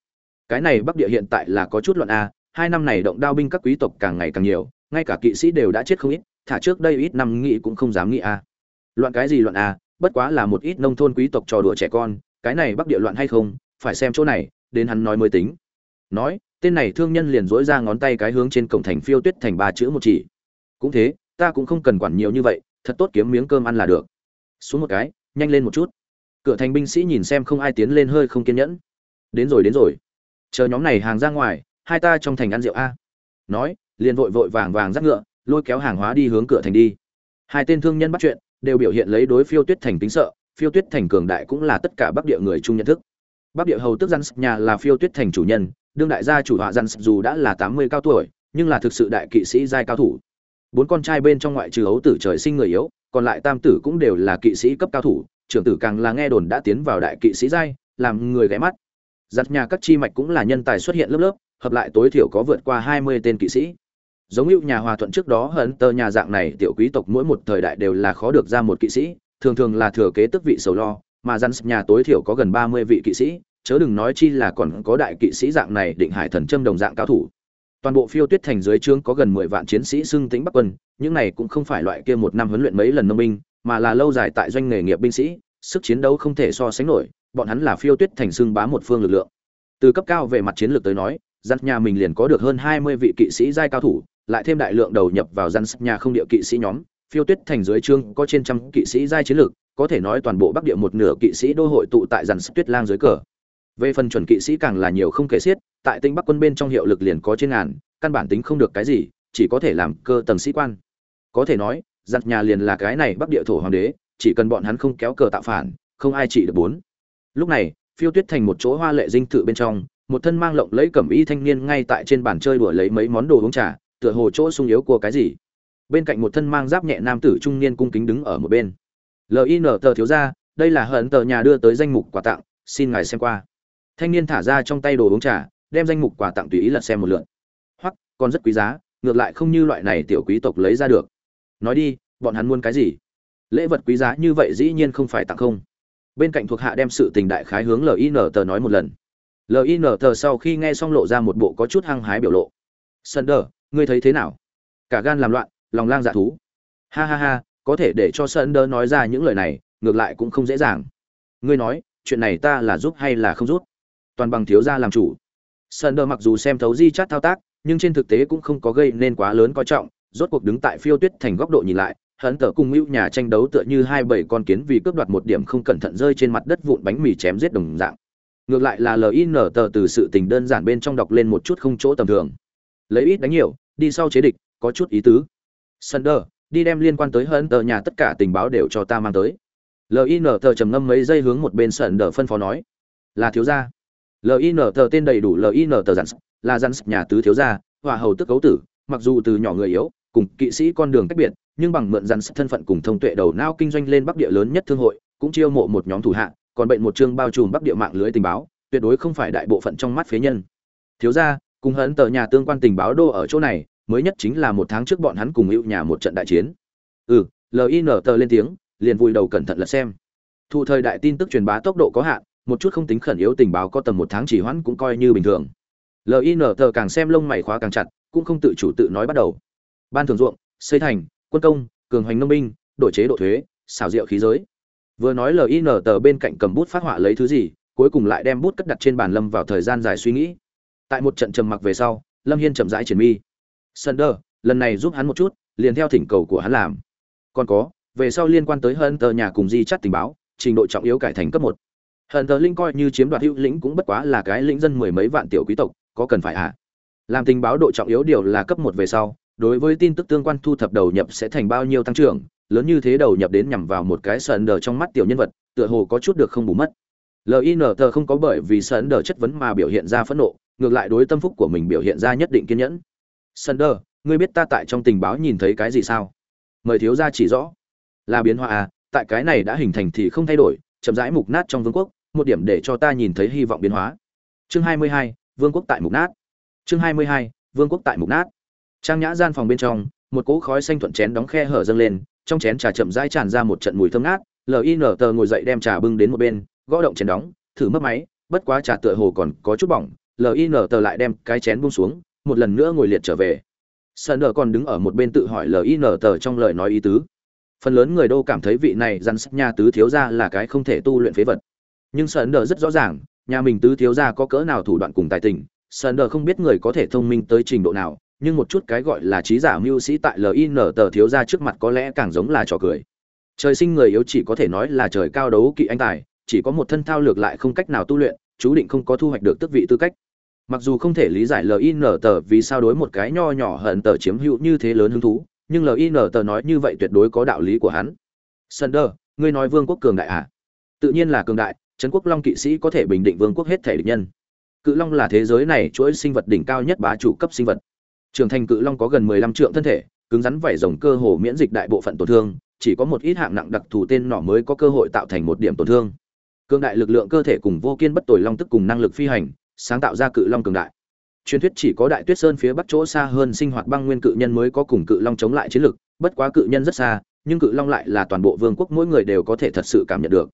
Speaker 1: Cái này bắc địa hiện tại là có chút loạn a, hai năm này động đao binh các quý tộc càng ngày càng nhiều, ngay cả kỵ sĩ đều đã chết không ít, thả trước đây ít năm nghĩ cũng không dám nghĩ a. Loạn cái gì loạn a bất quá là một ít nông thôn quý tộc trò đùa trẻ con, cái này bắc địa loạn hay không, phải xem chỗ này, đến hắn nói mới tính. Nói, tên này thương nhân liền dỗi ra ngón tay cái hướng trên cổng thành phiêu tuyết thành ba chữ một chỉ. Cũng thế, ta cũng không cần quản nhiều như vậy, thật tốt kiếm miếng cơm ăn là được. Xuống một cái, nhanh lên một chút. Cửa thành binh sĩ nhìn xem không ai tiến lên hơi không kiên nhẫn. Đến rồi đến rồi. Chờ nhóm này hàng ra ngoài, hai ta trong thành ăn rượu a. Nói, liền vội vội vàng vàng dắt ngựa, lôi kéo hàng hóa đi hướng cửa thành đi. Hai tên thương nhân bắt chuyện đều biểu hiện lấy đối phiêu tuyết thành tính sợ, phiêu tuyết thành cường đại cũng là tất cả bắc địa người chung nhận thức. Bắc địa hầu tức dân nhà là phiêu tuyết thành chủ nhân, đương đại gia chủ họa dân dù đã là tám mươi cao tuổi, nhưng là thực sự đại kỵ sĩ giai cao thủ. Bốn con trai bên trong ngoại trừ ấu tử trời sinh người yếu, còn lại tam tử cũng đều là kỵ sĩ cấp cao thủ, trưởng tử càng là nghe đồn đã tiến vào đại kỵ sĩ giai, làm người ghé mắt. Giặt nhà các chi mạch cũng là nhân tài xuất hiện lớp lớp, hợp lại tối thiểu có vượt qua hai mươi tên kỵ sĩ giống như nhà hòa thuận trước đó hận tơ nhà dạng này, tiểu quý tộc mỗi một thời đại đều là khó được ra một kỵ sĩ, thường thường là thừa kế tước vị sầu lo, mà dân nhà tối thiểu có gần ba mươi vị kỵ sĩ, chớ đừng nói chi là còn có đại kỵ sĩ dạng này định hải thần châm đồng dạng cao thủ. Toàn bộ phiêu tuyết thành dưới trướng có gần mười vạn chiến sĩ xưng tính bắc quân, những này cũng không phải loại kia một năm huấn luyện mấy lần nông binh, mà là lâu dài tại doanh nghề nghiệp binh sĩ, sức chiến đấu không thể so sánh nổi, bọn hắn là phiêu tuyết thành xưng bá một phương lực lượng. Từ cấp cao về mặt chiến lược tới nói, dân nhà mình liền có được hơn hai mươi vị kỵ sĩ giai cao thủ lại thêm đại lượng đầu nhập vào dân nhà không địa kỵ sĩ nhóm, phiêu tuyết thành dưới trương có trên trăm kỵ sĩ giai chiến lược, có thể nói toàn bộ bắc địa một nửa kỵ sĩ đô hội tụ tại dàn tuyết lang dưới cờ. Về phần chuẩn kỵ sĩ càng là nhiều không kể xiết, tại tinh bắc quân bên trong hiệu lực liền có trên ngàn, căn bản tính không được cái gì, chỉ có thể làm cơ tầng sĩ quan. Có thể nói giặt nhà liền là cái này bắc địa thổ hoàng đế, chỉ cần bọn hắn không kéo cờ tạo phản, không ai trị được bốn. Lúc này, phiêu tuyết thành một chỗ hoa lệ dinh thự bên trong, một thân mang lộng lấy cẩm y thanh niên ngay tại trên bàn chơi đùa lấy mấy món đồ uống trà tựa hồ chỗ sung yếu của cái gì. Bên cạnh một thân mang giáp nhẹ nam tử trung niên cung kính đứng ở một bên. Lin tờ thiếu ra đây là hận tờ nhà đưa tới danh mục quà tặng, xin ngài xem qua. Thanh niên thả ra trong tay đồ uống trà, đem danh mục quà tặng tùy ý lật xem một lượt. Hoặc còn rất quý giá, ngược lại không như loại này tiểu quý tộc lấy ra được. Nói đi, bọn hắn muốn cái gì? Lễ vật quý giá như vậy dĩ nhiên không phải tặng không. Bên cạnh thuộc hạ đem sự tình đại khái hướng lin tờ nói một lần. Lin tờ sau khi nghe xong lộ ra một bộ có chút hăng hái biểu lộ. Sunder ngươi thấy thế nào? Cả gan làm loạn, lòng lang dạ thú. Ha ha ha, có thể để cho Sơn Đơ nói ra những lời này, ngược lại cũng không dễ dàng. Ngươi nói, chuyện này ta là giúp hay là không giúp? Toàn bằng thiếu gia làm chủ. Sơn Đơ mặc dù xem thấu di chát thao tác, nhưng trên thực tế cũng không có gây nên quá lớn coi trọng, rốt cuộc đứng tại phiêu tuyết thành góc độ nhìn lại hận tở cùng hữu nhà tranh đấu tựa như hai bảy con kiến vì cướp đoạt một điểm không cẩn thận rơi trên mặt đất vụn bánh mì chém giết đồng dạng. Ngược lại là lin tờ từ sự tình đơn giản bên trong đọc lên một chút không chỗ tầm thường. Lấy ít đánh nhiều đi sau chế địch, có chút ý tứ. Sunder đi đem liên quan tới hận tờ nhà tất cả tình báo đều cho ta mang tới. Lin tờ trầm ngâm mấy giây hướng một bên sunder phân phó nói. Là thiếu gia. Lin tờ tên đầy đủ lin tờ dặn là dặn nhà tứ thiếu gia, hòa hầu tức cấu tử, mặc dù từ nhỏ người yếu, cùng kỵ sĩ con đường cách biệt, nhưng bằng mượn dặn thân phận cùng thông tuệ đầu não kinh doanh lên bắc địa lớn nhất thương hội, cũng chiêu mộ một nhóm thủ hạ, còn bệnh một chương bao trùm bắc địa mạng lưới tình báo, tuyệt đối không phải đại bộ phận trong mắt phế nhân. Thiếu gia cùng hấn tờ nhà tương quan tình báo đô ở chỗ này, mới nhất chính là một tháng trước bọn hắn cùng hữu nhà một trận đại chiến. Ừ lin tờ lên tiếng, liền vùi đầu cẩn thận lật xem. Thụ thời đại tin tức truyền bá tốc độ có hạn, một chút không tính khẩn yếu tình báo có tầm một tháng chỉ hoãn cũng coi như bình thường. Lin tờ càng xem lông mày khóa càng chặt, cũng không tự chủ tự nói bắt đầu. Ban thường ruộng, xây thành, quân công, cường hoành nông binh, đổi chế độ thuế xào rượu khí giới. Vừa nói lin tờ bên cạnh cầm bút phát họa lấy thứ gì, cuối cùng lại đem bút cất đặt trên bàn lâm vào thời gian dài suy nghĩ tại một trận trầm mặc về sau, lâm hiên chậm rãi triển mi. Sunder lần này giúp hắn một chút, liền theo thỉnh cầu của hắn làm. Còn có, về sau liên quan tới hơn tờ nhà cùng di chắt tình báo, trình độ trọng yếu cải thành cấp một. Hận tờ linh coi như chiếm đoạt hữu lĩnh cũng bất quá là cái lĩnh dân mười mấy vạn tiểu quý tộc, có cần phải ạ? À? làm tình báo độ trọng yếu điều là cấp một về sau, đối với tin tức tương quan thu thập đầu nhập sẽ thành bao nhiêu tăng trưởng, lớn như thế đầu nhập đến nhằm vào một cái sờn đờ trong mắt tiểu nhân vật, tựa hồ có chút được không bù mất. Lin tờ không có bởi vì sờn đờ chất vấn mà biểu hiện ra phẫn nộ ngược lại đối tâm phúc của mình biểu hiện ra nhất định kiên nhẫn. Sander, ngươi biết ta tại trong tình báo nhìn thấy cái gì sao? Mời thiếu gia chỉ rõ. Là biến hóa à tại cái này đã hình thành thì không thay đổi chậm rãi mục nát trong vương quốc một điểm để cho ta nhìn thấy hy vọng biến hóa. Chương 22, vương quốc tại mục nát. Chương 22, vương quốc tại mục nát. Trang nhã gian phòng bên trong một cỗ khói xanh thuận chén đóng khe hở dâng lên trong chén trà chậm rãi tràn ra một trận mùi thơm ngát lin tờ ngồi dậy đem trà bưng đến một bên gõ động chén đóng thử mất máy bất quá trà tựa hồ còn có chút bỏng lin tờ lại đem cái chén buông xuống, một lần nữa ngồi liệt trở về. Sơn nờ còn đứng ở một bên tự hỏi lin tờ trong lời nói ý tứ. Phần lớn người đô cảm thấy vị này răn sắc nhà tứ thiếu gia là cái không thể tu luyện phế vật. Nhưng sơn nờ rất rõ ràng, nhà mình tứ thiếu gia có cỡ nào thủ đoạn cùng tài tình sơn nờ không biết người có thể thông minh tới trình độ nào, nhưng một chút cái gọi là trí giả mưu sĩ tại lin tờ thiếu gia trước mặt có lẽ càng giống là trò cười. Trời sinh người yếu chỉ có thể nói là trời cao đấu kỵ anh tài, chỉ có một thân thao lược lại không cách nào tu luyện, chú định không có thu hoạch được tước vị tư cách mặc dù không thể lý giải lin tờ vì sao đối một cái nho nhỏ hận tờ chiếm hữu như thế lớn hứng thú, nhưng lin tờ nói như vậy tuyệt đối có đạo lý của hắn. Sunder ngươi nói vương quốc cường đại à? Tự nhiên là cường đại, trấn quốc long kỵ sĩ có thể bình định vương quốc hết thể địch nhân. Cự long là thế giới này chuỗi sinh vật đỉnh cao nhất bá chủ cấp sinh vật. Trưởng thành cự long có gần mười lăm triệu thân thể, cứng rắn vảy rồng cơ hồ miễn dịch đại bộ phận tổn thương, chỉ có một ít hạng nặng đặc thù tên nỏ mới có cơ hội tạo thành một điểm tổn thương. Cường đại lực lượng cơ thể cùng vô kiên bất tồi long tức cùng năng lực phi hành sáng tạo ra cự long cường đại. Truyền thuyết chỉ có đại tuyết sơn phía bắc chỗ xa hơn sinh hoạt băng nguyên cự nhân mới có cùng cự long chống lại chiến lực bất quá cự nhân rất xa, nhưng cự long lại là toàn bộ vương quốc mỗi người đều có thể thật sự cảm nhận được.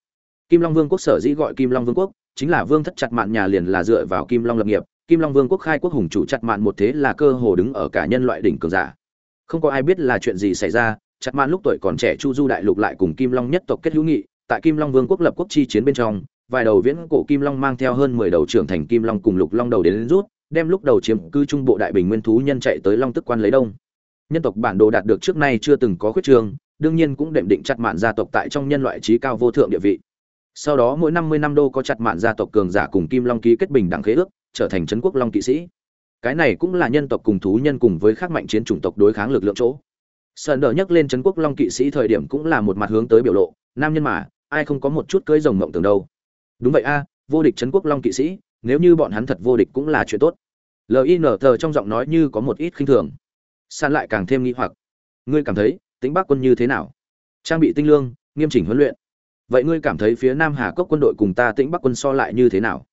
Speaker 1: Kim long vương quốc sở dĩ gọi kim long vương quốc, chính là vương thất chặt mạn nhà liền là dựa vào kim long lập nghiệp, kim long vương quốc khai quốc hùng chủ chặt mạn một thế là cơ hồ đứng ở cả nhân loại đỉnh cường giả. Không có ai biết là chuyện gì xảy ra, chặt mạn lúc tuổi còn trẻ chu du đại lục lại cùng kim long nhất tộc kết hữu nghị, tại kim long vương quốc lập quốc chi chiến bên trong vài đầu viễn cổ kim long mang theo hơn mười đầu trưởng thành kim long cùng lục long đầu đến, đến rút đem lúc đầu chiếm cư trung bộ đại bình nguyên thú nhân chạy tới long tức quan lấy đông. Nhân tộc bản đồ đạt được trước nay chưa từng có khuyết trường đương nhiên cũng đệm định chặt mạn gia tộc tại trong nhân loại trí cao vô thượng địa vị. Sau đó mỗi năm mươi năm đô có chặt mạn gia tộc cường giả cùng kim long ký kết bình đẳng khế ước trở thành trấn quốc long kỵ sĩ. Cái này cũng là nhân tộc cùng thú nhân cùng với các mạnh chiến chủng tộc đối kháng lực lượng chỗ. Sơn đỡ nhắc lên trấn quốc long kỵ sĩ thời điểm cũng là một mặt hướng tới biểu lộ nam nhân mà ai không có một chút cưới rồng mộng tưởng đâu đúng vậy a, vô địch trấn quốc long kỵ sĩ, nếu như bọn hắn thật vô địch cũng là chuyện tốt. Lin thờ trong giọng nói như có một ít khinh thường. San lại càng thêm nghi hoặc. Ngươi cảm thấy, tính bắc quân như thế nào? Trang bị tinh lương, nghiêm chỉnh huấn luyện. Vậy ngươi cảm thấy phía nam hà cốc quân đội cùng ta tĩnh bắc quân so lại như thế nào?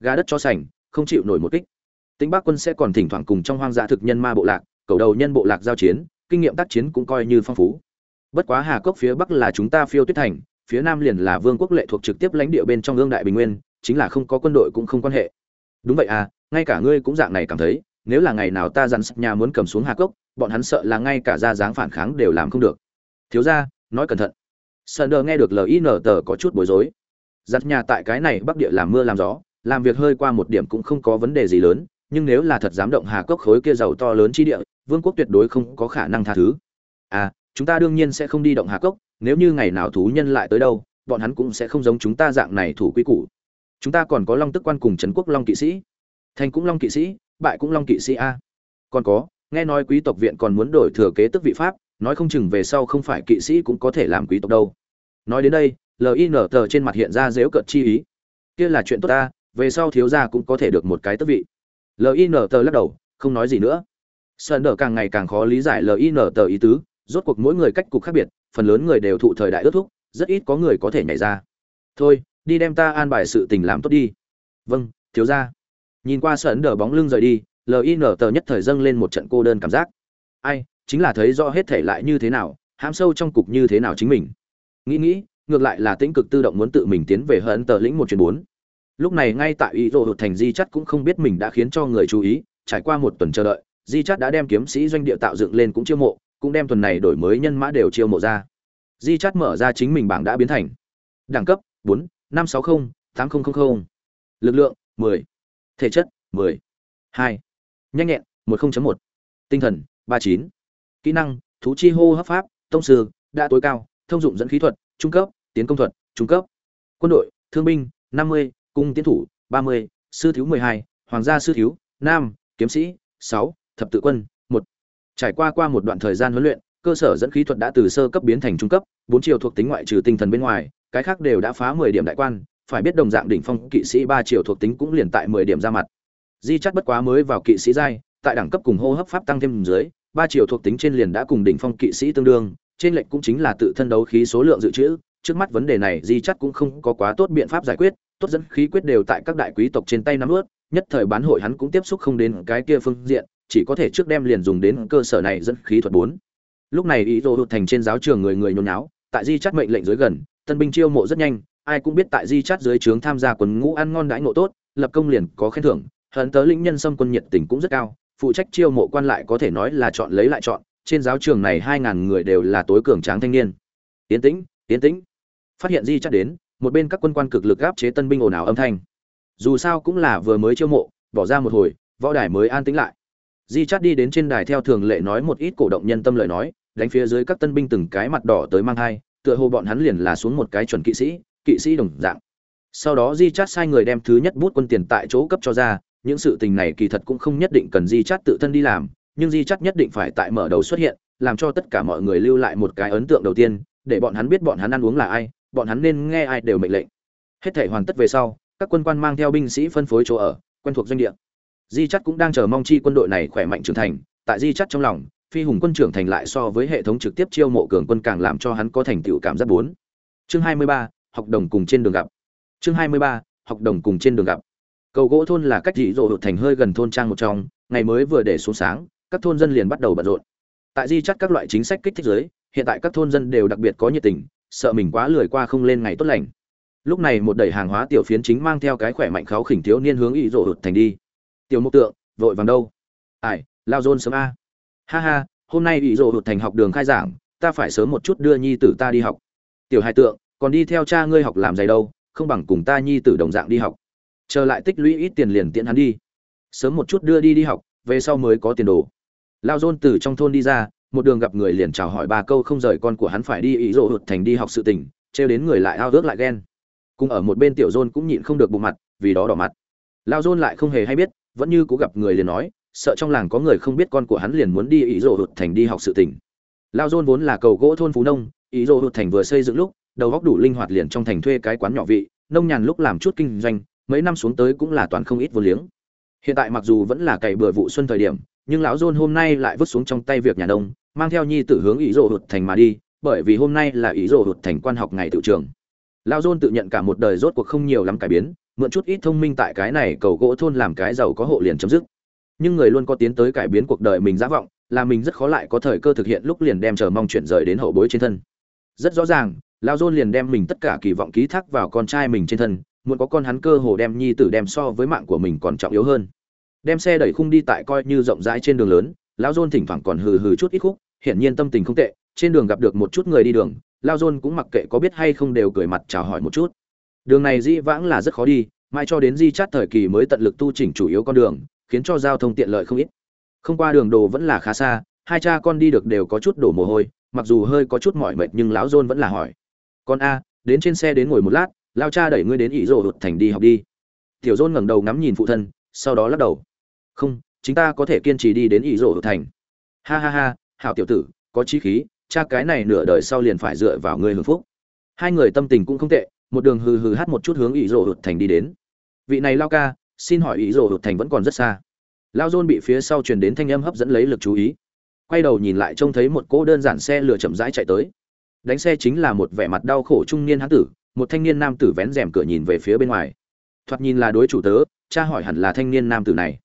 Speaker 1: Gà đất cho sành, không chịu nổi một kích. Tĩnh bắc quân sẽ còn thỉnh thoảng cùng trong hoang dã thực nhân ma bộ lạc, cầu đầu nhân bộ lạc giao chiến, kinh nghiệm tác chiến cũng coi như phong phú. Bất quá hà cốc phía bắc là chúng ta phiêu tuyết thành phía nam liền là vương quốc lệ thuộc trực tiếp lãnh địa bên trong ương đại bình nguyên, chính là không có quân đội cũng không quan hệ. Đúng vậy à ngay cả ngươi cũng dạng này cảm thấy, nếu là ngày nào ta dặn sắt nhà muốn cầm xuống hà cốc, bọn hắn sợ là ngay cả ra dáng phản kháng đều làm không được. Thiếu ra nói cẩn thận. Sơn đờ nghe được lin tờ có chút bối rối. Giặt nhà tại cái này bắc địa làm mưa làm gió, làm việc hơi qua một điểm cũng không có vấn đề gì lớn, nhưng nếu là thật dám động hà cốc khối kia giàu to lớn chi địa, vương quốc tuyệt đối không có khả năng tha thứ. À chúng ta đương nhiên sẽ không đi động hà cốc nếu như ngày nào thú nhân lại tới đâu, bọn hắn cũng sẽ không giống chúng ta dạng này thủ quy củ. Chúng ta còn có long tức quan cùng trấn quốc long kỵ sĩ. Thành cũng long kỵ sĩ, bại cũng long kỵ sĩ a. Còn có, nghe nói quý tộc viện còn muốn đổi thừa kế tức vị pháp, nói không chừng về sau không phải kỵ sĩ cũng có thể làm quý tộc đâu. Nói đến đây lin tờ trên mặt hiện ra dếu cợt chi ý. Kia là chuyện tốt ta, về sau thiếu gia cũng có thể được một cái tước vị. Lin tờ lắc đầu, không nói gì nữa. Sơn đờ càng ngày càng khó lý giải lin tờ ý tứ, rốt cuộc mỗi người cách cục khác biệt phần lớn người đều thụ thời đại ước thúc, rất ít có người có thể nhảy ra. Thôi, đi đem ta an bài sự tình làm tốt đi. Vâng thiếu gia. Nhìn qua sơn đờ bóng lưng rời đi lin tờ nhất thời dâng lên một trận cô đơn cảm giác. Ai, chính là thấy rõ hết thể lại như thế nào, hãm sâu trong cục như thế nào chính mình. Nghĩ nghĩ, ngược lại là tĩnh cực tự động muốn tự mình tiến về hận tờ lĩnh một chuyến bốn. Lúc này ngay tại ý rồ hụt thành di chắt cũng không biết mình đã khiến cho người chú ý, trải qua một tuần chờ đợi, di chắt đã đem kiếm sĩ doanh địa tạo dựng lên cũng chiêu mộ cũng đem tuần này đổi mới nhân mã đều chiêu mộ ra di chát mở ra chính mình bảng đã biến thành đẳng cấp bốn năm sáu mươi tám nghìn lực lượng 10. thể chất 10. 2. nhanh nhẹn 10.1. tinh thần 39. kỹ năng thú chi hô hấp pháp tông sư đã tối cao thông dụng dẫn khí thuật trung cấp tiến công thuật trung cấp quân đội thương binh 50, cung tiến thủ 30, sư thiếu 12, hoàng gia sư thiếu nam kiếm sĩ 6, thập tự quân trải qua qua một đoạn thời gian huấn luyện, cơ sở dẫn khí thuật đã từ sơ cấp biến thành trung cấp, bốn chiều thuộc tính ngoại trừ tinh thần bên ngoài, cái khác đều đã phá mười điểm đại quan, phải biết đồng dạng đỉnh phong kỵ sĩ ba chiều thuộc tính cũng liền tại mười điểm ra mặt. Di chắc bất quá mới vào kỵ sĩ giai, tại đẳng cấp cùng hô hấp pháp tăng thêm dưới, ba chiều thuộc tính trên liền đã cùng đỉnh phong kỵ sĩ tương đương, trên lệnh cũng chính là tự thân đấu khí số lượng dự trữ, trước mắt vấn đề này di chắc cũng không có quá tốt biện pháp giải quyết, tốt dẫn khí quyết đều tại các đại quý tộc trên tay nắm ướt nhất thời bán hội hắn cũng tiếp xúc không đến cái kia phương diện chỉ có thể trước đem liền dùng đến cơ sở này dẫn khí thuật bốn. Lúc này ý đồ hụt thành trên giáo trường người người nhốn nháo, tại di chắt mệnh lệnh dưới gần tân binh chiêu mộ rất nhanh ai cũng biết tại di chắt dưới trướng tham gia quần ngũ ăn ngon đãi ngộ tốt lập công liền có khen thưởng hận tớ lĩnh nhân xâm quân nhiệt tình cũng rất cao phụ trách chiêu mộ quan lại có thể nói là chọn lấy lại chọn trên giáo trường này hai ngàn người đều là tối cường tráng thanh niên. Tiến tĩnh tiến tĩnh. Phát hiện di chắt đến một bên các quân quan cực lực áp chế tân binh ồn ào âm thanh dù sao cũng là vừa mới chiêu mộ, bỏ ra một hồi, võ đài mới an tĩnh lại. Di chắt đi đến trên đài theo thường lệ nói một ít cổ động nhân tâm lời nói, đánh phía dưới các tân binh từng cái mặt đỏ tới mang thai, tựa hồ bọn hắn liền là xuống một cái chuẩn kỵ sĩ kỵ sĩ đồng dạng. Sau đó di chắt sai người đem thứ nhất bút quân tiền tại chỗ cấp cho ra, những sự tình này kỳ thật cũng không nhất định cần di chắt tự thân đi làm, nhưng di chắt nhất định phải tại mở đầu xuất hiện, làm cho tất cả mọi người lưu lại một cái ấn tượng đầu tiên, để bọn hắn biết bọn hắn ăn uống là ai, bọn hắn nên nghe ai đều mệnh lệnh. Hết thể hoàn tất về sau các quân quan mang theo binh sĩ phân phối chỗ ở, quen thuộc doanh địa. Di chắt cũng đang chờ mong chi quân đội này khỏe mạnh trưởng thành, tại di chắt trong lòng, phi hùng quân trưởng thành lại so với hệ thống trực tiếp chiêu mộ cường quân càng làm cho hắn có thành tựu cảm giác bốn. Chương hai mươi ba, học đồng cùng trên đường gặp. Chương hai mươi ba, học đồng cùng trên đường gặp. Cầu gỗ thôn là cách dị dỗ thành hơi gần thôn trang một trong, ngày mới vừa để xuống sáng, các thôn dân liền bắt đầu bận rộn. Tại di chắt các loại chính sách kích thích giới, hiện tại các thôn dân đều đặc biệt có nhiệt tình, sợ mình quá lười qua không lên ngày tốt lành lúc này một đẩy hàng hóa tiểu phiến chính mang theo cái khỏe mạnh kháo khỉnh thiếu niên hướng ý rộ hụt thành đi. Tiểu mục tượng, vội vàng đâu? Ải lao dôn sớm a. Ha ha, hôm nay ý rộ hụt thành học đường khai giảng, ta phải sớm một chút đưa nhi tử ta đi học. Tiểu hai tượng, còn đi theo cha ngươi học làm giày đâu, không bằng cùng ta nhi tử đồng dạng đi học. Chờ lại tích lũy ít tiền liền tiện hắn đi. Sớm một chút đưa đi đi học, về sau mới có tiền đồ. Lao dôn từ trong thôn đi ra, một đường gặp người liền chào hỏi ba câu không rời con của hắn phải đi ý rộ hụt thành đi học sự tình, trêu đến người lại ao ước lại ghen cùng ở một bên tiểu dôn cũng nhịn không được bụng mặt, vì đó đỏ mặt. Lao dôn lại không hề hay biết, vẫn như cố gặp người liền nói, sợ trong làng có người không biết con của hắn liền muốn đi ý rộ hụt thành đi học sự tỉnh. lao dôn vốn là cầu gỗ thôn phú nông, ý rộ hụt thành vừa xây dựng lúc, đầu góc đủ linh hoạt liền trong thành thuê cái quán nhỏ vị, nông nhàn lúc làm chút kinh doanh, mấy năm xuống tới cũng là toàn không ít vô liếng. Hiện tại mặc dù vẫn là cày bừa vụ xuân thời điểm, nhưng lão dôn hôm nay lại vứt xuống trong tay việc nhà nông, mang theo nhi tử hướng ý rộ hụt thành mà đi, bởi vì hôm nay là ý rộ hụt thành quan học ngày tự trường lao dôn tự nhận cả một đời rốt cuộc không nhiều lắm cải biến, mượn chút ít thông minh tại cái này cầu gỗ thôn làm cái giàu có hộ liền chấm dứt. Nhưng người luôn có tiến tới cải biến cuộc đời mình giả vọng, là mình rất khó lại có thời cơ thực hiện lúc liền đem chờ mong chuyển rời đến hậu bối trên thân. Rất rõ ràng, lao dôn liền đem mình tất cả kỳ vọng ký thác vào con trai mình trên thân, muốn có con hắn cơ hồ đem nhi tử đem so với mạng của mình còn trọng yếu hơn. Đem xe đẩy khung đi tại coi như rộng rãi trên đường lớn lão dôn thỉnh thoảng còn hừ hừ chút ít khúc, hiển nhiên tâm tình không tệ, trên đường gặp được một chút người đi đường lao dôn cũng mặc kệ có biết hay không đều cười mặt chào hỏi một chút. Đường này di vãng là rất khó đi mai cho đến di chát thời kỳ mới tận lực tu chỉnh chủ yếu con đường, khiến cho giao thông tiện lợi không ít. Không qua đường đồ vẫn là khá xa, hai cha con đi được đều có chút đổ mồ hôi, mặc dù hơi có chút mỏi mệt nhưng lão dôn vẫn là hỏi. Con a, đến trên xe đến ngồi một lát, lao cha đẩy ngươi đến ỷ rộ hụt thành đi học đi. Tiểu dôn ngẩng đầu ngắm nhìn phụ thân, sau đó lắc đầu. Không chúng ta có thể kiên trì đi đến ỷ rộ hụt thành. Ha ha ha, hảo tiểu tử, có chí khí cha cái này nửa đời sau liền phải dựa vào ngươi hưởng phúc. Hai người tâm tình cũng không tệ, một đường hừ hừ hát một chút hướng ý rồ hụt thành đi đến. Vị này lao ca, xin hỏi ý rồ hụt thành vẫn còn rất xa. Lao dôn bị phía sau truyền đến thanh âm hấp dẫn lấy lực chú ý. Quay đầu nhìn lại trông thấy một cỗ đơn giản xe lửa chậm rãi chạy tới. Đánh xe chính là một vẻ mặt đau khổ trung niên hán tử, một thanh niên nam tử vén rèm cửa nhìn về phía bên ngoài. Thoạt nhìn là đối chủ tớ, cha hỏi hẳn là thanh niên nam tử này.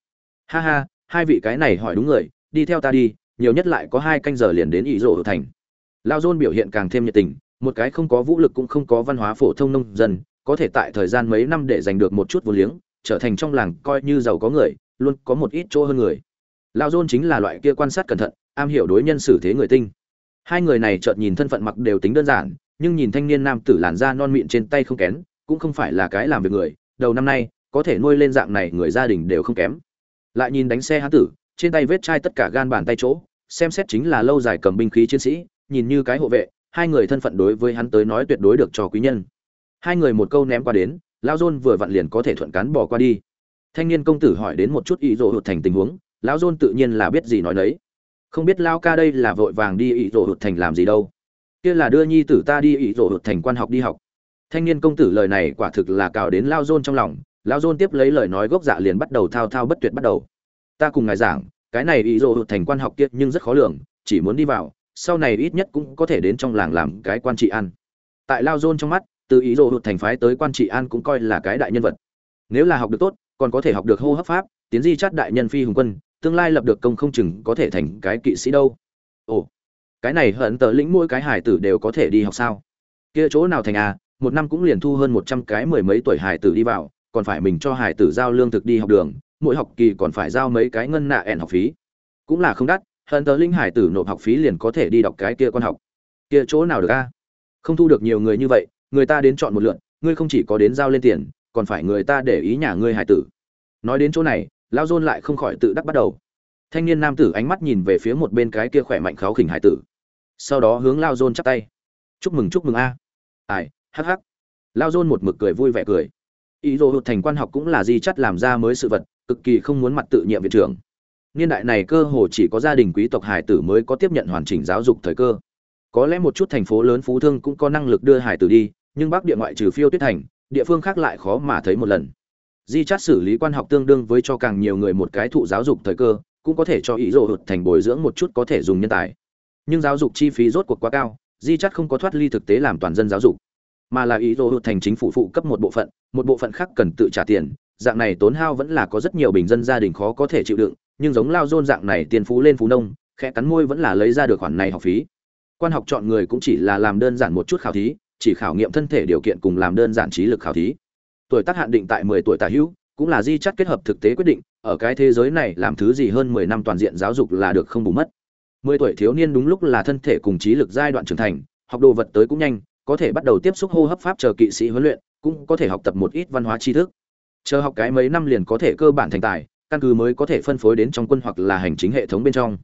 Speaker 1: Ha ha, hai vị cái này hỏi đúng người, đi theo ta đi, nhiều nhất lại có hai canh giờ liền đến ỷ rộ thành lao dôn biểu hiện càng thêm nhiệt tình, một cái không có vũ lực cũng không có văn hóa phổ thông nông dân, có thể tại thời gian mấy năm để giành được một chút vô liếng, trở thành trong làng coi như giàu có người, luôn có một ít chỗ hơn người. Lao dôn chính là loại kia quan sát cẩn thận, am hiểu đối nhân xử thế người tinh. Hai người này chợt nhìn thân phận mặc đều tính đơn giản, nhưng nhìn thanh niên nam tử làn da non mịn trên tay không kén, cũng không phải là cái làm việc người, đầu năm nay, có thể nuôi lên dạng này người gia đình đều không kém. Lại nhìn đánh xe hán tử, trên tay vết chai tất cả gan bàn tay chỗ, xem xét chính là lâu dài cầm binh khí chiến sĩ nhìn như cái hộ vệ, hai người thân phận đối với hắn tới nói tuyệt đối được cho quý nhân. Hai người một câu ném qua đến, lão dôn vừa vặn liền có thể thuận cán bỏ qua đi. Thanh niên công tử hỏi đến một chút ý rộ hụt thành tình huống, lão dôn tự nhiên là biết gì nói nấy. Không biết lao ca đây là vội vàng đi ý rộ hụt thành làm gì đâu. Kia là đưa nhi tử ta đi ý rộ hụt thành quan học đi học. Thanh niên công tử lời này quả thực là cào đến lao dôn trong lòng lao dôn tiếp lấy lời nói gốc dạ liền bắt đầu thao thao bất tuyệt bắt đầu. Ta cùng ngài giảng, cái này ý rộ hụt thành quan học kiệt nhưng rất khó lường, chỉ muốn đi vào sau này ít nhất cũng có thể đến trong làng làm cái quan trị an. Tại lao dôn trong mắt, từ ý đồ hụt thành phái tới quan trị an cũng coi là cái đại nhân vật. Nếu là học được tốt, còn có thể học được hô hấp pháp, tiến di chát đại nhân phi hùng quân, tương lai lập được công không chừng có thể thành cái kỵ sĩ đâu. Ồ, cái này hận tờ lĩnh mỗi cái hải tử đều có thể đi học sao? Kia chỗ nào thành à một năm cũng liền thu hơn một trăm cái mười mấy tuổi hải tử đi vào, còn phải mình cho hải tử giao lương thực đi học đường, mỗi học kỳ còn phải giao mấy cái ngân nạ ẻn học phí. Cũng là không đắt hận tờ linh hải tử nộp học phí liền có thể đi đọc cái kia con học. Kia chỗ nào được a? Không thu được nhiều người như vậy, người ta đến chọn một lượn, ngươi không chỉ có đến giao lên tiền, còn phải người ta để ý nhà ngươi hải tử. Nói đến chỗ này lao dôn lại không khỏi tự đắc bắt đầu. Thanh niên nam tử ánh mắt nhìn về phía một bên cái kia khỏe mạnh kháo khỉnh hải tử. Sau đó hướng lao dôn chắp tay. Chúc mừng chúc mừng a. Ai, hắc hắc. Lao dôn một mực cười vui vẻ cười. Ý đồ hụt thành quan học cũng là di chắt làm ra mới sự vật, cực kỳ không muốn mặt tự nhiệm viện trưởng niên đại này cơ hồ chỉ có gia đình quý tộc hải tử mới có tiếp nhận hoàn chỉnh giáo dục thời cơ. Có lẽ một chút thành phố lớn phú thương cũng có năng lực đưa hải tử đi, nhưng bắc địa ngoại trừ phiêu tuyết thành, địa phương khác lại khó mà thấy một lần. Di chát xử lý quan học tương đương với cho càng nhiều người một cái thụ giáo dục thời cơ, cũng có thể cho ý rộ hụt thành bồi dưỡng một chút có thể dùng nhân tài. Nhưng giáo dục chi phí rốt cuộc quá cao, di chát không có thoát ly thực tế làm toàn dân giáo dục. Mà là ý rộ hụt thành chính phủ phụ cấp một bộ phận, một bộ phận khác cần tự trả tiền, dạng này tốn hao vẫn là có rất nhiều bình dân gia đình khó có thể chịu đựng nhưng giống lao dôn dạng này tiền phú lên phú nông, khẽ cắn môi vẫn là lấy ra được khoản này học phí. Quan học chọn người cũng chỉ là làm đơn giản một chút khảo thí, chỉ khảo nghiệm thân thể điều kiện cùng làm đơn giản trí lực khảo thí. Tuổi tác hạn định tại mười tuổi tả hữu, cũng là di chất kết hợp thực tế quyết định, ở cái thế giới này làm thứ gì hơn mười năm toàn diện giáo dục là được không bù mất. Mười tuổi thiếu niên đúng lúc là thân thể cùng trí lực giai đoạn trưởng thành, học đồ vật tới cũng nhanh, có thể bắt đầu tiếp xúc hô hấp pháp chờ kỵ sĩ huấn luyện, cũng có thể học tập một ít văn hóa tri thức. Chờ học cái mấy năm liền có thể cơ bản thành tài căn cứ mới có thể phân phối đến trong quân hoặc là hành chính hệ thống bên trong.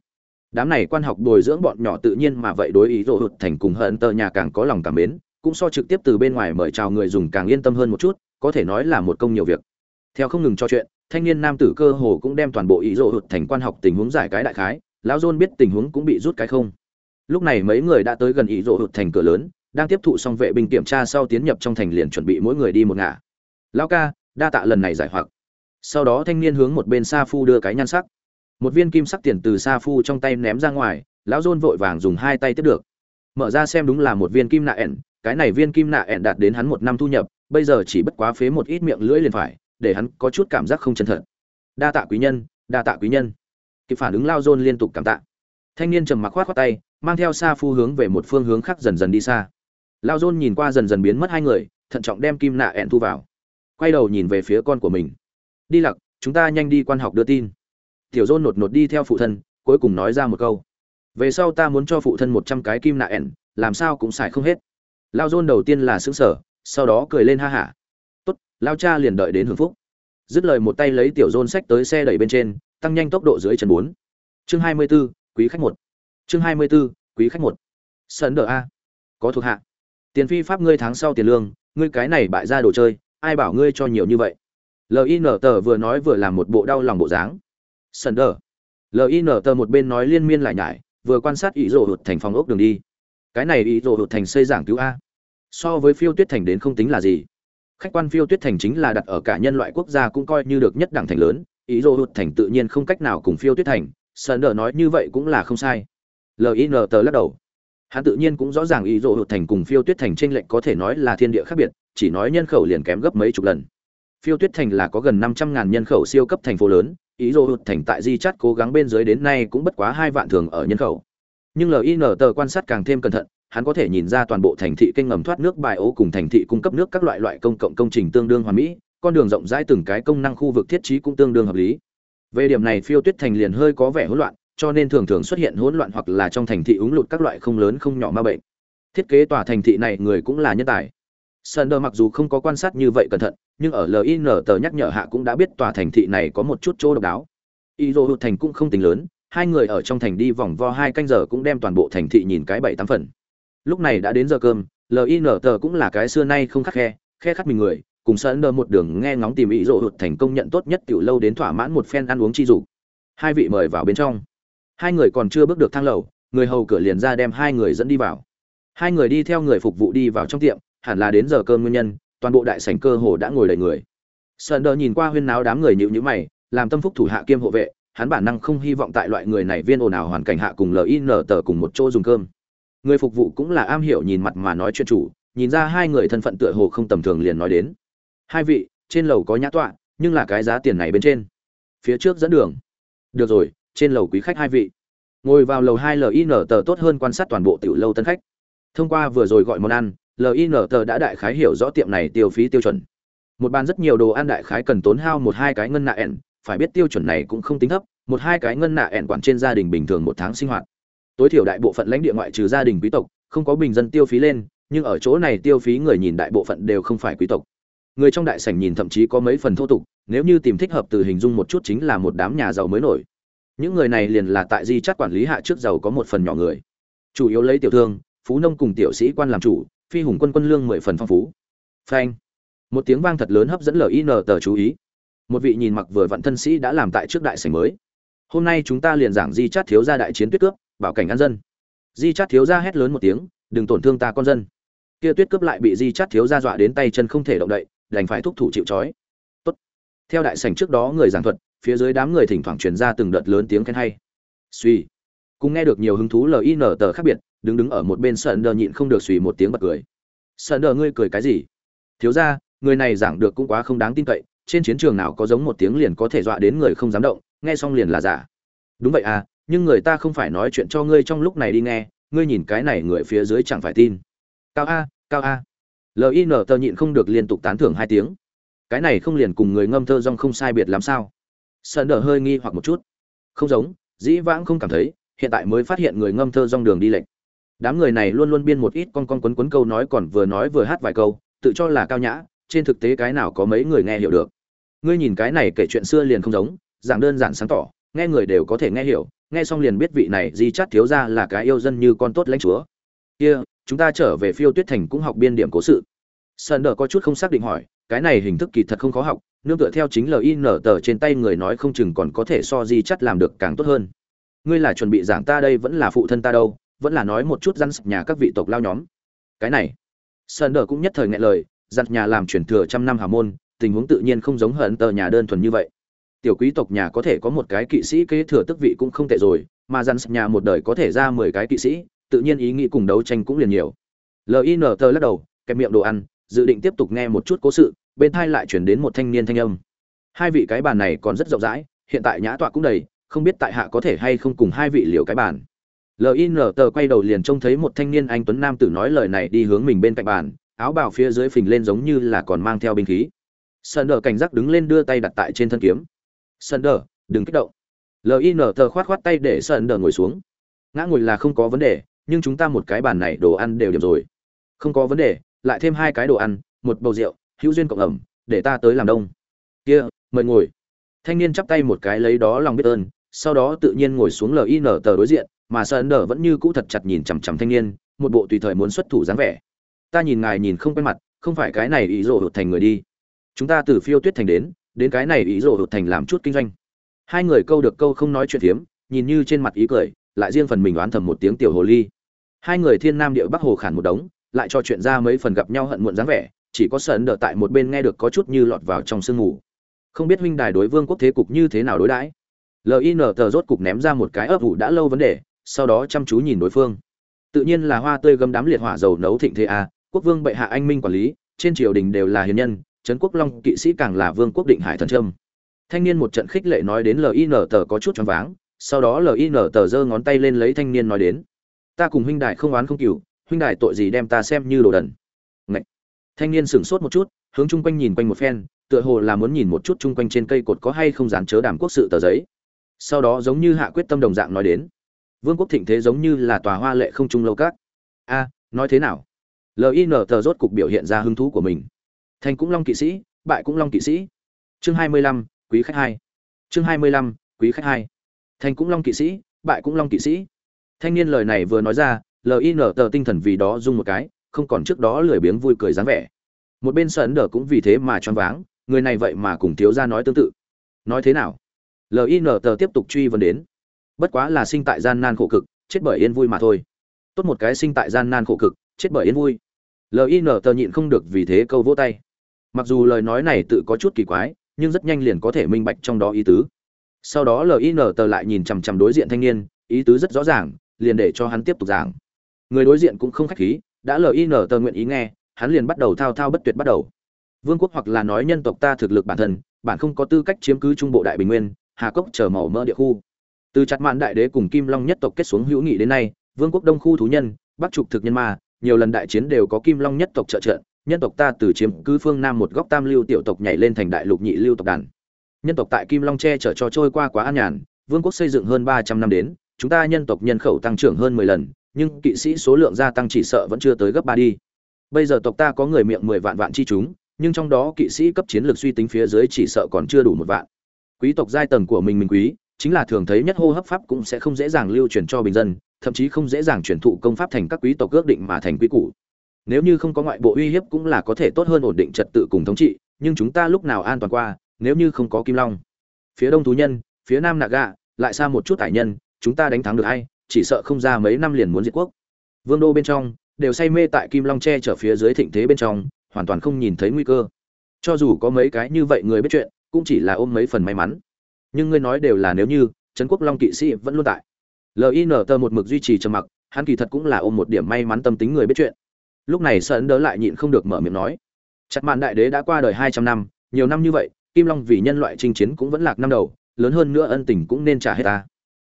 Speaker 1: Đám này quan học bồi dưỡng bọn nhỏ tự nhiên mà vậy đối ý rộ hụt thành cùng hận tờ nhà càng có lòng cảm mến, cũng so trực tiếp từ bên ngoài mời chào người dùng càng yên tâm hơn một chút, có thể nói là một công nhiều việc. Theo không ngừng cho chuyện, thanh niên nam tử cơ hồ cũng đem toàn bộ ý rộ hụt thành quan học tình huống giải cái đại khái, lão dôn biết tình huống cũng bị rút cái không. Lúc này mấy người đã tới gần ý rộ hụt thành cửa lớn, đang tiếp thụ xong vệ binh kiểm tra sau tiến nhập trong thành liền chuẩn bị mỗi người đi một ngả. Lão ca, đa tạ lần này giải hoặc sau đó thanh niên hướng một bên sa phu đưa cái nhan sắc. Một viên kim sắc tiền từ sa phu trong tay ném ra ngoài, lão dôn vội vàng dùng hai tay tiếp được. Mở ra xem đúng là một viên kim nạ ẻn, cái này viên kim nạ ẻn đạt đến hắn một năm thu nhập, bây giờ chỉ bất quá phế một ít miệng lưỡi liền phải, để hắn có chút cảm giác không chân thật. Đa tạ quý nhân, đa tạ quý nhân. Kịp phản ứng lao dôn liên tục cảm tạ. Thanh niên trầm mặc khoát khoát tay, mang theo sa phu hướng về một phương hướng khác dần dần đi xa. Lao dôn nhìn qua dần dần biến mất hai người, thận trọng đem kim nạ ẹn thu vào. Quay đầu nhìn về phía con của mình đi lặc, chúng ta nhanh đi quan học đưa tin. Tiểu dôn nột nột đi theo phụ thân, cuối cùng nói ra một câu. Về sau ta muốn cho phụ thân một trăm cái kim nạ ẻn, làm sao cũng xài không hết. Lao dôn đầu tiên là xứng sở sau đó cười lên ha hả. Tốt, lao cha liền đợi đến hưởng phúc. Dứt lời một tay lấy tiểu dôn sách tới xe đẩy bên trên, tăng nhanh tốc độ dưới chân bốn. Chương hai mươi b ố quý khách một. Chương hai mươi b ố quý khách một. Sân đờ a. Có thuộc hạ. Tiền phi pháp ngươi tháng sau tiền lương, ngươi cái này bại ra đồ chơi, ai bảo ngươi cho nhiều như vậy? Lin tờ vừa nói vừa làm một bộ đau lòng bộ dáng. Sân đờ. Lin tờ một bên nói liên miên lại nhải, vừa quan sát ý rộ hụt thành phòng ốc đường đi. Cái này ý rộ hụt thành xây giảng cứu a. So với phiêu tuyết thành đến không tính là gì. Khách quan phiêu tuyết thành chính là đặt ở cả nhân loại quốc gia cũng coi như được nhất đẳng thành lớn, ý rộ hụt thành tự nhiên không cách nào cùng phiêu tuyết thành. Sân đờ nói như vậy cũng là không sai. Lin tờ lắc đầu. Hắn tự nhiên cũng rõ ràng ý rộ hụt thành cùng phiêu tuyết thành tranh lệch có thể nói là thiên địa khác biệt, chỉ nói nhân khẩu liền kém gấp mấy chục lần phiêu tuyết thành là có gần năm trăm ngàn nhân khẩu siêu cấp thành phố lớn ý dô hụt thành tại di chát cố gắng bên dưới đến nay cũng bất quá hai vạn thường ở nhân khẩu. Nhưng lin tờ quan sát càng thêm cẩn thận hắn có thể nhìn ra toàn bộ thành thị kênh ngầm thoát nước bài ố cùng thành thị cung cấp nước các loại loại công cộng công trình tương đương hoàn mỹ con đường rộng rãi từng cái công năng khu vực thiết trí cũng tương đương hợp lý. Về điểm này phiêu tuyết thành liền hơi có vẻ hỗn loạn cho nên thường thường xuất hiện hỗn loạn hoặc là trong thành thị úng lụt các loại không lớn không nhỏ ma bệnh. Thiết kế tòa thành thị này người cũng là nhân tài. Sander mặc dù không có quan sát như vậy cẩn thận, nhưng ở LIN tờ nhắc nhở hạ cũng đã biết tòa thành thị này có một chút chỗ độc đáo. Izo thành cũng không tính lớn, hai người ở trong thành đi vòng vo hai canh giờ cũng đem toàn bộ thành thị nhìn cái bảy tám phần. Lúc này đã đến giờ cơm, LIN tờ cũng là cái xưa nay không khắc khe, khe khắc mình người, cùng Sander một đường nghe ngóng tìm Izo thành công nhận tốt nhất tiểu lâu đến thỏa mãn một phen ăn uống chi dục. Hai vị mời vào bên trong. Hai người còn chưa bước được thang lầu, người hầu cửa liền ra đem hai người dẫn đi vào. Hai người đi theo người phục vụ đi vào trong tiệm, hẳn là đến giờ cơm nguyên nhân, toàn bộ đại sảnh cơ hồ đã ngồi đầy người. Sander nhìn qua huyên náo đám người nhíu nhíu mày, làm tâm phúc thủ hạ kiêm hộ vệ, hắn bản năng không hy vọng tại loại người này viên ồn ào hoàn cảnh hạ cùng LIN tờ cùng một chỗ dùng cơm. Người phục vụ cũng là am hiểu nhìn mặt mà nói chuyện chủ, nhìn ra hai người thân phận tựa hồ không tầm thường liền nói đến. Hai vị, trên lầu có nhã tọa, nhưng là cái giá tiền này bên trên. Phía trước dẫn đường. Được rồi, trên lầu quý khách hai vị. Ngồi vào lầu 2 LIN tờ tốt hơn quan sát toàn bộ tiểu lâu tân khách. Thông qua vừa rồi gọi món ăn, Linter đã đại khái hiểu rõ tiệm này tiêu phí tiêu chuẩn. Một bàn rất nhiều đồ ăn đại khái cần tốn hao một hai cái ngân nạ ẻn, phải biết tiêu chuẩn này cũng không tính thấp, một hai cái ngân nạ ẻn quản trên gia đình bình thường một tháng sinh hoạt. Tối thiểu đại bộ phận lãnh địa ngoại trừ gia đình quý tộc, không có bình dân tiêu phí lên, nhưng ở chỗ này tiêu phí người nhìn đại bộ phận đều không phải quý tộc. Người trong đại sảnh nhìn thậm chí có mấy phần thô tục, nếu như tìm thích hợp từ hình dung một chút chính là một đám nhà giàu mới nổi. Những người này liền là tại di chắc quản lý hạ trước giàu có một phần nhỏ người. Chủ yếu lấy tiểu thương, phú nông cùng tiểu sĩ quan làm chủ phi hùng quân quân lương mười phần phong phú. Phanh. Một tiếng vang thật lớn hấp dẫn lin tờ chú ý. Một vị nhìn mặc vừa vặn thân sĩ đã làm tại trước đại sảnh mới. Hôm nay chúng ta liền giảng di chát thiếu gia đại chiến tuyết cướp, bảo cảnh an dân. Di chát thiếu gia hét lớn một tiếng, đừng tổn thương ta con dân. Kia tuyết cướp lại bị di chát thiếu gia dọa đến tay chân không thể động đậy, đành phải thúc thủ chịu trói. Tốt. Theo đại sảnh trước đó người giảng thuật, phía dưới đám người thỉnh thoảng truyền ra từng đợt lớn tiếng khen hay. Suy cùng nghe được nhiều hứng thú lin tờ khác biệt đứng đứng ở một bên sợn đờ nhịn không được suy một tiếng bật cười. Sợn đờ ngươi cười cái gì? Thiếu ra người này giảng được cũng quá không đáng tin cậy, trên chiến trường nào có giống một tiếng liền có thể dọa đến người không dám động, nghe xong liền là giả. Đúng vậy à nhưng người ta không phải nói chuyện cho ngươi trong lúc này đi nghe, ngươi nhìn cái này người phía dưới chẳng phải tin. Cao a cao a. Lin tờ nhịn không được liên tục tán thưởng hai tiếng. Cái này không liền cùng người ngâm thơ rong không sai biệt làm sao? Sơn đờ hơi nghi hoặc một chút. Không giống, dĩ vãng không cảm thấy, hiện tại mới phát hiện người ngâm thơ rong đường đi lệnh đám người này luôn luôn biên một ít con con quấn quấn câu nói còn vừa nói vừa hát vài câu tự cho là cao nhã trên thực tế cái nào có mấy người nghe hiểu được. Ngươi nhìn cái này kể chuyện xưa liền không giống giảng đơn giản sáng tỏ nghe người đều có thể nghe hiểu nghe xong liền biết vị này di chắt thiếu ra là cái yêu dân như con tốt lãnh chúa. Kia、yeah, chúng ta trở về phiêu tuyết thành cũng học biên điểm cố sự. Sơn đờ có chút không xác định hỏi cái này hình thức kỳ thật không khó học nương tựa theo chính lin tờ trên tay người nói không chừng còn có thể so di chắt làm được càng tốt hơn. Ngươi là chuẩn bị giảng ta đây vẫn là phụ thân ta đâu vẫn là nói một chút răn nhà các vị tộc lao nhóm. Cái này, sơn đờ cũng nhất thời nghe lời giặt nhà làm truyền thừa trăm năm hào môn, tình huống tự nhiên không giống hận tờ nhà đơn thuần như vậy. Tiểu quý tộc nhà có thể có một cái kỵ sĩ kế thừa tức vị cũng không tệ rồi, mà dặn nhà một đời có thể ra mười cái kỵ sĩ, tự nhiên ý nghĩ cùng đấu tranh cũng liền nhiều. Lin tờ lắc đầu, kẹp miệng đồ ăn, dự định tiếp tục nghe một chút cố sự, bên thai lại chuyển đến một thanh niên thanh âm. Hai vị cái bàn này còn rất rộng rãi, hiện tại nhã tọa cũng đầy, không biết tại hạ có thể hay không cùng hai vị liều cái bàn lin tờ quay đầu liền trông thấy một thanh niên anh tuấn nam tử nói lời này đi hướng mình bên cạnh bàn, áo bào phía dưới phình lên giống như là còn mang theo binh khí. Sân đờ cảnh giác đứng lên đưa tay đặt tại trên thân kiếm. Sân đờ, đừng kích động. Lin tờ khoát khoát tay để sân đờ ngồi xuống. Ngã ngồi là không có vấn đề, nhưng chúng ta một cái bàn này đồ ăn đều điểm rồi. Không có vấn đề, lại thêm hai cái đồ ăn, một bầu rượu, hữu duyên cộng ẩm, để ta tới làm đông. Kia, mời ngồi. Thanh niên chắp tay một cái lấy đó lòng biết ơn, sau đó tự nhiên ngồi xuống lin tờ đối diện mà sơn đờ vẫn như cũ thật chặt nhìn chằm chằm thanh niên, một bộ tùy thời muốn xuất thủ dáng vẻ. Ta nhìn ngài nhìn không quen mặt, không phải cái này ý rộ hụt thành người đi. Chúng ta từ phiêu tuyết thành đến đến cái này ý rộ hụt thành làm chút kinh doanh. Hai người câu được câu không nói chuyện hiếm nhìn như trên mặt ý cười, lại riêng phần mình oán thầm một tiếng tiểu hồ ly. Hai người thiên nam địa bắc hồ khản một đống, lại cho chuyện ra mấy phần gặp nhau hận muộn dáng vẻ, chỉ có sơn đờ tại một bên nghe được có chút như lọt vào trong sương ngủ không biết huynh đài đối vương quốc thế cục như thế nào đối đãi. Lin tờ rốt cục ném ra một cái ấp ủ đã lâu vấn đề sau đó chăm chú nhìn đối phương. Tự nhiên là hoa tươi gấm đám liệt hỏa dầu nấu thịnh thế a, quốc vương bệ hạ anh minh quản lý, trên triều đình đều là hiền nhân, trấn quốc long kỵ sĩ càng là vương quốc định hải thần trâm. Thanh niên một trận khích lệ nói đến lin tờ có chút choáng váng, sau đó lin tờ giơ ngón tay lên lấy thanh niên nói đến, ta cùng huynh đại không oán không cừu, huynh đài tội gì đem ta xem như đồ đần. Ngậy. thanh niên sửng sốt một chút, hướng chung quanh nhìn quanh một phen, tựa hồ là muốn nhìn một chút chung quanh trên cây cột có hay không dán chớ đàm quốc sự tờ giấy. Sau đó giống như hạ quyết tâm đồng dạng nói đến vương quốc thịnh thế giống như là tòa hoa lệ không trung lâu các a, nói thế nào? Lin tờ rốt cục biểu hiện ra hứng thú của mình. Thành cũng long kỵ sĩ, bại cũng long kỵ sĩ. Chương hai mươi lăm, quý khách hai. Chương hai mươi lăm, quý khách hai. Thành cũng long kỵ sĩ, bại cũng long kỵ sĩ. Thanh niên lời này vừa nói ra lin tờ tinh thần vì đó rung một cái, không còn trước đó lười biếng vui cười dáng vẻ. Một bên sợn đờ cũng vì thế mà choáng váng, người này vậy mà cùng thiếu gia nói tương tự. Nói thế nào? Lin tờ tiếp tục truy vấn đến bất quá là sinh tại gian nan khổ cực, chết bởi yên vui mà thôi. Tốt một cái sinh tại gian nan khổ cực, chết bởi yên vui. Lin tờ nhịn không được vì thế câu vỗ tay. Mặc dù lời nói này tự có chút kỳ quái, nhưng rất nhanh liền có thể minh bạch trong đó ý tứ. Sau đó lin tờ lại nhìn chằm chằm đối diện thanh niên, ý tứ rất rõ ràng, liền để cho hắn tiếp tục giảng. Người đối diện cũng không khách khí, đã lin tờ nguyện ý nghe, hắn liền bắt đầu thao thao bất tuyệt bắt đầu. Vương quốc hoặc là nói nhân tộc ta thực lực bản thân, bản không có tư cách chiếm cứ trung bộ đại bình nguyên, hà cốc chờ màu mỡ địa khu từ chặt mạn đại đế cùng kim long nhất tộc kết xuống hữu nghị đến nay, vương quốc đông khu thú nhân, bắc trục thực nhân ma, nhiều lần đại chiến đều có kim long nhất tộc trợ trợ, nhân tộc ta từ chiếm cứ phương nam một góc tam lưu tiểu tộc nhảy lên thành đại lục nhị lưu tộc đàn. Nhân tộc tại kim long che chở cho trôi qua quá an nhàn, vương quốc xây dựng hơn ba trăm năm đến, chúng ta nhân tộc nhân khẩu tăng trưởng hơn mười lần, nhưng kỵ sĩ số lượng gia tăng chỉ sợ vẫn chưa tới gấp ba đi. Bây giờ tộc ta có người miệng mười vạn vạn chi chúng, nhưng trong đó kỵ sĩ cấp chiến lược suy tính phía dưới chỉ sợ còn chưa đủ một vạn. Quý tộc giai tầng của mình mình quý chính là thường thấy nhất hô hấp pháp cũng sẽ không dễ dàng lưu truyền cho bình dân, thậm chí không dễ dàng truyền thụ công pháp thành các quý tộc ước định mà thành quý cũ nếu như không có ngoại bộ uy hiếp cũng là có thể tốt hơn ổn định trật tự cùng thống trị, nhưng chúng ta lúc nào an toàn qua, nếu như không có kim long. Phía đông thú nhân, phía nam nạ gạ, lại xa một chút tài nhân, chúng ta đánh thắng được hay chỉ sợ không ra mấy năm liền muốn diệt quốc. Vương đô bên trong, đều say mê tại kim long che chở phía dưới thịnh thế bên trong, hoàn toàn không nhìn thấy nguy cơ. Cho dù có mấy cái như vậy người biết chuyện, cũng chỉ là ôm mấy phần may mắn nhưng ngươi nói đều là nếu như, trấn quốc long kỵ sĩ vẫn luôn tại. Lin tờ một mực duy trì trầm mặc, hắn kỳ thật cũng là ôm một điểm may mắn tâm tính người biết chuyện. Lúc này sơn đỡ lại nhịn không được mở miệng nói, chặt mạn đại đế đã qua đời hai trăm năm, nhiều năm như vậy, kim long vì nhân loại chinh chiến cũng vẫn lạc năm đầu, lớn hơn nữa ân tình cũng nên trả hết ta.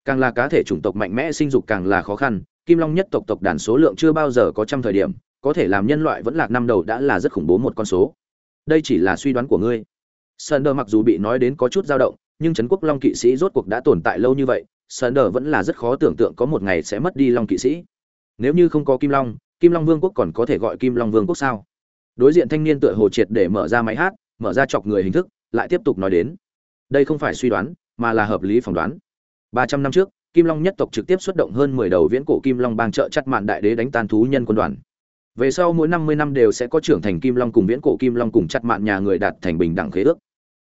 Speaker 1: Càng là cá thể chủng tộc mạnh mẽ sinh dục càng là khó khăn, kim long nhất tộc tộc đàn số lượng chưa bao giờ có trăm thời điểm, có thể làm nhân loại vẫn lạc năm đầu đã là rất khủng bố một con số. Đây chỉ là suy đoán của ngươi. Sơn đờ mặc dù bị nói đến có chút dao động nhưng trấn quốc long kỵ sĩ rốt cuộc đã tồn tại lâu như vậy, sơn đờ vẫn là rất khó tưởng tượng có một ngày sẽ mất đi long kỵ sĩ. Nếu như không có kim long kim long vương quốc còn có thể gọi kim long vương quốc sao? Đối diện thanh niên tựa hồ triệt để mở ra máy hát, mở ra chọc người hình thức, lại tiếp tục nói đến. Đây không phải suy đoán, mà là hợp lý phỏng đoán. Ba trăm năm trước, kim long nhất tộc trực tiếp xuất động hơn mười đầu viễn cổ kim long bang trợ chặt mạn đại đế đánh tan thú nhân quân đoàn. Về sau mỗi năm mươi năm đều sẽ có trưởng thành kim long cùng viễn cổ kim long cùng chặt mạn nhà người đạt thành bình đẳng khế ước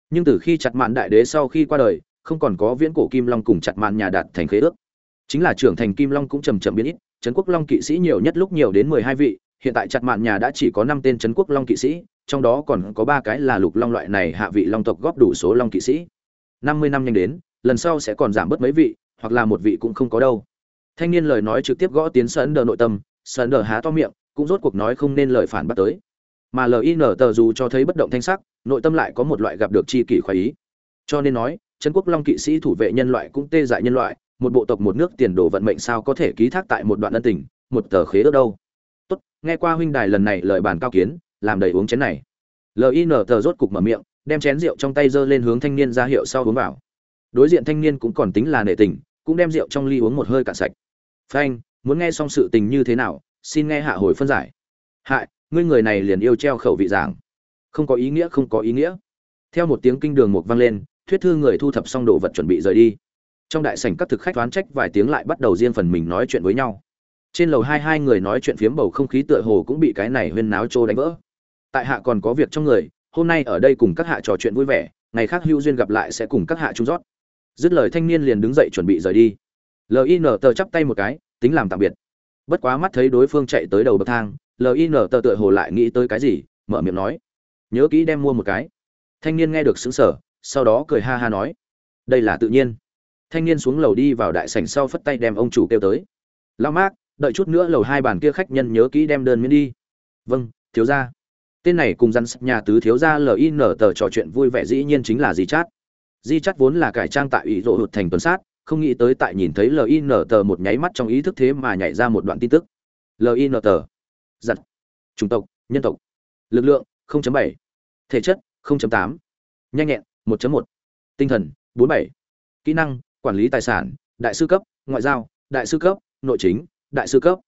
Speaker 1: nhưng từ khi chặt mạn đại đế sau khi qua đời, không còn có viễn cổ kim long cùng chặt mạn nhà đạt thành khế ước. Chính là trưởng thành kim long cũng chầm chậm biến ít, trấn quốc long kỵ sĩ nhiều nhất lúc nhiều đến mười hai vị, hiện tại chặt mạn nhà đã chỉ có năm tên trấn quốc long kỵ sĩ, trong đó còn có ba cái là lục long loại này hạ vị long tộc góp đủ số long kỵ sĩ. Năm mươi năm nhanh đến, lần sau sẽ còn giảm bớt mấy vị, hoặc là một vị cũng không có đâu. Thanh niên lời nói trực tiếp gõ tiến sơn đờ nội tâm, sơn đờ há to miệng, cũng rốt cuộc nói không nên lời phản bác tới. Mà lin tờ dù cho thấy bất động thanh sắc nội tâm lại có một loại gặp được chi kỷ khoái ý. Cho nên nói, trấn quốc long kỵ sĩ thủ vệ nhân loại cũng tê dại nhân loại, một bộ tộc một nước tiền đồ vận mệnh sao có thể ký thác tại một đoạn ân tình, một tờ khế ước đâu. Tốt, nghe qua huynh đài lần này lời bàn cao kiến, làm đầy uống chén này. Lin tờ rốt cục mở miệng, đem chén rượu trong tay giơ lên hướng thanh niên ra hiệu sau uống vào. Đối diện thanh niên cũng còn tính là nể tình, cũng đem rượu trong ly uống một hơi cạn sạch. Phanh, muốn nghe xong sự tình như thế nào, xin nghe hạ hồi phân giải. Hại ngươi người này liền yêu treo khẩu vị giảng không có ý nghĩa, không có ý nghĩa. Theo một tiếng kinh đường một vang lên, thuyết thư người thu thập xong đồ vật chuẩn bị rời đi. Trong đại sảnh các thực khách đoán trách vài tiếng lại bắt đầu riêng phần mình nói chuyện với nhau. Trên lầu hai hai người nói chuyện phiếm bầu không khí tựa hồ cũng bị cái này huyên náo trô đánh vỡ. Tại hạ còn có việc trong người, hôm nay ở đây cùng các hạ trò chuyện vui vẻ, ngày khác hữu duyên gặp lại sẽ cùng các hạ trung rót. Dứt lời thanh niên liền đứng dậy chuẩn bị rời đi. Lin tờ chắp tay một cái, tính làm tạm biệt. Bất quá mắt thấy đối phương chạy tới đầu bậc thang lin tờ tựa hồ lại nghĩ tới cái gì, mở miệng nói nhớ kỹ đem mua một cái. Thanh niên nghe được xứng sở sau đó cười ha ha nói, đây là tự nhiên. Thanh niên xuống lầu đi vào đại sảnh sau phất tay đem ông chủ kêu tới. Lao mát đợi chút nữa lầu hai bàn kia khách nhân nhớ kỹ đem đơn miễn đi. Vâng thiếu gia. Tên này cùng rắn nhà tứ thiếu gia lin tờ trò chuyện vui vẻ dĩ nhiên chính là di chát. Di chát vốn là cải trang tại ủy rộ hụt thành tuần sát, không nghĩ tới tại nhìn thấy lin tờ một nháy mắt trong ý thức thế mà nhảy ra một đoạn tin tức. Lin tờ. Giặt chủng tộc, nhân tộc. Lực lượng 0.7. thể chất 0.8. nhanh nhẹn 1.1. tinh thần 47. kỹ năng, quản lý tài sản, đại sư cấp, ngoại giao, đại sư cấp, nội chính, đại sư cấp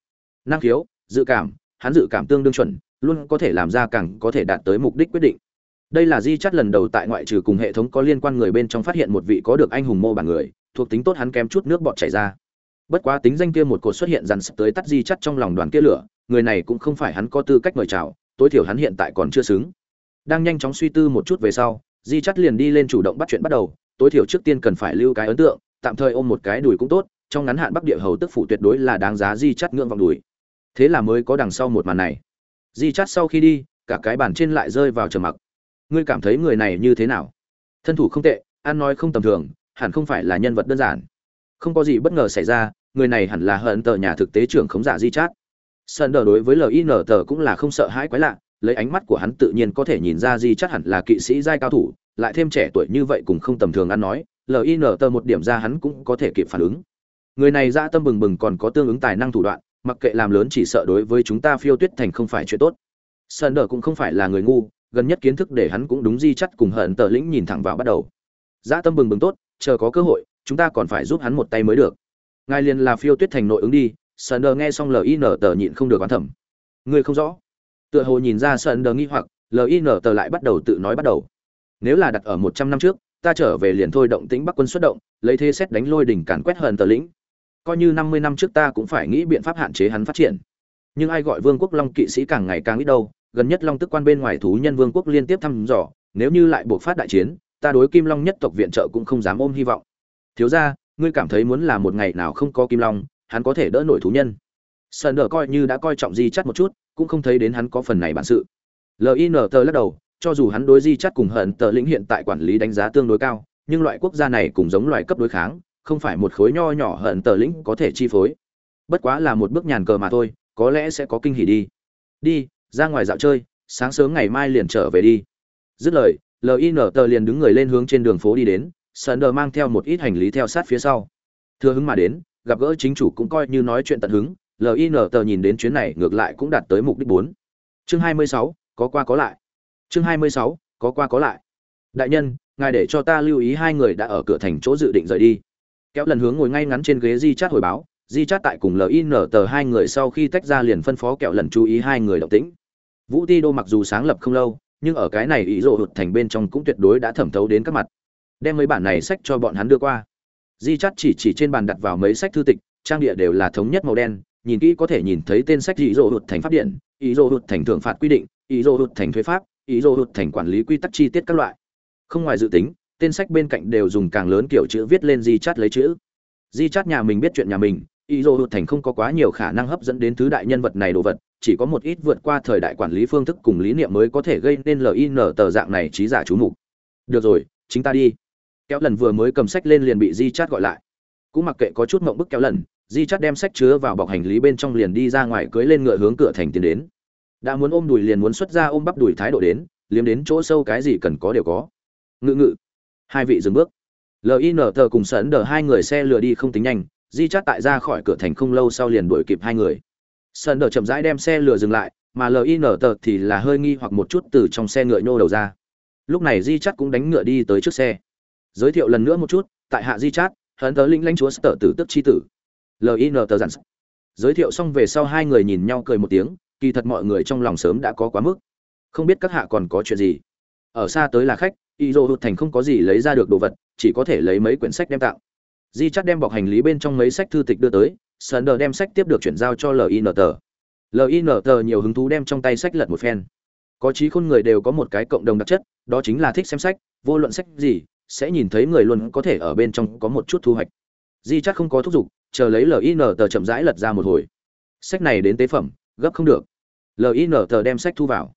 Speaker 1: năng khiếu, dự cảm, hắn dự cảm tương đương chuẩn, luôn có thể làm ra càng có thể đạt tới mục đích quyết định đây là di chắt lần đầu tại ngoại trừ cùng hệ thống có liên quan người bên trong phát hiện một vị có được anh hùng mô bản người, thuộc tính tốt hắn kém chút nước bọt chảy ra bất quá tính danh kia một cột xuất hiện dằn sắp tới tắt di chắt trong lòng đoàn kia lửa, người này cũng không phải hắn có tư cách mời chào tối thiểu hắn hiện tại còn chưa xứng. Đang nhanh chóng suy tư một chút về sau, di chắt liền đi lên chủ động bắt chuyện bắt đầu, tối thiểu trước tiên cần phải lưu cái ấn tượng, tạm thời ôm một cái đùi cũng tốt, trong ngắn hạn bắc địa hầu tức phủ tuyệt đối là đáng giá di chắt ngưỡng vọng đùi. Thế là mới có đằng sau một màn này. Di chắt sau khi đi, cả cái bàn trên lại rơi vào trầm mặc. Ngươi cảm thấy người này như thế nào? Thân thủ không tệ, ăn nói không tầm thường, hẳn không phải là nhân vật đơn giản. Không có gì bất ngờ xảy ra, người này hẳn là hận tờ nhà thực tế trưởng khống giả di chát sơn đờ đối với lin tờ cũng là không sợ hãi quái lạ, lấy ánh mắt của hắn tự nhiên có thể nhìn ra di chắc hẳn là kỵ sĩ giai cao thủ, lại thêm trẻ tuổi như vậy cũng không tầm thường ăn nói lin tờ một điểm ra hắn cũng có thể kịp phản ứng. Người này ra tâm bừng bừng còn có tương ứng tài năng thủ đoạn, mặc kệ làm lớn chỉ sợ đối với chúng ta phiêu tuyết thành không phải chuyện tốt. Sơn đờ cũng không phải là người ngu, gần nhất kiến thức để hắn cũng đúng di chắc cùng hận tờ lĩnh nhìn thẳng vào bắt đầu. Dã tâm bừng bừng tốt, chờ có cơ hội, chúng ta còn phải giúp hắn một tay mới được. Ngài liền là phiêu tuyết thành nội ứng đi sơn đờ nghe xong lin tờ nhịn không được oán thẩm ngươi không rõ. Tựa hồ nhìn ra sơn đờ nghi hoặc lin tờ lại bắt đầu tự nói bắt đầu. Nếu là đặt ở một trăm năm trước, ta trở về liền thôi động tĩnh bắc quân xuất động, lấy thế xét đánh lôi đỉnh càn quét hận tờ lĩnh. Coi như năm mươi năm trước ta cũng phải nghĩ biện pháp hạn chế hắn phát triển. Nhưng ai gọi vương quốc long kỵ sĩ càng ngày càng ít đâu, gần nhất long tức quan bên ngoài thú nhân vương quốc liên tiếp thăm dò, nếu như lại buộc phát đại chiến, ta đối kim long nhất tộc viện trợ cũng không dám ôm hy vọng. Thiếu ra ngươi cảm thấy muốn là một ngày nào không có kim long hắn có thể đỡ nổi thú nhân. Sơn đờ coi như đã coi trọng di chắt một chút, cũng không thấy đến hắn có phần này bản sự. Lin tờ lắc đầu, cho dù hắn đối di chắt cùng hận tờ lĩnh hiện tại quản lý đánh giá tương đối cao, nhưng loại quốc gia này cũng giống loại cấp đối kháng, không phải một khối nho nhỏ hận tờ lĩnh có thể chi phối. Bất quá là một bước nhàn cờ mà thôi, có lẽ sẽ có kinh hỉ đi. Đi, ra ngoài dạo chơi, sáng sớm ngày mai liền trở về đi. Dứt lời lin tờ liền đứng người lên hướng trên đường phố đi đến, sơn đờ mang theo một ít hành lý theo sát phía sau. Thưa hứng mà đến gặp gỡ chính chủ cũng coi như nói chuyện tận hứng lin tờ nhìn đến chuyến này ngược lại cũng đạt tới mục đích bốn. Chương hai mươi sáu, có qua có lại. Chương hai mươi sáu, có qua có lại. Đại nhân, ngài để cho ta lưu ý hai người đã ở cửa thành chỗ dự định rời đi. Kéo lần hướng ngồi ngay ngắn trên ghế di chát hồi báo, di chát tại cùng lin tờ hai người sau khi tách ra liền phân phó kẹo lần chú ý hai người động tĩnh. Vũ ti đô mặc dù sáng lập không lâu, nhưng ở cái này ý rộ hụt thành bên trong cũng tuyệt đối đã thẩm thấu đến các mặt. Đem mấy bản này sách cho bọn hắn đưa qua di chắt chỉ chỉ trên bàn đặt vào mấy sách thư tịch, trang địa đều là thống nhất màu đen, nhìn kỹ có thể nhìn thấy tên sách ý rộ hụt thành pháp điện, ý rộ hụt thành thưởng phạt quy định, ý rộ hụt thành thuế pháp, ý rộ hụt thành quản lý quy tắc chi tiết các loại. Không ngoài dự tính, tên sách bên cạnh đều dùng càng lớn kiểu chữ viết lên di chắt lấy chữ. Di chắt nhà mình biết chuyện nhà mình, ý rộ hụt thành không có quá nhiều khả năng hấp dẫn đến thứ đại nhân vật này đồ vật, chỉ có một ít vượt qua thời đại quản lý phương thức cùng lý niệm mới có thể gây nên lin tờ dạng này trí giả chú mục. Được rồi, chính ta đi kéo lần vừa mới cầm sách lên liền bị di chát gọi lại. Cũng mặc kệ có chút mộng bức kéo lần, di chát đem sách chứa vào bọc hành lý bên trong liền đi ra ngoài cưới lên ngựa hướng cửa thành tiến đến. Đã muốn ôm đùi liền muốn xuất ra ôm bắp đùi thái độ đến, liếm đến chỗ sâu cái gì cần có đều có. Ngự ngự. Hai vị dừng bước. Lin tờ cùng sấn đờ hai người xe lừa đi không tính nhanh, di chát tại ra khỏi cửa thành không lâu sau liền đuổi kịp hai người. Sơn đờ chậm rãi đem xe lừa dừng lại, mà lin tờ thì là hơi nghi hoặc một chút từ trong xe ngựa nhô đầu ra. Lúc này di chắt cũng đánh ngựa đi tới trước xe giới thiệu lần nữa một chút tại hạ di chát hấn tớ linh lãnh chúa sở tử tức chi tử. Lin tờ giản giới thiệu xong về sau hai người nhìn nhau cười một tiếng kỳ thật mọi người trong lòng sớm đã có quá mức. Không biết các hạ còn có chuyện gì. Ở xa tới là khách y dô hụt thành không có gì lấy ra được đồ vật chỉ có thể lấy mấy quyển sách đem tặng di chắt đem bọc hành lý bên trong mấy sách thư tịch đưa tới Sander đem sách tiếp được chuyển giao cho LINT. LINT nhiều hứng thú đem trong tay sách lật một phen. Có trí khôn người đều có một cái cộng đồng đặc chất, đó chính là thích xem sách, vô luận sách gì, sẽ nhìn thấy người luôn có thể ở bên trong có một chút thu hoạch. Di chắc không có thúc giục, chờ lấy LINT chậm rãi lật ra một hồi. Sách này đến tế phẩm, gấp không được. LINT đem sách thu vào.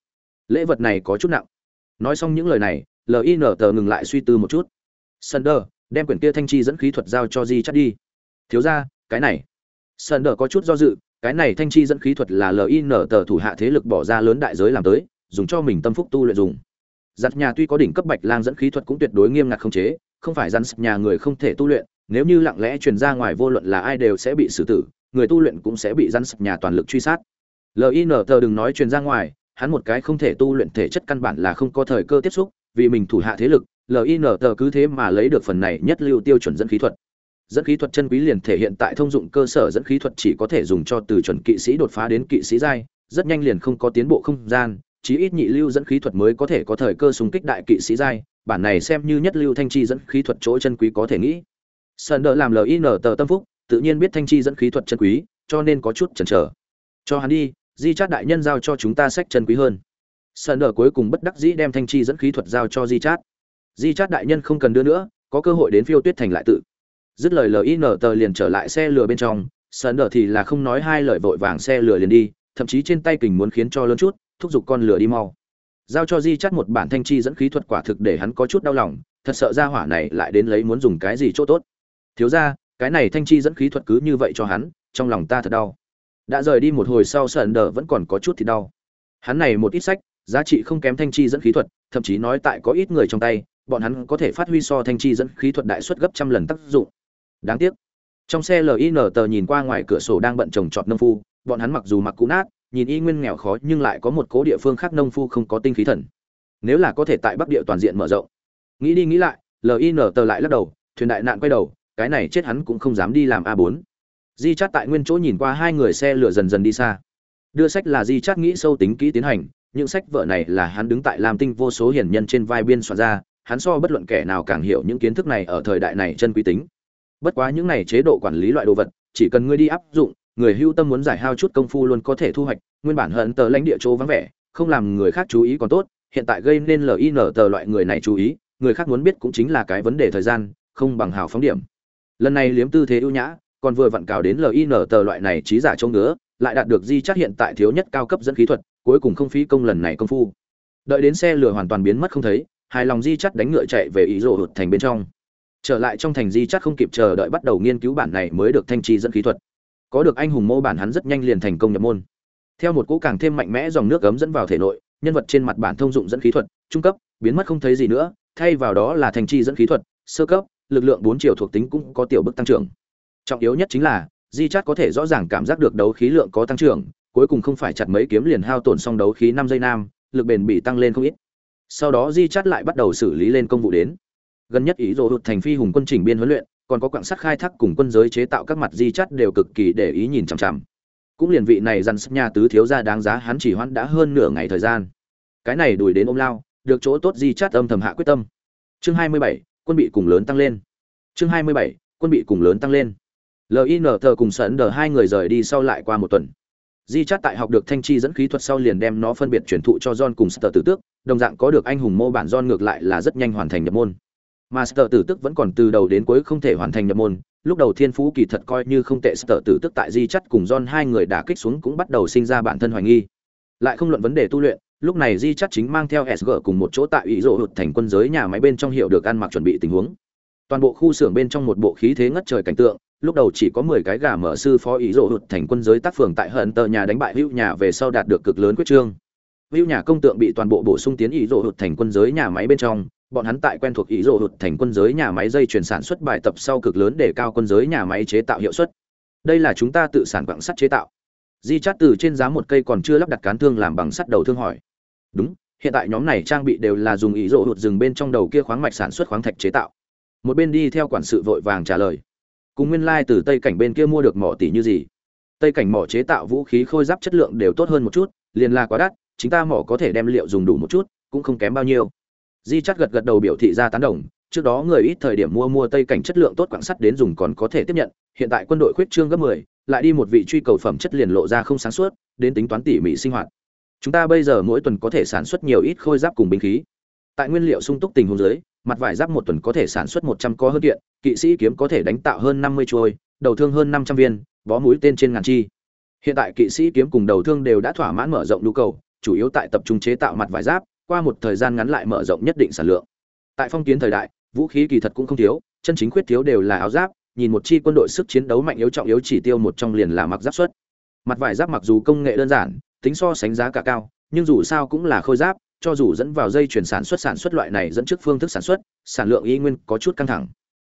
Speaker 1: Lễ vật này có chút nặng. Nói xong những lời này, LINT ngừng lại suy tư một chút. Sander, đem quyển kia thanh chi dẫn khí thuật giao cho Di chắc đi. Thiếu gia, cái này sunder có chút do dự cái này thanh chi dẫn khí thuật là lin tờ thủ hạ thế lực bỏ ra lớn đại giới làm tới dùng cho mình tâm phúc tu luyện dùng giặt nhà tuy có đỉnh cấp bạch lang dẫn khí thuật cũng tuyệt đối nghiêm ngặt không chế, không phải rắn nhà người không thể tu luyện, nếu như lặng lẽ truyền ra ngoài vô luận là ai đều sẽ bị xử tử, người tu luyện cũng sẽ bị rắn sập nhà toàn lực truy sát. Lin tờ đừng nói truyền ra ngoài, hắn một cái không thể tu luyện thể chất căn bản là không có thời cơ tiếp xúc, vì mình thủ hạ thế lực lin tờ cứ thế mà lấy được phần này nhất lưu tiêu chuẩn dẫn khí thuật. Dẫn khí thuật chân quý liền thể hiện tại thông dụng cơ sở dẫn khí thuật chỉ có thể dùng cho từ chuẩn kỵ sĩ đột phá đến kỵ sĩ giai, rất nhanh liền không có tiến bộ không gian chí ít nhị lưu dẫn khí thuật mới có thể có thời cơ súng kích đại kỵ sĩ giai, bản này xem như nhất lưu thanh chi dẫn khí thuật chỗ chân quý có thể nghĩ. Sơn đỡ làm lin tờ tâm phúc, tự nhiên biết thanh chi dẫn khí thuật chân quý, cho nên có chút chần chờ. Cho hắn đi, di chát đại nhân giao cho chúng ta sách chân quý hơn. Sơn đỡ cuối cùng bất đắc dĩ đem thanh chi dẫn khí thuật giao cho di chát. Di chát đại nhân không cần đưa nữa, có cơ hội đến phiêu tuyết thành lại tự. Dứt lời lin tờ liền trở lại xe lửa bên trong, sơn đỡ thì là không nói hai lời vội vàng xe lửa liền đi, thậm chí trên tay kình muốn khiến cho lớn chút thúc giục con lửa đi mau. Giao cho di chắt một bản thanh chi dẫn khí thuật quả thực để hắn có chút đau lòng, thật sợ ra hỏa này lại đến lấy muốn dùng cái gì chỗ tốt. Thiếu ra cái này thanh chi dẫn khí thuật cứ như vậy cho hắn, trong lòng ta thật đau. Đã rời đi một hồi sau sờn đờ vẫn còn có chút thì đau. Hắn này một ít sách, giá trị không kém thanh chi dẫn khí thuật, thậm chí nói tại có ít người trong tay, bọn hắn có thể phát huy so thanh chi dẫn khí thuật đại suất gấp trăm lần tác dụng. Đáng tiếc. Trong xe lin tờ nhìn qua ngoài cửa sổ đang bận trồng trọt nông phu, bọn hắn mặc dù mặc cũ nát nhìn y nguyên nghèo khó nhưng lại có một cố địa phương khác nông phu không có tinh khí thần. Nếu là có thể tại bắc địa toàn diện mở rộng. Nghĩ đi nghĩ lại lin tờ lại lắc đầu, thuyền đại nạn quay đầu, cái này chết hắn cũng không dám đi làm a 4 di chát tại nguyên chỗ nhìn qua hai người xe lửa dần dần đi xa. Đưa sách là di chát nghĩ sâu tính kỹ tiến hành, những sách vợ này là hắn đứng tại làm tinh vô số hiển nhân trên vai biên soạn ra, hắn so bất luận kẻ nào càng hiểu những kiến thức này ở thời đại này chân quý tính. Bất quá những này chế độ quản lý loại đồ vật, chỉ cần ngươi đi áp dụng người hưu tâm muốn giải hao chút công phu luôn có thể thu hoạch, nguyên bản hận tờ lãnh địa chỗ vắng vẻ, không làm người khác chú ý còn tốt, hiện tại gây nên lin tờ loại người này chú ý, người khác muốn biết cũng chính là cái vấn đề thời gian, không bằng hào phóng điểm. Lần này liếm tư thế ưu nhã, còn vừa vặn cào đến lin tờ loại này trí giả trông ngứa, lại đạt được di chắc hiện tại thiếu nhất cao cấp dẫn khí thuật, cuối cùng không phí công lần này công phu. Đợi đến xe lửa hoàn toàn biến mất không thấy, hài lòng di chắc đánh ngựa chạy về ý rộ hụt thành bên trong. Trở lại trong thành di chắc không kịp chờ đợi bắt đầu nghiên cứu bản này mới được thanh trì dẫn khí thuật có được anh hùng mô bản hắn rất nhanh liền thành công nhập môn. Theo một cỗ càng thêm mạnh mẽ dòng nước gấm dẫn vào thể nội, nhân vật trên mặt bản thông dụng dẫn khí thuật, trung cấp, biến mất không thấy gì nữa, thay vào đó là thành chi dẫn khí thuật, sơ cấp, lực lượng bốn chiều thuộc tính cũng có tiểu bức tăng trưởng. Trọng yếu nhất chính là, di chát có thể rõ ràng cảm giác được đấu khí lượng có tăng trưởng, cuối cùng không phải chặt mấy kiếm liền hao tổn xong đấu khí năm giây nam, lực bền bị tăng lên không ít. Sau đó di chát lại bắt đầu xử lý lên công vụ đến. Gần nhất ý rồ hụt thành phi hùng quân chỉnh biên huấn luyện còn có quặng sắt khai thác cùng quân giới chế tạo các mặt di chắt đều cực kỳ để ý nhìn chằm chằm. Cũng liền vị này dằn nhà tứ thiếu gia đáng giá hắn chỉ hoãn đã hơn nửa ngày thời gian. Cái này đuổi đến ôm lao được chỗ tốt di chắt âm thầm hạ quyết tâm. Chương 27, quân bị cùng lớn tăng lên. Chương 27, quân bị cùng lớn tăng lên. Lin thờ cùng sẵn đờ hai người rời đi sau lại qua một tuần. Di chắt tại học được thanh chi dẫn khí thuật sau liền đem nó phân biệt truyền thụ cho john cùng sờ tử tước đồng dạng có được anh hùng mô bản john ngược lại là rất nhanh hoàn thành nhập môn mà sở tử tức vẫn còn từ đầu đến cuối không thể hoàn thành nhập môn. Lúc đầu thiên phú kỳ thật coi như không tệ sở tử tức tại di chắt cùng don hai người đã kích xuống cũng bắt đầu sinh ra bản thân hoài nghi. Lại không luận vấn đề tu luyện, lúc này di chắt chính mang theo sg cùng một chỗ tại ý rộ hụt thành quân giới nhà máy bên trong hiệu được ăn mặc chuẩn bị tình huống. Toàn bộ khu xưởng bên trong một bộ khí thế ngất trời cảnh tượng, lúc đầu chỉ có mười cái gà mở sư phó ý rộ hụt thành quân giới tác phường tại hận tờ nhà đánh bại hữu nhà về sau đạt được cực lớn quyết trương. Hữu nhà công tượng bị toàn bộ bổ sung tiến ý rộ hụt thành quân giới nhà máy bên trong bọn hắn tại quen thuộc ý rộ hụt thành quân giới nhà máy dây chuyển sản xuất bài tập sau cực lớn để cao quân giới nhà máy chế tạo hiệu suất. Đây là chúng ta tự sản quặng sắt chế tạo. Di chát từ trên giá một cây còn chưa lắp đặt cán thương làm bằng sắt đầu thương hỏi. Đúng, hiện tại nhóm này trang bị đều là dùng ý rộ hụt rừng bên trong đầu kia khoáng mạch sản xuất khoáng thạch chế tạo. Một bên đi theo quản sự vội vàng trả lời. Cùng nguyên lai、like、từ tây cảnh bên kia mua được mỏ tỷ như gì? Tây cảnh mỏ chế tạo vũ khí khôi giáp chất lượng đều tốt hơn một chút, liền là quá đắt, chúng ta mỏ có thể đem liệu dùng đủ một chút, cũng không kém bao nhiêu di chắc gật gật đầu biểu thị ra tán đồng trước đó người ít thời điểm mua mua tây cảnh chất lượng tốt quảng sắt đến dùng còn có thể tiếp nhận hiện tại quân đội khuyết trương gấp 10, lại đi một vị truy cầu phẩm chất liền lộ ra không sáng suốt đến tính toán tỉ mỉ sinh hoạt. Chúng ta bây giờ mỗi tuần có thể sản xuất nhiều ít khôi giáp cùng binh khí. Tại nguyên liệu sung túc tình huống dưới mặt vải giáp một tuần có thể sản xuất 100 có hơn kiện kỵ sĩ kiếm có thể đánh tạo hơn 50 chuôi đầu thương hơn 500 viên bó mũi tên trên ngàn chi. Hiện tại kỵ sĩ kiếm cùng đầu thương đều đã thỏa mãn mở rộng nhu cầu chủ yếu tại tập trung chế tạo mặt vải giáp qua một thời gian ngắn lại mở rộng nhất định sản lượng. Tại phong kiến thời đại, vũ khí kỳ thật cũng không thiếu, chân chính khuyết thiếu đều là áo giáp, nhìn một chi quân đội sức chiến đấu mạnh yếu trọng yếu chỉ tiêu một trong liền là mặc giáp suất. mặt vải giáp mặc dù công nghệ đơn giản, tính so sánh giá cả cao, nhưng dù sao cũng là khôi giáp, cho dù dẫn vào dây chuyển sản xuất sản xuất loại này dẫn trước phương thức sản xuất, sản lượng y nguyên có chút căng thẳng.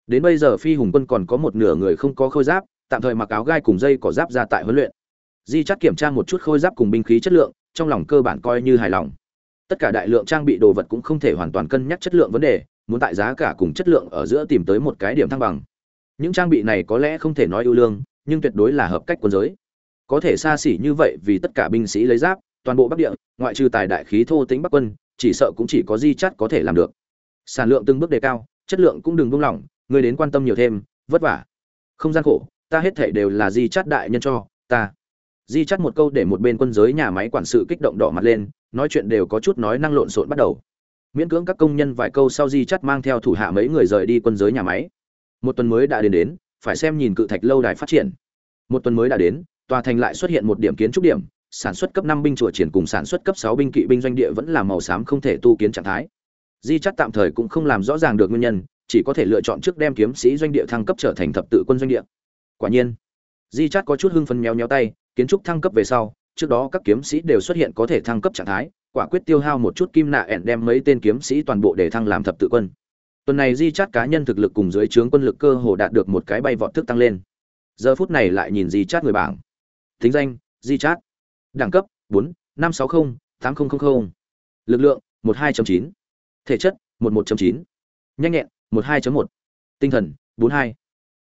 Speaker 1: Đến bây giờ phi hùng quân còn có một nửa người không có khôi giáp, tạm thời mặc áo gai cùng dây cỏ giáp ra tại huấn luyện. Di chắc kiểm tra một chút khôi giáp cùng binh khí chất lượng, trong lòng cơ bản coi như hài lòng tất cả đại lượng trang bị đồ vật cũng không thể hoàn toàn cân nhắc chất lượng vấn đề, muốn tại giá cả cùng chất lượng ở giữa tìm tới một cái điểm thăng bằng. Những trang bị này có lẽ không thể nói ưu lương, nhưng tuyệt đối là hợp cách quân giới. Có thể xa xỉ như vậy vì tất cả binh sĩ lấy giáp, toàn bộ bắc địa, ngoại trừ tài đại khí thô tính bắc quân, chỉ sợ cũng chỉ có di chắt có thể làm được. Sản lượng từng bước đề cao, chất lượng cũng đừng buông lỏng người đến quan tâm nhiều thêm, vất vả. Không gian khổ, ta hết thể đều là di chắt đại nhân cho, ta di chắt một câu để một bên quân giới nhà máy quản sự kích động đỏ mặt lên, nói chuyện đều có chút nói năng lộn xộn bắt đầu. Miễn cưỡng các công nhân vài câu sau di chắt mang theo thủ hạ mấy người rời đi quân giới nhà máy. Một tuần mới đã đến đến, phải xem nhìn cự thạch lâu đài phát triển. Một tuần mới đã đến, tòa thành lại xuất hiện một điểm kiến trúc điểm, sản xuất cấp năm binh chùa triển cùng sản xuất cấp sáu binh kỵ binh doanh địa vẫn là màu xám không thể tu kiến trạng thái. Di chắt tạm thời cũng không làm rõ ràng được nguyên nhân, chỉ có thể lựa chọn trước đem kiếm sĩ doanh địa thăng cấp trở thành thập tự quân doanh địa. Quả nhiên, di chắt có chút hưng phấn méo méo tay kiến trúc thăng cấp về sau, trước đó các kiếm sĩ đều xuất hiện có thể thăng cấp trạng thái, quả quyết tiêu hao một chút kim nạ ẹn đem mấy tên kiếm sĩ toàn bộ để thăng làm thập tự quân. Tuần này di chát cá nhân thực lực cùng dưới trướng quân lực cơ hồ đạt được một cái bay vọt thức tăng lên. Giờ phút này lại nhìn di chát người bảng. Thính danh, di chát. Đẳng cấp, bốn, năm sáu mươi tám nghìn lực lượng, một hai chín. Thể chất, một một chín. Nhanh nhẹn, một hai một. Tinh thần, bốn hai.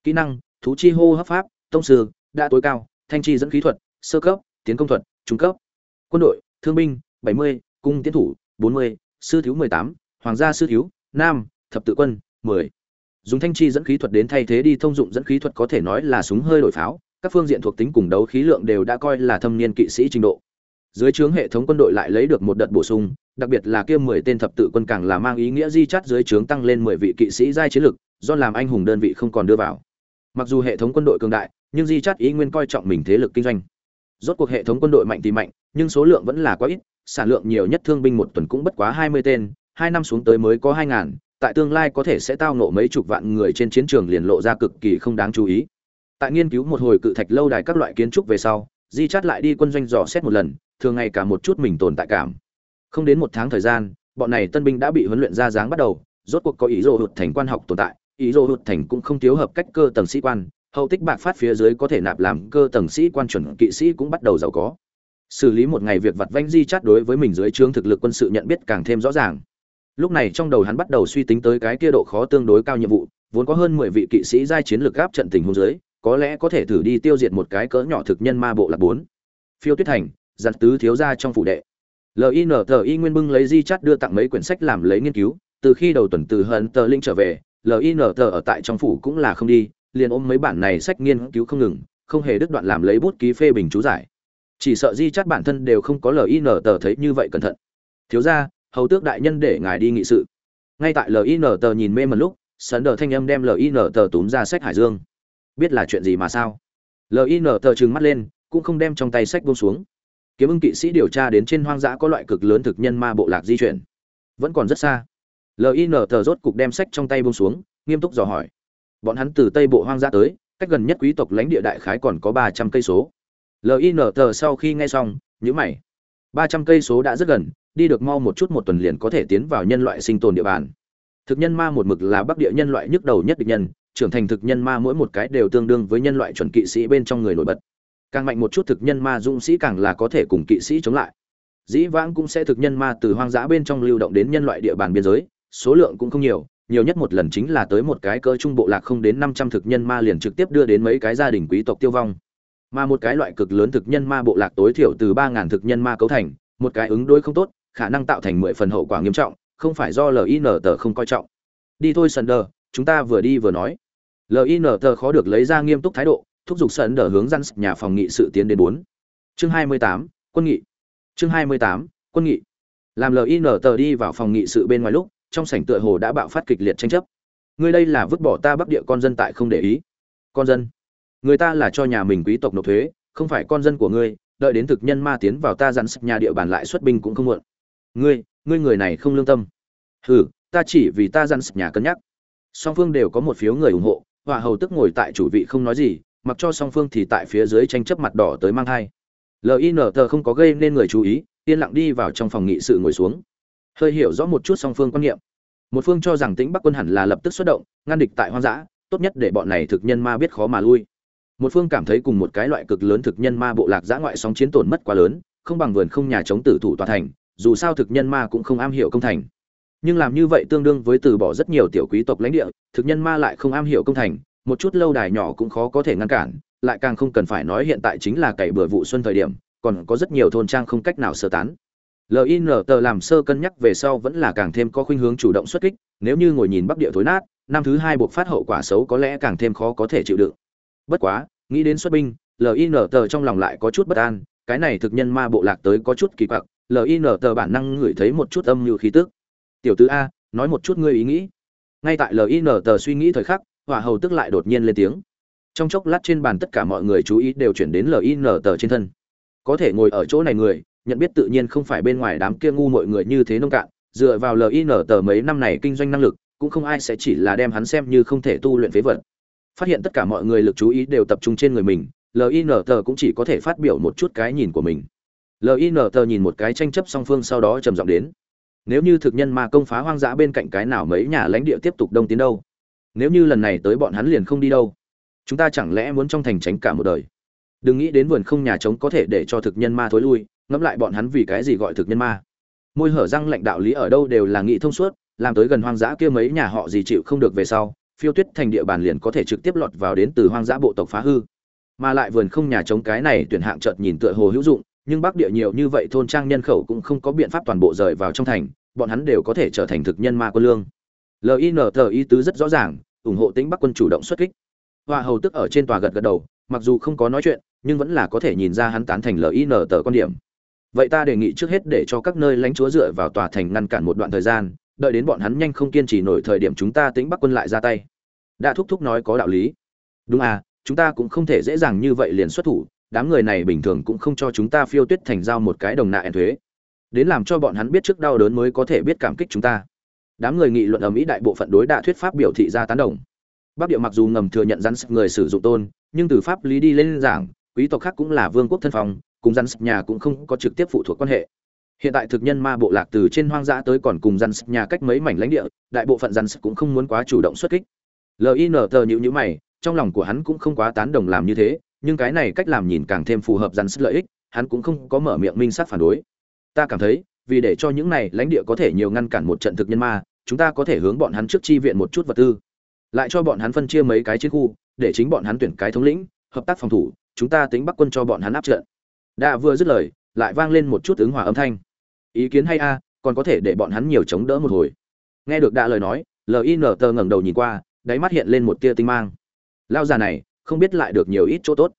Speaker 1: Kỹ năng, thú chi hô hấp pháp, tông sư, đã tối cao thanh chi dẫn khí thuật sơ cấp tiến công thuật trung cấp. Quân đội thương binh 70, cung tiến thủ 40, sư thiếu 18, hoàng gia sư thiếu nam thập tự quân 10. dùng thanh chi dẫn khí thuật đến thay thế đi thông dụng dẫn khí thuật có thể nói là súng hơi đổi pháo các phương diện thuộc tính cùng đấu khí lượng đều đã coi là thâm niên kỵ sĩ trình độ. Dưới trướng hệ thống quân đội lại lấy được một đợt bổ sung đặc biệt là kia 10 tên thập tự quân càng là mang ý nghĩa di chắt dưới trướng tăng lên 10 vị kỵ sĩ giai chiến lực do làm anh hùng đơn vị không còn đưa vào. Mặc dù hệ thống quân đội cường đại nhưng di chắt ý nguyên coi trọng mình thế lực kinh doanh. Rốt cuộc hệ thống quân đội mạnh thì mạnh, nhưng số lượng vẫn là quá ít, sản lượng nhiều nhất thương binh một tuần cũng bất quá hai mươi tên, hai năm xuống tới mới có hai ngàn, tại tương lai có thể sẽ tao nộ mấy chục vạn người trên chiến trường liền lộ ra cực kỳ không đáng chú ý. Tại nghiên cứu một hồi cự thạch lâu đài các loại kiến trúc về sau, di chắt lại đi quân doanh dò xét một lần, thường ngày cả một chút mình tồn tại cảm. Không đến một tháng thời gian, bọn này tân binh đã bị huấn luyện ra dáng bắt đầu, rốt cuộc có ý đồ hụt thành quan học tồn tại, ý đồ hụt thành cũng không thiếu hợp cách cơ tầng sĩ quan hậu tích bạc phát phía dưới có thể nạp làm cơ tầng sĩ quan chuẩn kỵ sĩ cũng bắt đầu giàu có. Xử lý một ngày việc vặt vanh di chát đối với mình dưới trướng thực lực quân sự nhận biết càng thêm rõ ràng. Lúc này trong đầu hắn bắt đầu suy tính tới cái kia độ khó tương đối cao nhiệm vụ, vốn có hơn mười vị kỵ sĩ giai chiến lược gáp trận tình hôn dưới, có lẽ có thể thử đi tiêu diệt một cái cỡ nhỏ thực nhân ma bộ lạc bốn. Phiêu tuyết thành giặt tứ thiếu ra trong phủ đệ. Linti nguyên bưng lấy di chát đưa tặng mấy quyển sách làm lấy nghiên cứu, từ khi đầu tuần từ hận tờ linh trở về linti ở tại trong phủ cũng là không đi liền ôm mấy bản này sách nghiên cứu không ngừng, không hề đứt đoạn làm lấy bút ký phê bình chú giải. Chỉ sợ di chắt bản thân đều không có lin tờ thấy như vậy cẩn thận. Thiếu ra hầu tước đại nhân để ngài đi nghị sự. Ngay tại lin tờ nhìn mê một lúc, sấn đờ thanh âm đem lin tờ túm ra sách hải dương. Biết là chuyện gì mà sao? Lin tờ trừng mắt lên, cũng không đem trong tay sách buông xuống. Kiếm ưng kỵ sĩ điều tra đến trên hoang dã có loại cực lớn thực nhân ma bộ lạc di chuyển. Vẫn còn rất xa. Lin tờ rốt cục đem sách trong tay buông xuống, nghiêm túc dò hỏi bọn hắn từ tây bộ hoang dã tới, cách gần nhất quý tộc lãnh địa đại khái còn có ba trăm cây số. Lin tờ sau khi nghe xong nhữ mày. Ba trăm cây số đã rất gần, đi được mau một chút một tuần liền có thể tiến vào nhân loại sinh tồn địa bàn. Thực nhân ma một mực là bắc địa nhân loại nhức đầu nhất địch nhân, trưởng thành thực nhân ma mỗi một cái đều tương đương với nhân loại chuẩn kỵ sĩ bên trong người nổi bật. Càng mạnh một chút thực nhân ma dũng sĩ càng là có thể cùng kỵ sĩ chống lại. Dĩ vãng cũng sẽ thực nhân ma từ hoang dã bên trong lưu động đến nhân loại địa bàn biên giới, số lượng cũng không nhiều nhiều nhất một lần chính là tới một cái cơ trung bộ lạc không đến năm trăm thực nhân ma liền trực tiếp đưa đến mấy cái gia đình quý tộc tiêu vong. Mà một cái loại cực lớn thực nhân ma bộ lạc tối thiểu từ ba ngàn thực nhân ma cấu thành, một cái ứng đối không tốt, khả năng tạo thành mười phần hậu quả nghiêm trọng, không phải do lin tờ không coi trọng. Đi thôi sần chúng ta vừa đi vừa nói. Lin tờ khó được lấy ra nghiêm túc thái độ, thúc giục sần hướng răn nhà phòng nghị sự tiến đến bốn. Chương hai mươi tám, quân nghị. Chương hai mươi tám, quân nghị. Làm lin tờ đi vào phòng nghị sự bên ngoài lúc trong sảnh tựa hồ đã bạo phát kịch liệt tranh chấp. Ngươi đây là vứt bỏ ta bắc địa con dân tại không để ý. Con dân, người ta là cho nhà mình quý tộc nộp thuế, không phải con dân của ngươi, đợi đến thực nhân ma tiến vào ta dặn nhà địa bàn lại xuất binh cũng không muộn. Ngươi ngươi người này không lương tâm. Hừ, ta chỉ vì ta dặn nhà cân nhắc. Song phương đều có một phiếu người ủng hộ họa hầu tức ngồi tại chủ vị không nói gì, mặc cho song phương thì tại phía dưới tranh chấp mặt đỏ tới mang thai. Lin tờ không có gây nên người chú ý, yên lặng đi vào trong phòng nghị sự ngồi xuống hơi hiểu rõ một chút song phương quan niệm. Một phương cho rằng tĩnh bắc quân hẳn là lập tức xuất động, ngăn địch tại hoang dã, tốt nhất để bọn này thực nhân ma biết khó mà lui. Một phương cảm thấy cùng một cái loại cực lớn thực nhân ma bộ lạc giã ngoại sóng chiến tổn mất quá lớn, không bằng vườn không nhà chống tử thủ tòa thành, dù sao thực nhân ma cũng không am hiểu công thành. Nhưng làm như vậy tương đương với từ bỏ rất nhiều tiểu quý tộc lãnh địa, thực nhân ma lại không am hiểu công thành, một chút lâu đài nhỏ cũng khó có thể ngăn cản, lại càng không cần phải nói hiện tại chính là cày bừa vụ xuân thời điểm, còn có rất nhiều thôn trang không cách nào sơ tán lin tờ làm sơ cân nhắc về sau vẫn là càng thêm có khuynh hướng chủ động xuất kích, nếu như ngồi nhìn bắc địa thối nát, năm thứ hai buộc phát hậu quả xấu có lẽ càng thêm khó có thể chịu đựng. Bất quá, nghĩ đến xuất binh lin tờ trong lòng lại có chút bất an, cái này thực nhân ma bộ lạc tới có chút kỳ quặc lin tờ bản năng ngửi thấy một chút âm như khí tức. Tiểu tứ a, nói một chút ngươi ý nghĩ. Ngay tại lin tờ suy nghĩ thời khắc, hỏa hầu tức lại đột nhiên lên tiếng. Trong chốc lát trên bàn tất cả mọi người chú ý đều chuyển đến lin tờ trên thân. Có thể ngồi ở chỗ này người nhận biết tự nhiên không phải bên ngoài đám kia ngu mọi người như thế nông cạn, dựa vào lin tờ mấy năm này kinh doanh năng lực, cũng không ai sẽ chỉ là đem hắn xem như không thể tu luyện phế vật. Phát hiện tất cả mọi người lực chú ý đều tập trung trên người mình lin tờ cũng chỉ có thể phát biểu một chút cái nhìn của mình. Lin tờ nhìn một cái tranh chấp song phương sau đó trầm giọng đến. Nếu như thực nhân ma công phá hoang dã bên cạnh cái nào mấy nhà lãnh địa tiếp tục đông tiến đâu? Nếu như lần này tới bọn hắn liền không đi đâu? Chúng ta chẳng lẽ muốn trong thành tránh cả một đời? Đừng nghĩ đến vườn không nhà trống có thể để cho thực nhân ma thối lui ngẫm lại bọn hắn vì cái gì gọi thực nhân ma. Môi hở răng lệnh đạo lý ở đâu đều là nghĩ thông suốt, làm tới gần hoang dã kia mấy nhà họ gì chịu không được về sau, phiêu tuyết thành địa bàn liền có thể trực tiếp lọt vào đến từ hoang dã bộ tộc phá hư. Mà lại vườn không nhà chống cái này tuyển hạng chợt nhìn tựa hồ hữu dụng, nhưng bắc địa nhiều như vậy thôn trang nhân khẩu cũng không có biện pháp toàn bộ rời vào trong thành, bọn hắn đều có thể trở thành thực nhân ma quân lương. Lin tờ ý tứ rất rõ ràng, ủng hộ tính bắc quân chủ động xuất kích. Hoa hầu tức ở trên tòa gật gật đầu, mặc dù không có nói chuyện, nhưng vẫn là có thể nhìn ra hắn tán thành lin tờ quan điểm vậy ta đề nghị trước hết để cho các nơi lãnh chúa dựa vào tòa thành ngăn cản một đoạn thời gian, đợi đến bọn hắn nhanh không kiên trì nổi thời điểm chúng ta tính bắc quân lại ra tay. Đã thúc thúc nói có đạo lý. Đúng à chúng ta cũng không thể dễ dàng như vậy liền xuất thủ, đám người này bình thường cũng không cho chúng ta phiêu tuyết thành giao một cái đồng nạ ẻn thuế. Đến làm cho bọn hắn biết trước đau đớn mới có thể biết cảm kích chúng ta. Đám người nghị luận ở mỹ đại bộ phận đối đạ thuyết pháp biểu thị ra tán đồng. Bắc địa mặc dù ngầm thừa nhận rắn người sử dụng tôn, nhưng từ pháp lý đi lên giảng, quý tộc khác cũng là vương quốc thân phòng cùng rắn nhà cũng không có trực tiếp phụ thuộc quan hệ. Hiện tại thực nhân ma bộ lạc từ trên hoang dã tới còn cùng rắn nhà cách mấy mảnh lãnh địa, đại bộ phận rắn cũng không muốn quá chủ động xuất kích. Lin tờ nhữ nhữ mày, trong lòng của hắn cũng không quá tán đồng làm như thế, nhưng cái này cách làm nhìn càng thêm phù hợp rắn lợi ích, hắn cũng không có mở miệng minh sát phản đối. Ta cảm thấy, vì để cho những này lãnh địa có thể nhiều ngăn cản một trận thực nhân ma, chúng ta có thể hướng bọn hắn trước chi viện một chút vật tư. Lại cho bọn hắn phân chia mấy cái chiến khu, để chính bọn hắn tuyển cái thống lĩnh, hợp tác phòng thủ, chúng ta tính bắc quân cho bọn hắn áp trận đã vừa dứt lời, lại vang lên một chút ứng hòa âm thanh. Ý kiến hay a, còn có thể để bọn hắn nhiều chống đỡ một hồi. Nghe được đã lời nói lin tờ ngẩng đầu nhìn qua, đáy mắt hiện lên một tia tinh mang. Lao già này, không biết lại được nhiều ít chỗ tốt.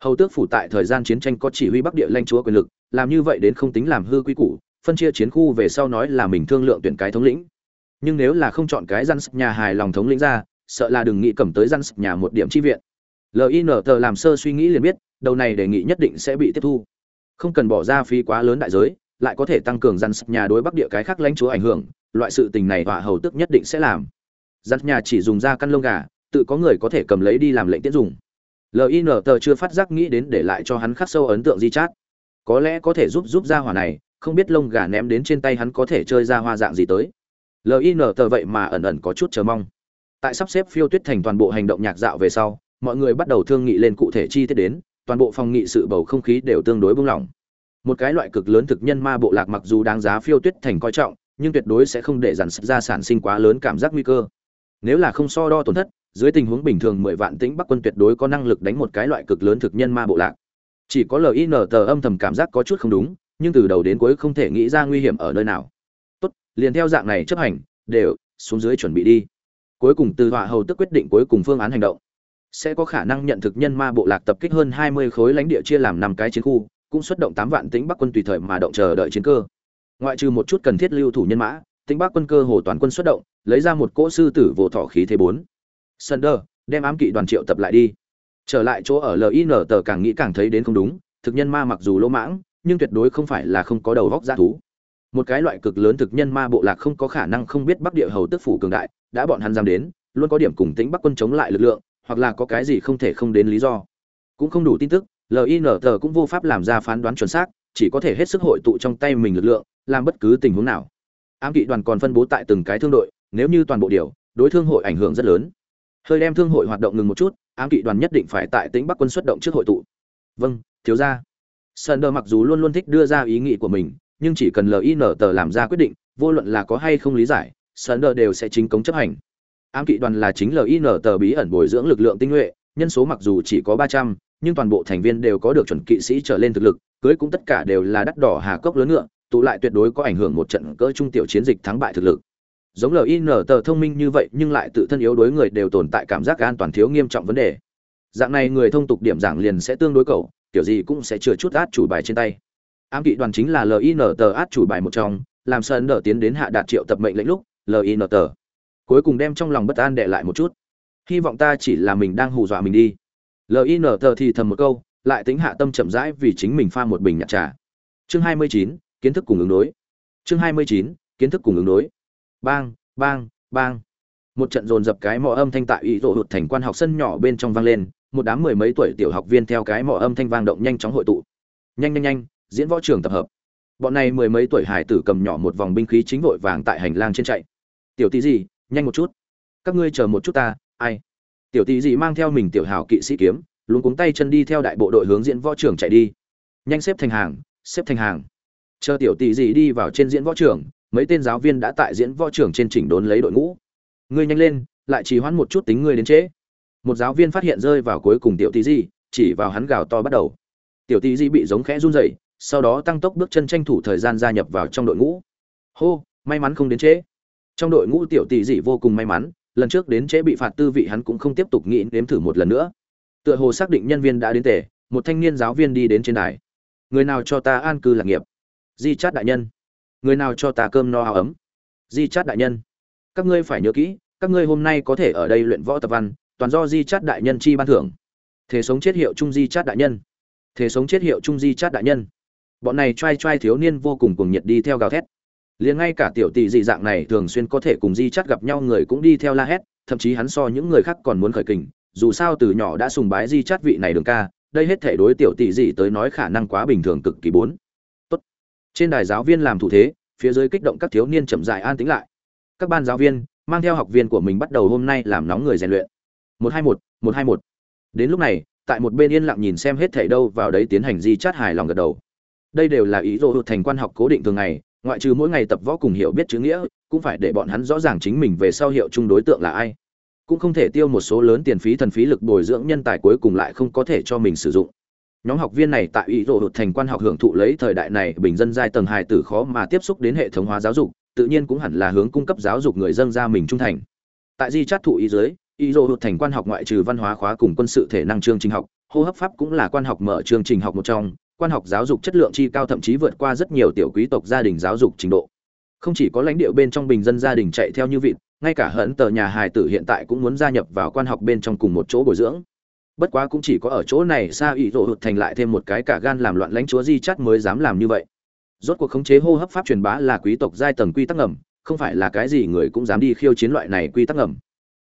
Speaker 1: Hầu tước phủ tại thời gian chiến tranh có chỉ huy bắc địa lanh chúa quyền lực, làm như vậy đến không tính làm hư quy củ, phân chia chiến khu về sau nói là mình thương lượng tuyển cái thống lĩnh. Nhưng nếu là không chọn cái răn nhà hài lòng thống lĩnh ra, sợ là đừng nghĩ cầm tới răn nhà một điểm chi viện. Lin tờ làm sơ suy nghĩ liền biết đầu này đề nghị nhất định sẽ bị tiếp thu. Không cần bỏ ra phí quá lớn đại giới, lại có thể tăng cường răn nhà đối bắc địa cái khác lãnh chúa ảnh hưởng, loại sự tình này hỏa hầu tức nhất định sẽ làm. Răn nhà chỉ dùng ra căn lông gà, tự có người có thể cầm lấy đi làm lệnh tiễn dùng. Lin tờ chưa phát giác nghĩ đến để lại cho hắn khắc sâu ấn tượng di chát. Có lẽ có thể giúp giúp ra hỏa này, không biết lông gà ném đến trên tay hắn có thể chơi ra hoa dạng gì tới. Lin tờ vậy mà ẩn ẩn có chút chờ mong. Tại sắp xếp phiêu tuyết thành toàn bộ hành động nhạc dạo về sau, mọi người bắt đầu thương nghị lên cụ thể chi tiết đến toàn bộ phòng nghị sự bầu không khí đều tương đối bung lỏng. Một cái loại cực lớn thực nhân ma bộ lạc mặc dù đáng giá phiêu tuyết thành coi trọng, nhưng tuyệt đối sẽ không để dàn ra sản sinh quá lớn cảm giác nguy cơ. Nếu là không so đo tổn thất, dưới tình huống bình thường mười vạn tĩnh bắc quân tuyệt đối có năng lực đánh một cái loại cực lớn thực nhân ma bộ lạc. Chỉ có lin tờ âm thầm cảm giác có chút không đúng, nhưng từ đầu đến cuối không thể nghĩ ra nguy hiểm ở nơi nào. Tốt, liền theo dạng này chấp hành, đều, xuống dưới chuẩn bị đi. Cuối cùng từ họa hầu tức quyết định cuối cùng phương án hành động sẽ có khả năng nhận thực nhân ma bộ lạc tập kích hơn hai mươi khối lãnh địa chia làm năm cái chiến khu cũng xuất động tám vạn tính bắc quân tùy thời mà động chờ đợi chiến cơ. Ngoại trừ một chút cần thiết lưu thủ nhân mã tính bắc quân cơ hồ toàn quân xuất động lấy ra một cỗ sư tử vô thọ khí thế bốn. Sunder, đem ám kỵ đoàn triệu tập lại đi. Trở lại chỗ ở lin tờ càng nghĩ càng thấy đến không đúng thực nhân ma mặc dù lỗ mãng nhưng tuyệt đối không phải là không có đầu góc g thú. Một cái loại cực lớn thực nhân ma bộ lạc không có khả năng không biết bắc địa hầu tức phủ cường đại đã bọn hắn dám đến luôn có điểm cùng tính bắc quân chống lại lực lượng hoặc là có cái gì không thể không đến lý do. Cũng không đủ tin tức lin tờ cũng vô pháp làm ra phán đoán chuẩn xác, chỉ có thể hết sức hội tụ trong tay mình lực lượng, làm bất cứ tình huống nào. Ám kỵ đoàn còn phân bố tại từng cái thương đội, nếu như toàn bộ điều, đối thương hội ảnh hưởng rất lớn. Hơi đem thương hội hoạt động ngừng một chút, ám kỵ đoàn nhất định phải tại tính bắc quân xuất động trước hội tụ. Vâng thiếu gia. Sơn đờ mặc dù luôn luôn thích đưa ra ý nghĩ của mình, nhưng chỉ cần lin tờ làm ra quyết định, vô luận là có hay không lý giải sơn đờ đều sẽ chính cống chấp hành ám kỵ đoàn là chính lin tờ bí ẩn bồi dưỡng lực lượng tinh nhuệ, nhân số mặc dù chỉ có ba trăm, nhưng toàn bộ thành viên đều có được chuẩn kỵ sĩ trở lên thực lực, cưới cũng tất cả đều là đắt đỏ hà cốc lớn ngựa, tụ lại tuyệt đối có ảnh hưởng một trận cỡ trung tiểu chiến dịch thắng bại thực lực. Giống lin tờ thông minh như vậy, nhưng lại tự thân yếu đối người đều tồn tại cảm giác an toàn thiếu nghiêm trọng vấn đề. Dạng này người thông tục điểm giảng liền sẽ tương đối cầu kiểu gì cũng sẽ chừa chút át chủ bài trên tay. Ám kỵ đoàn chính là lin tờ át chủ bài một trong, làm sơn đỡ tiến đến hạ đạt triệu tập mệnh lệnh lúc lin tờ cuối cùng đem trong lòng bất an đệ lại một chút. Hy vọng ta chỉ là mình đang hù dọa mình đi. Lin tờ thì thầm một câu lại tính hạ tâm chậm rãi vì chính mình pha một bình nhạt trà. Chương 29, kiến thức cùng ứng đối. Chương 29, kiến thức cùng ứng đối. Bang bang bang. Một trận dồn dập cái mỏ âm thanh tại ý rộ hụt thành quan học sân nhỏ bên trong vang lên một đám mười mấy tuổi tiểu học viên theo cái mỏ âm thanh vang động nhanh chóng hội tụ. Nhanh nhanh nhanh diễn võ trường tập hợp. Bọn này mười mấy tuổi hải tử cầm nhỏ một vòng binh khí chính vội vàng tại hành lang trên chạy. Tiểu tí gì nhanh một chút. Các ngươi chờ một chút ta, ai? Tiểu Tỷ gì mang theo mình tiểu hào kỵ sĩ kiếm luôn cuống tay chân đi theo đại bộ đội hướng diễn võ trường chạy đi. Nhanh xếp thành hàng, xếp thành hàng. Chờ tiểu tỷ gì đi vào trên diễn võ trường mấy tên giáo viên đã tại diễn võ trường trên chỉnh đốn lấy đội ngũ. Ngươi nhanh lên, lại trì hoãn một chút tính ngươi đến trễ. Một giáo viên phát hiện rơi vào cuối cùng tiểu tỷ gì chỉ vào hắn gào to bắt đầu. Tiểu tỷ gì bị giống khẽ run rẩy, sau đó tăng tốc bước chân tranh thủ thời gian gia nhập vào trong đội ngũ. Hô, may mắn không đến trễ trong đội ngũ tiểu tỷ dị vô cùng may mắn, lần trước đến trễ bị phạt tư vị hắn cũng không tiếp tục nghĩ nếm thử một lần nữa. Tựa hồ xác định nhân viên đã đến tề, một thanh niên giáo viên đi đến trên đài. Người nào cho ta an cư lạc nghiệp? Di chát đại nhân. Người nào cho ta cơm no áo ấm? Di chát đại nhân. Các ngươi phải nhớ kỹ, các ngươi hôm nay có thể ở đây luyện võ tập văn, toàn do di chát đại nhân chi ban thưởng. Thế sống chết hiệu trung di chát đại nhân. Thế sống chết hiệu trung di chát đại nhân. Bọn này trai trai thiếu niên vô cùng cuồng nhiệt đi theo gào thét liền ngay cả tiểu tỷ dị dạng này thường xuyên có thể cùng di chắt gặp nhau người cũng đi theo la hét, thậm chí hắn so những người khác còn muốn khởi kình, dù sao từ nhỏ đã sùng bái di chắt vị này đường ca, đây hết thể đối tiểu tỷ dị tới nói khả năng quá bình thường cực kỳ bốn. Tốt. Trên đài giáo viên làm thủ thế, phía dưới kích động các thiếu niên chậm dài an tĩnh lại. Các ban giáo viên, mang theo học viên của mình bắt đầu hôm nay làm nóng người rèn luyện. Một hai một một hai một. Đến lúc này, tại một bên yên lặng nhìn xem hết thảy đâu vào đấy tiến hành di chát hài lòng gật đầu. Đây đều là ý đồ thành quan học cố định thường ngày ngoại trừ mỗi ngày tập võ cùng hiểu biết chữ nghĩa, cũng phải để bọn hắn rõ ràng chính mình về sau hiệu chung đối tượng là ai. Cũng không thể tiêu một số lớn tiền phí thần phí lực bồi dưỡng nhân tài cuối cùng lại không có thể cho mình sử dụng. Nhóm học viên này tại ý đồ thành quan học hưởng thụ lấy thời đại này bình dân giai tầng hài tử khó mà tiếp xúc đến hệ thống hóa giáo dục, tự nhiên cũng hẳn là hướng cung cấp giáo dục người dân ra mình trung thành. Tại di chát thụ ý dưới, ý đồ thành quan học ngoại trừ văn hóa khóa cùng quân sự thể năng chương trình học, hô hấp pháp cũng là quan học mở chương trình học một trong quan học giáo dục chất lượng chi cao thậm chí vượt qua rất nhiều tiểu quý tộc gia đình giáo dục trình độ. Không chỉ có lãnh địa bên trong bình dân gia đình chạy theo như vịt, ngay cả hận tờ nhà hài tử hiện tại cũng muốn gia nhập vào quan học bên trong cùng một chỗ bồi dưỡng. Bất quá cũng chỉ có ở chỗ này xa ủy rộ hụt thành lại thêm một cái cả gan làm loạn lãnh chúa di chắt mới dám làm như vậy. Rốt cuộc khống chế hô hấp pháp truyền bá là quý tộc giai tầng quy tắc ngầm, không phải là cái gì người cũng dám đi khiêu chiến loại này quy tắc ngầm.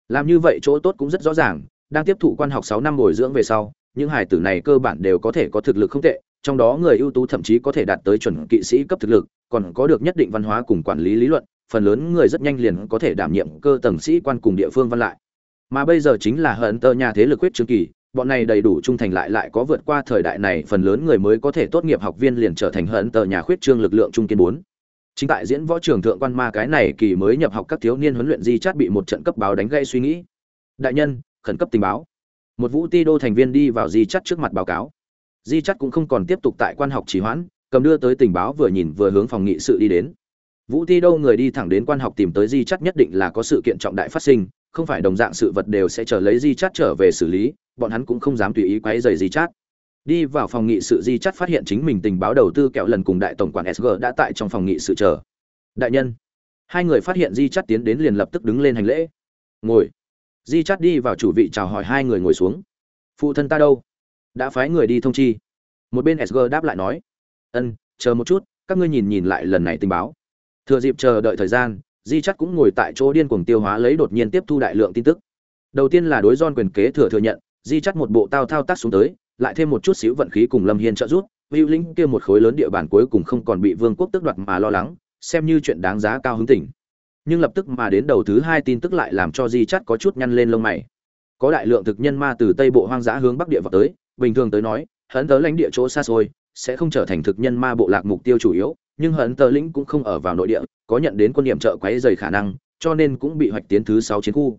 Speaker 1: Làm như vậy chỗ tốt cũng rất rõ ràng, đang tiếp thụ quan học sáu năm bồi dưỡng về sau, những hài tử này cơ bản đều có thể có thực lực không tệ trong đó người ưu tú thậm chí có thể đạt tới chuẩn kỵ sĩ cấp thực lực, còn có được nhất định văn hóa cùng quản lý lý luận, phần lớn người rất nhanh liền có thể đảm nhiệm cơ tầng sĩ quan cùng địa phương văn lại. Mà bây giờ chính là hận tơ nhà thế lực quyết trương kỳ, bọn này đầy đủ trung thành lại lại có vượt qua thời đại này, phần lớn người mới có thể tốt nghiệp học viên liền trở thành hận tơ nhà khuyết trương lực lượng trung kiên bốn. Chính tại diễn võ trường thượng quan ma cái này kỳ mới nhập học các thiếu niên huấn luyện di chát bị một trận cấp báo đánh gây suy nghĩ. Đại nhân, khẩn cấp tình báo. Một vũ ti đô thành viên đi vào di chát trước mặt báo cáo di chắt cũng không còn tiếp tục tại quan học trì hoãn, cầm đưa tới tình báo vừa nhìn vừa hướng phòng nghị sự đi đến. Vũ ti đô người đi thẳng đến quan học tìm tới di chắt nhất định là có sự kiện trọng đại phát sinh, không phải đồng dạng sự vật đều sẽ chờ lấy di chắt trở về xử lý, bọn hắn cũng không dám tùy ý quấy rầy di chắt đi vào phòng nghị sự, di chắt phát hiện chính mình tình báo đầu tư kẹo lần cùng đại tổng quản sg đã tại trong phòng nghị sự chờ. Đại nhân. Hai người phát hiện di chắt tiến đến liền lập tức đứng lên hành lễ. Ngồi. Di chắt đi vào chủ vị chào hỏi hai người ngồi xuống. Phụ thân ta đâu? Đã phái người đi thông chi. Một bên sg đáp lại nói, ân, chờ một chút, các ngươi nhìn nhìn lại lần này tình báo. Thừa dịp chờ đợi thời gian, di chắc cũng ngồi tại chỗ điên cuồng tiêu hóa lấy đột nhiên tiếp thu đại lượng tin tức. Đầu tiên là đối don quyền kế thừa thừa nhận, di chắc một bộ tao thao tác xuống tới, lại thêm một chút xíu vận khí cùng lâm hiên trợ giúp hữu lĩnh kia một khối lớn địa bàn cuối cùng không còn bị vương quốc tước đoạt mà lo lắng, xem như chuyện đáng giá cao hứng tỉnh nhưng lập tức mà đến đầu thứ hai tin tức lại làm cho di chắt có chút nhăn lên lông mày. Có đại lượng thực nhân ma từ tây bộ hoang dã hướng bắc địa vào tới bình thường tới nói hận tớ lãnh địa chỗ xa xôi, sẽ không trở thành thực nhân ma bộ lạc mục tiêu chủ yếu, nhưng hận tớ lĩnh cũng không ở vào nội địa, có nhận đến quân điểm trợ quấy dày khả năng, cho nên cũng bị hoạch tiến thứ sáu chiến khu.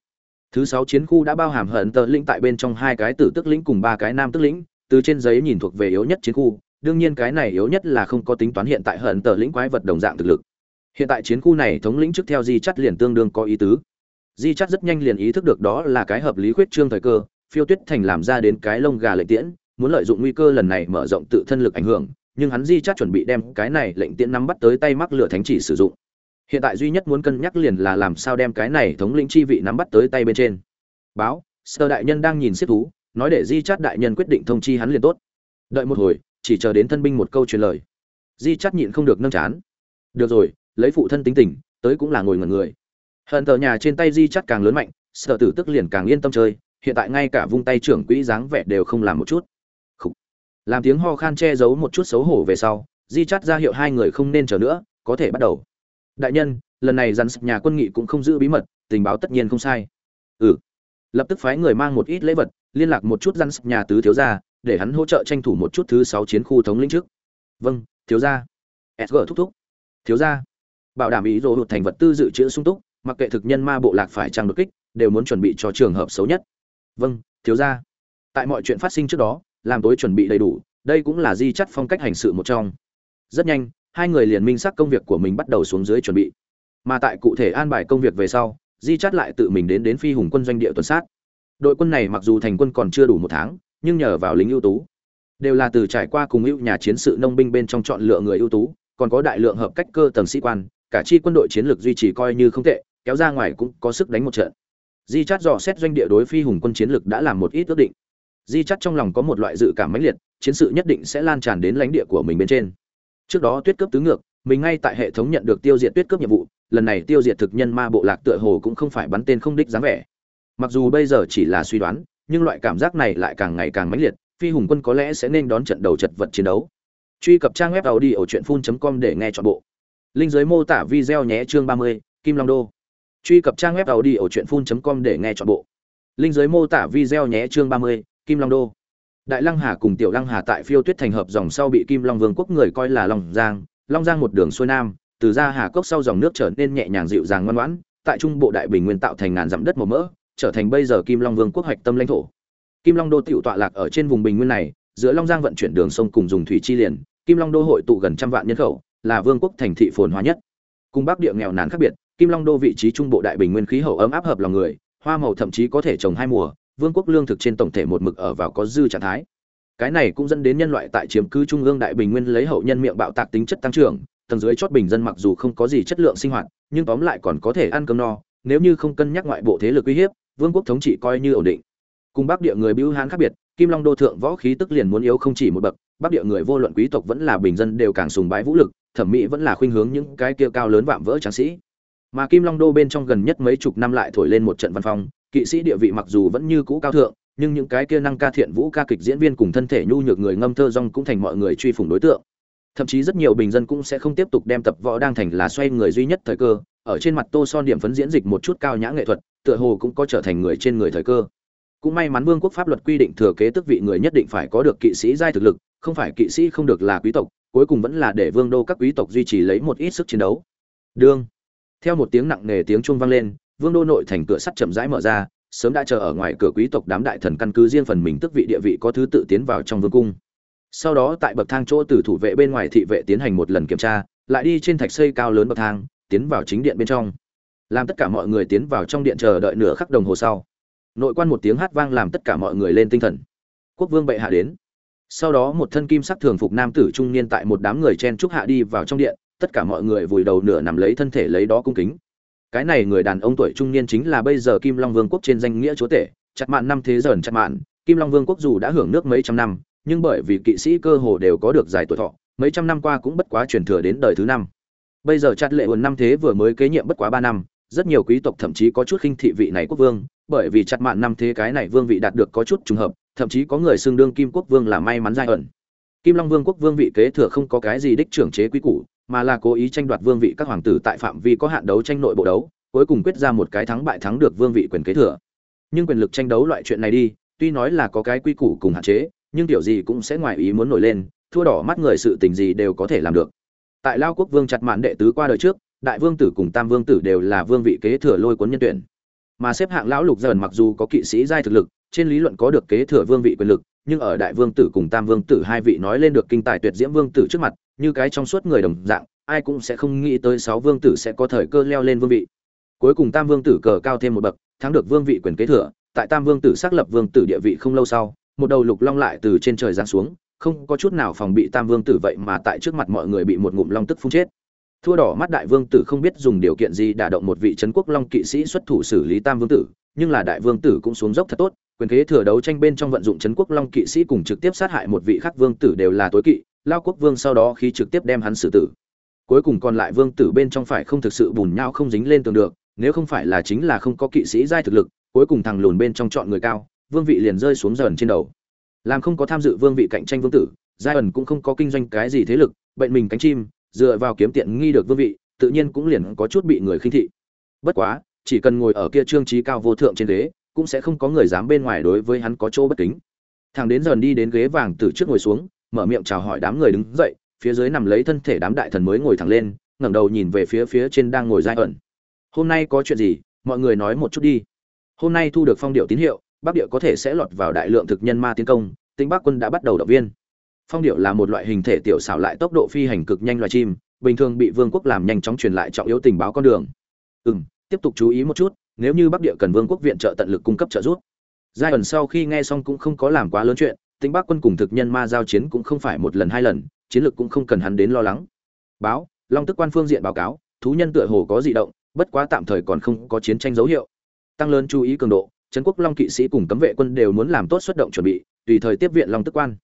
Speaker 1: Thứ sáu chiến khu đã bao hàm hận tớ lĩnh tại bên trong hai cái tử tức lĩnh cùng ba cái nam tức lĩnh, từ trên giấy nhìn thuộc về yếu nhất chiến khu, đương nhiên cái này yếu nhất là không có tính toán hiện tại hận tờ lĩnh quái vật đồng dạng thực lực. Hiện tại chiến khu này thống lĩnh trước theo di chắt liền tương đương có ý tứ. Di chắt rất nhanh liền ý thức được đó là cái hợp lý khuyết trương thời cơ phiêu tuyết thành làm ra đến cái lông gà lệnh tiễn, muốn lợi dụng nguy cơ lần này mở rộng tự thân lực ảnh hưởng, nhưng hắn di chắc chuẩn bị đem cái này lệnh tiễn nắm bắt tới tay mắc lửa thánh chỉ sử dụng. Hiện tại duy nhất muốn cân nhắc liền là làm sao đem cái này thống lĩnh chi vị nắm bắt tới tay bên trên. Báo sơ đại nhân đang nhìn xếp thú, nói để di chắt đại nhân quyết định thông chi hắn liền tốt. Đợi một hồi, chỉ chờ đến thân binh một câu truyền lời. Di chắt nhịn không được nâng chán. Được rồi, lấy phụ thân tính tình, tới cũng là ngồi ngẩn người. Hận tờ nhà trên tay di chắt càng lớn mạnh sợ tử tức liền càng yên tâm chơi hiện tại ngay cả vung tay trưởng quỹ dáng vẻ đều không làm một chút. Khủ. làm tiếng ho khan che giấu một chút xấu hổ về sau, di chắt ra hiệu hai người không nên chờ nữa, có thể bắt đầu. Đại nhân, lần này dàn nhà quân nghị cũng không giữ bí mật, tình báo tất nhiên không sai. Ừ. Lập tức phái người mang một ít lễ vật, liên lạc một chút dàn nhà tứ thiếu gia, để hắn hỗ trợ tranh thủ một chút thứ sáu chiến khu thống lĩnh trước. Vâng thiếu gia. Sg thúc thúc. Thiếu gia. Bảo đảm ý đồ hụt thành vật tư dự trữ sung túc, mặc kệ thực nhân ma bộ lạc phải trang đột kích, đều muốn chuẩn bị cho trường hợp xấu nhất vâng thiếu gia. Tại mọi chuyện phát sinh trước đó, làm tối chuẩn bị đầy đủ, đây cũng là di chắt phong cách hành sự một trong. Rất nhanh, hai người liền minh xác công việc của mình bắt đầu xuống dưới chuẩn bị. Mà tại cụ thể an bài công việc về sau, di chắt lại tự mình đến đến phi hùng quân doanh địa tuần sát. Đội quân này mặc dù thành quân còn chưa đủ một tháng, nhưng nhờ vào lính ưu tú. Đều là từ trải qua cùng ưu nhà chiến sự nông binh bên trong chọn lựa người ưu tú, còn có đại lượng hợp cách cơ tầng sĩ quan, cả chi quân đội chiến lược duy trì coi như không tệ, kéo ra ngoài cũng có sức đánh một trận di chắt dò xét doanh địa đối phi hùng quân chiến lược đã làm một ít ước định. Di chắt trong lòng có một loại dự cảm mãnh liệt chiến sự nhất định sẽ lan tràn đến lãnh địa của mình bên trên. Trước đó tuyết cướp tứ ngược mình ngay tại hệ thống nhận được tiêu diệt tuyết cướp nhiệm vụ lần này tiêu diệt thực nhân ma bộ lạc tựa hồ cũng không phải bắn tên không đích dáng vẻ. Mặc dù bây giờ chỉ là suy đoán nhưng loại cảm giác này lại càng ngày càng mãnh liệt phi hùng quân có lẽ sẽ nên đón trận đầu chật vật chiến đấu. Truy cập trang web tàu đi ở truyện phun com để nghe chọn bộ. Linh giới mô tả video nhé chương 30, kim long đô truy cập trang web tàu đi ở truyện phun com để nghe chọn bộ linh giới mô tả video nhé chương 30, kim long đô đại lăng hà cùng tiểu lăng hà tại phiêu tuyết thành hợp dòng sau bị kim long vương quốc người coi là long giang long giang một đường xuôi nam từ ra hà cốc sau dòng nước trở nên nhẹ nhàng dịu dàng ngoan ngoãn tại trung bộ đại bình nguyên tạo thành ngàn dặm đất màu mỡ trở thành bây giờ Kim Long Vương quốc hoạch tâm lãnh thổ. Kim Long đô tiểu tọa lạc ở trên vùng bình nguyên này, giữa Long Giang vận chuyển đường sông cùng dùng thủy chi liền, Kim Long đô hội tụ gần trăm vạn nhân khẩu, là vương quốc thành thị phồn hoa nhất. Cùng Bắc địa nghèo nàn khác biệt, Kim Long đô vị trí trung bộ đại bình nguyên khí hậu ấm áp hợp lòng người, hoa màu thậm chí có thể trồng hai mùa, vương quốc lương thực trên tổng thể một mực ở vào có dư trạng thái. Cái này cũng dẫn đến nhân loại tại chiếm cứ trung ương đại bình nguyên lấy hậu nhân miệng bạo tạc tính chất tăng trưởng, tầng dưới chót bình dân mặc dù không có gì chất lượng sinh hoạt, nhưng tóm lại còn có thể ăn cơm no, nếu như không cân nhắc ngoại bộ thế lực uy hiếp, vương quốc thống trị coi như ổn định cùng bắc địa người bưu hán khác biệt kim long đô thượng võ khí tức liền muốn yếu không chỉ một bậc bắc địa người vô luận quý tộc vẫn là bình dân đều càng sùng bái vũ lực thẩm mỹ vẫn là khuynh hướng những cái kia cao lớn vạm vỡ tráng sĩ mà kim long đô bên trong gần nhất mấy chục năm lại thổi lên một trận văn phong, kỵ sĩ địa vị mặc dù vẫn như cũ cao thượng, nhưng những cái kia năng ca thiện vũ ca kịch diễn viên cùng thân thể nhu nhược người ngâm thơ rong cũng thành mọi người truy phủng đối tượng. Thậm chí rất nhiều bình dân cũng sẽ không tiếp tục đem tập võ đang thành là xoay người duy nhất thời cơ, ở trên mặt tô son điểm phấn diễn dịch một chút cao nhã nghệ thuật, tựa hồ cũng có trở thành người trên người thời cơ. Cũng may mắn vương quốc pháp luật quy định thừa kế tước vị người nhất định phải có được kỵ sĩ giai thực lực, không phải kỵ sĩ không được là quý tộc, cuối cùng vẫn là để vương đô các quý tộc duy trì lấy một ít sức chiến đấu. Đương theo một tiếng nặng nề tiếng chuông vang lên, vương đô nội thành cửa sắt chậm rãi mở ra, sớm đã chờ ở ngoài cửa quý tộc đám đại thần căn cứ riêng phần mình tước vị địa vị có thứ tự tiến vào trong vương cung. Sau đó tại bậc thang chỗ từ thủ vệ bên ngoài thị vệ tiến hành một lần kiểm tra, lại đi trên thạch xây cao lớn bậc thang, tiến vào chính điện bên trong. Làm tất cả mọi người tiến vào trong điện chờ đợi nửa khắc đồng hồ sau, nội quan một tiếng hát vang làm tất cả mọi người lên tinh thần. Quốc vương bệ hạ đến. Sau đó một thân kim sắc thường phục nam tử trung niên tại một đám người chen trúc hạ đi vào trong điện tất cả mọi người vùi đầu nửa nằm lấy thân thể lấy đó cung kính. Cái này người đàn ông tuổi trung niên chính là bây giờ kim long vương quốc trên danh nghĩa chúa tể, chặt mạn năm thế dần chặt mạn. Kim long vương quốc dù đã hưởng nước mấy trăm năm, nhưng bởi vì kỵ sĩ cơ hồ đều có được dài tuổi thọ, mấy trăm năm qua cũng bất quá truyền thừa đến đời thứ năm. Bây giờ chặt lệ năm thế vừa mới kế nhiệm bất quá ba năm, rất nhiều quý tộc thậm chí có chút khinh thị vị này quốc vương, bởi vì chặt mạn năm thế cái này vương vị đạt được có chút trùng hợp, thậm chí có người xưng đương kim quốc vương là may mắn giai ẩn. Kim long vương quốc vương vị kế thừa không có cái gì đích trưởng chế quý củ mà là cố ý tranh đoạt vương vị các hoàng tử tại phạm vi có hạn đấu tranh nội bộ đấu, cuối cùng quyết ra một cái thắng bại thắng được vương vị quyền kế thừa. Nhưng quyền lực tranh đấu loại chuyện này đi, tuy nói là có cái quy củ cùng hạn chế, nhưng tiểu gì cũng sẽ ngoài ý muốn nổi lên, thua đỏ mắt người sự tình gì đều có thể làm được. Tại lao quốc vương chặt mạn đệ tứ qua đời trước, đại vương tử cùng tam vương tử đều là vương vị kế thừa lôi cuốn nhân tuyển. Mà xếp hạng lão lục dần mặc dù có kỵ sĩ giai thực lực, trên lý luận có được kế thừa vương vị quyền lực nhưng ở đại vương tử cùng tam vương tử hai vị nói lên được kinh tài tuyệt diễm vương tử trước mặt như cái trong suốt người đồng dạng ai cũng sẽ không nghĩ tới sáu vương tử sẽ có thời cơ leo lên vương vị cuối cùng tam vương tử cờ cao thêm một bậc thắng được vương vị quyền kế thừa tại tam vương tử xác lập vương tử địa vị không lâu sau một đầu lục long lại từ trên trời giáng xuống không có chút nào phòng bị tam vương tử vậy mà tại trước mặt mọi người bị một ngụm long tức phun chết thua đỏ mắt đại vương tử không biết dùng điều kiện gì đả động một vị trấn quốc long kỵ sĩ xuất thủ xử lý tam vương tử nhưng là đại vương tử cũng xuống dốc thật tốt quyền kế thừa đấu tranh bên trong vận dụng trấn quốc long kỵ sĩ cùng trực tiếp sát hại một vị khắc vương tử đều là tối kỵ, lao quốc vương sau đó khi trực tiếp đem hắn xử tử cuối cùng còn lại vương tử bên trong phải không thực sự bùn nhau không dính lên tường được, nếu không phải là chính là không có kỵ sĩ giai thực lực, cuối cùng thằng lùn bên trong chọn người cao, vương vị liền rơi xuống dần trên đầu làm không có tham dự vương vị cạnh tranh vương tử, giai ẩn cũng không có kinh doanh cái gì thế lực, bệnh mình cánh chim, dựa vào kiếm tiện nghi được vương vị, tự nhiên cũng liền có chút bị người khinh thị bất quá, chỉ cần ngồi ở kia trương trí cao vô thượng trên đế cũng sẽ không có người dám bên ngoài đối với hắn có chỗ bất kính. Thằng đến dần đi đến ghế vàng từ trước ngồi xuống, mở miệng chào hỏi đám người đứng dậy, phía dưới nằm lấy thân thể đám đại thần mới ngồi thẳng lên, ngẩng đầu nhìn về phía phía trên đang ngồi giai ẩn. Hôm nay có chuyện gì? Mọi người nói một chút đi. Hôm nay thu được phong điệu tín hiệu, bắc địa có thể sẽ lọt vào đại lượng thực nhân ma tiến công tính bắc quân đã bắt đầu động viên. Phong điệu là một loại hình thể tiểu xảo lại tốc độ phi hành cực nhanh loài chim, bình thường bị vương quốc làm nhanh chóng truyền lại trọng yếu tình báo con đường. Ừ m tiếp tục chú ý một chút, nếu như bắc địa cần vương quốc viện trợ tận lực cung cấp trợ giúp. Giai ẩn sau khi nghe xong cũng không có làm quá lớn chuyện tính bắc quân cùng thực nhân ma giao chiến cũng không phải một lần hai lần, chiến lược cũng không cần hắn đến lo lắng. Báo, long tức quan phương diện báo cáo, thú nhân tựa hồ có dị động, bất quá tạm thời còn không có chiến tranh dấu hiệu. Tăng lớn chú ý cường độ, trấn quốc long kỵ sĩ cùng cấm vệ quân đều muốn làm tốt xuất động chuẩn bị, tùy thời tiếp viện long tức quan.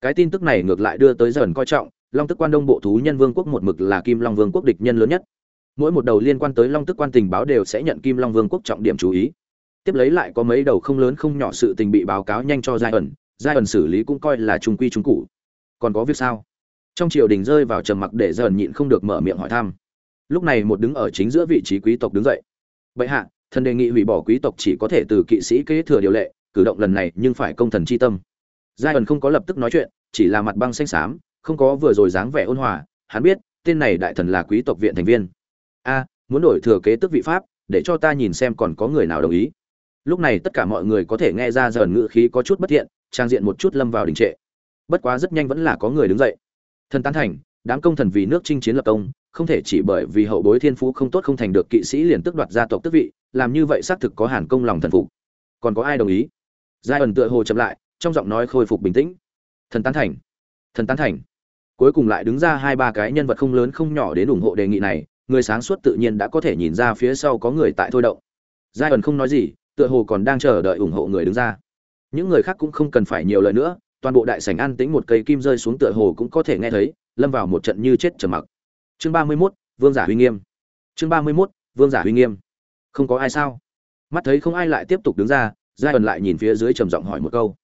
Speaker 1: Cái tin tức này ngược lại đưa tới dần coi trọng, long tức quan đông bộ thú nhân vương quốc một mực là kim long vương quốc địch nhân lớn nhất mỗi một đầu liên quan tới long tức quan tình báo đều sẽ nhận kim long vương quốc trọng điểm chú ý. Tiếp lấy lại có mấy đầu không lớn không nhỏ sự tình bị báo cáo nhanh cho giai ẩn giai ẩn xử lý cũng coi là trung quy trung cụ còn có việc sao? Trong triều đình rơi vào trầm mặc để dần nhịn không được mở miệng hỏi thăm. Lúc này một đứng ở chính giữa vị trí quý tộc đứng dậy. Vậy hạ, thần đề nghị hủy bỏ quý tộc chỉ có thể từ kỵ sĩ kế thừa điều lệ, cử động lần này nhưng phải công thần chi tâm. Giai ẩn không có lập tức nói chuyện, chỉ là mặt băng xanh xám, không có vừa rồi dáng vẻ ôn hòa, hắn biết, tên này đại thần là quý tộc viện thành viên a, muốn đổi thừa kế tước vị pháp, để cho ta nhìn xem còn có người nào đồng ý. Lúc này tất cả mọi người có thể nghe ra dần ngữ khí có chút bất thiện, trang diện một chút lâm vào đình trệ. Bất quá rất nhanh vẫn là có người đứng dậy. Thần tán thành, đám công thần vì nước chinh chiến lập công, không thể chỉ bởi vì hậu bối thiên phú không tốt không thành được kỵ sĩ liền tước đoạt gia tộc tước vị, làm như vậy xác thực có hàn công lòng thần phục. Còn có ai đồng ý? Giai ẩn tựa hồ chậm lại, trong giọng nói khôi phục bình tĩnh. Thần tán thành. Thần tán thành. Cuối cùng lại đứng ra hai ba cái nhân vật không lớn không nhỏ đến ủng hộ đề nghị này người sáng suốt tự nhiên đã có thể nhìn ra phía sau có người tại thôi động. Giai ẩn không nói gì tựa hồ còn đang chờ đợi ủng hộ người đứng ra. Những người khác cũng không cần phải nhiều lời nữa toàn bộ đại sảnh an tĩnh một cây kim rơi xuống tựa hồ cũng có thể nghe thấy lâm vào một trận như chết trầm mặc. Chương ba mươi 31, vương giả huy nghiêm. Chương ba mươi 31, vương giả huy nghiêm. Không có ai sao? Mắt thấy không ai lại tiếp tục đứng ra giai ẩn lại nhìn phía dưới trầm giọng hỏi một câu.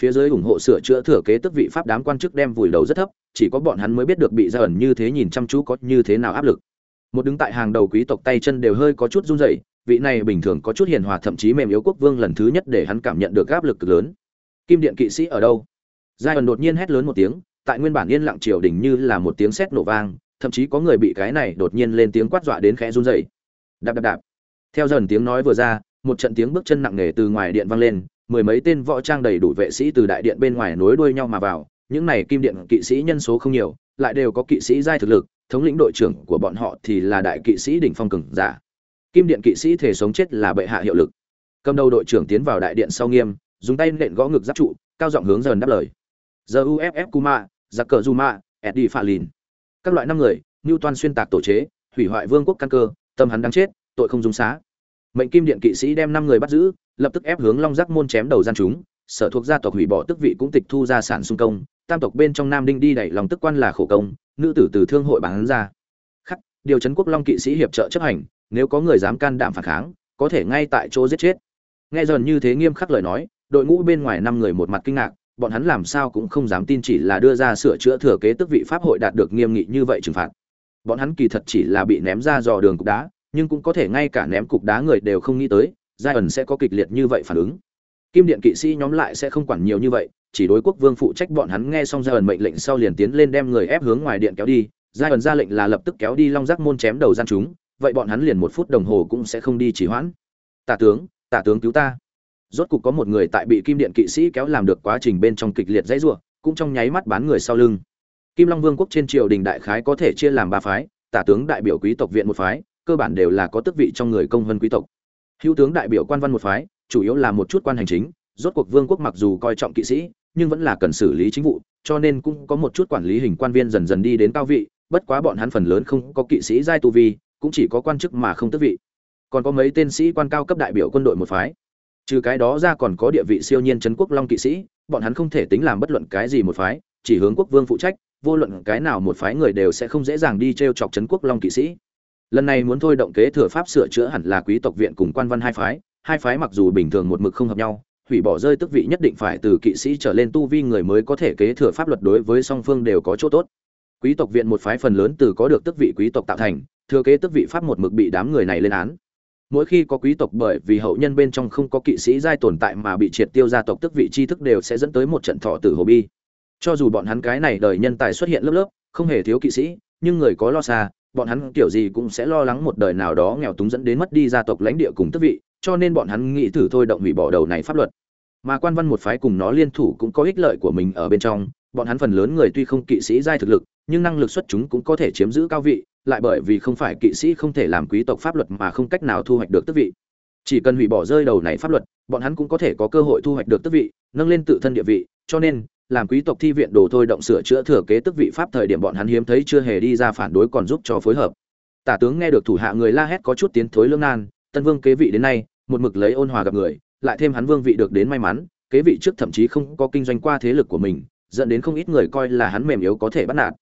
Speaker 1: Phía dưới ủng hộ sửa chữa thừa kế tức vị pháp đám quan chức đem vùi đầu rất thấp chỉ có bọn hắn mới biết được bị giai ẩn như thế nhìn chăm chú có như thế nào áp lực một đứng tại hàng đầu quý tộc tay chân đều hơi có chút run rẩy, vị này bình thường có chút hiền hòa thậm chí mềm yếu quốc vương lần thứ nhất để hắn cảm nhận được áp lực cực lớn. Kim điện kỵ sĩ ở đâu? Giai ẩn đột nhiên hét lớn một tiếng, tại nguyên bản yên lặng triều đình như là một tiếng sét nổ vang, thậm chí có người bị cái này đột nhiên lên tiếng quát dọa đến khẽ run rẩy. Đạp đạp đạp. Theo dần tiếng nói vừa ra, một trận tiếng bước chân nặng nề từ ngoài điện vang lên, mười mấy tên võ trang đầy đủ vệ sĩ từ đại điện bên ngoài nối đuôi nhau mà vào, những này kim điện kỵ sĩ nhân số không nhiều lại đều có kỵ sĩ giai thực lực thống lĩnh đội trưởng của bọn họ thì là đại kỵ sĩ đỉnh phong cường giả. Kim điện kỵ sĩ thể sống chết là bệ hạ hiệu lực. Cầm đầu đội trưởng tiến vào đại điện sau nghiêm dùng tay nện gõ ngực giáp trụ cao giọng hướng dần đáp lời. Giờ uff kuma giặc cờ Zuma, eddie Falin. các loại năm người như xuyên tạc tổ chế hủy hoại vương quốc căn cơ tâm hắn đang chết tội không dung xá. Mệnh kim điện kỵ sĩ đem năm người bắt giữ lập tức ép hướng long giác môn chém đầu gian chúng sở thuộc gia tộc hủy bỏ tức vị cũng tịch thu gia sản xung công tam tộc bên trong nam đinh đi đẩy lòng tức quan là khổ công, nữ tử từ thương hội bán ra. Khắc, điều trấn quốc long kỵ sĩ hiệp trợ chấp hành, nếu có người dám can đảm phản kháng, có thể ngay tại chỗ giết chết. Nghe dần như thế nghiêm khắc lời nói, đội ngũ bên ngoài năm người một mặt kinh ngạc, bọn hắn làm sao cũng không dám tin chỉ là đưa ra sửa chữa thừa kế tức vị pháp hội đạt được nghiêm nghị như vậy trừng phạt. Bọn hắn kỳ thật chỉ là bị ném ra dò đường cục đá, nhưng cũng có thể ngay cả ném cục đá người đều không nghĩ tới giai ẩn sẽ có kịch liệt như vậy phản ứng. Kim điện kỵ sĩ nhóm lại sẽ không quản nhiều như vậy chỉ đối quốc vương phụ trách bọn hắn nghe xong ra ẩn mệnh lệnh sau liền tiến lên đem người ép hướng ngoài điện kéo đi. Giai ẩn ra lệnh là lập tức kéo đi long giác môn chém đầu gian chúng, vậy bọn hắn liền một phút đồng hồ cũng sẽ không đi chỉ hoãn. Tả tướng tả tướng cứu ta. Rốt cục có một người tại bị kim điện kỵ sĩ kéo làm được quá trình bên trong kịch liệt dãy rủa, cũng trong nháy mắt bán người sau lưng. Kim long vương quốc trên triều đình đại khái có thể chia làm ba phái, tả tướng đại biểu quý tộc viện một phái, cơ bản đều là có tước vị trong người công vân quý tộc. Hữu tướng đại biểu quan văn một phái, chủ yếu là một chút quan hành chính rốt cuộc vương quốc mặc dù coi trọng kỵ sĩ, nhưng vẫn là cần xử lý chính vụ, cho nên cũng có một chút quản lý hình quan viên dần dần đi đến cao vị, bất quá bọn hắn phần lớn không có kỵ sĩ giai tu vi, cũng chỉ có quan chức mà không tước vị. Còn có mấy tên sĩ quan cao cấp đại biểu quân đội một phái. Trừ cái đó ra còn có địa vị siêu nhiên trấn quốc long kỵ sĩ, bọn hắn không thể tính làm bất luận cái gì một phái, chỉ hướng quốc vương phụ trách, vô luận cái nào một phái người đều sẽ không dễ dàng đi t r e o chọc trấn quốc long kỵ sĩ. Lần này muốn thôi động kế thừa pháp sửa chữa hẳn là quý tộc viện cùng quan văn hai phái hai phái mặc dù bình thường một mực không hợp nhau hủy bỏ rơi tức vị nhất định phải từ kỵ sĩ trở lên tu vi người mới có thể kế thừa pháp luật đối với song phương đều có chỗ tốt. Quý tộc viện một phái phần lớn từ có được tức vị quý tộc tạo thành, thừa kế tức vị pháp một mực bị đám người này lên án. Mỗi khi có quý tộc bởi vì hậu nhân bên trong không có kỵ sĩ giai tồn tại mà bị triệt tiêu gia tộc tức vị tri thức đều sẽ dẫn tới một trận thọ tử hồ bi. Cho dù bọn hắn cái này đời nhân tài xuất hiện lớp lớp, không hề thiếu kỵ sĩ, nhưng người có lo xa, bọn hắn kiểu gì cũng sẽ lo lắng một đời nào đó nghèo túng dẫn đến mất đi gia tộc lãnh địa cùng tức vị cho nên bọn hắn nghĩ thử thôi động hủy bỏ đầu này pháp luật. Mà quan văn một phái cùng nó liên thủ cũng có ích lợi của mình ở bên trong, bọn hắn phần lớn người tuy không kỵ sĩ giai thực lực, nhưng năng lực xuất chúng cũng có thể chiếm giữ cao vị, lại bởi vì không phải kỵ sĩ không thể làm quý tộc pháp luật mà không cách nào thu hoạch được tước vị. Chỉ cần hủy bỏ rơi đầu này pháp luật, bọn hắn cũng có thể có cơ hội thu hoạch được tước vị, nâng lên tự thân địa vị, cho nên, làm quý tộc thi viện đồ thôi động sửa chữa thừa kế tước vị pháp thời điểm bọn hắn hiếm thấy chưa hề đi ra phản đối còn giúp cho phối hợp. Tả tướng nghe được thủ hạ người la hét có chút tiến thối lương nan tân vương kế vị đến nay, một mực lấy ôn hòa gặp người, lại thêm hắn vương vị được đến may mắn, kế vị trước thậm chí không có kinh doanh qua thế lực của mình, dẫn đến không ít người coi là hắn mềm yếu có thể bắt nạt.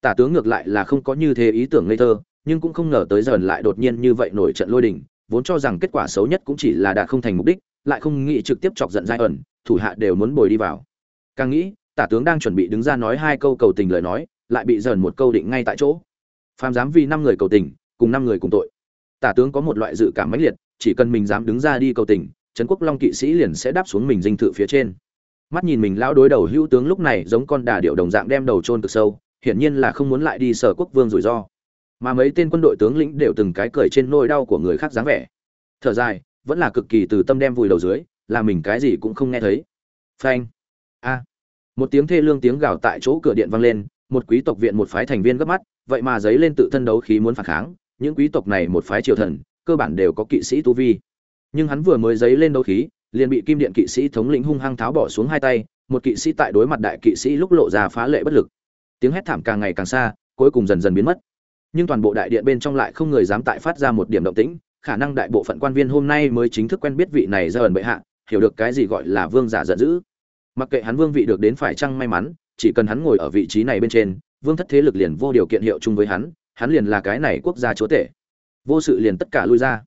Speaker 1: Tả tướng ngược lại là không có như thế ý tưởng ngây thơ, nhưng cũng không ngờ tới giờ lại đột nhiên như vậy nổi trận lôi đình, vốn cho rằng kết quả xấu nhất cũng chỉ là đạt không thành mục đích, lại không nghĩ trực tiếp chọc giận giai ẩn, thủ hạ đều muốn bồi đi vào. Càng nghĩ, tả tướng đang chuẩn bị đứng ra nói hai câu cầu tình lời nói, lại bị dần một câu định ngay tại chỗ. Phàm dám vì năm người cầu tình, cùng năm người cùng tội tả tướng có một loại dự cảm mãnh liệt, chỉ cần mình dám đứng ra đi cầu tình, trấn quốc long kỵ sĩ liền sẽ đáp xuống mình dinh thự phía trên. Mắt nhìn mình lão đối đầu hữu tướng lúc này giống con đà điệu đồng dạng đem đầu chôn cực sâu, hiển nhiên là không muốn lại đi sở quốc vương rủi ro. Mà mấy tên quân đội tướng lĩnh đều từng cái cười trên nỗi đau của người khác dáng vẻ. Thở dài, vẫn là cực kỳ từ tâm đem vùi đầu dưới, là mình cái gì cũng không nghe thấy. Phanh. A. Một tiếng thê lương tiếng gào tại chỗ cửa điện vang lên, một quý tộc viện một phái thành viên gấp mắt, vậy mà giấy lên tự thân đấu khí muốn phản kháng những quý tộc này một phái triều thần, cơ bản đều có kỵ sĩ tu vi. Nhưng hắn vừa mới dấy lên đấu khí, liền bị kim điện kỵ sĩ thống lĩnh hung hăng tháo bỏ xuống hai tay, một kỵ sĩ tại đối mặt đại kỵ sĩ lúc lộ ra phá lệ bất lực. Tiếng hét thảm càng ngày càng xa, cuối cùng dần dần biến mất. Nhưng toàn bộ đại điện bên trong lại không người dám tại phát ra một điểm động tĩnh, khả năng đại bộ phận quan viên hôm nay mới chính thức quen biết vị này ra ẩn bệ hạ, hiểu được cái gì gọi là vương giả giận dữ. Mặc kệ hắn vương vị được đến phải chăng may mắn, chỉ cần hắn ngồi ở vị trí này bên trên, vương thất thế lực liền vô điều kiện hiệu chung với hắn hắn liền là cái này quốc gia chúa tể. Vô sự liền tất cả lui ra.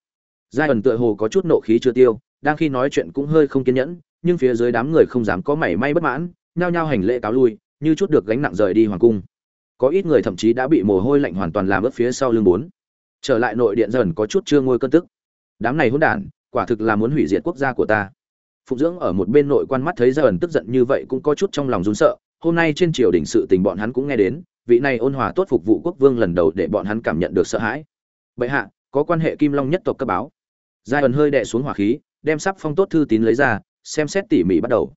Speaker 1: Giai ẩn tựa hồ có chút nộ khí chưa tiêu, đang khi nói chuyện cũng hơi không kiên nhẫn, nhưng phía dưới đám người không dám có mảy may bất mãn, nhao nhao hành lễ cáo lui, như chút được gánh nặng rời đi hoàng cung. Có ít người thậm chí đã bị mồ hôi lạnh hoàn toàn làm ướt phía sau lưng bốn. Trở lại nội điện dần có chút chưa ngôi cơn tức. Đám này hỗn đản, quả thực là muốn hủy diệt quốc gia của ta. Phục dưỡng ở một bên nội quan mắt thấy dần tức giận như vậy cũng có chút trong lòng run sợ, hôm nay trên triều đình sự tình bọn hắn cũng nghe đến vị này ôn hòa tốt phục vụ quốc vương lần đầu để bọn hắn cảm nhận được sợ hãi. Bệ hạ, có quan hệ kim long nhất tộc cấp báo. Giai ẩn hơi đè xuống hỏa khí, đem sắp phong tốt thư tín lấy ra, xem xét tỉ mỉ bắt đầu.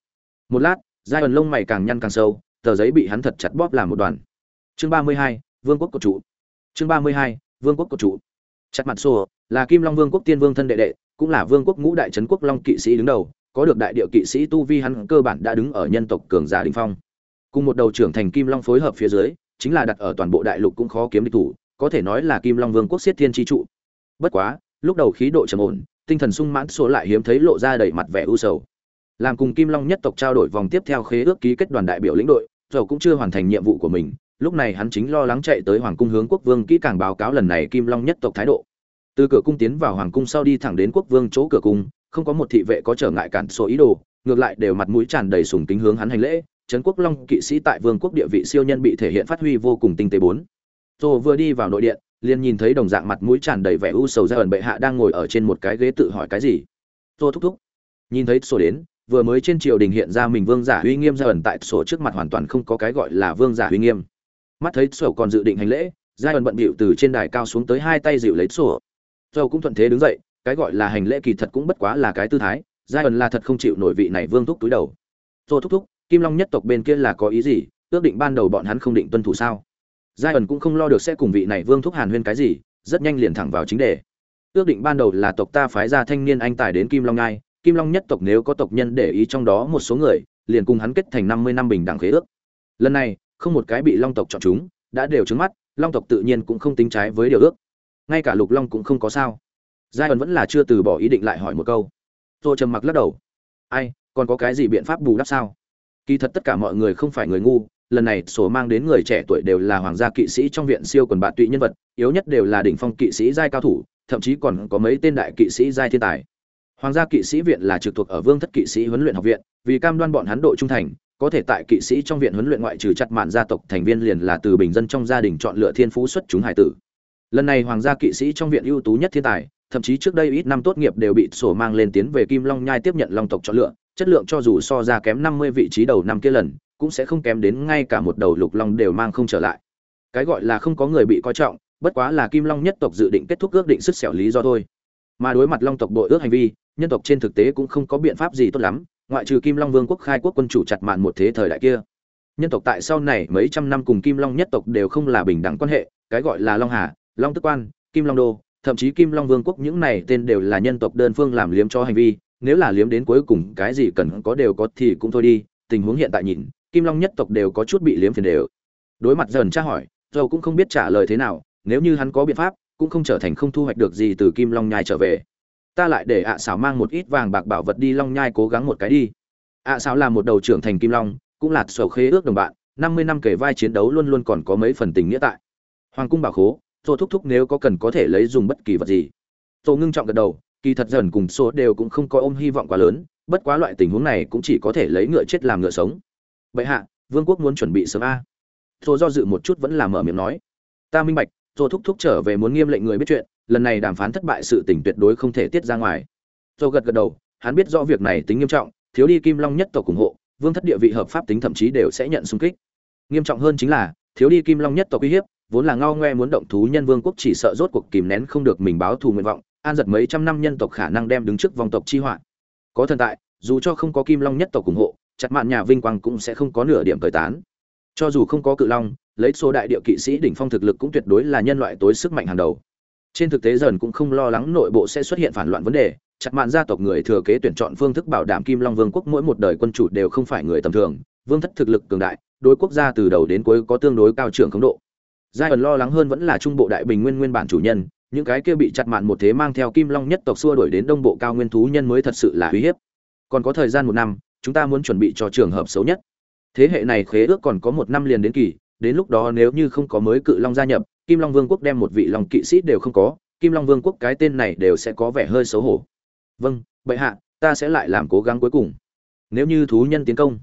Speaker 1: Một lát, giai ẩn lông mày càng nhăn càng sâu, tờ giấy bị hắn thật chặt bóp làm một đoàn. Chương ba mươi hai, vương quốc cột trụ chương ba mươi hai, vương quốc cột trụ chặt mặt sổ, là kim long vương quốc tiên vương thân đệ đệ, cũng là vương quốc ngũ đại trấn quốc long kỵ sĩ đứng đầu, có được đại địa kỵ sĩ tu vi hắn cơ bản đã đứng ở nhân tộc cường giả đình phong. Cùng một đầu trưởng thành kim long phối hợp phía dưới chính là đặt ở toàn bộ đại lục cũng khó kiếm địch thủ, có thể nói là kim long vương quốc siết thiên chi trụ. Bất quá, lúc đầu khí độ trầm ổn, tinh thần sung mãn số lại hiếm thấy lộ ra đầy mặt vẻ u sầu. Làm cùng kim long nhất tộc trao đổi vòng tiếp theo khế ước ký kết đoàn đại biểu lĩnh đội dầu cũng chưa hoàn thành nhiệm vụ của mình, lúc này hắn chính lo lắng chạy tới hoàng cung hướng quốc vương kỹ càng báo cáo lần này kim long nhất tộc thái độ. Từ cửa cung tiến vào hoàng cung sau đi thẳng đến quốc vương chỗ cửa cung, không có một thị vệ có trở ngại cản số ý đồ, ngược lại đều mặt mũi tràn đầy sùng kính hướng hắn hành lễ trấn quốc long kỵ sĩ tại vương quốc địa vị siêu nhân bị thể hiện phát huy vô cùng tinh tế bốn. Tô vừa đi vào nội điện, liền nhìn thấy đồng dạng mặt mũi tràn đầy vẻ u sầu ra ẩn bệ hạ đang ngồi ở trên một cái ghế tự hỏi cái gì. Tô thúc thúc. Nhìn thấy sổ đến, vừa mới trên triều đình hiện ra mình vương giả uy nghiêm ra ẩn tại sổ trước mặt hoàn toàn không có cái gọi là vương giả uy nghiêm. Mắt thấy sổ còn dự định hành lễ, ra ẩn bận bịu từ trên đài cao xuống tới hai tay dịu lấy sổ. Tô cũng thuận thế đứng dậy, cái gọi là hành lễ kỳ thật cũng bất quá là cái tư thái, ra ẩn là thật không chịu nổi vị này vương thúc túi đầu. Tô thúc thúc kim long nhất tộc bên kia là có ý gì? Ước định ban đầu bọn hắn không định tuân thủ sao? Giai ẩn cũng không lo được sẽ cùng vị này vương thúc hàn huyên cái gì, rất nhanh liền thẳng vào chính đề. Ước định ban đầu là tộc ta phái ra thanh niên anh tài đến kim long ngai. Kim long nhất tộc nếu có tộc nhân để ý trong đó một số người, liền cùng hắn kết thành năm mươi năm bình đẳng khế ước. Lần này, không một cái bị long tộc chọn chúng, đã đều trứng mắt, long tộc tự nhiên cũng không tính trái với điều ước. Ngay cả lục long cũng không có sao. Giai ẩn vẫn là chưa từ bỏ ý định lại hỏi một câu. Tôi trầm mặc lắc đầu. Ai, còn có cái gì biện pháp bù đắp sao? Kỳ thật tất cả mọi người không phải người ngu, lần này sổ mang đến người trẻ tuổi đều là hoàng gia kỵ sĩ trong viện siêu quần bạn tụy nhân vật, yếu nhất đều là đỉnh phong kỵ sĩ giai cao thủ, thậm chí còn có mấy tên đại kỵ sĩ giai thiên tài. Hoàng gia kỵ sĩ viện là trực thuộc ở vương thất kỵ sĩ huấn luyện học viện, vì cam đoan bọn hắn độ trung thành, có thể tại kỵ sĩ trong viện huấn luyện ngoại trừ chặt mạn gia tộc thành viên liền là từ bình dân trong gia đình chọn lựa thiên phú xuất chúng hải tử. Lần này hoàng gia kỵ sĩ trong viện ưu tú nhất thiên tài, thậm chí trước đây ít năm tốt nghiệp đều bị sổ mang lên tiến về kim long nhai tiếp nhận long tộc chọn lựa chất lượng cho dù so ra kém năm mươi vị trí đầu năm kia lần, cũng sẽ không kém đến ngay cả một đầu lục long đều mang không trở lại. Cái gọi là không có người bị coi trọng, bất quá là kim long nhất tộc dự định kết thúc ước định sức xẻo lý do thôi. Mà đối mặt long tộc bội ước hành vi, nhân tộc trên thực tế cũng không có biện pháp gì tốt lắm, ngoại trừ kim long vương quốc khai quốc quân chủ chặt mạn một thế thời đại kia. Nhân tộc tại sau này mấy trăm năm cùng kim long nhất tộc đều không là bình đẳng quan hệ, cái gọi là long hà, long tức quan, kim long đô, thậm chí kim long vương quốc những này tên đều là nhân tộc đơn phương làm liếm cho hành vi nếu là liếm đến cuối cùng cái gì cần có đều có thì cũng thôi đi, tình huống hiện tại nhìn, kim long nhất tộc đều có chút bị liếm phiền đều. Đối mặt dần tra hỏi, dầu cũng không biết trả lời thế nào, nếu như hắn có biện pháp, cũng không trở thành không thu hoạch được gì từ kim long nhai trở về. Ta lại để ạ à xảo mang một ít vàng bạc bảo vật đi long nhai cố gắng một cái đi. Ạ à xảo là một đầu trưởng thành kim long, cũng là sầu khế ước đồng bạn, năm mươi năm kể vai chiến đấu luôn luôn còn có mấy phần tình nghĩa tại. Hoàng cung bảo khố tô thúc thúc nếu có cần có thể lấy dùng bất kỳ vật gì. Tô ngưng trọng gật đầu kỳ thật dần cùng số đều cũng không có ôm hy vọng quá lớn, bất quá loại tình huống này cũng chỉ có thể lấy ngựa chết làm ngựa sống. Vậy hạ, vương quốc muốn chuẩn bị sớm a. Tô do dự một chút vẫn là mở miệng nói. Ta minh bạch tô thúc thúc trở về muốn nghiêm lệnh người biết chuyện, lần này đàm phán thất bại sự tình tuyệt đối không thể tiết ra ngoài. Tô gật gật đầu, hắn biết rõ việc này tính nghiêm trọng, thiếu đi kim long nhất tộc ủng hộ, vương thất địa vị hợp pháp tính thậm chí đều sẽ nhận xung kích. Nghiêm trọng hơn chính là, thiếu đi kim long nhất tộc uy hiếp, vốn là ngao ngoe muốn động thú nhân vương quốc chỉ sợ rốt cuộc kìm nén không được mình báo thù nguyện vọng an giật mấy trăm năm nhân tộc khả năng đem đứng trước vòng tộc chi họa. Có thần tại, dù cho không có kim long nhất tộc ủng hộ, chặt mạn nhà vinh quang cũng sẽ không có nửa điểm cởi tán. Cho dù không có cự long, lấy số đại địa kỵ sĩ đỉnh phong thực lực cũng tuyệt đối là nhân loại tối sức mạnh hàng đầu. Trên thực tế dần cũng không lo lắng nội bộ sẽ xuất hiện phản loạn vấn đề, chặt mạn gia tộc người thừa kế tuyển chọn phương thức bảo đảm kim long vương quốc mỗi một đời quân chủ đều không phải người tầm thường, vương thất thực lực cường đại, đối quốc gia từ đầu đến cuối có tương đối cao trưởng khống độ. Giai ẩn lo lắng hơn vẫn là trung bộ đại bình nguyên nguyên bản chủ nhân những cái kia bị chặt mạn một thế mang theo kim long nhất tộc xua đuổi đến đông bộ cao nguyên thú nhân mới thật sự là uy hiếp. Còn có thời gian một năm, chúng ta muốn chuẩn bị cho trường hợp xấu nhất. Thế hệ này khế ước còn có một năm liền đến kỳ, đến lúc đó nếu như không có mới cự long gia nhập, kim long vương quốc đem một vị long kỵ sĩ đều không có, kim long vương quốc cái tên này đều sẽ có vẻ hơi xấu hổ. Vâng bệ hạ, ta sẽ lại làm cố gắng cuối cùng. Nếu như thú nhân tiến công,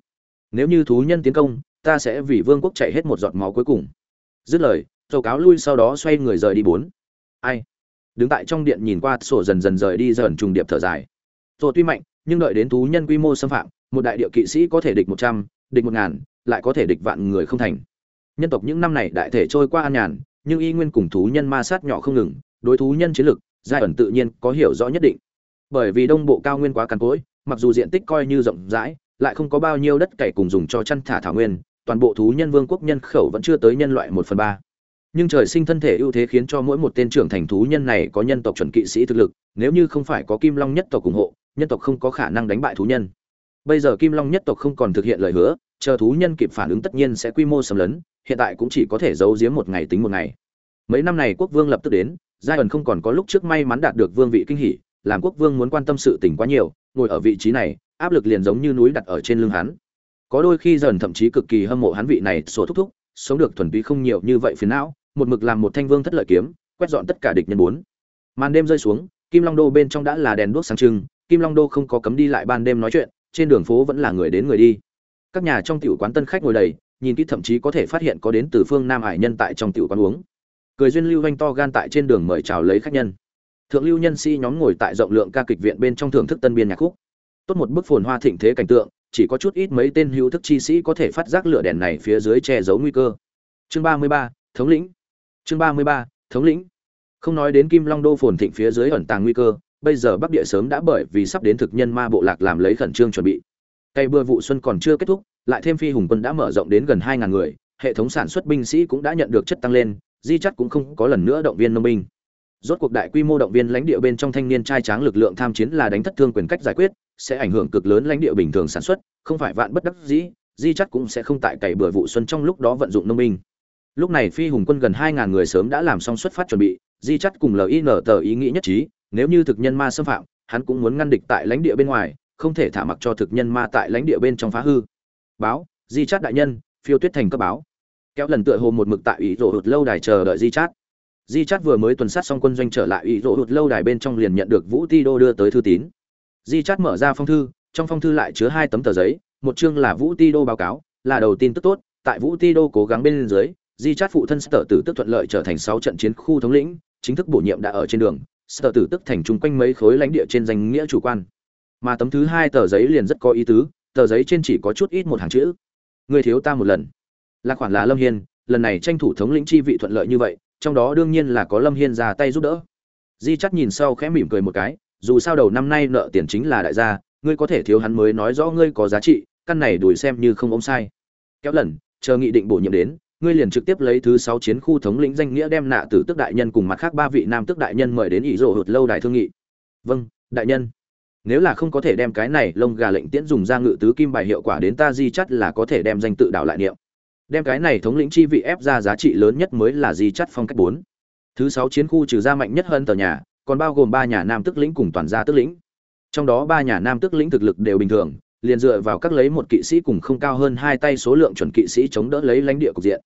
Speaker 1: nếu như thú nhân tiến công, ta sẽ vì vương quốc chạy hết một giọt máu cuối cùng. Dứt lời châu cáo lui sau đó xoay người rời đi bốn ai? Đứng tại trong điện nhìn qua, sổ dần dần rời đi dần trùng điệp thở dài. Rồi tuy mạnh, nhưng đợi đến thú nhân quy mô xâm phạm, một đại địa kỵ sĩ có thể địch một trăm, địch một ngàn, lại có thể địch vạn người không thành. Nhân tộc những năm này đại thể trôi qua an nhàn, nhưng y nguyên cùng thú nhân ma sát nhỏ không ngừng, đối thú nhân chiến lực, giai ẩn tự nhiên có hiểu rõ nhất định. Bởi vì đông bộ cao nguyên quá cằn cỗi, mặc dù diện tích coi như rộng rãi, lại không có bao nhiêu đất cày cùng dùng cho chăn thả thảo nguyên, toàn bộ thú nhân vương quốc nhân khẩu vẫn chưa tới nhân loại một phần ba nhưng trời sinh thân thể ưu thế khiến cho mỗi một tên trưởng thành thú nhân này có nhân tộc chuẩn kỵ sĩ thực lực, nếu như không phải có kim long nhất tộc ủng hộ, nhân tộc không có khả năng đánh bại thú nhân. Bây giờ kim long nhất tộc không còn thực hiện lời hứa, chờ thú nhân kịp phản ứng tất nhiên sẽ quy mô xâm lấn, hiện tại cũng chỉ có thể giấu giếm một ngày tính một ngày. Mấy năm này quốc vương lập tức đến, giai ẩn không còn có lúc trước may mắn đạt được vương vị kinh hỷ làm quốc vương muốn quan tâm sự tình quá nhiều, ngồi ở vị trí này, áp lực liền giống như núi đặt ở trên lưng hắn. Có đôi khi dần thậm chí cực kỳ hâm mộ hắn vị này, sổ thúc thúc, sống được thuần túy không nhiều như vậy phiền não một mực làm một thanh vương thất lợi kiếm, quét dọn tất cả địch nhân bốn. Màn đêm rơi xuống, kim long đô bên trong đã là đèn đuốc sáng trưng, kim long đô không có cấm đi lại ban đêm nói chuyện, trên đường phố vẫn là người đến người đi. Các nhà trong tiểu quán tân khách ngồi đầy, nhìn kỹ thậm chí có thể phát hiện có đến từ phương nam hải nhân tại trong tiểu quán uống. Cười duyên lưu doanh to gan tại trên đường mời chào lấy khách nhân. Thượng lưu nhân sĩ nhóm ngồi tại rộng lượng ca kịch viện bên trong thưởng thức tân biên nhạc khúc. Tốt một bức phồn hoa thịnh thế cảnh tượng, chỉ có chút ít mấy tên hữu thức chi sĩ có thể phát giác lửa đèn này phía dưới che giấu nguy cơ. Chương ba mươi ba, thống lĩnh chương ba mươi ba, thống lĩnh. Không nói đến kim long đô phồn thịnh phía dưới ẩn tàng nguy cơ, bây giờ bắc địa sớm đã bởi vì sắp đến thực nhân ma bộ lạc làm lấy khẩn trương chuẩn bị. Cây bưa vụ xuân còn chưa kết thúc, lại thêm phi hùng quân đã mở rộng đến gần hai ngàn người, hệ thống sản xuất binh sĩ cũng đã nhận được chất tăng lên, di chắc cũng không có lần nữa động viên nông binh. Rốt cuộc đại quy mô động viên lãnh địa bên trong thanh niên trai tráng lực lượng tham chiến là đánh thất thương quyền cách giải quyết, sẽ ảnh hưởng cực lớn lãnh địa bình thường sản xuất, không phải vạn bất đắc dĩ, di chắc cũng sẽ không tại cày bừa vụ xuân trong lúc đó vận dụng nông binh lúc này phi hùng quân gần hai ngàn người sớm đã làm xong xuất phát chuẩn bị, di chắt cùng lin tờ ý nghĩ nhất trí, nếu như thực nhân ma xâm phạm, hắn cũng muốn ngăn địch tại lãnh địa bên ngoài, không thể thả mặc cho thực nhân ma tại lãnh địa bên trong phá hư. Báo, di chát đại nhân, phiêu tuyết thành cấp báo. Kéo lần tựa hồ một mực tại ủy rỗ hụt lâu đài chờ đợi di chát. Di chát vừa mới tuần sát xong quân doanh trở lại ủy rỗ hụt lâu đài bên trong liền nhận được vũ ti đô đưa tới thư tín. Di chát mở ra phong thư, trong phong thư lại chứa hai tấm tờ giấy, một chương là vũ ti đô báo cáo, là đầu tin tức tốt, tại vũ ti đô cố gắng bên dưới di chát phụ thân sở tử tức thuận lợi trở thành sáu trận chiến khu thống lĩnh, chính thức bổ nhiệm đã ở trên đường, sở tử tức thành chung quanh mấy khối lãnh địa trên danh nghĩa chủ quan. Mà tấm thứ hai tờ giấy liền rất có ý tứ, tờ giấy trên chỉ có chút ít một hàng chữ. Người thiếu ta một lần. Là khoản là lâm hiên, lần này tranh thủ thống lĩnh chi vị thuận lợi như vậy, trong đó đương nhiên là có lâm hiên ra tay giúp đỡ. Di chắc nhìn sau khẽ mỉm cười một cái, dù sao đầu năm nay nợ tiền chính là đại gia, ngươi có thể thiếu hắn mới nói rõ ngươi có giá trị, căn này đùi xem như không ống sai. Kéo lần, chờ nghị định bổ nhiệm đến ngươi liền trực tiếp lấy thứ sáu chiến khu thống lĩnh danh nghĩa đem nạ tử tức đại nhân cùng mặt khác ba vị nam tức đại nhân mời đến ỷ rồ hụt lâu đài thương nghị. Vâng đại nhân. Nếu là không có thể đem cái này lông gà lệnh tiễn dùng ra ngự tứ kim bài hiệu quả đến ta di chắt là có thể đem danh tự đảo lại niệm. Đem cái này thống lĩnh chi vị ép ra giá trị lớn nhất mới là di chắt phong cách bốn. Thứ sáu chiến khu trừ ra mạnh nhất hơn tờ nhà, còn bao gồm ba nhà nam tức lĩnh cùng toàn gia tức lĩnh. Trong đó ba nhà nam tức lĩnh thực lực đều bình thường, liền dựa vào các lấy một kỵ sĩ cùng không cao hơn hai tay số lượng chuẩn kỵ sĩ chống đỡ lấy lãnh địa cục diện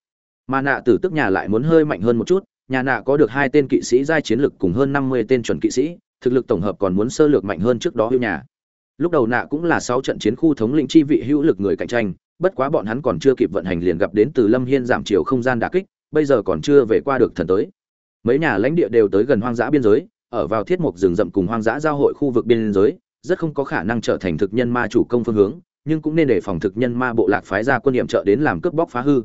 Speaker 1: mà nạ tử tức nhà lại muốn hơi mạnh hơn một chút, nhà nạ có được hai tên kỵ sĩ giai chiến lực cùng hơn năm mươi tên chuẩn kỵ sĩ, thực lực tổng hợp còn muốn sơ lược mạnh hơn trước đó hưu nhà. Lúc đầu nạ cũng là sáu trận chiến khu thống lĩnh chi vị hữu lực người cạnh tranh, bất quá bọn hắn còn chưa kịp vận hành liền gặp đến từ lâm hiên giảm chiều không gian đà kích, bây giờ còn chưa về qua được thần tới. Mấy nhà lãnh địa đều tới gần hoang dã biên giới, ở vào thiết mục rừng rậm cùng hoang dã giao hội khu vực biên giới, rất không có khả năng trở thành thực nhân ma chủ công phương hướng, nhưng cũng nên để phòng thực nhân ma bộ lạc phái ra quân điểm trợ đến làm cướp bóc phá hư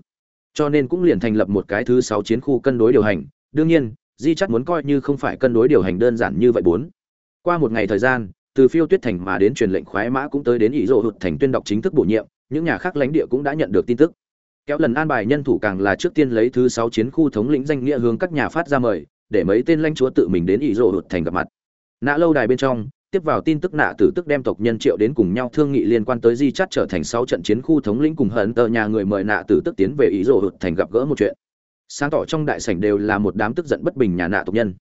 Speaker 1: cho nên cũng liền thành lập một cái thứ sáu chiến khu cân đối điều hành. Đương nhiên, di chắc muốn coi như không phải cân đối điều hành đơn giản như vậy bốn. Qua một ngày thời gian, từ phiêu tuyết thành mà đến truyền lệnh khoái mã cũng tới đến ý rộ hụt thành tuyên đọc chính thức bổ nhiệm, những nhà khác lãnh địa cũng đã nhận được tin tức. Kéo lần an bài nhân thủ càng là trước tiên lấy thứ sáu chiến khu thống lĩnh danh nghĩa hướng các nhà phát ra mời, để mấy tên lãnh chúa tự mình đến ý rộ hụt thành gặp mặt. Nã lâu đài bên trong tiếp vào tin tức nạ tử tức đem tộc nhân triệu đến cùng nhau thương nghị liên quan tới di chắt trở thành sáu trận chiến khu thống lĩnh cùng hận tờ nhà người mời nạ tử tức tiến về ý rồ hụt thành gặp gỡ một chuyện. Sáng tỏ trong đại sảnh đều là một đám tức giận bất bình nhà nạ tộc nhân.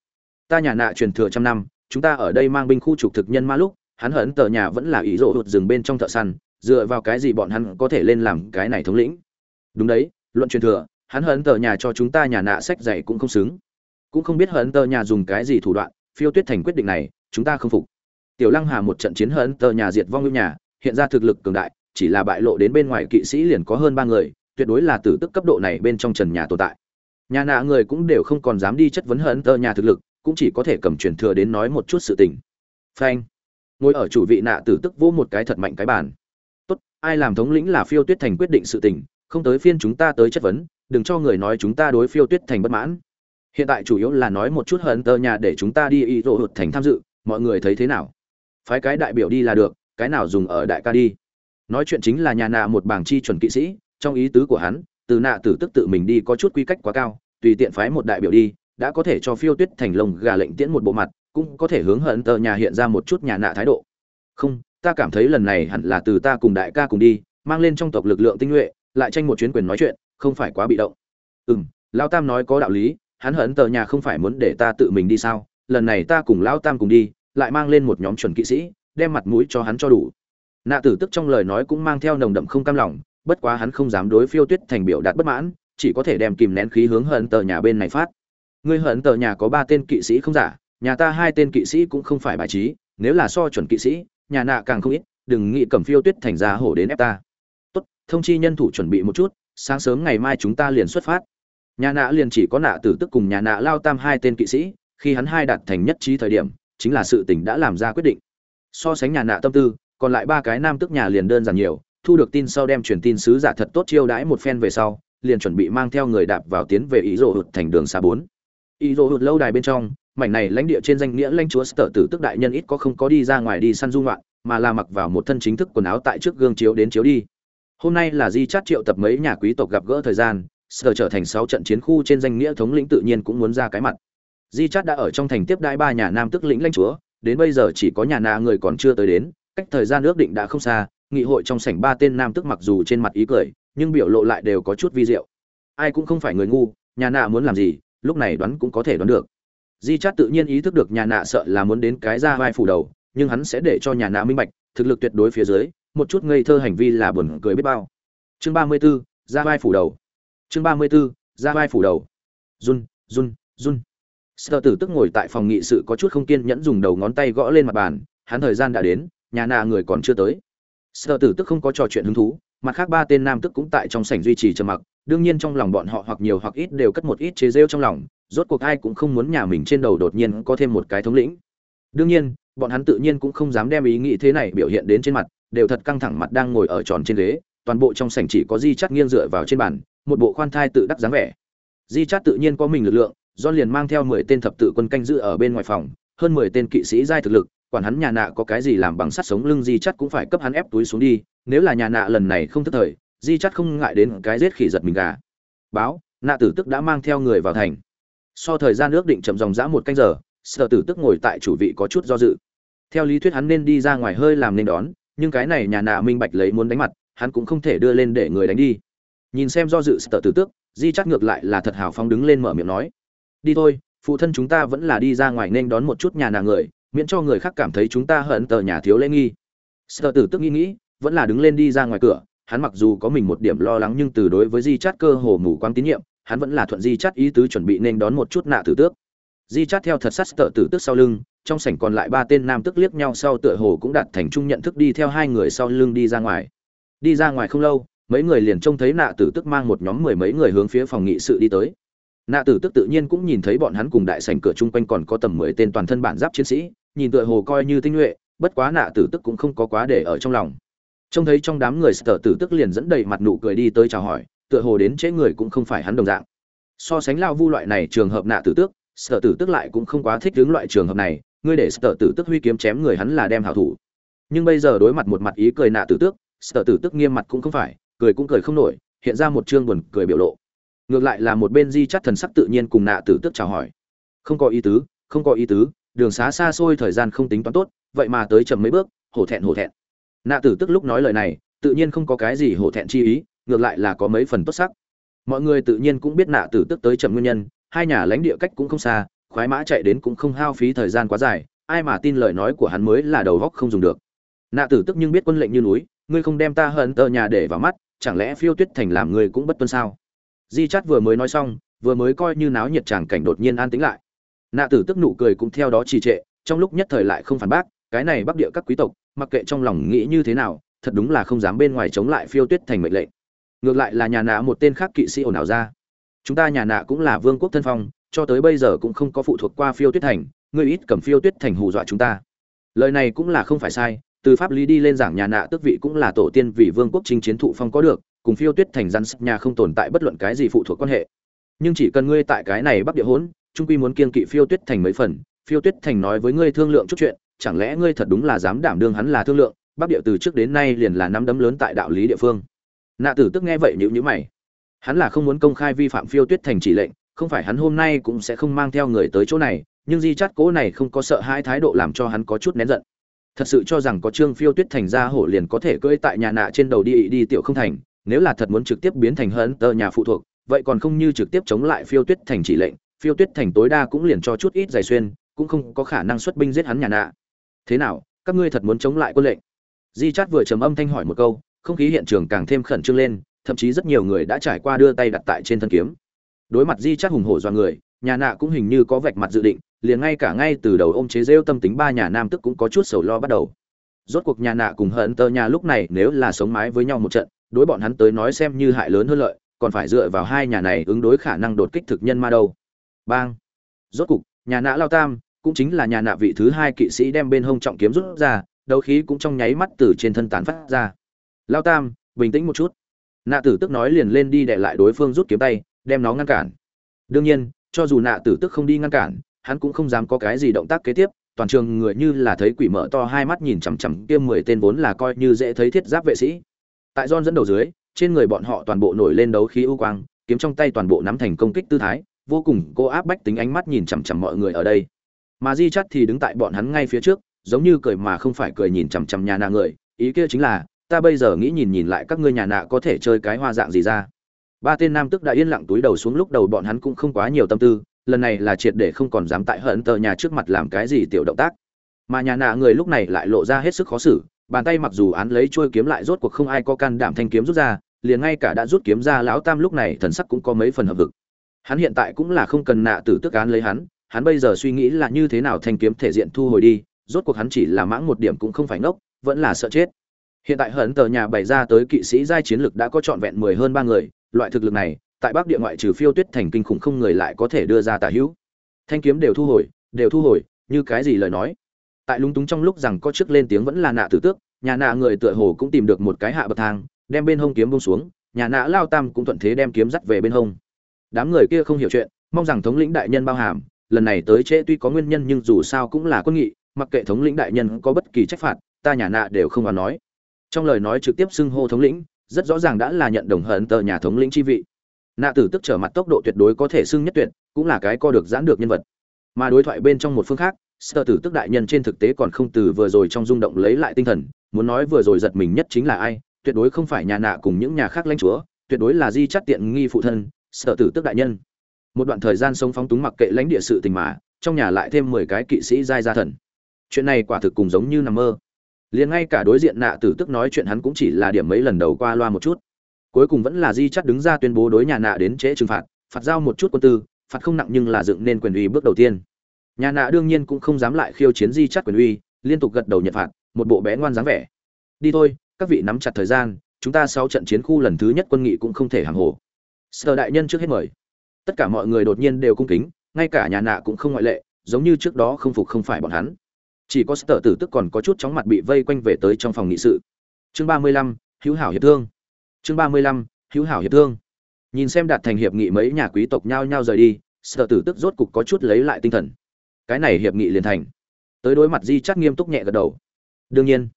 Speaker 1: Ta nhà nạ truyền thừa trăm năm, chúng ta ở đây mang binh khu trục thực nhân ma lúc, hắn hận tờ nhà vẫn là ý rồ hụt rừng bên trong thợ săn, dựa vào cái gì bọn hắn có thể lên làm cái này thống lĩnh? Đúng đấy, luận truyền thừa, hắn hận tờ nhà cho chúng ta nhà nạ sách dạy cũng không xứng. Cũng không biết hận tờ nhà dùng cái gì thủ đoạn, phiêu tuyết thành quyết định này, chúng ta không phục tiểu lăng hà một trận chiến hận tờ nhà diệt vong lưu nhà, hiện ra thực lực cường đại, chỉ là bại lộ đến bên ngoài kỵ sĩ liền có hơn ba người, tuyệt đối là tử tức cấp độ này bên trong trần nhà tồn tại. Nhà nạ người cũng đều không còn dám đi chất vấn hận tờ nhà thực lực, cũng chỉ có thể cầm truyền thừa đến nói một chút sự tình. Phanh. Ngồi ở chủ vị nạ tử tức vô một cái thật mạnh cái bàn. Tốt, ai làm thống lĩnh là phiêu tuyết thành quyết định sự tình, không tới phiên chúng ta tới chất vấn, đừng cho người nói chúng ta đối phiêu tuyết thành bất mãn. Hiện tại chủ yếu là nói một chút hận tờ nhà để chúng ta đi y rộ hụt thành tham dự, mọi người thấy thế nào? Phái cái đại biểu đi là được, cái nào dùng ở đại ca đi. Nói chuyện chính là nhà nạ một bảng chi chuẩn kỵ sĩ, trong ý tứ của hắn, từ nạ tử tức tự mình đi có chút quy cách quá cao, tùy tiện phái một đại biểu đi, đã có thể cho phiêu tuyết thành lồng gà lệnh tiễn một bộ mặt, cũng có thể hướng hận tờ nhà hiện ra một chút nhà nạ thái độ. Không, ta cảm thấy lần này hẳn là từ ta cùng đại ca cùng đi, mang lên trong tộc lực lượng tinh nhuệ, lại tranh một chuyến quyền nói chuyện, không phải quá bị động. Ừ m lao tam nói có đạo lý, hắn hận tờ nhà không phải muốn để ta tự mình đi sao? Lần này ta cùng lao tam cùng đi lại mang lên một nhóm chuẩn kỵ sĩ, đem mặt mũi cho hắn cho đủ. Nạ tử tức trong lời nói cũng mang theo nồng đậm không cam lòng, bất quá hắn không dám đối phiêu tuyết thành biểu đạt bất mãn, chỉ có thể đem kìm nén khí hướng hận tờ nhà bên này phát. Ngươi hận tờ nhà có ba tên kỵ sĩ không giả, nhà ta hai tên kỵ sĩ cũng không phải bài trí, nếu là so chuẩn kỵ sĩ, nhà nạ càng không ít, đừng nghĩ cầm phiêu tuyết thành ra hổ đến ép ta. Tốt, thông chi nhân thủ chuẩn bị một chút, sáng sớm ngày mai chúng ta liền xuất phát. Nhà nạ liền chỉ có nạ tử tức cùng nhà nạ lao tam hai tên kỵ sĩ, khi hắn hai đạt thành nhất trí thời điểm chính là sự tình đã làm ra quyết định. So sánh nhà nạ tâm tư, còn lại ba cái nam tức nhà liền đơn giản nhiều, thu được tin sau đem truyền tin sứ giả thật tốt chiêu đãi một phen về sau, liền chuẩn bị mang theo người đạp vào tiến về ý rộ hụt thành đường xa bốn. Ý rộ hụt lâu đài bên trong, mảnh này lãnh địa trên danh nghĩa lãnh chúa sở tử tức đại nhân ít có không có đi ra ngoài đi săn du ngoạn mà là mặc vào một thân chính thức quần áo tại trước gương chiếu đến chiếu đi. Hôm nay là di chát triệu tập mấy nhà quý tộc gặp gỡ thời gian, sở trở thành sáu trận chiến khu trên danh nghĩa thống lĩnh tự nhiên cũng muốn ra cái mặt di chát đã ở trong thành tiếp đãi ba nhà nam tức lĩnh lãnh chúa đến bây giờ chỉ có nhà nạ người còn chưa tới đến cách thời gian ước định đã không xa nghị hội trong sảnh ba tên nam tức mặc dù trên mặt ý cười nhưng biểu lộ lại đều có chút vi diệu. Ai cũng không phải người ngu nhà nạ muốn làm gì lúc này đoán cũng có thể đoán được. Di chát tự nhiên ý thức được nhà nạ sợ là muốn đến cái ra vai phủ đầu nhưng hắn sẽ để cho nhà nạ minh bạch thực lực tuyệt đối phía dưới một chút ngây thơ hành vi là buồn cười biết bao. Chương ba mươi 34, ra vai phủ đầu. Chương ba mươi 34, ra vai phủ đầu. Run run run. Sở Tử tức ngồi tại phòng nghị sự có chút không kiên nhẫn dùng đầu ngón tay gõ lên mặt bàn, hắn thời gian đã đến, nhà nà người còn chưa tới. Sở Tử tức không có trò chuyện hứng thú, mặt khác ba tên nam tức cũng tại trong sảnh duy trì trầm mặc, đương nhiên trong lòng bọn họ hoặc nhiều hoặc ít đều cất một ít chế giễu trong lòng, rốt cuộc ai cũng không muốn nhà mình trên đầu đột nhiên có thêm một cái thống lĩnh. Đương nhiên, bọn hắn tự nhiên cũng không dám đem ý nghĩ thế này biểu hiện đến trên mặt, đều thật căng thẳng mặt đang ngồi ở tròn trên ghế, toàn bộ trong sảnh chỉ có Di Chát nghiêng dựa vào trên bàn, một bộ khoan thai tự đắc dáng vẻ. Di Chát tự nhiên có mình lực lượng, John liền mang theo 10 tên thập tự quân canh giữ ở bên ngoài phòng, hơn 10 tên kỵ sĩ giai thực lực, quản hắn nhà nạ có cái gì làm bằng sắt sống lưng Di chắc cũng phải cấp hắn ép túi xuống đi, nếu là nhà nạ lần này không thức thời, Di chắc không ngại đến cái giết khỉ giật mình gà. Báo, nạ tử tức đã mang theo người vào thành. So thời gian ước định chậm dòng dã một canh giờ, Sở Tử tức ngồi tại chủ vị có chút do dự. Theo lý thuyết hắn nên đi ra ngoài hơi làm nên đón, nhưng cái này nhà nạ minh bạch lấy muốn đánh mặt, hắn cũng không thể đưa lên để người đánh đi. Nhìn xem do dự Sở Tử tức, Di chắc ngược lại là thật hào phong đứng lên mở miệng nói: đi thôi, phụ thân chúng ta vẫn là đi ra ngoài nên đón một chút nhà nàng người, miễn cho người khác cảm thấy chúng ta hận tờ nhà thiếu lễ nghi. Sợ tử tức nghĩ nghĩ, vẫn là đứng lên đi ra ngoài cửa, hắn mặc dù có mình một điểm lo lắng nhưng từ đối với di chát cơ hồ mù quáng tín nhiệm, hắn vẫn là thuận di chát ý tứ chuẩn bị nên đón một chút nạ tử tước. Di chát theo thật sát sợ tử tước sau lưng, trong sảnh còn lại ba tên nam tức liếc nhau sau tựa hồ cũng đạt thành chung nhận thức đi theo hai người sau lưng đi ra ngoài. Đi ra ngoài không lâu, mấy người liền trông thấy nạ tử tức mang một nhóm mười mấy người hướng phía phòng nghị sự đi tới nạ tử tức tự nhiên cũng nhìn thấy bọn hắn cùng đại sảnh cửa chung quanh còn có tầm mười tên toàn thân bản giáp chiến sĩ, nhìn tựa hồ coi như tinh nhuệ, bất quá nạ tử tức cũng không có quá để ở trong lòng. Trông thấy trong đám người sở tử tức liền dẫn đầy mặt nụ cười đi tới chào hỏi, tựa hồ đến chế người cũng không phải hắn đồng dạng. So sánh lao vu loại này trường hợp nạ tử tước, sở tử tức lại cũng không quá thích đứng loại trường hợp này, ngươi để sở tử tức huy kiếm chém người hắn là đem hảo thủ. Nhưng bây giờ đối mặt một mặt ý cười nạ tử tước, sở tử tức nghiêm mặt cũng không phải, cười cũng cười không nổi, hiện ra một chương buồn cười biểu lộ ngược lại là một bên di chắt thần sắc tự nhiên cùng nạ tử tức chào hỏi. Không có ý tứ, không có ý tứ, đường xá xa xôi thời gian không tính toán tốt, vậy mà tới chậm mấy bước, hổ thẹn hổ thẹn. Nạ tử tức lúc nói lời này, tự nhiên không có cái gì hổ thẹn chi ý, ngược lại là có mấy phần tốt sắc. Mọi người tự nhiên cũng biết nạ tử tức tới chậm nguyên nhân, hai nhà lãnh địa cách cũng không xa, khoái mã chạy đến cũng không hao phí thời gian quá dài, ai mà tin lời nói của hắn mới là đầu góc không dùng được. Nạ tử tức nhưng biết quân lệnh như núi, ngươi không đem ta hận tờ nhà để vào mắt, chẳng lẽ phiêu tuyết thành làm ngươi cũng bất tuân sao? Di chát vừa mới nói xong, vừa mới coi như náo nhiệt tràng cảnh đột nhiên an tĩnh lại. Nạ tử tức nụ cười cũng theo đó trì trệ, trong lúc nhất thời lại không phản bác, cái này bắc địa các quý tộc, mặc kệ trong lòng nghĩ như thế nào, thật đúng là không dám bên ngoài chống lại phiêu tuyết thành mệnh lệnh. Ngược lại là nhà nạ một tên khác kỵ sĩ ồn ào ra. Chúng ta nhà nạ cũng là vương quốc thân phong, cho tới bây giờ cũng không có phụ thuộc qua phiêu tuyết thành, ngươi ít cầm phiêu tuyết thành hù dọa chúng ta. Lời này cũng là không phải sai, từ pháp lý đi lên giảng nhà nạ tước vị cũng là tổ tiên vì vương quốc chinh chiến thụ phong có được cùng phiêu tuyết thành rắn nhà không tồn tại bất luận cái gì phụ thuộc quan hệ. Nhưng chỉ cần ngươi tại cái này bắc địa hỗn, trung quy muốn kiên kỵ phiêu tuyết thành mấy phần. Phiêu tuyết thành nói với ngươi thương lượng chút chuyện, chẳng lẽ ngươi thật đúng là dám đảm đương hắn là thương lượng? Bắc địa từ trước đến nay liền là năm đấm lớn tại đạo lý địa phương. Nạ tử tức nghe vậy nhữ nhữ mày. Hắn là không muốn công khai vi phạm phiêu tuyết thành chỉ lệnh, không phải hắn hôm nay cũng sẽ không mang theo người tới chỗ này, nhưng di chát cố này không có sợ hai thái độ làm cho hắn có chút nén giận. Thật sự cho rằng có trương phiêu tuyết thành ra hổ liền có thể cưỡi tại nhà nạ trên đầu đi đi tiểu không thành nếu là thật muốn trực tiếp biến thành hận tờ nhà phụ thuộc, vậy còn không như trực tiếp chống lại phiêu tuyết thành chỉ lệnh, phiêu tuyết thành tối đa cũng liền cho chút ít giày xuyên, cũng không có khả năng xuất binh giết hắn nhà nạ. Thế nào, các ngươi thật muốn chống lại quân lệnh? Di chát vừa trầm âm thanh hỏi một câu, không khí hiện trường càng thêm khẩn trương lên, thậm chí rất nhiều người đã trải qua đưa tay đặt tại trên thân kiếm. Đối mặt di chát hùng hổ do người, nhà nạ cũng hình như có vạch mặt dự định, liền ngay cả ngay từ đầu ôm chế rêu tâm tính ba nhà nam tức cũng có chút sầu lo bắt đầu. Rốt cuộc nhà nạ cùng hận tơ nhà lúc này nếu là sống mái với nhau một trận đối bọn hắn tới nói xem như hại lớn hơn lợi, còn phải dựa vào hai nhà này ứng đối khả năng đột kích thực nhân ma đâu. Bang. Rốt cục, nhà nã lao tam, cũng chính là nhà nạ vị thứ hai kỵ sĩ đem bên hông trọng kiếm rút ra, đấu khí cũng trong nháy mắt từ trên thân tán phát ra. Lao tam, bình tĩnh một chút. Nạ tử tức nói liền lên đi để lại đối phương rút kiếm tay, đem nó ngăn cản. Đương nhiên, cho dù nạ tử tức không đi ngăn cản, hắn cũng không dám có cái gì động tác kế tiếp, toàn trường người như là thấy quỷ mở to hai mắt nhìn chằm chằm kia mười tên vốn là coi như dễ thấy thiết giáp vệ sĩ tại don dẫn đầu dưới, trên người bọn họ toàn bộ nổi lên đấu khí ưu quang, kiếm trong tay toàn bộ nắm thành công kích tư thái, vô cùng cô áp bách tính ánh mắt nhìn chằm chằm mọi người ở đây. Mà di chắt thì đứng tại bọn hắn ngay phía trước, giống như cười mà không phải cười nhìn chằm chằm nhà nạ người, ý kia chính là, ta bây giờ nghĩ nhìn nhìn lại các ngươi nhà nạ có thể chơi cái hoa dạng gì ra. Ba tên nam tức đã yên lặng túi đầu xuống lúc đầu bọn hắn cũng không quá nhiều tâm tư, lần này là triệt để không còn dám tại hận tờ nhà trước mặt làm cái gì tiểu động tác. Mà nhà nạ người lúc này lại lộ ra hết sức khó xử bàn tay mặc dù án lấy trôi kiếm lại rốt cuộc không ai có can đảm thanh kiếm rút ra, liền ngay cả đã rút kiếm ra lão tam lúc này thần sắc cũng có mấy phần hợp vực. Hắn hiện tại cũng là không cần nạ tử tức án lấy hắn hắn bây giờ suy nghĩ là như thế nào thanh kiếm thể diện thu hồi đi, rốt cuộc hắn chỉ là mãng một điểm cũng không phải ngốc, vẫn là sợ chết. Hiện tại hận tờ nhà bày ra tới kỵ sĩ giai chiến lực đã có trọn vẹn mười hơn ba người, loại thực lực này, tại bắc địa ngoại trừ phiêu tuyết thành kinh khủng không người lại có thể đưa ra tả hữu. Thanh kiếm đều thu hồi, đều thu hồi, như cái gì lời nói? Tại lúng túng trong lúc rằng có trước lên tiếng vẫn là nạ tử tước, nhà nạ người tựa hồ cũng tìm được một cái hạ bậc thang, đem bên hông kiếm bông xuống, nhà nạ lao tam cũng thuận thế đem kiếm dắt về bên hông. Đám người kia không hiểu chuyện, mong rằng thống lĩnh đại nhân bao hàm, lần này tới trễ tuy có nguyên nhân nhưng dù sao cũng là quân nghị, mặc kệ thống lĩnh đại nhân có bất kỳ trách phạt, ta nhà nạ đều không còn nói. Trong lời nói trực tiếp xưng hô thống lĩnh, rất rõ ràng đã là nhận đồng hận tờ nhà thống lĩnh chi vị. Nạ tử tức trở mặt tốc độ tuyệt đối có thể xưng nhất tuyệt, cũng là cái co được giãn được nhân vật. Mà đối thoại bên trong một phương khác sơ tử tức đại nhân trên thực tế còn không từ vừa rồi trong rung động lấy lại tinh thần, muốn nói vừa rồi giật mình nhất chính là ai, tuyệt đối không phải nhà nạ cùng những nhà khác lãnh chúa, tuyệt đối là di chắt tiện nghi phụ thân sở tử tức đại nhân. Một đoạn thời gian sống phóng túng mặc kệ lãnh địa sự tình mà, trong nhà lại thêm mười cái kỵ sĩ giai gia thần. Chuyện này quả thực cùng giống như nằm mơ. Liền ngay cả đối diện nạ tử tức nói chuyện hắn cũng chỉ là điểm mấy lần đầu qua loa một chút. Cuối cùng vẫn là di chắt đứng ra tuyên bố đối nhà nạ đến trễ trừng phạt phạt giao một chút quân tư, phạt không nặng nhưng là dựng nên quyền uy bước đầu tiên nhà nạ đương nhiên cũng không dám lại khiêu chiến di chắt quyền uy, liên tục gật đầu nhận phạt, một bộ bé ngoan dáng vẻ. Đi thôi, các vị nắm chặt thời gian, chúng ta sau trận chiến khu lần thứ nhất quân nghị cũng không thể hàng hồ. Sở đại nhân trước hết mời. Tất cả mọi người đột nhiên đều cung kính, ngay cả nhà nạ cũng không ngoại lệ, giống như trước đó không phục không phải bọn hắn. Chỉ có sở tử tức còn có chút chóng mặt bị vây quanh về tới trong phòng nghị sự. Chương ba mươi lăm, hữu hảo hiệp thương. Chương ba mươi lăm, hữu hảo hiệp thương. Nhìn xem đạt thành hiệp nghị mấy nhà quý tộc nhao nhao rời đi, sở tử tức rốt cục có chút lấy lại tinh thần cái này hiệp nghị liền thành. Tới đối mặt di chắc nghiêm túc nhẹ gật đầu. Đương nhiên,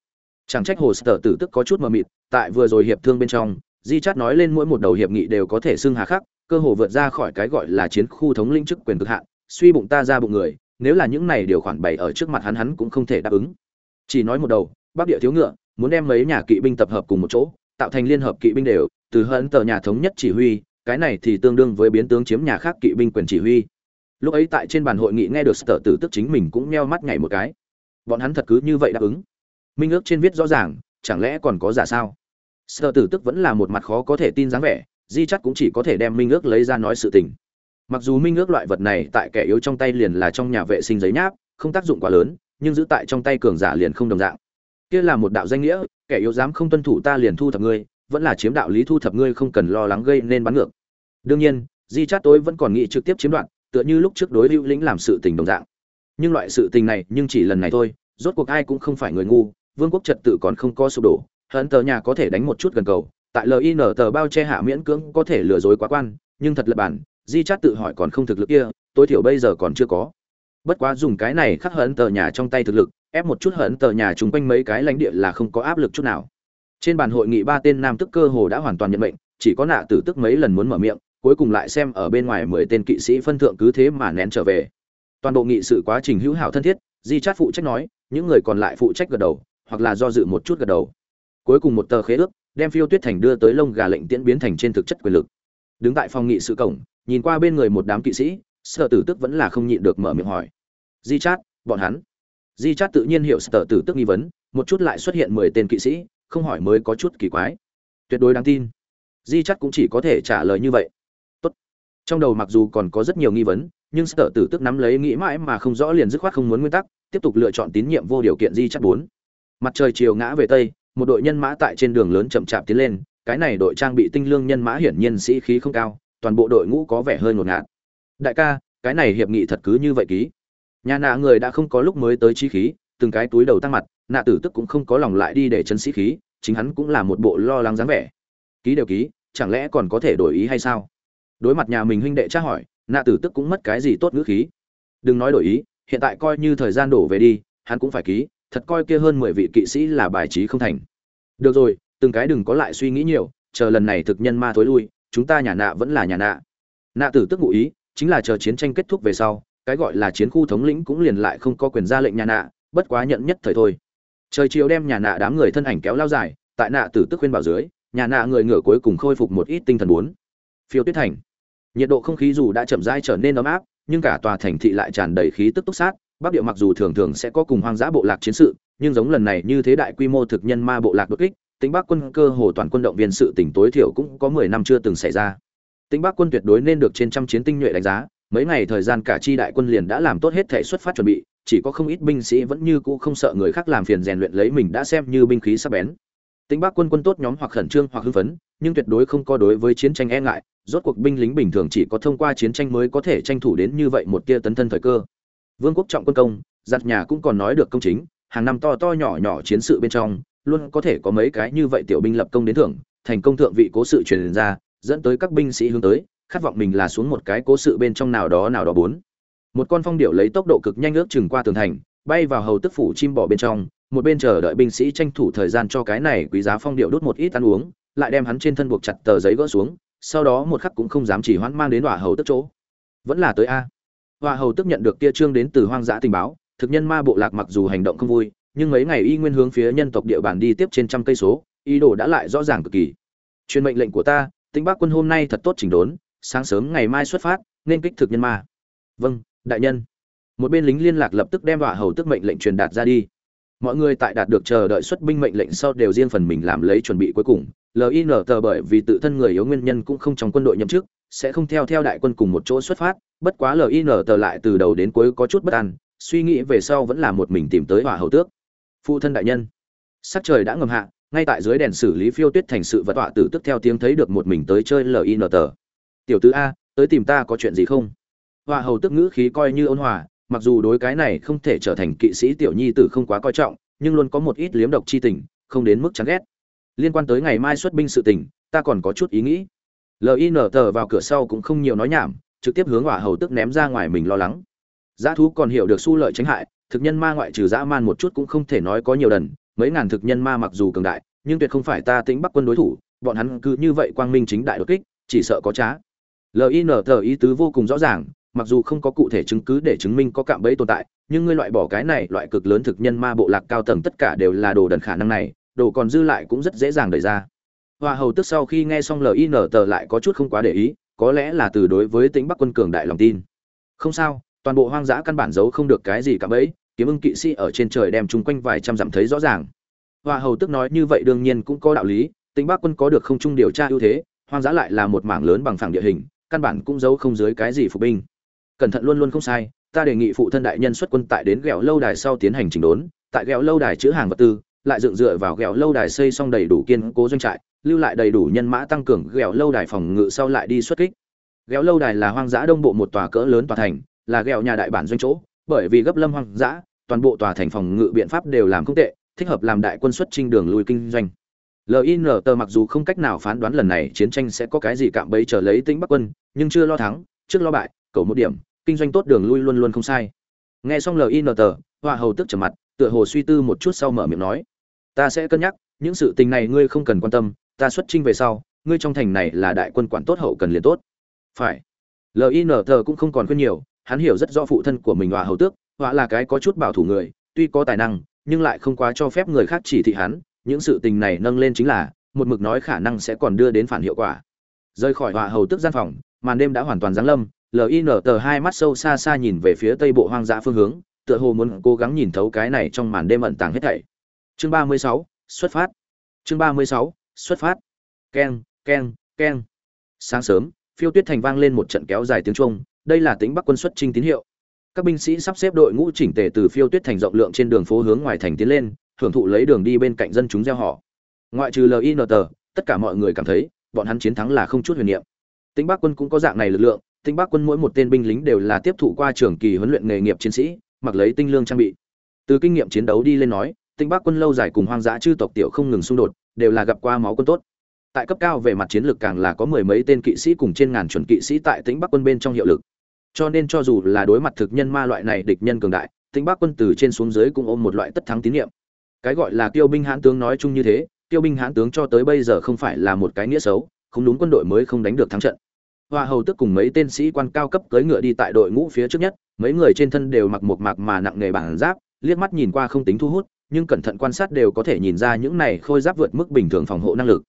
Speaker 1: chẳng trách hồ sở tử tức có chút mờ mịt, tại vừa rồi hiệp thương bên trong, di chát nói lên mỗi một đầu hiệp nghị đều có thể xưng hà khắc, cơ hồ vượt ra khỏi cái gọi là chiến khu thống lĩnh chức quyền cực hạn, suy bụng ta ra bụng người, nếu là những này điều khoản bày ở trước mặt hắn hắn cũng không thể đáp ứng. Chỉ nói một đầu, bắc địa thiếu ngựa, muốn đem mấy nhà kỵ binh tập hợp cùng một chỗ, tạo thành liên hợp kỵ binh đều, từ hận tờ nhà thống nhất chỉ huy, cái này thì tương đương với biến tướng chiếm nhà khác kỵ binh quyền chỉ huy lúc ấy tại trên bàn hội nghị nghe được sở tử tức chính mình cũng meo mắt nhảy một cái. Bọn hắn thật cứ như vậy đáp ứng. Minh ước trên viết rõ ràng, chẳng lẽ còn có giả sao? Sở tử tức vẫn là một mặt khó có thể tin dáng vẻ, di chắc cũng chỉ có thể đem minh ước lấy ra nói sự tình. Mặc dù minh ước loại vật này tại kẻ yếu trong tay liền là trong nhà vệ sinh giấy nháp, không tác dụng quá lớn, nhưng giữ tại trong tay cường giả liền không đồng dạng. Kia là một đạo danh nghĩa, kẻ yếu dám không tuân thủ ta liền thu thập ngươi, vẫn là chiếm đạo lý thu thập ngươi không cần lo lắng gây nên bắn ngược. Đương nhiên, di chát tối vẫn còn nghĩ trực tiếp chiếm đoạt tựa như lúc trước đối hữu lĩnh làm sự tình đồng dạng. Nhưng loại sự tình này nhưng chỉ lần này thôi, rốt cuộc ai cũng không phải người ngu, vương quốc trật tự còn không có sụp đổ, hận tờ nhà có thể đánh một chút gần cầu, tại lin tờ bao che hạ miễn cưỡng có thể lừa dối quá quan, nhưng thật là bản, di chát tự hỏi còn không thực lực kia, tối thiểu bây giờ còn chưa có. Bất quá dùng cái này khắc hận tờ nhà trong tay thực lực, ép một chút hận tờ nhà chung quanh mấy cái lãnh địa là không có áp lực chút nào. Trên bàn hội nghị ba tên nam tức cơ hồ đã hoàn toàn nhận mệnh, chỉ có nạ tử tức mấy lần muốn mở miệng cuối cùng lại xem ở bên ngoài mười tên kỵ sĩ phân thượng cứ thế mà nén trở về. Toàn bộ nghị sự quá trình hữu hảo thân thiết, di chát phụ trách nói, những người còn lại phụ trách gật đầu, hoặc là do dự một chút gật đầu. Cuối cùng một tờ khế ước, đem phiêu tuyết thành đưa tới lông gà lệnh tiễn biến thành trên thực chất quyền lực. Đứng tại phòng nghị sự cổng, nhìn qua bên người một đám kỵ sĩ, sở tử tức vẫn là không nhịn được mở miệng hỏi. Di chát, bọn hắn? Di chát tự nhiên hiểu sở tử tức nghi vấn, một chút lại xuất hiện mười tên kỵ sĩ, không hỏi mới có chút kỳ quái. Tuyệt đối đáng tin. Di chát cũng chỉ có thể trả lời như vậy trong đầu mặc dù còn có rất nhiều nghi vấn, nhưng sở tử tức nắm lấy nghĩ mãi mà không rõ liền dứt khoát không muốn nguyên tắc, tiếp tục lựa chọn tín nhiệm vô điều kiện di chắc bốn. Mặt trời chiều ngã về tây, một đội nhân mã tại trên đường lớn chậm chạp tiến lên, cái này đội trang bị tinh lương nhân mã hiển nhiên sĩ khí không cao, toàn bộ đội ngũ có vẻ hơi ngột ngạt. Đại ca, cái này hiệp nghị thật cứ như vậy ký? Nhà nạ người đã không có lúc mới tới chi khí, từng cái túi đầu tăng mặt, nạ tử tức cũng không có lòng lại đi để chân sĩ khí, chính hắn cũng là một bộ lo lắng dáng vẻ. Ký đều ký, chẳng lẽ còn có thể đổi ý hay sao? Đối mặt nhà mình huynh đệ tra hỏi, nạ tử tức cũng mất cái gì tốt ngữ khí. Đừng nói đổi ý, hiện tại coi như thời gian đổ về đi, hắn cũng phải ký, thật coi kia hơn mười vị kỵ sĩ là bài trí không thành. Được rồi, từng cái đừng có lại suy nghĩ nhiều, chờ lần này thực nhân ma thối lui, chúng ta nhà nạ vẫn là nhà nạ. Nạ tử tức ngụ ý, chính là chờ chiến tranh kết thúc về sau, cái gọi là chiến khu thống lĩnh cũng liền lại không có quyền ra lệnh nhà nạ, bất quá nhận nhất thời thôi. Trời chiều đem nhà nạ đám người thân ảnh kéo lao dài, tại nạ tử tức khuyên bảo dưới, nhà nạ người ngựa cuối cùng khôi phục một ít tinh thần bốn. Phiêu tuyết thành nhiệt độ không khí dù đã chậm rãi trở nên ấm áp, nhưng cả tòa thành thị lại tràn đầy khí tức túc sát. Bắc địa mặc dù thường thường sẽ có cùng hoang dã bộ lạc chiến sự, nhưng giống lần này như thế đại quy mô thực nhân ma bộ lạc đột kích, tính bắc quân cơ hồ toàn quân động viên sự tỉnh tối thiểu cũng có mười năm chưa từng xảy ra. Tính bắc quân tuyệt đối nên được trên trăm chiến tinh nhuệ đánh giá, mấy ngày thời gian cả chi đại quân liền đã làm tốt hết thể xuất phát chuẩn bị, chỉ có không ít binh sĩ vẫn như cũ không sợ người khác làm phiền rèn luyện lấy mình đã xem như binh khí sắc bén. Tính bắc quân quân tốt nhóm hoặc khẩn trương hoặc hưng phấn, nhưng tuyệt đối không có đối với chiến tranh e ngại rốt cuộc binh lính bình thường chỉ có thông qua chiến tranh mới có thể tranh thủ đến như vậy một tia tấn thân thời cơ. Vương quốc trọng quân công, giặt nhà cũng còn nói được công chính, hàng năm to to nhỏ nhỏ chiến sự bên trong, luôn có thể có mấy cái như vậy tiểu binh lập công đến thưởng, thành công thượng vị cố sự truyền ra, dẫn tới các binh sĩ hướng tới, khát vọng mình là xuống một cái cố sự bên trong nào đó nào đó bốn. Một con phong điệu lấy tốc độ cực nhanh ước chừng qua tường thành, bay vào hầu tức phủ chim bò bên trong, một bên chờ đợi binh sĩ tranh thủ thời gian cho cái này quý giá phong điệu đốt một ít ăn uống, lại đem hắn trên thân buộc chặt tờ giấy gỡ xuống sau đó một khắc cũng không dám chỉ hoãn mang đến hỏa hầu tức chỗ. Vẫn là tới a. Hỏa hầu tức nhận được kia trương đến từ hoang dã tình báo, thực nhân ma bộ lạc mặc dù hành động không vui, nhưng mấy ngày y nguyên hướng phía nhân tộc địa bàn đi tiếp trên trăm cây số, ý đồ đã lại rõ ràng cực kỳ. Truyền mệnh lệnh của ta, tĩnh bắc quân hôm nay thật tốt chỉnh đốn, sáng sớm ngày mai xuất phát, nên kích thực nhân ma. Vâng đại nhân. Một bên lính liên lạc lập tức đem hỏa hầu tức mệnh lệnh truyền đạt ra đi. Mọi người tại đạt được chờ đợi xuất binh mệnh lệnh sau đều riêng phần mình làm lấy chuẩn bị cuối cùng lin tờ bởi vì tự thân người yếu nguyên nhân cũng không trong quân đội nhậm chức, sẽ không theo theo đại quân cùng một chỗ xuất phát, bất quá lin tờ lại từ đầu đến cuối có chút bất an, suy nghĩ về sau vẫn là một mình tìm tới hỏa hầu tước. Phụ thân đại nhân, sắc trời đã ngầm hạ, ngay tại dưới đèn xử lý phiêu tuyết thành sự vật tọa tử tức theo tiếng thấy được một mình tới chơi lin tờ. Tiểu tứ a, tới tìm ta có chuyện gì không? Hỏa hầu tức ngữ khí coi như ôn hòa, mặc dù đối cái này không thể trở thành kỵ sĩ tiểu nhi tử không quá coi trọng, nhưng luôn có một ít liếm độc chi tình, không đến mức chán ghét liên quan tới ngày mai xuất binh sự tình ta còn có chút ý nghĩ lin tờ vào cửa sau cũng không nhiều nói nhảm trực tiếp hướng hỏa hầu tức ném ra ngoài mình lo lắng Giá thú còn hiểu được su lợi tránh hại, thực nhân ma ngoại trừ dã man một chút cũng không thể nói có nhiều đần, mấy ngàn thực nhân ma mặc dù cường đại, nhưng tuyệt không phải ta tính Bắc quân đối thủ, bọn hắn cứ như vậy quang minh chính đại đột kích, chỉ sợ có trá. LINT ý tứ vô cùng rõ ràng, mặc dù không có cụ thể chứng cứ để chứng minh có cạm bẫy tồn tại, nhưng ngươi loại bỏ cái này, loại cực lớn thực nhân ma bộ lạc cao tầng tất cả đều là đồ đần khả năng này, đồ còn dư lại cũng rất dễ dàng đẩy ra. Hoa hầu tức sau khi nghe xong lời in tờ lại có chút không quá để ý, có lẽ là từ đối với tính Bắc quân cường đại lòng tin. Không sao, toàn bộ hoang dã căn bản giấu không được cái gì cả bấy kiếm ưng kỵ sĩ ở trên trời đem chung quanh vài trăm dặm thấy rõ ràng hoa hầu tức nói như vậy đương nhiên cũng có đạo lý tính bắc quân có được không trung điều tra ưu thế hoang dã lại là một mảng lớn bằng phẳng địa hình căn bản cũng giấu không dưới cái gì phục binh cẩn thận luôn luôn không sai ta đề nghị phụ thân đại nhân xuất quân tại đến ghẹo lâu đài sau tiến hành chỉnh đốn tại ghẹo lâu đài chứa hàng vật tư lại dựng dựa vào ghẹo lâu đài xây xong đầy đủ kiên cố doanh trại, lưu lại đầy đủ nhân mã tăng cường ghẹo lâu đài phòng ngự sau lại đi xuất kích. Ghẹo lâu đài là hoang dã đông bộ một tòa cỡ lớn tòa thành, là ghẹo nhà đại bản doanh chỗ, bởi vì gấp lâm hoang dã, toàn bộ tòa thành phòng ngự biện pháp đều làm không tệ, thích hợp làm đại quân xuất trinh đường lui kinh doanh. Lin tờ mặc dù không cách nào phán đoán lần này chiến tranh sẽ có cái gì cạm bẫy trở lấy tính bắc quân, nhưng chưa lo thắng, trước lo bại, cầu một điểm, kinh doanh tốt đường lui luôn luôn không sai. Nghe xong lin tờ hoa hầu tức trở mặt, tựa hồ suy tư một chút sau mở miệng nói ta sẽ cân nhắc, những sự tình này ngươi không cần quan tâm, ta xuất trinh về sau, ngươi trong thành này là đại quân quản tốt hậu cần liền tốt. Phải. Lin thờ cũng không còn khuyên nhiều, hắn hiểu rất rõ phụ thân của mình hòa hầu tước họa là cái có chút bảo thủ người, tuy có tài năng, nhưng lại không quá cho phép người khác chỉ thị hắn, những sự tình này nâng lên chính là, một mực nói khả năng sẽ còn đưa đến phản hiệu quả. Rời khỏi họa hầu tước gian phòng, màn đêm đã hoàn toàn giáng lâm lin tờ hai mắt sâu xa xa nhìn về phía tây bộ hoang dã phương hướng, tựa hồ muốn cố gắng nhìn thấu cái này trong màn đêm ẩn tàng hết thảy chương ba mươi sáu, xuất phát. Chương ba mươi sáu, xuất phát. Keng keng keng. Sáng sớm, phiêu tuyết thành vang lên một trận kéo dài tiếng trung đây là tính bắc quân xuất trinh tín hiệu. Các binh sĩ sắp xếp đội ngũ chỉnh tề từ phiêu tuyết thành rộng lượng trên đường phố hướng ngoài thành tiến lên, hưởng thụ lấy đường đi bên cạnh dân chúng gieo họ. Ngoại trừ lin tất cả mọi người cảm thấy, bọn hắn chiến thắng là không chút huyền niệm. Tính bắc quân cũng có dạng này lực lượng. Tính bắc quân mỗi một tên binh lính đều là tiếp thụ qua trường kỳ huấn luyện nghề nghiệp chiến sĩ, mặc lấy tinh lương trang bị. Từ kinh nghiệm chiến đấu đi lên nói tinh bắc quân lâu dài cùng hoang dã chư tộc tiểu không ngừng xung đột, đều là gặp qua máu quân tốt. Tại cấp cao về mặt chiến lược càng là có mười mấy tên kỵ sĩ cùng trên ngàn chuẩn kỵ sĩ tại tĩnh bắc quân bên trong hiệu lực. Cho nên cho dù là đối mặt thực nhân ma loại này địch nhân cường đại tĩnh bắc quân từ trên xuống dưới cũng ôm một loại tất thắng tín nhiệm. Cái gọi là tiêu binh hãn tướng nói chung như thế tiêu binh hãn tướng cho tới bây giờ không phải là một cái nghĩa xấu, không đúng quân đội mới không đánh được thắng trận. Hoa hầu tức cùng mấy tên sĩ quan cao cấp cưỡi ngựa đi tại đội ngũ phía trước nhất, mấy người trên thân đều mặc một mạc mà nặng nghề bản giáp, liếc mắt nhìn qua không tính thu hút nhưng cẩn thận quan sát đều có thể nhìn ra những này khôi giáp vượt mức bình thường phòng hộ năng lực.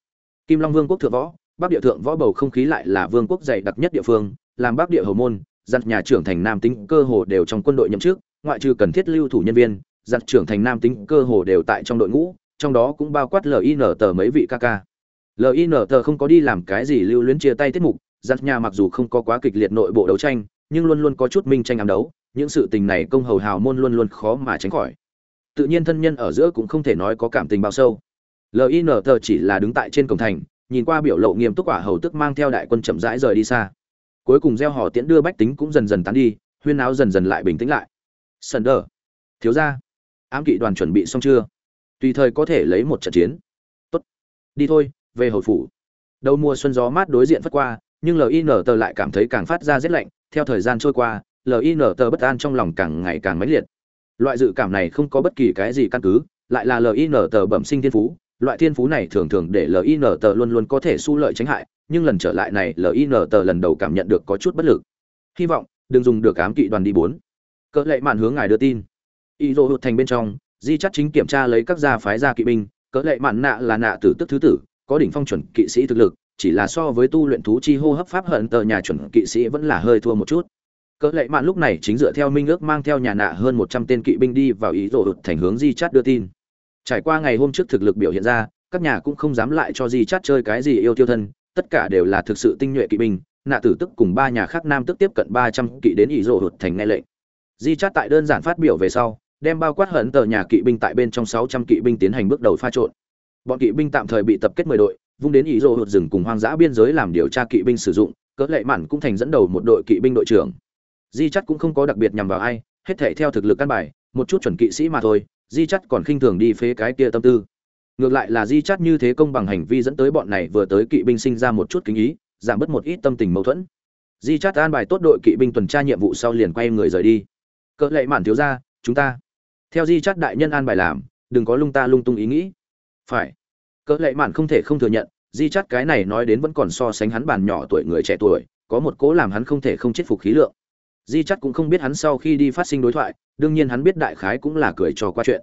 Speaker 1: Kim long vương quốc thượng võ, bắc địa thượng võ bầu không khí lại là vương quốc dày đặc nhất địa phương, làm bắc địa hầu môn giặt nhà trưởng thành nam tính cơ hồ đều trong quân đội nhậm chức, ngoại trừ cần thiết lưu thủ nhân viên giặt trưởng thành nam tính cơ hồ đều tại trong đội ngũ, trong đó cũng bao quát lin tờ mấy vị ca ca. Lin tờ không có đi làm cái gì lưu luyến chia tay tiết mục giặt nhà mặc dù không có quá kịch liệt nội bộ đấu tranh, nhưng luôn luôn có chút minh tranh ám đấu, những sự tình này công hầu hào môn luôn luôn khó mà tránh khỏi tự nhiên thân nhân ở giữa cũng không thể nói có cảm tình bao sâu. Lin tờ chỉ là đứng tại trên cổng thành, nhìn qua biểu lộ nghiêm túc quả hầu tức mang theo đại quân chậm rãi rời đi xa. Cuối cùng gieo hò tiễn đưa bách tính cũng dần dần tán đi, huyên áo dần dần lại bình tĩnh lại. Sần đờ. Thiếu ra ám kỵ đoàn chuẩn bị xong chưa? Tùy thời có thể lấy một trận chiến. Tốt. Đi thôi, về hồi phủ. Đầu mùa xuân gió mát đối diện phất qua, nhưng lin tờ lại cảm thấy càng phát ra rét lạnh. Theo thời gian trôi qua lin tờ bất an trong lòng càng ngày càng mãnh liệt loại dự cảm này không có bất kỳ cái gì căn cứ, lại là lin tờ bẩm sinh thiên phú. Loại thiên phú này thường thường để lin tờ luôn luôn có thể su lợi tránh hại, nhưng lần trở lại này lin tờ lần đầu cảm nhận được có chút bất lực. Hy vọng, đừng dùng được ám kỵ đoàn đi bốn. Cỡ lệ mạn hướng ngài đưa tin. Y dô hụt thành bên trong, di chắc chính kiểm tra lấy các gia phái gia kỵ binh. Cỡ lệ mạn nạ là nạ tử tức thứ tử, có đỉnh phong chuẩn kỵ sĩ thực lực, chỉ là so với tu luyện thú chi hô hấp pháp hận tờ nhà chuẩn kỵ sĩ vẫn là hơi thua một chút cỡ lệ mạn lúc này chính dựa theo minh ước mang theo nhà nạ hơn một trăm tên kỵ binh đi vào ý rộ hụt thành hướng di chát đưa tin. Trải qua ngày hôm trước thực lực biểu hiện ra, các nhà cũng không dám lại cho di chát chơi cái gì yêu tiêu thân, tất cả đều là thực sự tinh nhuệ kỵ binh, nạ tử tức cùng ba nhà khác nam tức tiếp cận ba trăm kỵ đến ý rộ hụt thành nghe lệnh. Di chát tại đơn giản phát biểu về sau, đem bao quát hận tờ nhà kỵ binh tại bên trong sáu trăm kỵ binh tiến hành bước đầu pha trộn. Bọn kỵ binh tạm thời bị tập kết mười đội, vung đến ý rộ hụt rừng cùng hoang dã biên giới làm điều tra kỵ binh sử dụng, cỡ lệ mạn cũng thành dẫn đầu một đội kỵ binh đội trưởng di chắt cũng không có đặc biệt nhằm vào ai, hết thể theo thực lực căn bài, một chút chuẩn kỵ sĩ mà thôi, di chắt còn khinh thường đi phế cái kia tâm tư. Ngược lại là di chắt như thế công bằng hành vi dẫn tới bọn này vừa tới kỵ binh sinh ra một chút kính ý, giảm bớt một ít tâm tình mâu thuẫn. Di chắt an bài tốt đội kỵ binh tuần tra nhiệm vụ sau liền quay người rời đi. Cỡ lệ mạn thiếu ra chúng ta. Theo di chắt đại nhân an bài làm, đừng có lung ta lung tung ý nghĩ. Phải. Cỡ lệ mạn không thể không thừa nhận, di chắt cái này nói đến vẫn còn so sánh hắn bàn nhỏ tuổi người trẻ tuổi, có một cố làm hắn không thể không chết phục khí lượng di chắc cũng không biết hắn sau khi đi phát sinh đối thoại, đương nhiên hắn biết đại khái cũng là cười trò qua chuyện.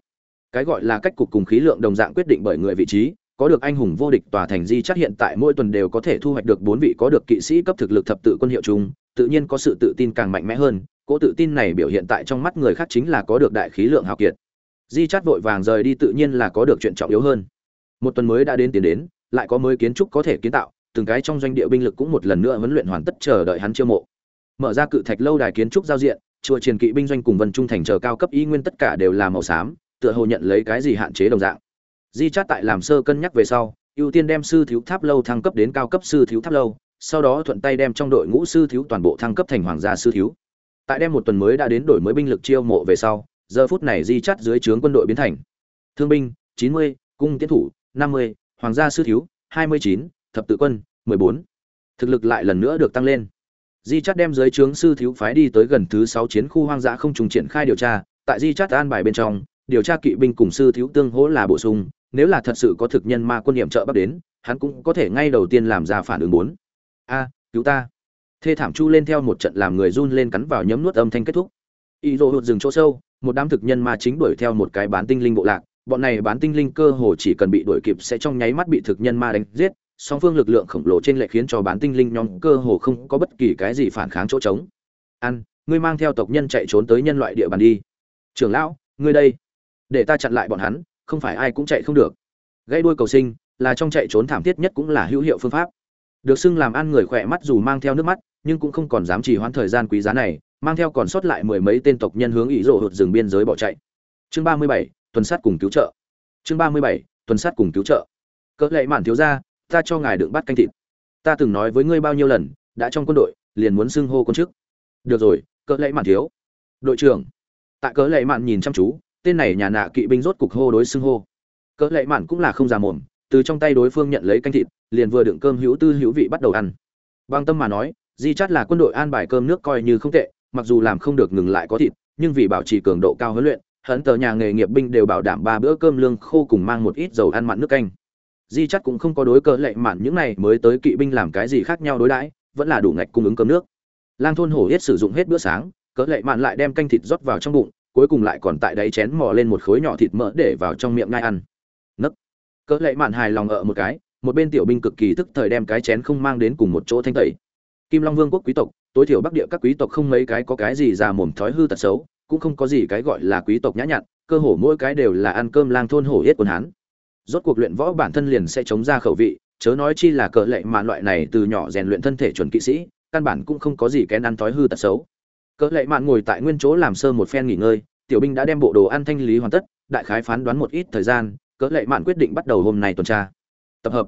Speaker 1: Cái gọi là cách cục cùng khí lượng đồng dạng quyết định bởi người vị trí, có được anh hùng vô địch tòa thành di chắc hiện tại mỗi tuần đều có thể thu hoạch được bốn vị có được kỵ sĩ cấp thực lực thập tự quân hiệu chung, tự nhiên có sự tự tin càng mạnh mẽ hơn cỗ tự tin này biểu hiện tại trong mắt người khác chính là có được đại khí lượng hào kiệt. Di chắt vội vàng rời đi tự nhiên là có được chuyện trọng yếu hơn. Một tuần mới đã đến tiến đến, lại có mới kiến trúc có thể kiến tạo, từng cái trong doanh địa binh lực cũng một lần nữa huấn luyện hoàn tất chờ đợi hắn chiêu mộ mở ra cự thạch lâu đài kiến trúc giao diện chùa triền kỵ binh doanh cùng vân trung thành chờ cao cấp y nguyên tất cả đều là màu xám tựa hồ nhận lấy cái gì hạn chế đồng dạng. Di chát tại làm sơ cân nhắc về sau ưu tiên đem sư thiếu tháp lâu thăng cấp đến cao cấp sư thiếu tháp lâu sau đó thuận tay đem trong đội ngũ sư thiếu toàn bộ thăng cấp thành hoàng gia sư thiếu. Tại đem một tuần mới đã đến đổi mới binh lực chiêu mộ về sau giờ phút này di chát dưới trướng quân đội biến thành thương binh 90, cung tiến thủ 50, hoàng gia sư thiếu 29, thập tự quân 14. thực lực lại lần nữa được tăng lên di chắt đem dưới trướng sư thiếu phái đi tới gần thứ sáu chiến khu hoang dã không trùng triển khai điều tra. Tại di chắt an bài bên trong, điều tra kỵ binh cùng sư thiếu tương hỗ là bổ sung. Nếu là thật sự có thực nhân ma quân niệm trợ bắc đến, hắn cũng có thể ngay đầu tiên làm ra phản ứng bốn. A, cứu ta. Thê thảm chu lên theo một trận làm người run lên cắn vào nhấm nuốt âm thanh kết thúc. Y dô hụt rừng chỗ sâu, một đám thực nhân ma chính đuổi theo một cái bán tinh linh bộ lạc. Bọn này bán tinh linh cơ hồ chỉ cần bị đuổi kịp sẽ trong nháy mắt bị thực nhân ma đánh giết song phương lực lượng khổng lồ trên lệ khiến cho bán tinh linh nhóm cơ hồ không có bất kỳ cái gì phản kháng chỗ trống. Ăn ngươi mang theo tộc nhân chạy trốn tới nhân loại địa bàn đi. Trưởng lão, ngươi đây. Để ta chặn lại bọn hắn, không phải ai cũng chạy không được. Gây đuôi cầu sinh, là trong chạy trốn thảm thiết nhất cũng là hữu hiệu phương pháp. Được xưng làm ăn người khỏe mắt dù mang theo nước mắt, nhưng cũng không còn dám trì hoãn thời gian quý giá này, mang theo còn sót lại mười mấy tên tộc nhân hướng ý rộ hụt rừng biên giới bỏ chạy. Chương ba mươi bảy, tuần sát cùng cứu trợ. Chương ba mươi bảy, tuần sát cùng cứu trợ. Cỡ lệ mạn thiếu ra ta cho ngài đựng bắt canh thịt. Ta từng nói với ngươi bao nhiêu lần, đã trong quân đội, liền muốn xưng hô quân chức. Được rồi, cỡ lệ mạn thiếu. Đội trưởng. Tại cỡ lệ mạn nhìn chăm chú, tên này nhà nạ kỵ binh rốt cục hô đối xưng hô. Cỡ lệ mạn cũng là không già mồm từ trong tay đối phương nhận lấy canh thịt, liền vừa đựng cơm hữu tư hữu vị bắt đầu ăn. Bằng tâm mà nói, di chắt là quân đội an bài cơm nước coi như không tệ, mặc dù làm không được ngừng lại có thịt, nhưng vì bảo trì cường độ cao huấn luyện hận tờ nhà nghề nghiệp binh đều bảo đảm ba bữa cơm lương khô cùng mang một ít dầu ăn mặn nước canh di chắc cũng không có đối cơ lệ mạn những này, mới tới kỵ binh làm cái gì khác nhau đối đãi, vẫn là đủ ngạch cung ứng cơm nước. Lang thôn hổ hết sử dụng hết bữa sáng cỡ lệ mạn lại đem canh thịt rót vào trong bụng, cuối cùng lại còn tại đáy chén mò lên một khối nhỏ thịt mỡ để vào trong miệng ngai ăn. Nấc. Cỡ lệ mạn hài lòng ở một cái, một bên tiểu binh cực kỳ thức thời đem cái chén không mang đến cùng một chỗ thanh tẩy. Kim long vương quốc quý tộc, tối thiểu bắc địa các quý tộc không mấy cái có cái gì già mồm thói hư tật xấu, cũng không có gì cái gọi là quý tộc nhã nhặn, cơ hồ mỗi cái đều là ăn cơm lang thôn hổ hết quần hán rốt cuộc luyện võ bản thân liền sẽ chống ra khẩu vị, chớ nói chi là cỡ lệ mạn loại này từ nhỏ rèn luyện thân thể chuẩn kỵ sĩ, căn bản cũng không có gì kén ăn thói hư tật xấu. Cỡ lệ mạn ngồi tại nguyên chỗ làm sơ một phen nghỉ ngơi, tiểu binh đã đem bộ đồ ăn thanh lý hoàn tất, đại khái phán đoán một ít thời gian cỡ lệ mạn quyết định bắt đầu hôm nay tuần tra. Tập hợp.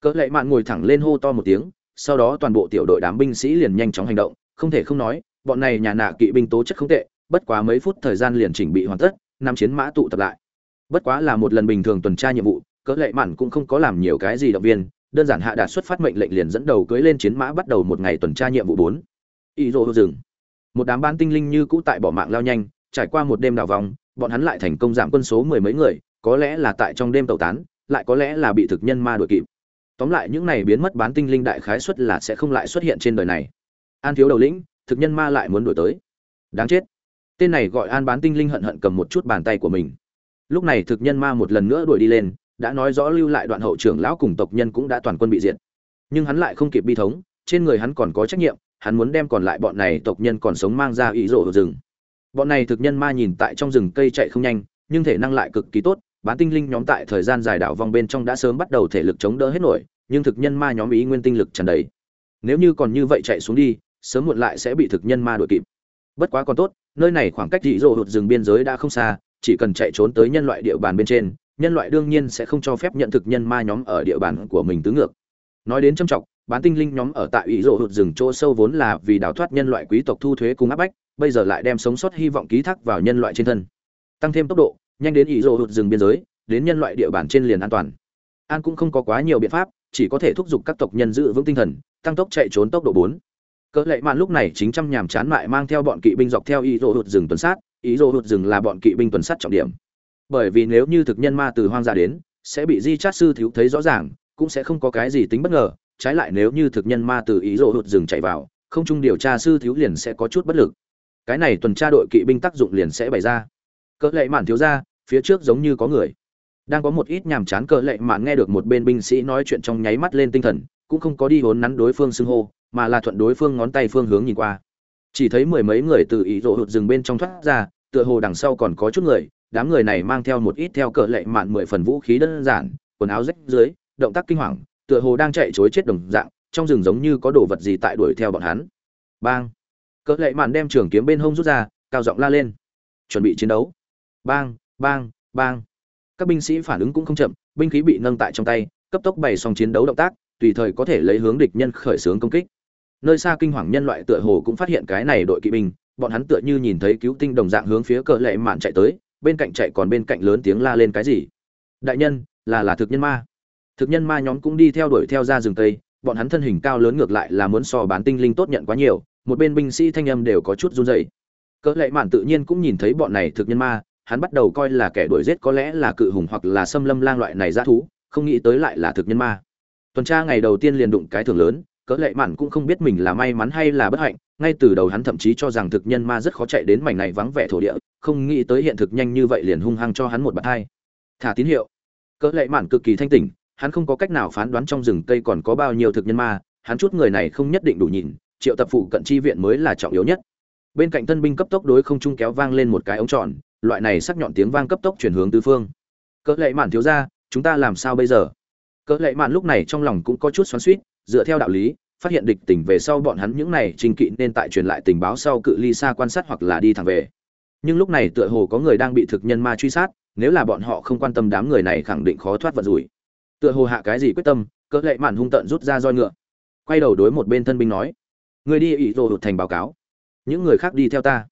Speaker 1: Cỡ lệ mạn ngồi thẳng lên hô to một tiếng, sau đó toàn bộ tiểu đội đám binh sĩ liền nhanh chóng hành động, không thể không nói, bọn này nhà nạ kỵ binh tố chất không tệ, bất quá mấy phút thời gian liền chỉnh bị hoàn tất, năm chiến mã tụ tập lại bất quá là một lần bình thường tuần tra nhiệm vụ, cỡ lệ mạn cũng không có làm nhiều cái gì động viên, đơn giản hạ đạt xuất phát mệnh lệnh liền dẫn đầu cưỡi lên chiến mã bắt đầu một ngày tuần tra nhiệm vụ bốn. Ý rô rừng một đám ban tinh linh như cũ tại bỏ mạng lao nhanh, trải qua một đêm đào vòng, bọn hắn lại thành công giảm quân số mười mấy người, có lẽ là tại trong đêm tẩu tán, lại có lẽ là bị thực nhân ma đuổi kịp. Tóm lại những này biến mất bán tinh linh đại khái suất là sẽ không lại xuất hiện trên đời này. An thiếu đầu lĩnh, thực nhân ma lại muốn đuổi tới. Đáng chết. Tên này gọi an bán tinh linh hận hận cầm một chút bàn tay của mình lúc này thực nhân ma một lần nữa đuổi đi lên, đã nói rõ lưu lại đoạn hậu trưởng lão cùng tộc nhân cũng đã toàn quân bị diệt. Nhưng hắn lại không kịp bi thống, trên người hắn còn có trách nhiệm, hắn muốn đem còn lại bọn này tộc nhân còn sống mang ra ý rộ rừng. Bọn này thực nhân ma nhìn tại trong rừng cây chạy không nhanh, nhưng thể năng lại cực kỳ tốt, bán tinh linh nhóm tại thời gian dài đảo vòng bên trong đã sớm bắt đầu thể lực chống đỡ hết nổi, nhưng thực nhân ma nhóm ý nguyên tinh lực tràn đầy. Nếu như còn như vậy chạy xuống đi, sớm muộn lại sẽ bị thực nhân ma đuổi kịp. Bất quá còn tốt, nơi này khoảng cách dị dỗ hụt rừng biên giới đã không xa chỉ cần chạy trốn tới nhân loại địa bàn bên trên, nhân loại đương nhiên sẽ không cho phép nhận thực nhân ma nhóm ở địa bàn của mình tứ ngược. Nói đến trầm trọng, bán tinh linh nhóm ở tại ủy rộ hụt rừng chỗ sâu vốn là vì đào thoát nhân loại quý tộc thu thuế cùng áp bách, bây giờ lại đem sống sót hy vọng ký thác vào nhân loại trên thân. Tăng thêm tốc độ, nhanh đến ủy rộ hụt rừng biên giới, đến nhân loại địa bàn trên liền an toàn. An cũng không có quá nhiều biện pháp, chỉ có thể thúc giục các tộc nhân giữ vững tinh thần, tăng tốc chạy trốn tốc độ bốn. Cỡ lệ mạn lúc này chính trăm nhàm chán mại mang theo bọn kỵ binh dọc theo ủy rộ hụt rừng tuần sát ý dỗ hụt rừng là bọn kỵ binh tuần sát trọng điểm. Bởi vì nếu như thực nhân ma từ hoang dã đến, sẽ bị di chát sư thiếu thấy rõ ràng, cũng sẽ không có cái gì tính bất ngờ. Trái lại nếu như thực nhân ma từ ý dỗ hụt rừng chạy vào, không chung điều tra sư thiếu liền sẽ có chút bất lực. Cái này tuần tra đội kỵ binh tác dụng liền sẽ bày ra. Cỡ lệ mạn thiếu ra, phía trước giống như có người. Đang có một ít nhàm chán cỡ lệ mạn nghe được một bên binh sĩ nói chuyện trong nháy mắt lên tinh thần, cũng không có đi hốn nắn đối phương xưng hô, mà là thuận đối phương ngón tay phương hướng nhìn qua chỉ thấy mười mấy người từ ý rộ hụt rừng bên trong thoát ra, tựa hồ đằng sau còn có chút người, đám người này mang theo một ít theo cỡ lệ mạn mười phần vũ khí đơn giản, quần áo rách dưới, động tác kinh hoàng, tựa hồ đang chạy chối chết đồng dạng, trong rừng giống như có đồ vật gì tại đuổi theo bọn hắn. Bang! Cỡ lệ mạn đem trường kiếm bên hông rút ra, cao giọng la lên. Chuẩn bị chiến đấu. Bang bang bang! Các binh sĩ phản ứng cũng không chậm, binh khí bị nâng tại trong tay, cấp tốc bày xong chiến đấu động tác, tùy thời có thể lấy hướng địch nhân khởi xướng công kích nơi xa kinh hoàng nhân loại tựa hồ cũng phát hiện cái này đội kỵ binh, bọn hắn tựa như nhìn thấy cứu tinh đồng dạng hướng phía cỡ lệ mạn chạy tới, bên cạnh chạy còn bên cạnh lớn tiếng la lên cái gì? Đại nhân, là là thực nhân ma. Thực nhân ma nhóm cũng đi theo đuổi theo ra rừng tây, bọn hắn thân hình cao lớn ngược lại là muốn so bán tinh linh tốt nhận quá nhiều, một bên binh sĩ thanh âm đều có chút run rẩy. Cỡ lệ mạn tự nhiên cũng nhìn thấy bọn này thực nhân ma, hắn bắt đầu coi là kẻ đuổi giết có lẽ là cự hùng hoặc là xâm lâm lang loại này dã thú, không nghĩ tới lại là thực nhân ma. Tuần tra ngày đầu tiên liền đụng cái thường lớn cỡ lệ mạn cũng không biết mình là may mắn hay là bất hạnh, ngay từ đầu hắn thậm chí cho rằng thực nhân ma rất khó chạy đến mảnh này vắng vẻ thổ địa, không nghĩ tới hiện thực nhanh như vậy liền hung hăng cho hắn một bàn hai. Thả tín hiệu. Cỡ lệ mạn cực kỳ thanh tỉnh, hắn không có cách nào phán đoán trong rừng cây còn có bao nhiêu thực nhân ma, hắn chút người này không nhất định đủ nhìn, triệu tập phụ cận chi viện mới là trọng yếu nhất. Bên cạnh tân binh cấp tốc đối không trung kéo vang lên một cái ống tròn, loại này sắc nhọn tiếng vang cấp tốc chuyển hướng tứ phương. Cỡ lệ mạn thiếu ra chúng ta làm sao bây giờ? Cỡ lệ mạn lúc này trong lòng cũng có chút xoắn suýt dựa theo đạo lý, phát hiện địch tình về sau bọn hắn những này trình kỵ nên tại truyền lại tình báo sau cự ly xa quan sát hoặc là đi thẳng về. Nhưng lúc này tựa hồ có người đang bị thực nhân ma truy sát, nếu là bọn họ không quan tâm đám người này khẳng định khó thoát vận rủi. Tựa hồ hạ cái gì quyết tâm, cỡ lệ mạn hung tận rút ra roi ngựa. Quay đầu đối một bên thân binh nói, người đi ủy rồ hụt thành báo cáo. Những người khác đi theo ta.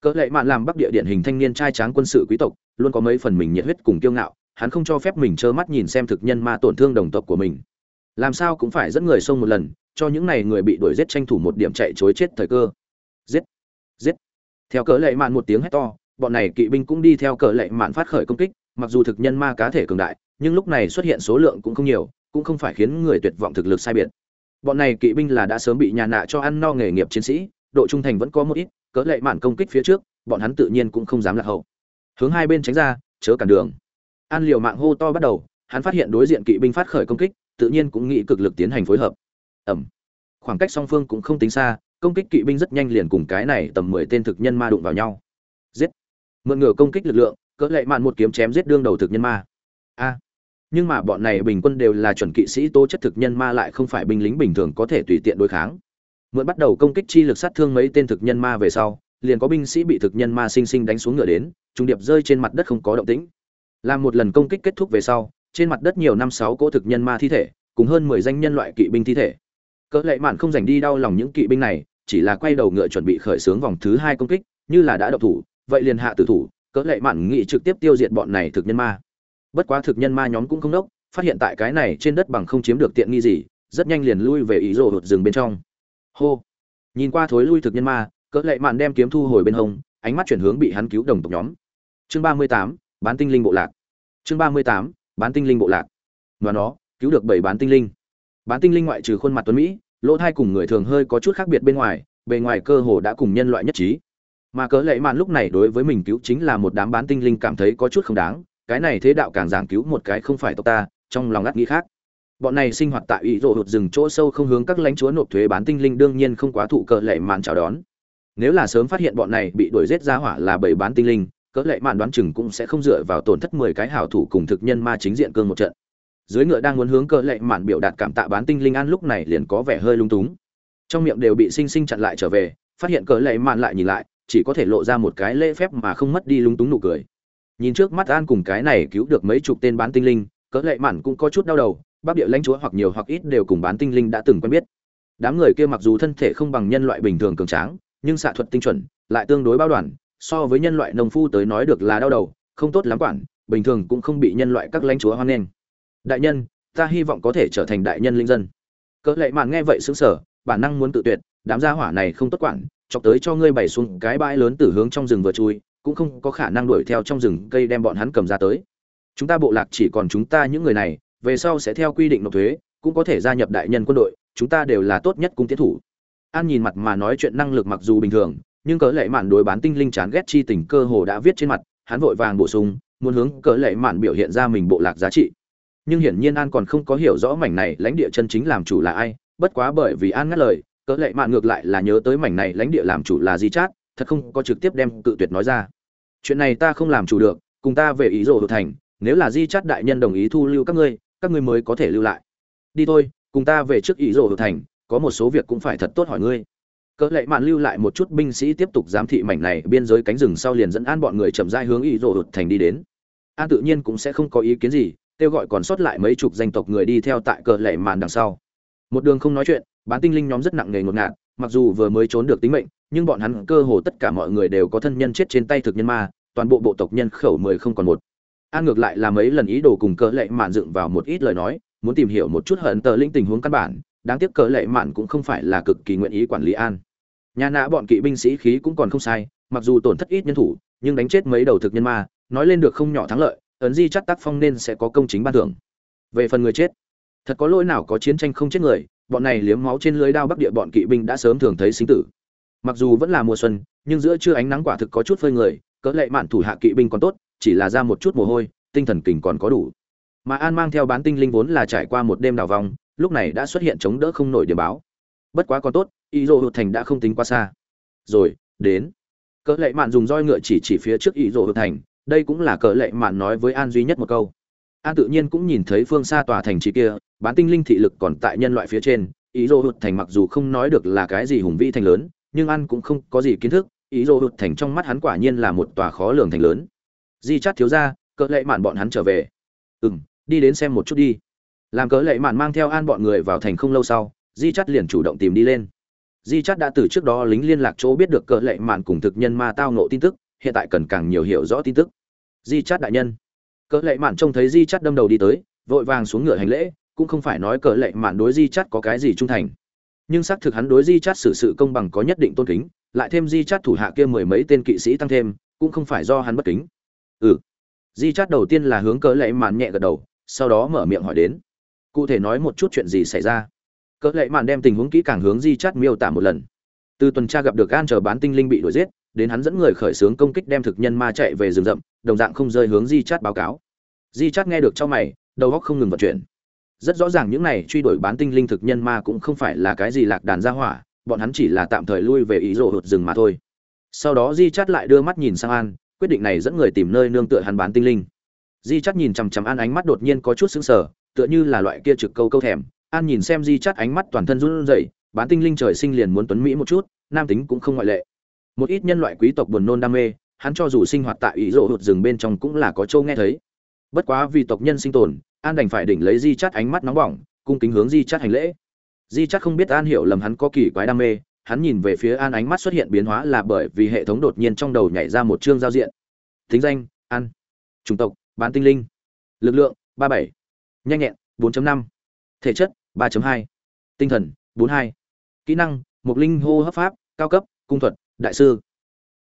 Speaker 1: Cỡ lệ mạn làm bắc địa điển hình thanh niên trai tráng quân sự quý tộc, luôn có mấy phần mình nhiệt huyết cùng kiêu ngạo, hắn không cho phép mình trơ mắt nhìn xem thực nhân ma tổn thương đồng tộc của mình làm sao cũng phải dẫn người xông một lần, cho những này người bị đuổi giết tranh thủ một điểm chạy chối chết thời cơ. Giết giết. Theo cỡ lệ mạn một tiếng hét to, bọn này kỵ binh cũng đi theo cỡ lệ mạn phát khởi công kích, mặc dù thực nhân ma cá thể cường đại, nhưng lúc này xuất hiện số lượng cũng không nhiều, cũng không phải khiến người tuyệt vọng thực lực sai biệt. Bọn này kỵ binh là đã sớm bị nhà nạ cho ăn no nghề nghiệp chiến sĩ, độ trung thành vẫn có một ít, cỡ lệ mạn công kích phía trước, bọn hắn tự nhiên cũng không dám lạc hậu. Hướng hai bên tránh ra, chớ cản đường. An liều mạng hô to bắt đầu, hắn phát hiện đối diện kỵ binh phát khởi công kích tự nhiên cũng nghĩ cực lực tiến hành phối hợp. Ẩm. Khoảng cách song phương cũng không tính xa, công kích kỵ binh rất nhanh liền cùng cái này tầm mười tên thực nhân ma đụng vào nhau. Giết. Mượn ngựa công kích lực lượng, cỡ lệ mạn một kiếm chém giết đương đầu thực nhân ma. A. Nhưng mà bọn này bình quân đều là chuẩn kỵ sĩ tố chất thực nhân ma lại không phải binh lính bình thường có thể tùy tiện đối kháng. Mượn bắt đầu công kích chi lực sát thương mấy tên thực nhân ma về sau, liền có binh sĩ bị thực nhân ma sinh sinh đánh xuống ngựa đến, trung điệp rơi trên mặt đất không có động tĩnh. Làm một lần công kích kết thúc về sau trên mặt đất nhiều năm sáu cỗ thực nhân ma thi thể, cùng hơn mười danh nhân loại kỵ binh thi thể. Cỡ lệ mạn không dành đi đau lòng những kỵ binh này, chỉ là quay đầu ngựa chuẩn bị khởi xướng vòng thứ hai công kích, như là đã độc thủ, vậy liền hạ tử thủ, cỡ lệ mạn nghị trực tiếp tiêu diệt bọn này thực nhân ma. Bất quá thực nhân ma nhóm cũng không đốc, phát hiện tại cái này trên đất bằng không chiếm được tiện nghi gì, rất nhanh liền lui về ý rồ hụt rừng bên trong. Hô! Nhìn qua thối lui thực nhân ma, cỡ lệ mạn đem kiếm thu hồi bên hông, ánh mắt chuyển hướng bị hắn cứu đồng tộc nhóm. Chương ba mươi tám, bán tinh linh bộ lạc. Chương ba mươi tám bán tinh linh bộ lạc. Và nó, cứu được bảy bán tinh linh. Bán tinh linh ngoại trừ khuôn mặt tuấn mỹ, lỗ thai cùng người thường hơi có chút khác biệt bên ngoài, bề ngoài cơ hồ đã cùng nhân loại nhất trí. Mà cỡ lệ mạn lúc này đối với mình cứu chính là một đám bán tinh linh cảm thấy có chút không đáng, cái này thế đạo càng giảng cứu một cái không phải tộc ta, trong lòng ngắt nghĩ khác. Bọn này sinh hoạt tại ý rộ hụt rừng chỗ sâu không hướng các lãnh chúa nộp thuế bán tinh linh đương nhiên không quá thụ cỡ lệ mạn chào đón. Nếu là sớm phát hiện bọn này bị đuổi giết ra hỏa là bảy bán tinh linh cỡ lệ mạn đoán chừng cũng sẽ không dựa vào tổn thất mười cái hảo thủ cùng thực nhân ma chính diện cương một trận. Dưới ngựa đang muốn hướng cỡ lệ mạn biểu đạt cảm tạ bán tinh linh an lúc này liền có vẻ hơi lung túng. Trong miệng đều bị sinh sinh chặn lại trở về, phát hiện cỡ lệ mạn lại nhìn lại, chỉ có thể lộ ra một cái lễ phép mà không mất đi lung túng nụ cười. Nhìn trước mắt an cùng cái này cứu được mấy chục tên bán tinh linh, cỡ lệ mạn cũng có chút đau đầu bắc địa lãnh chúa hoặc nhiều hoặc ít đều cùng bán tinh linh đã từng quen biết. Đám người kia mặc dù thân thể không bằng nhân loại bình thường cường tráng, nhưng xạ thuật tinh chuẩn, lại tương đối bao đoàn so với nhân loại nông phu tới nói được là đau đầu, không tốt lắm quản, bình thường cũng không bị nhân loại các lãnh chúa hoan nghênh. Đại nhân, ta hy vọng có thể trở thành đại nhân linh dân. Cỡ lệ mạn nghe vậy xứng sở bản năng muốn tự tuyệt, đám gia hỏa này không tốt quản, chọc tới cho ngươi bày xuống cái bãi lớn từ hướng trong rừng vừa chui, cũng không có khả năng đuổi theo trong rừng cây đem bọn hắn cầm ra tới. Chúng ta bộ lạc chỉ còn chúng ta những người này, về sau sẽ theo quy định nộp thuế, cũng có thể gia nhập đại nhân quân đội, chúng ta đều là tốt nhất cung tiến thủ. An nhìn mặt mà nói chuyện năng lực mặc dù bình thường nhưng cỡ lệ mạn đối bán tinh linh chán ghét chi tình cơ hồ đã viết trên mặt, hắn vội vàng bổ sung, muốn hướng cỡ lệ mạn biểu hiện ra mình bộ lạc giá trị. Nhưng hiển nhiên an còn không có hiểu rõ mảnh này lãnh địa chân chính làm chủ là ai, bất quá bởi vì an ngắt lời, cỡ lệ mạn ngược lại là nhớ tới mảnh này lãnh địa làm chủ là di chát, thật không có trực tiếp đem cự tuyệt nói ra. Chuyện này ta không làm chủ được, cùng ta về ý rồ thành, nếu là di chát đại nhân đồng ý thu lưu các ngươi các ngươi mới có thể lưu lại. Đi thôi, cùng ta về trước ý rồ thành, có một số việc cũng phải thật tốt hỏi ngươi cỡ lệ mạn lưu lại một chút binh sĩ tiếp tục giám thị mảnh này, biên giới cánh rừng sau liền dẫn an bọn người chậm rãi hướng Y rồ thành đi đến. An tự nhiên cũng sẽ không có ý kiến gì, kêu gọi còn sót lại mấy chục danh tộc người đi theo tại cỡ lệ màn đằng sau. Một đường không nói chuyện, bán tinh linh nhóm rất nặng nề ngột ngạt, mặc dù vừa mới trốn được tính mệnh, nhưng bọn hắn cơ hồ tất cả mọi người đều có thân nhân chết trên tay thực nhân ma, toàn bộ bộ tộc nhân khẩu mười không còn một. An ngược lại là mấy lần ý đồ cùng cỡ lệ mạn dựng vào một ít lời nói, muốn tìm hiểu một chút hận tờ linh tình huống căn bản, đáng tiếc cỡ lệ mạn cũng không phải là cực kỳ nguyện ý quản lý an nhà nã bọn kỵ binh sĩ khí cũng còn không sai, mặc dù tổn thất ít nhân thủ, nhưng đánh chết mấy đầu thực nhân ma, nói lên được không nhỏ thắng lợi, ấn di chắc tác phong nên sẽ có công chính ban thưởng. Về phần người chết, thật có lỗi nào có chiến tranh không chết người, bọn này liếm máu trên lưới đao bắc địa bọn kỵ binh đã sớm thường thấy sinh tử. Mặc dù vẫn là mùa xuân, nhưng giữa trưa ánh nắng quả thực có chút phơi người, cỡ lệ mạn thủ hạ kỵ binh còn tốt, chỉ là ra một chút mồ hôi, tinh thần kình còn có đủ. Mà an mang theo bán tinh linh vốn là trải qua một đêm đào vòng, lúc này đã xuất hiện chống đỡ không nổi điểm báo bất quá còn tốt y dô hụt thành đã không tính quá xa. Rồi, đến. Cỡ lệ mạn dùng roi ngựa chỉ chỉ phía trước y dô hụt thành, đây cũng là cỡ lệ mạn nói với an duy nhất một câu. An tự nhiên cũng nhìn thấy phương xa tòa thành trì kia, bán tinh linh thị lực còn tại nhân loại phía trên ý dô hụt thành mặc dù không nói được là cái gì hùng vĩ thành lớn, nhưng an cũng không có gì kiến thức ý dô hụt thành trong mắt hắn quả nhiên là một tòa khó lường thành lớn. Di chắt thiếu ra cỡ lệ mạn bọn hắn trở về. Ừ m đi đến xem một chút đi. Làm cỡ lệ mạn mang theo an bọn người vào thành không lâu sau di chắt liền chủ động tìm đi lên. Di chắt đã từ trước đó lính liên lạc chỗ biết được cỡ lệ mạn cùng thực nhân ma tao nộ tin tức, hiện tại cần càng nhiều hiểu rõ tin tức. Di chắt đại nhân. Cỡ lệ mạn trông thấy di chắt đâm đầu đi tới, vội vàng xuống ngựa hành lễ, cũng không phải nói cỡ lệ mạn đối di chắt có cái gì trung thành. Nhưng xác thực hắn đối di chắt xử sự công bằng có nhất định tôn kính, lại thêm di chắt thủ hạ kia mười mấy tên kỵ sĩ tăng thêm, cũng không phải do hắn bất kính. Ừ. Di chắt đầu tiên là hướng cỡ lệ mạn nhẹ gật đầu, sau đó mở miệng hỏi đến. Cụ thể nói một chút chuyện gì xảy ra? Cỡ lệ mạn đem tình huống kỹ càng hướng di chát miêu tả một lần. Từ tuần tra gặp được an chờ bán tinh linh bị đuổi giết, đến hắn dẫn người khởi xướng công kích đem thực nhân ma chạy về rừng rậm, đồng dạng không rơi hướng di chát báo cáo. Di chát nghe được trong mày, đầu góc không ngừng vận chuyển. Rất rõ ràng những này truy đuổi bán tinh linh thực nhân ma cũng không phải là cái gì lạc đàn gia hỏa, bọn hắn chỉ là tạm thời lui về ý rộ hụt rừng mà thôi. Sau đó di chát lại đưa mắt nhìn sang an, quyết định này dẫn người tìm nơi nương tựa hắn bán tinh linh. Di chát nhìn chằm chằm an ánh mắt đột nhiên có chút sững sờ, tựa như là loại kia trực câu câu thèm an nhìn xem di chắt ánh mắt toàn thân run rẩy, bán tinh linh trời sinh liền muốn tuấn mỹ một chút, nam tính cũng không ngoại lệ. Một ít nhân loại quý tộc buồn nôn đam mê, hắn cho dù sinh hoạt tại ý rộ hụt rừng bên trong cũng là có châu nghe thấy. Bất quá vì tộc nhân sinh tồn, an đành phải đỉnh lấy di chắt ánh mắt nóng bỏng, cung kính hướng di chắt hành lễ. Di chát không biết an hiểu lầm hắn có kỳ quái đam mê, hắn nhìn về phía an ánh mắt xuất hiện biến hóa là bởi vì hệ thống đột nhiên trong đầu nhảy ra một chương giao diện. Thính danh, an. Chủng tộc, bán tinh linh. Lực lượng, ba bảy. Nhanh nhẹn 4.5. thể chất 3.2. tinh thần 42. kỹ năng một linh hô hấp pháp, cao cấp, cung thuật, đại sư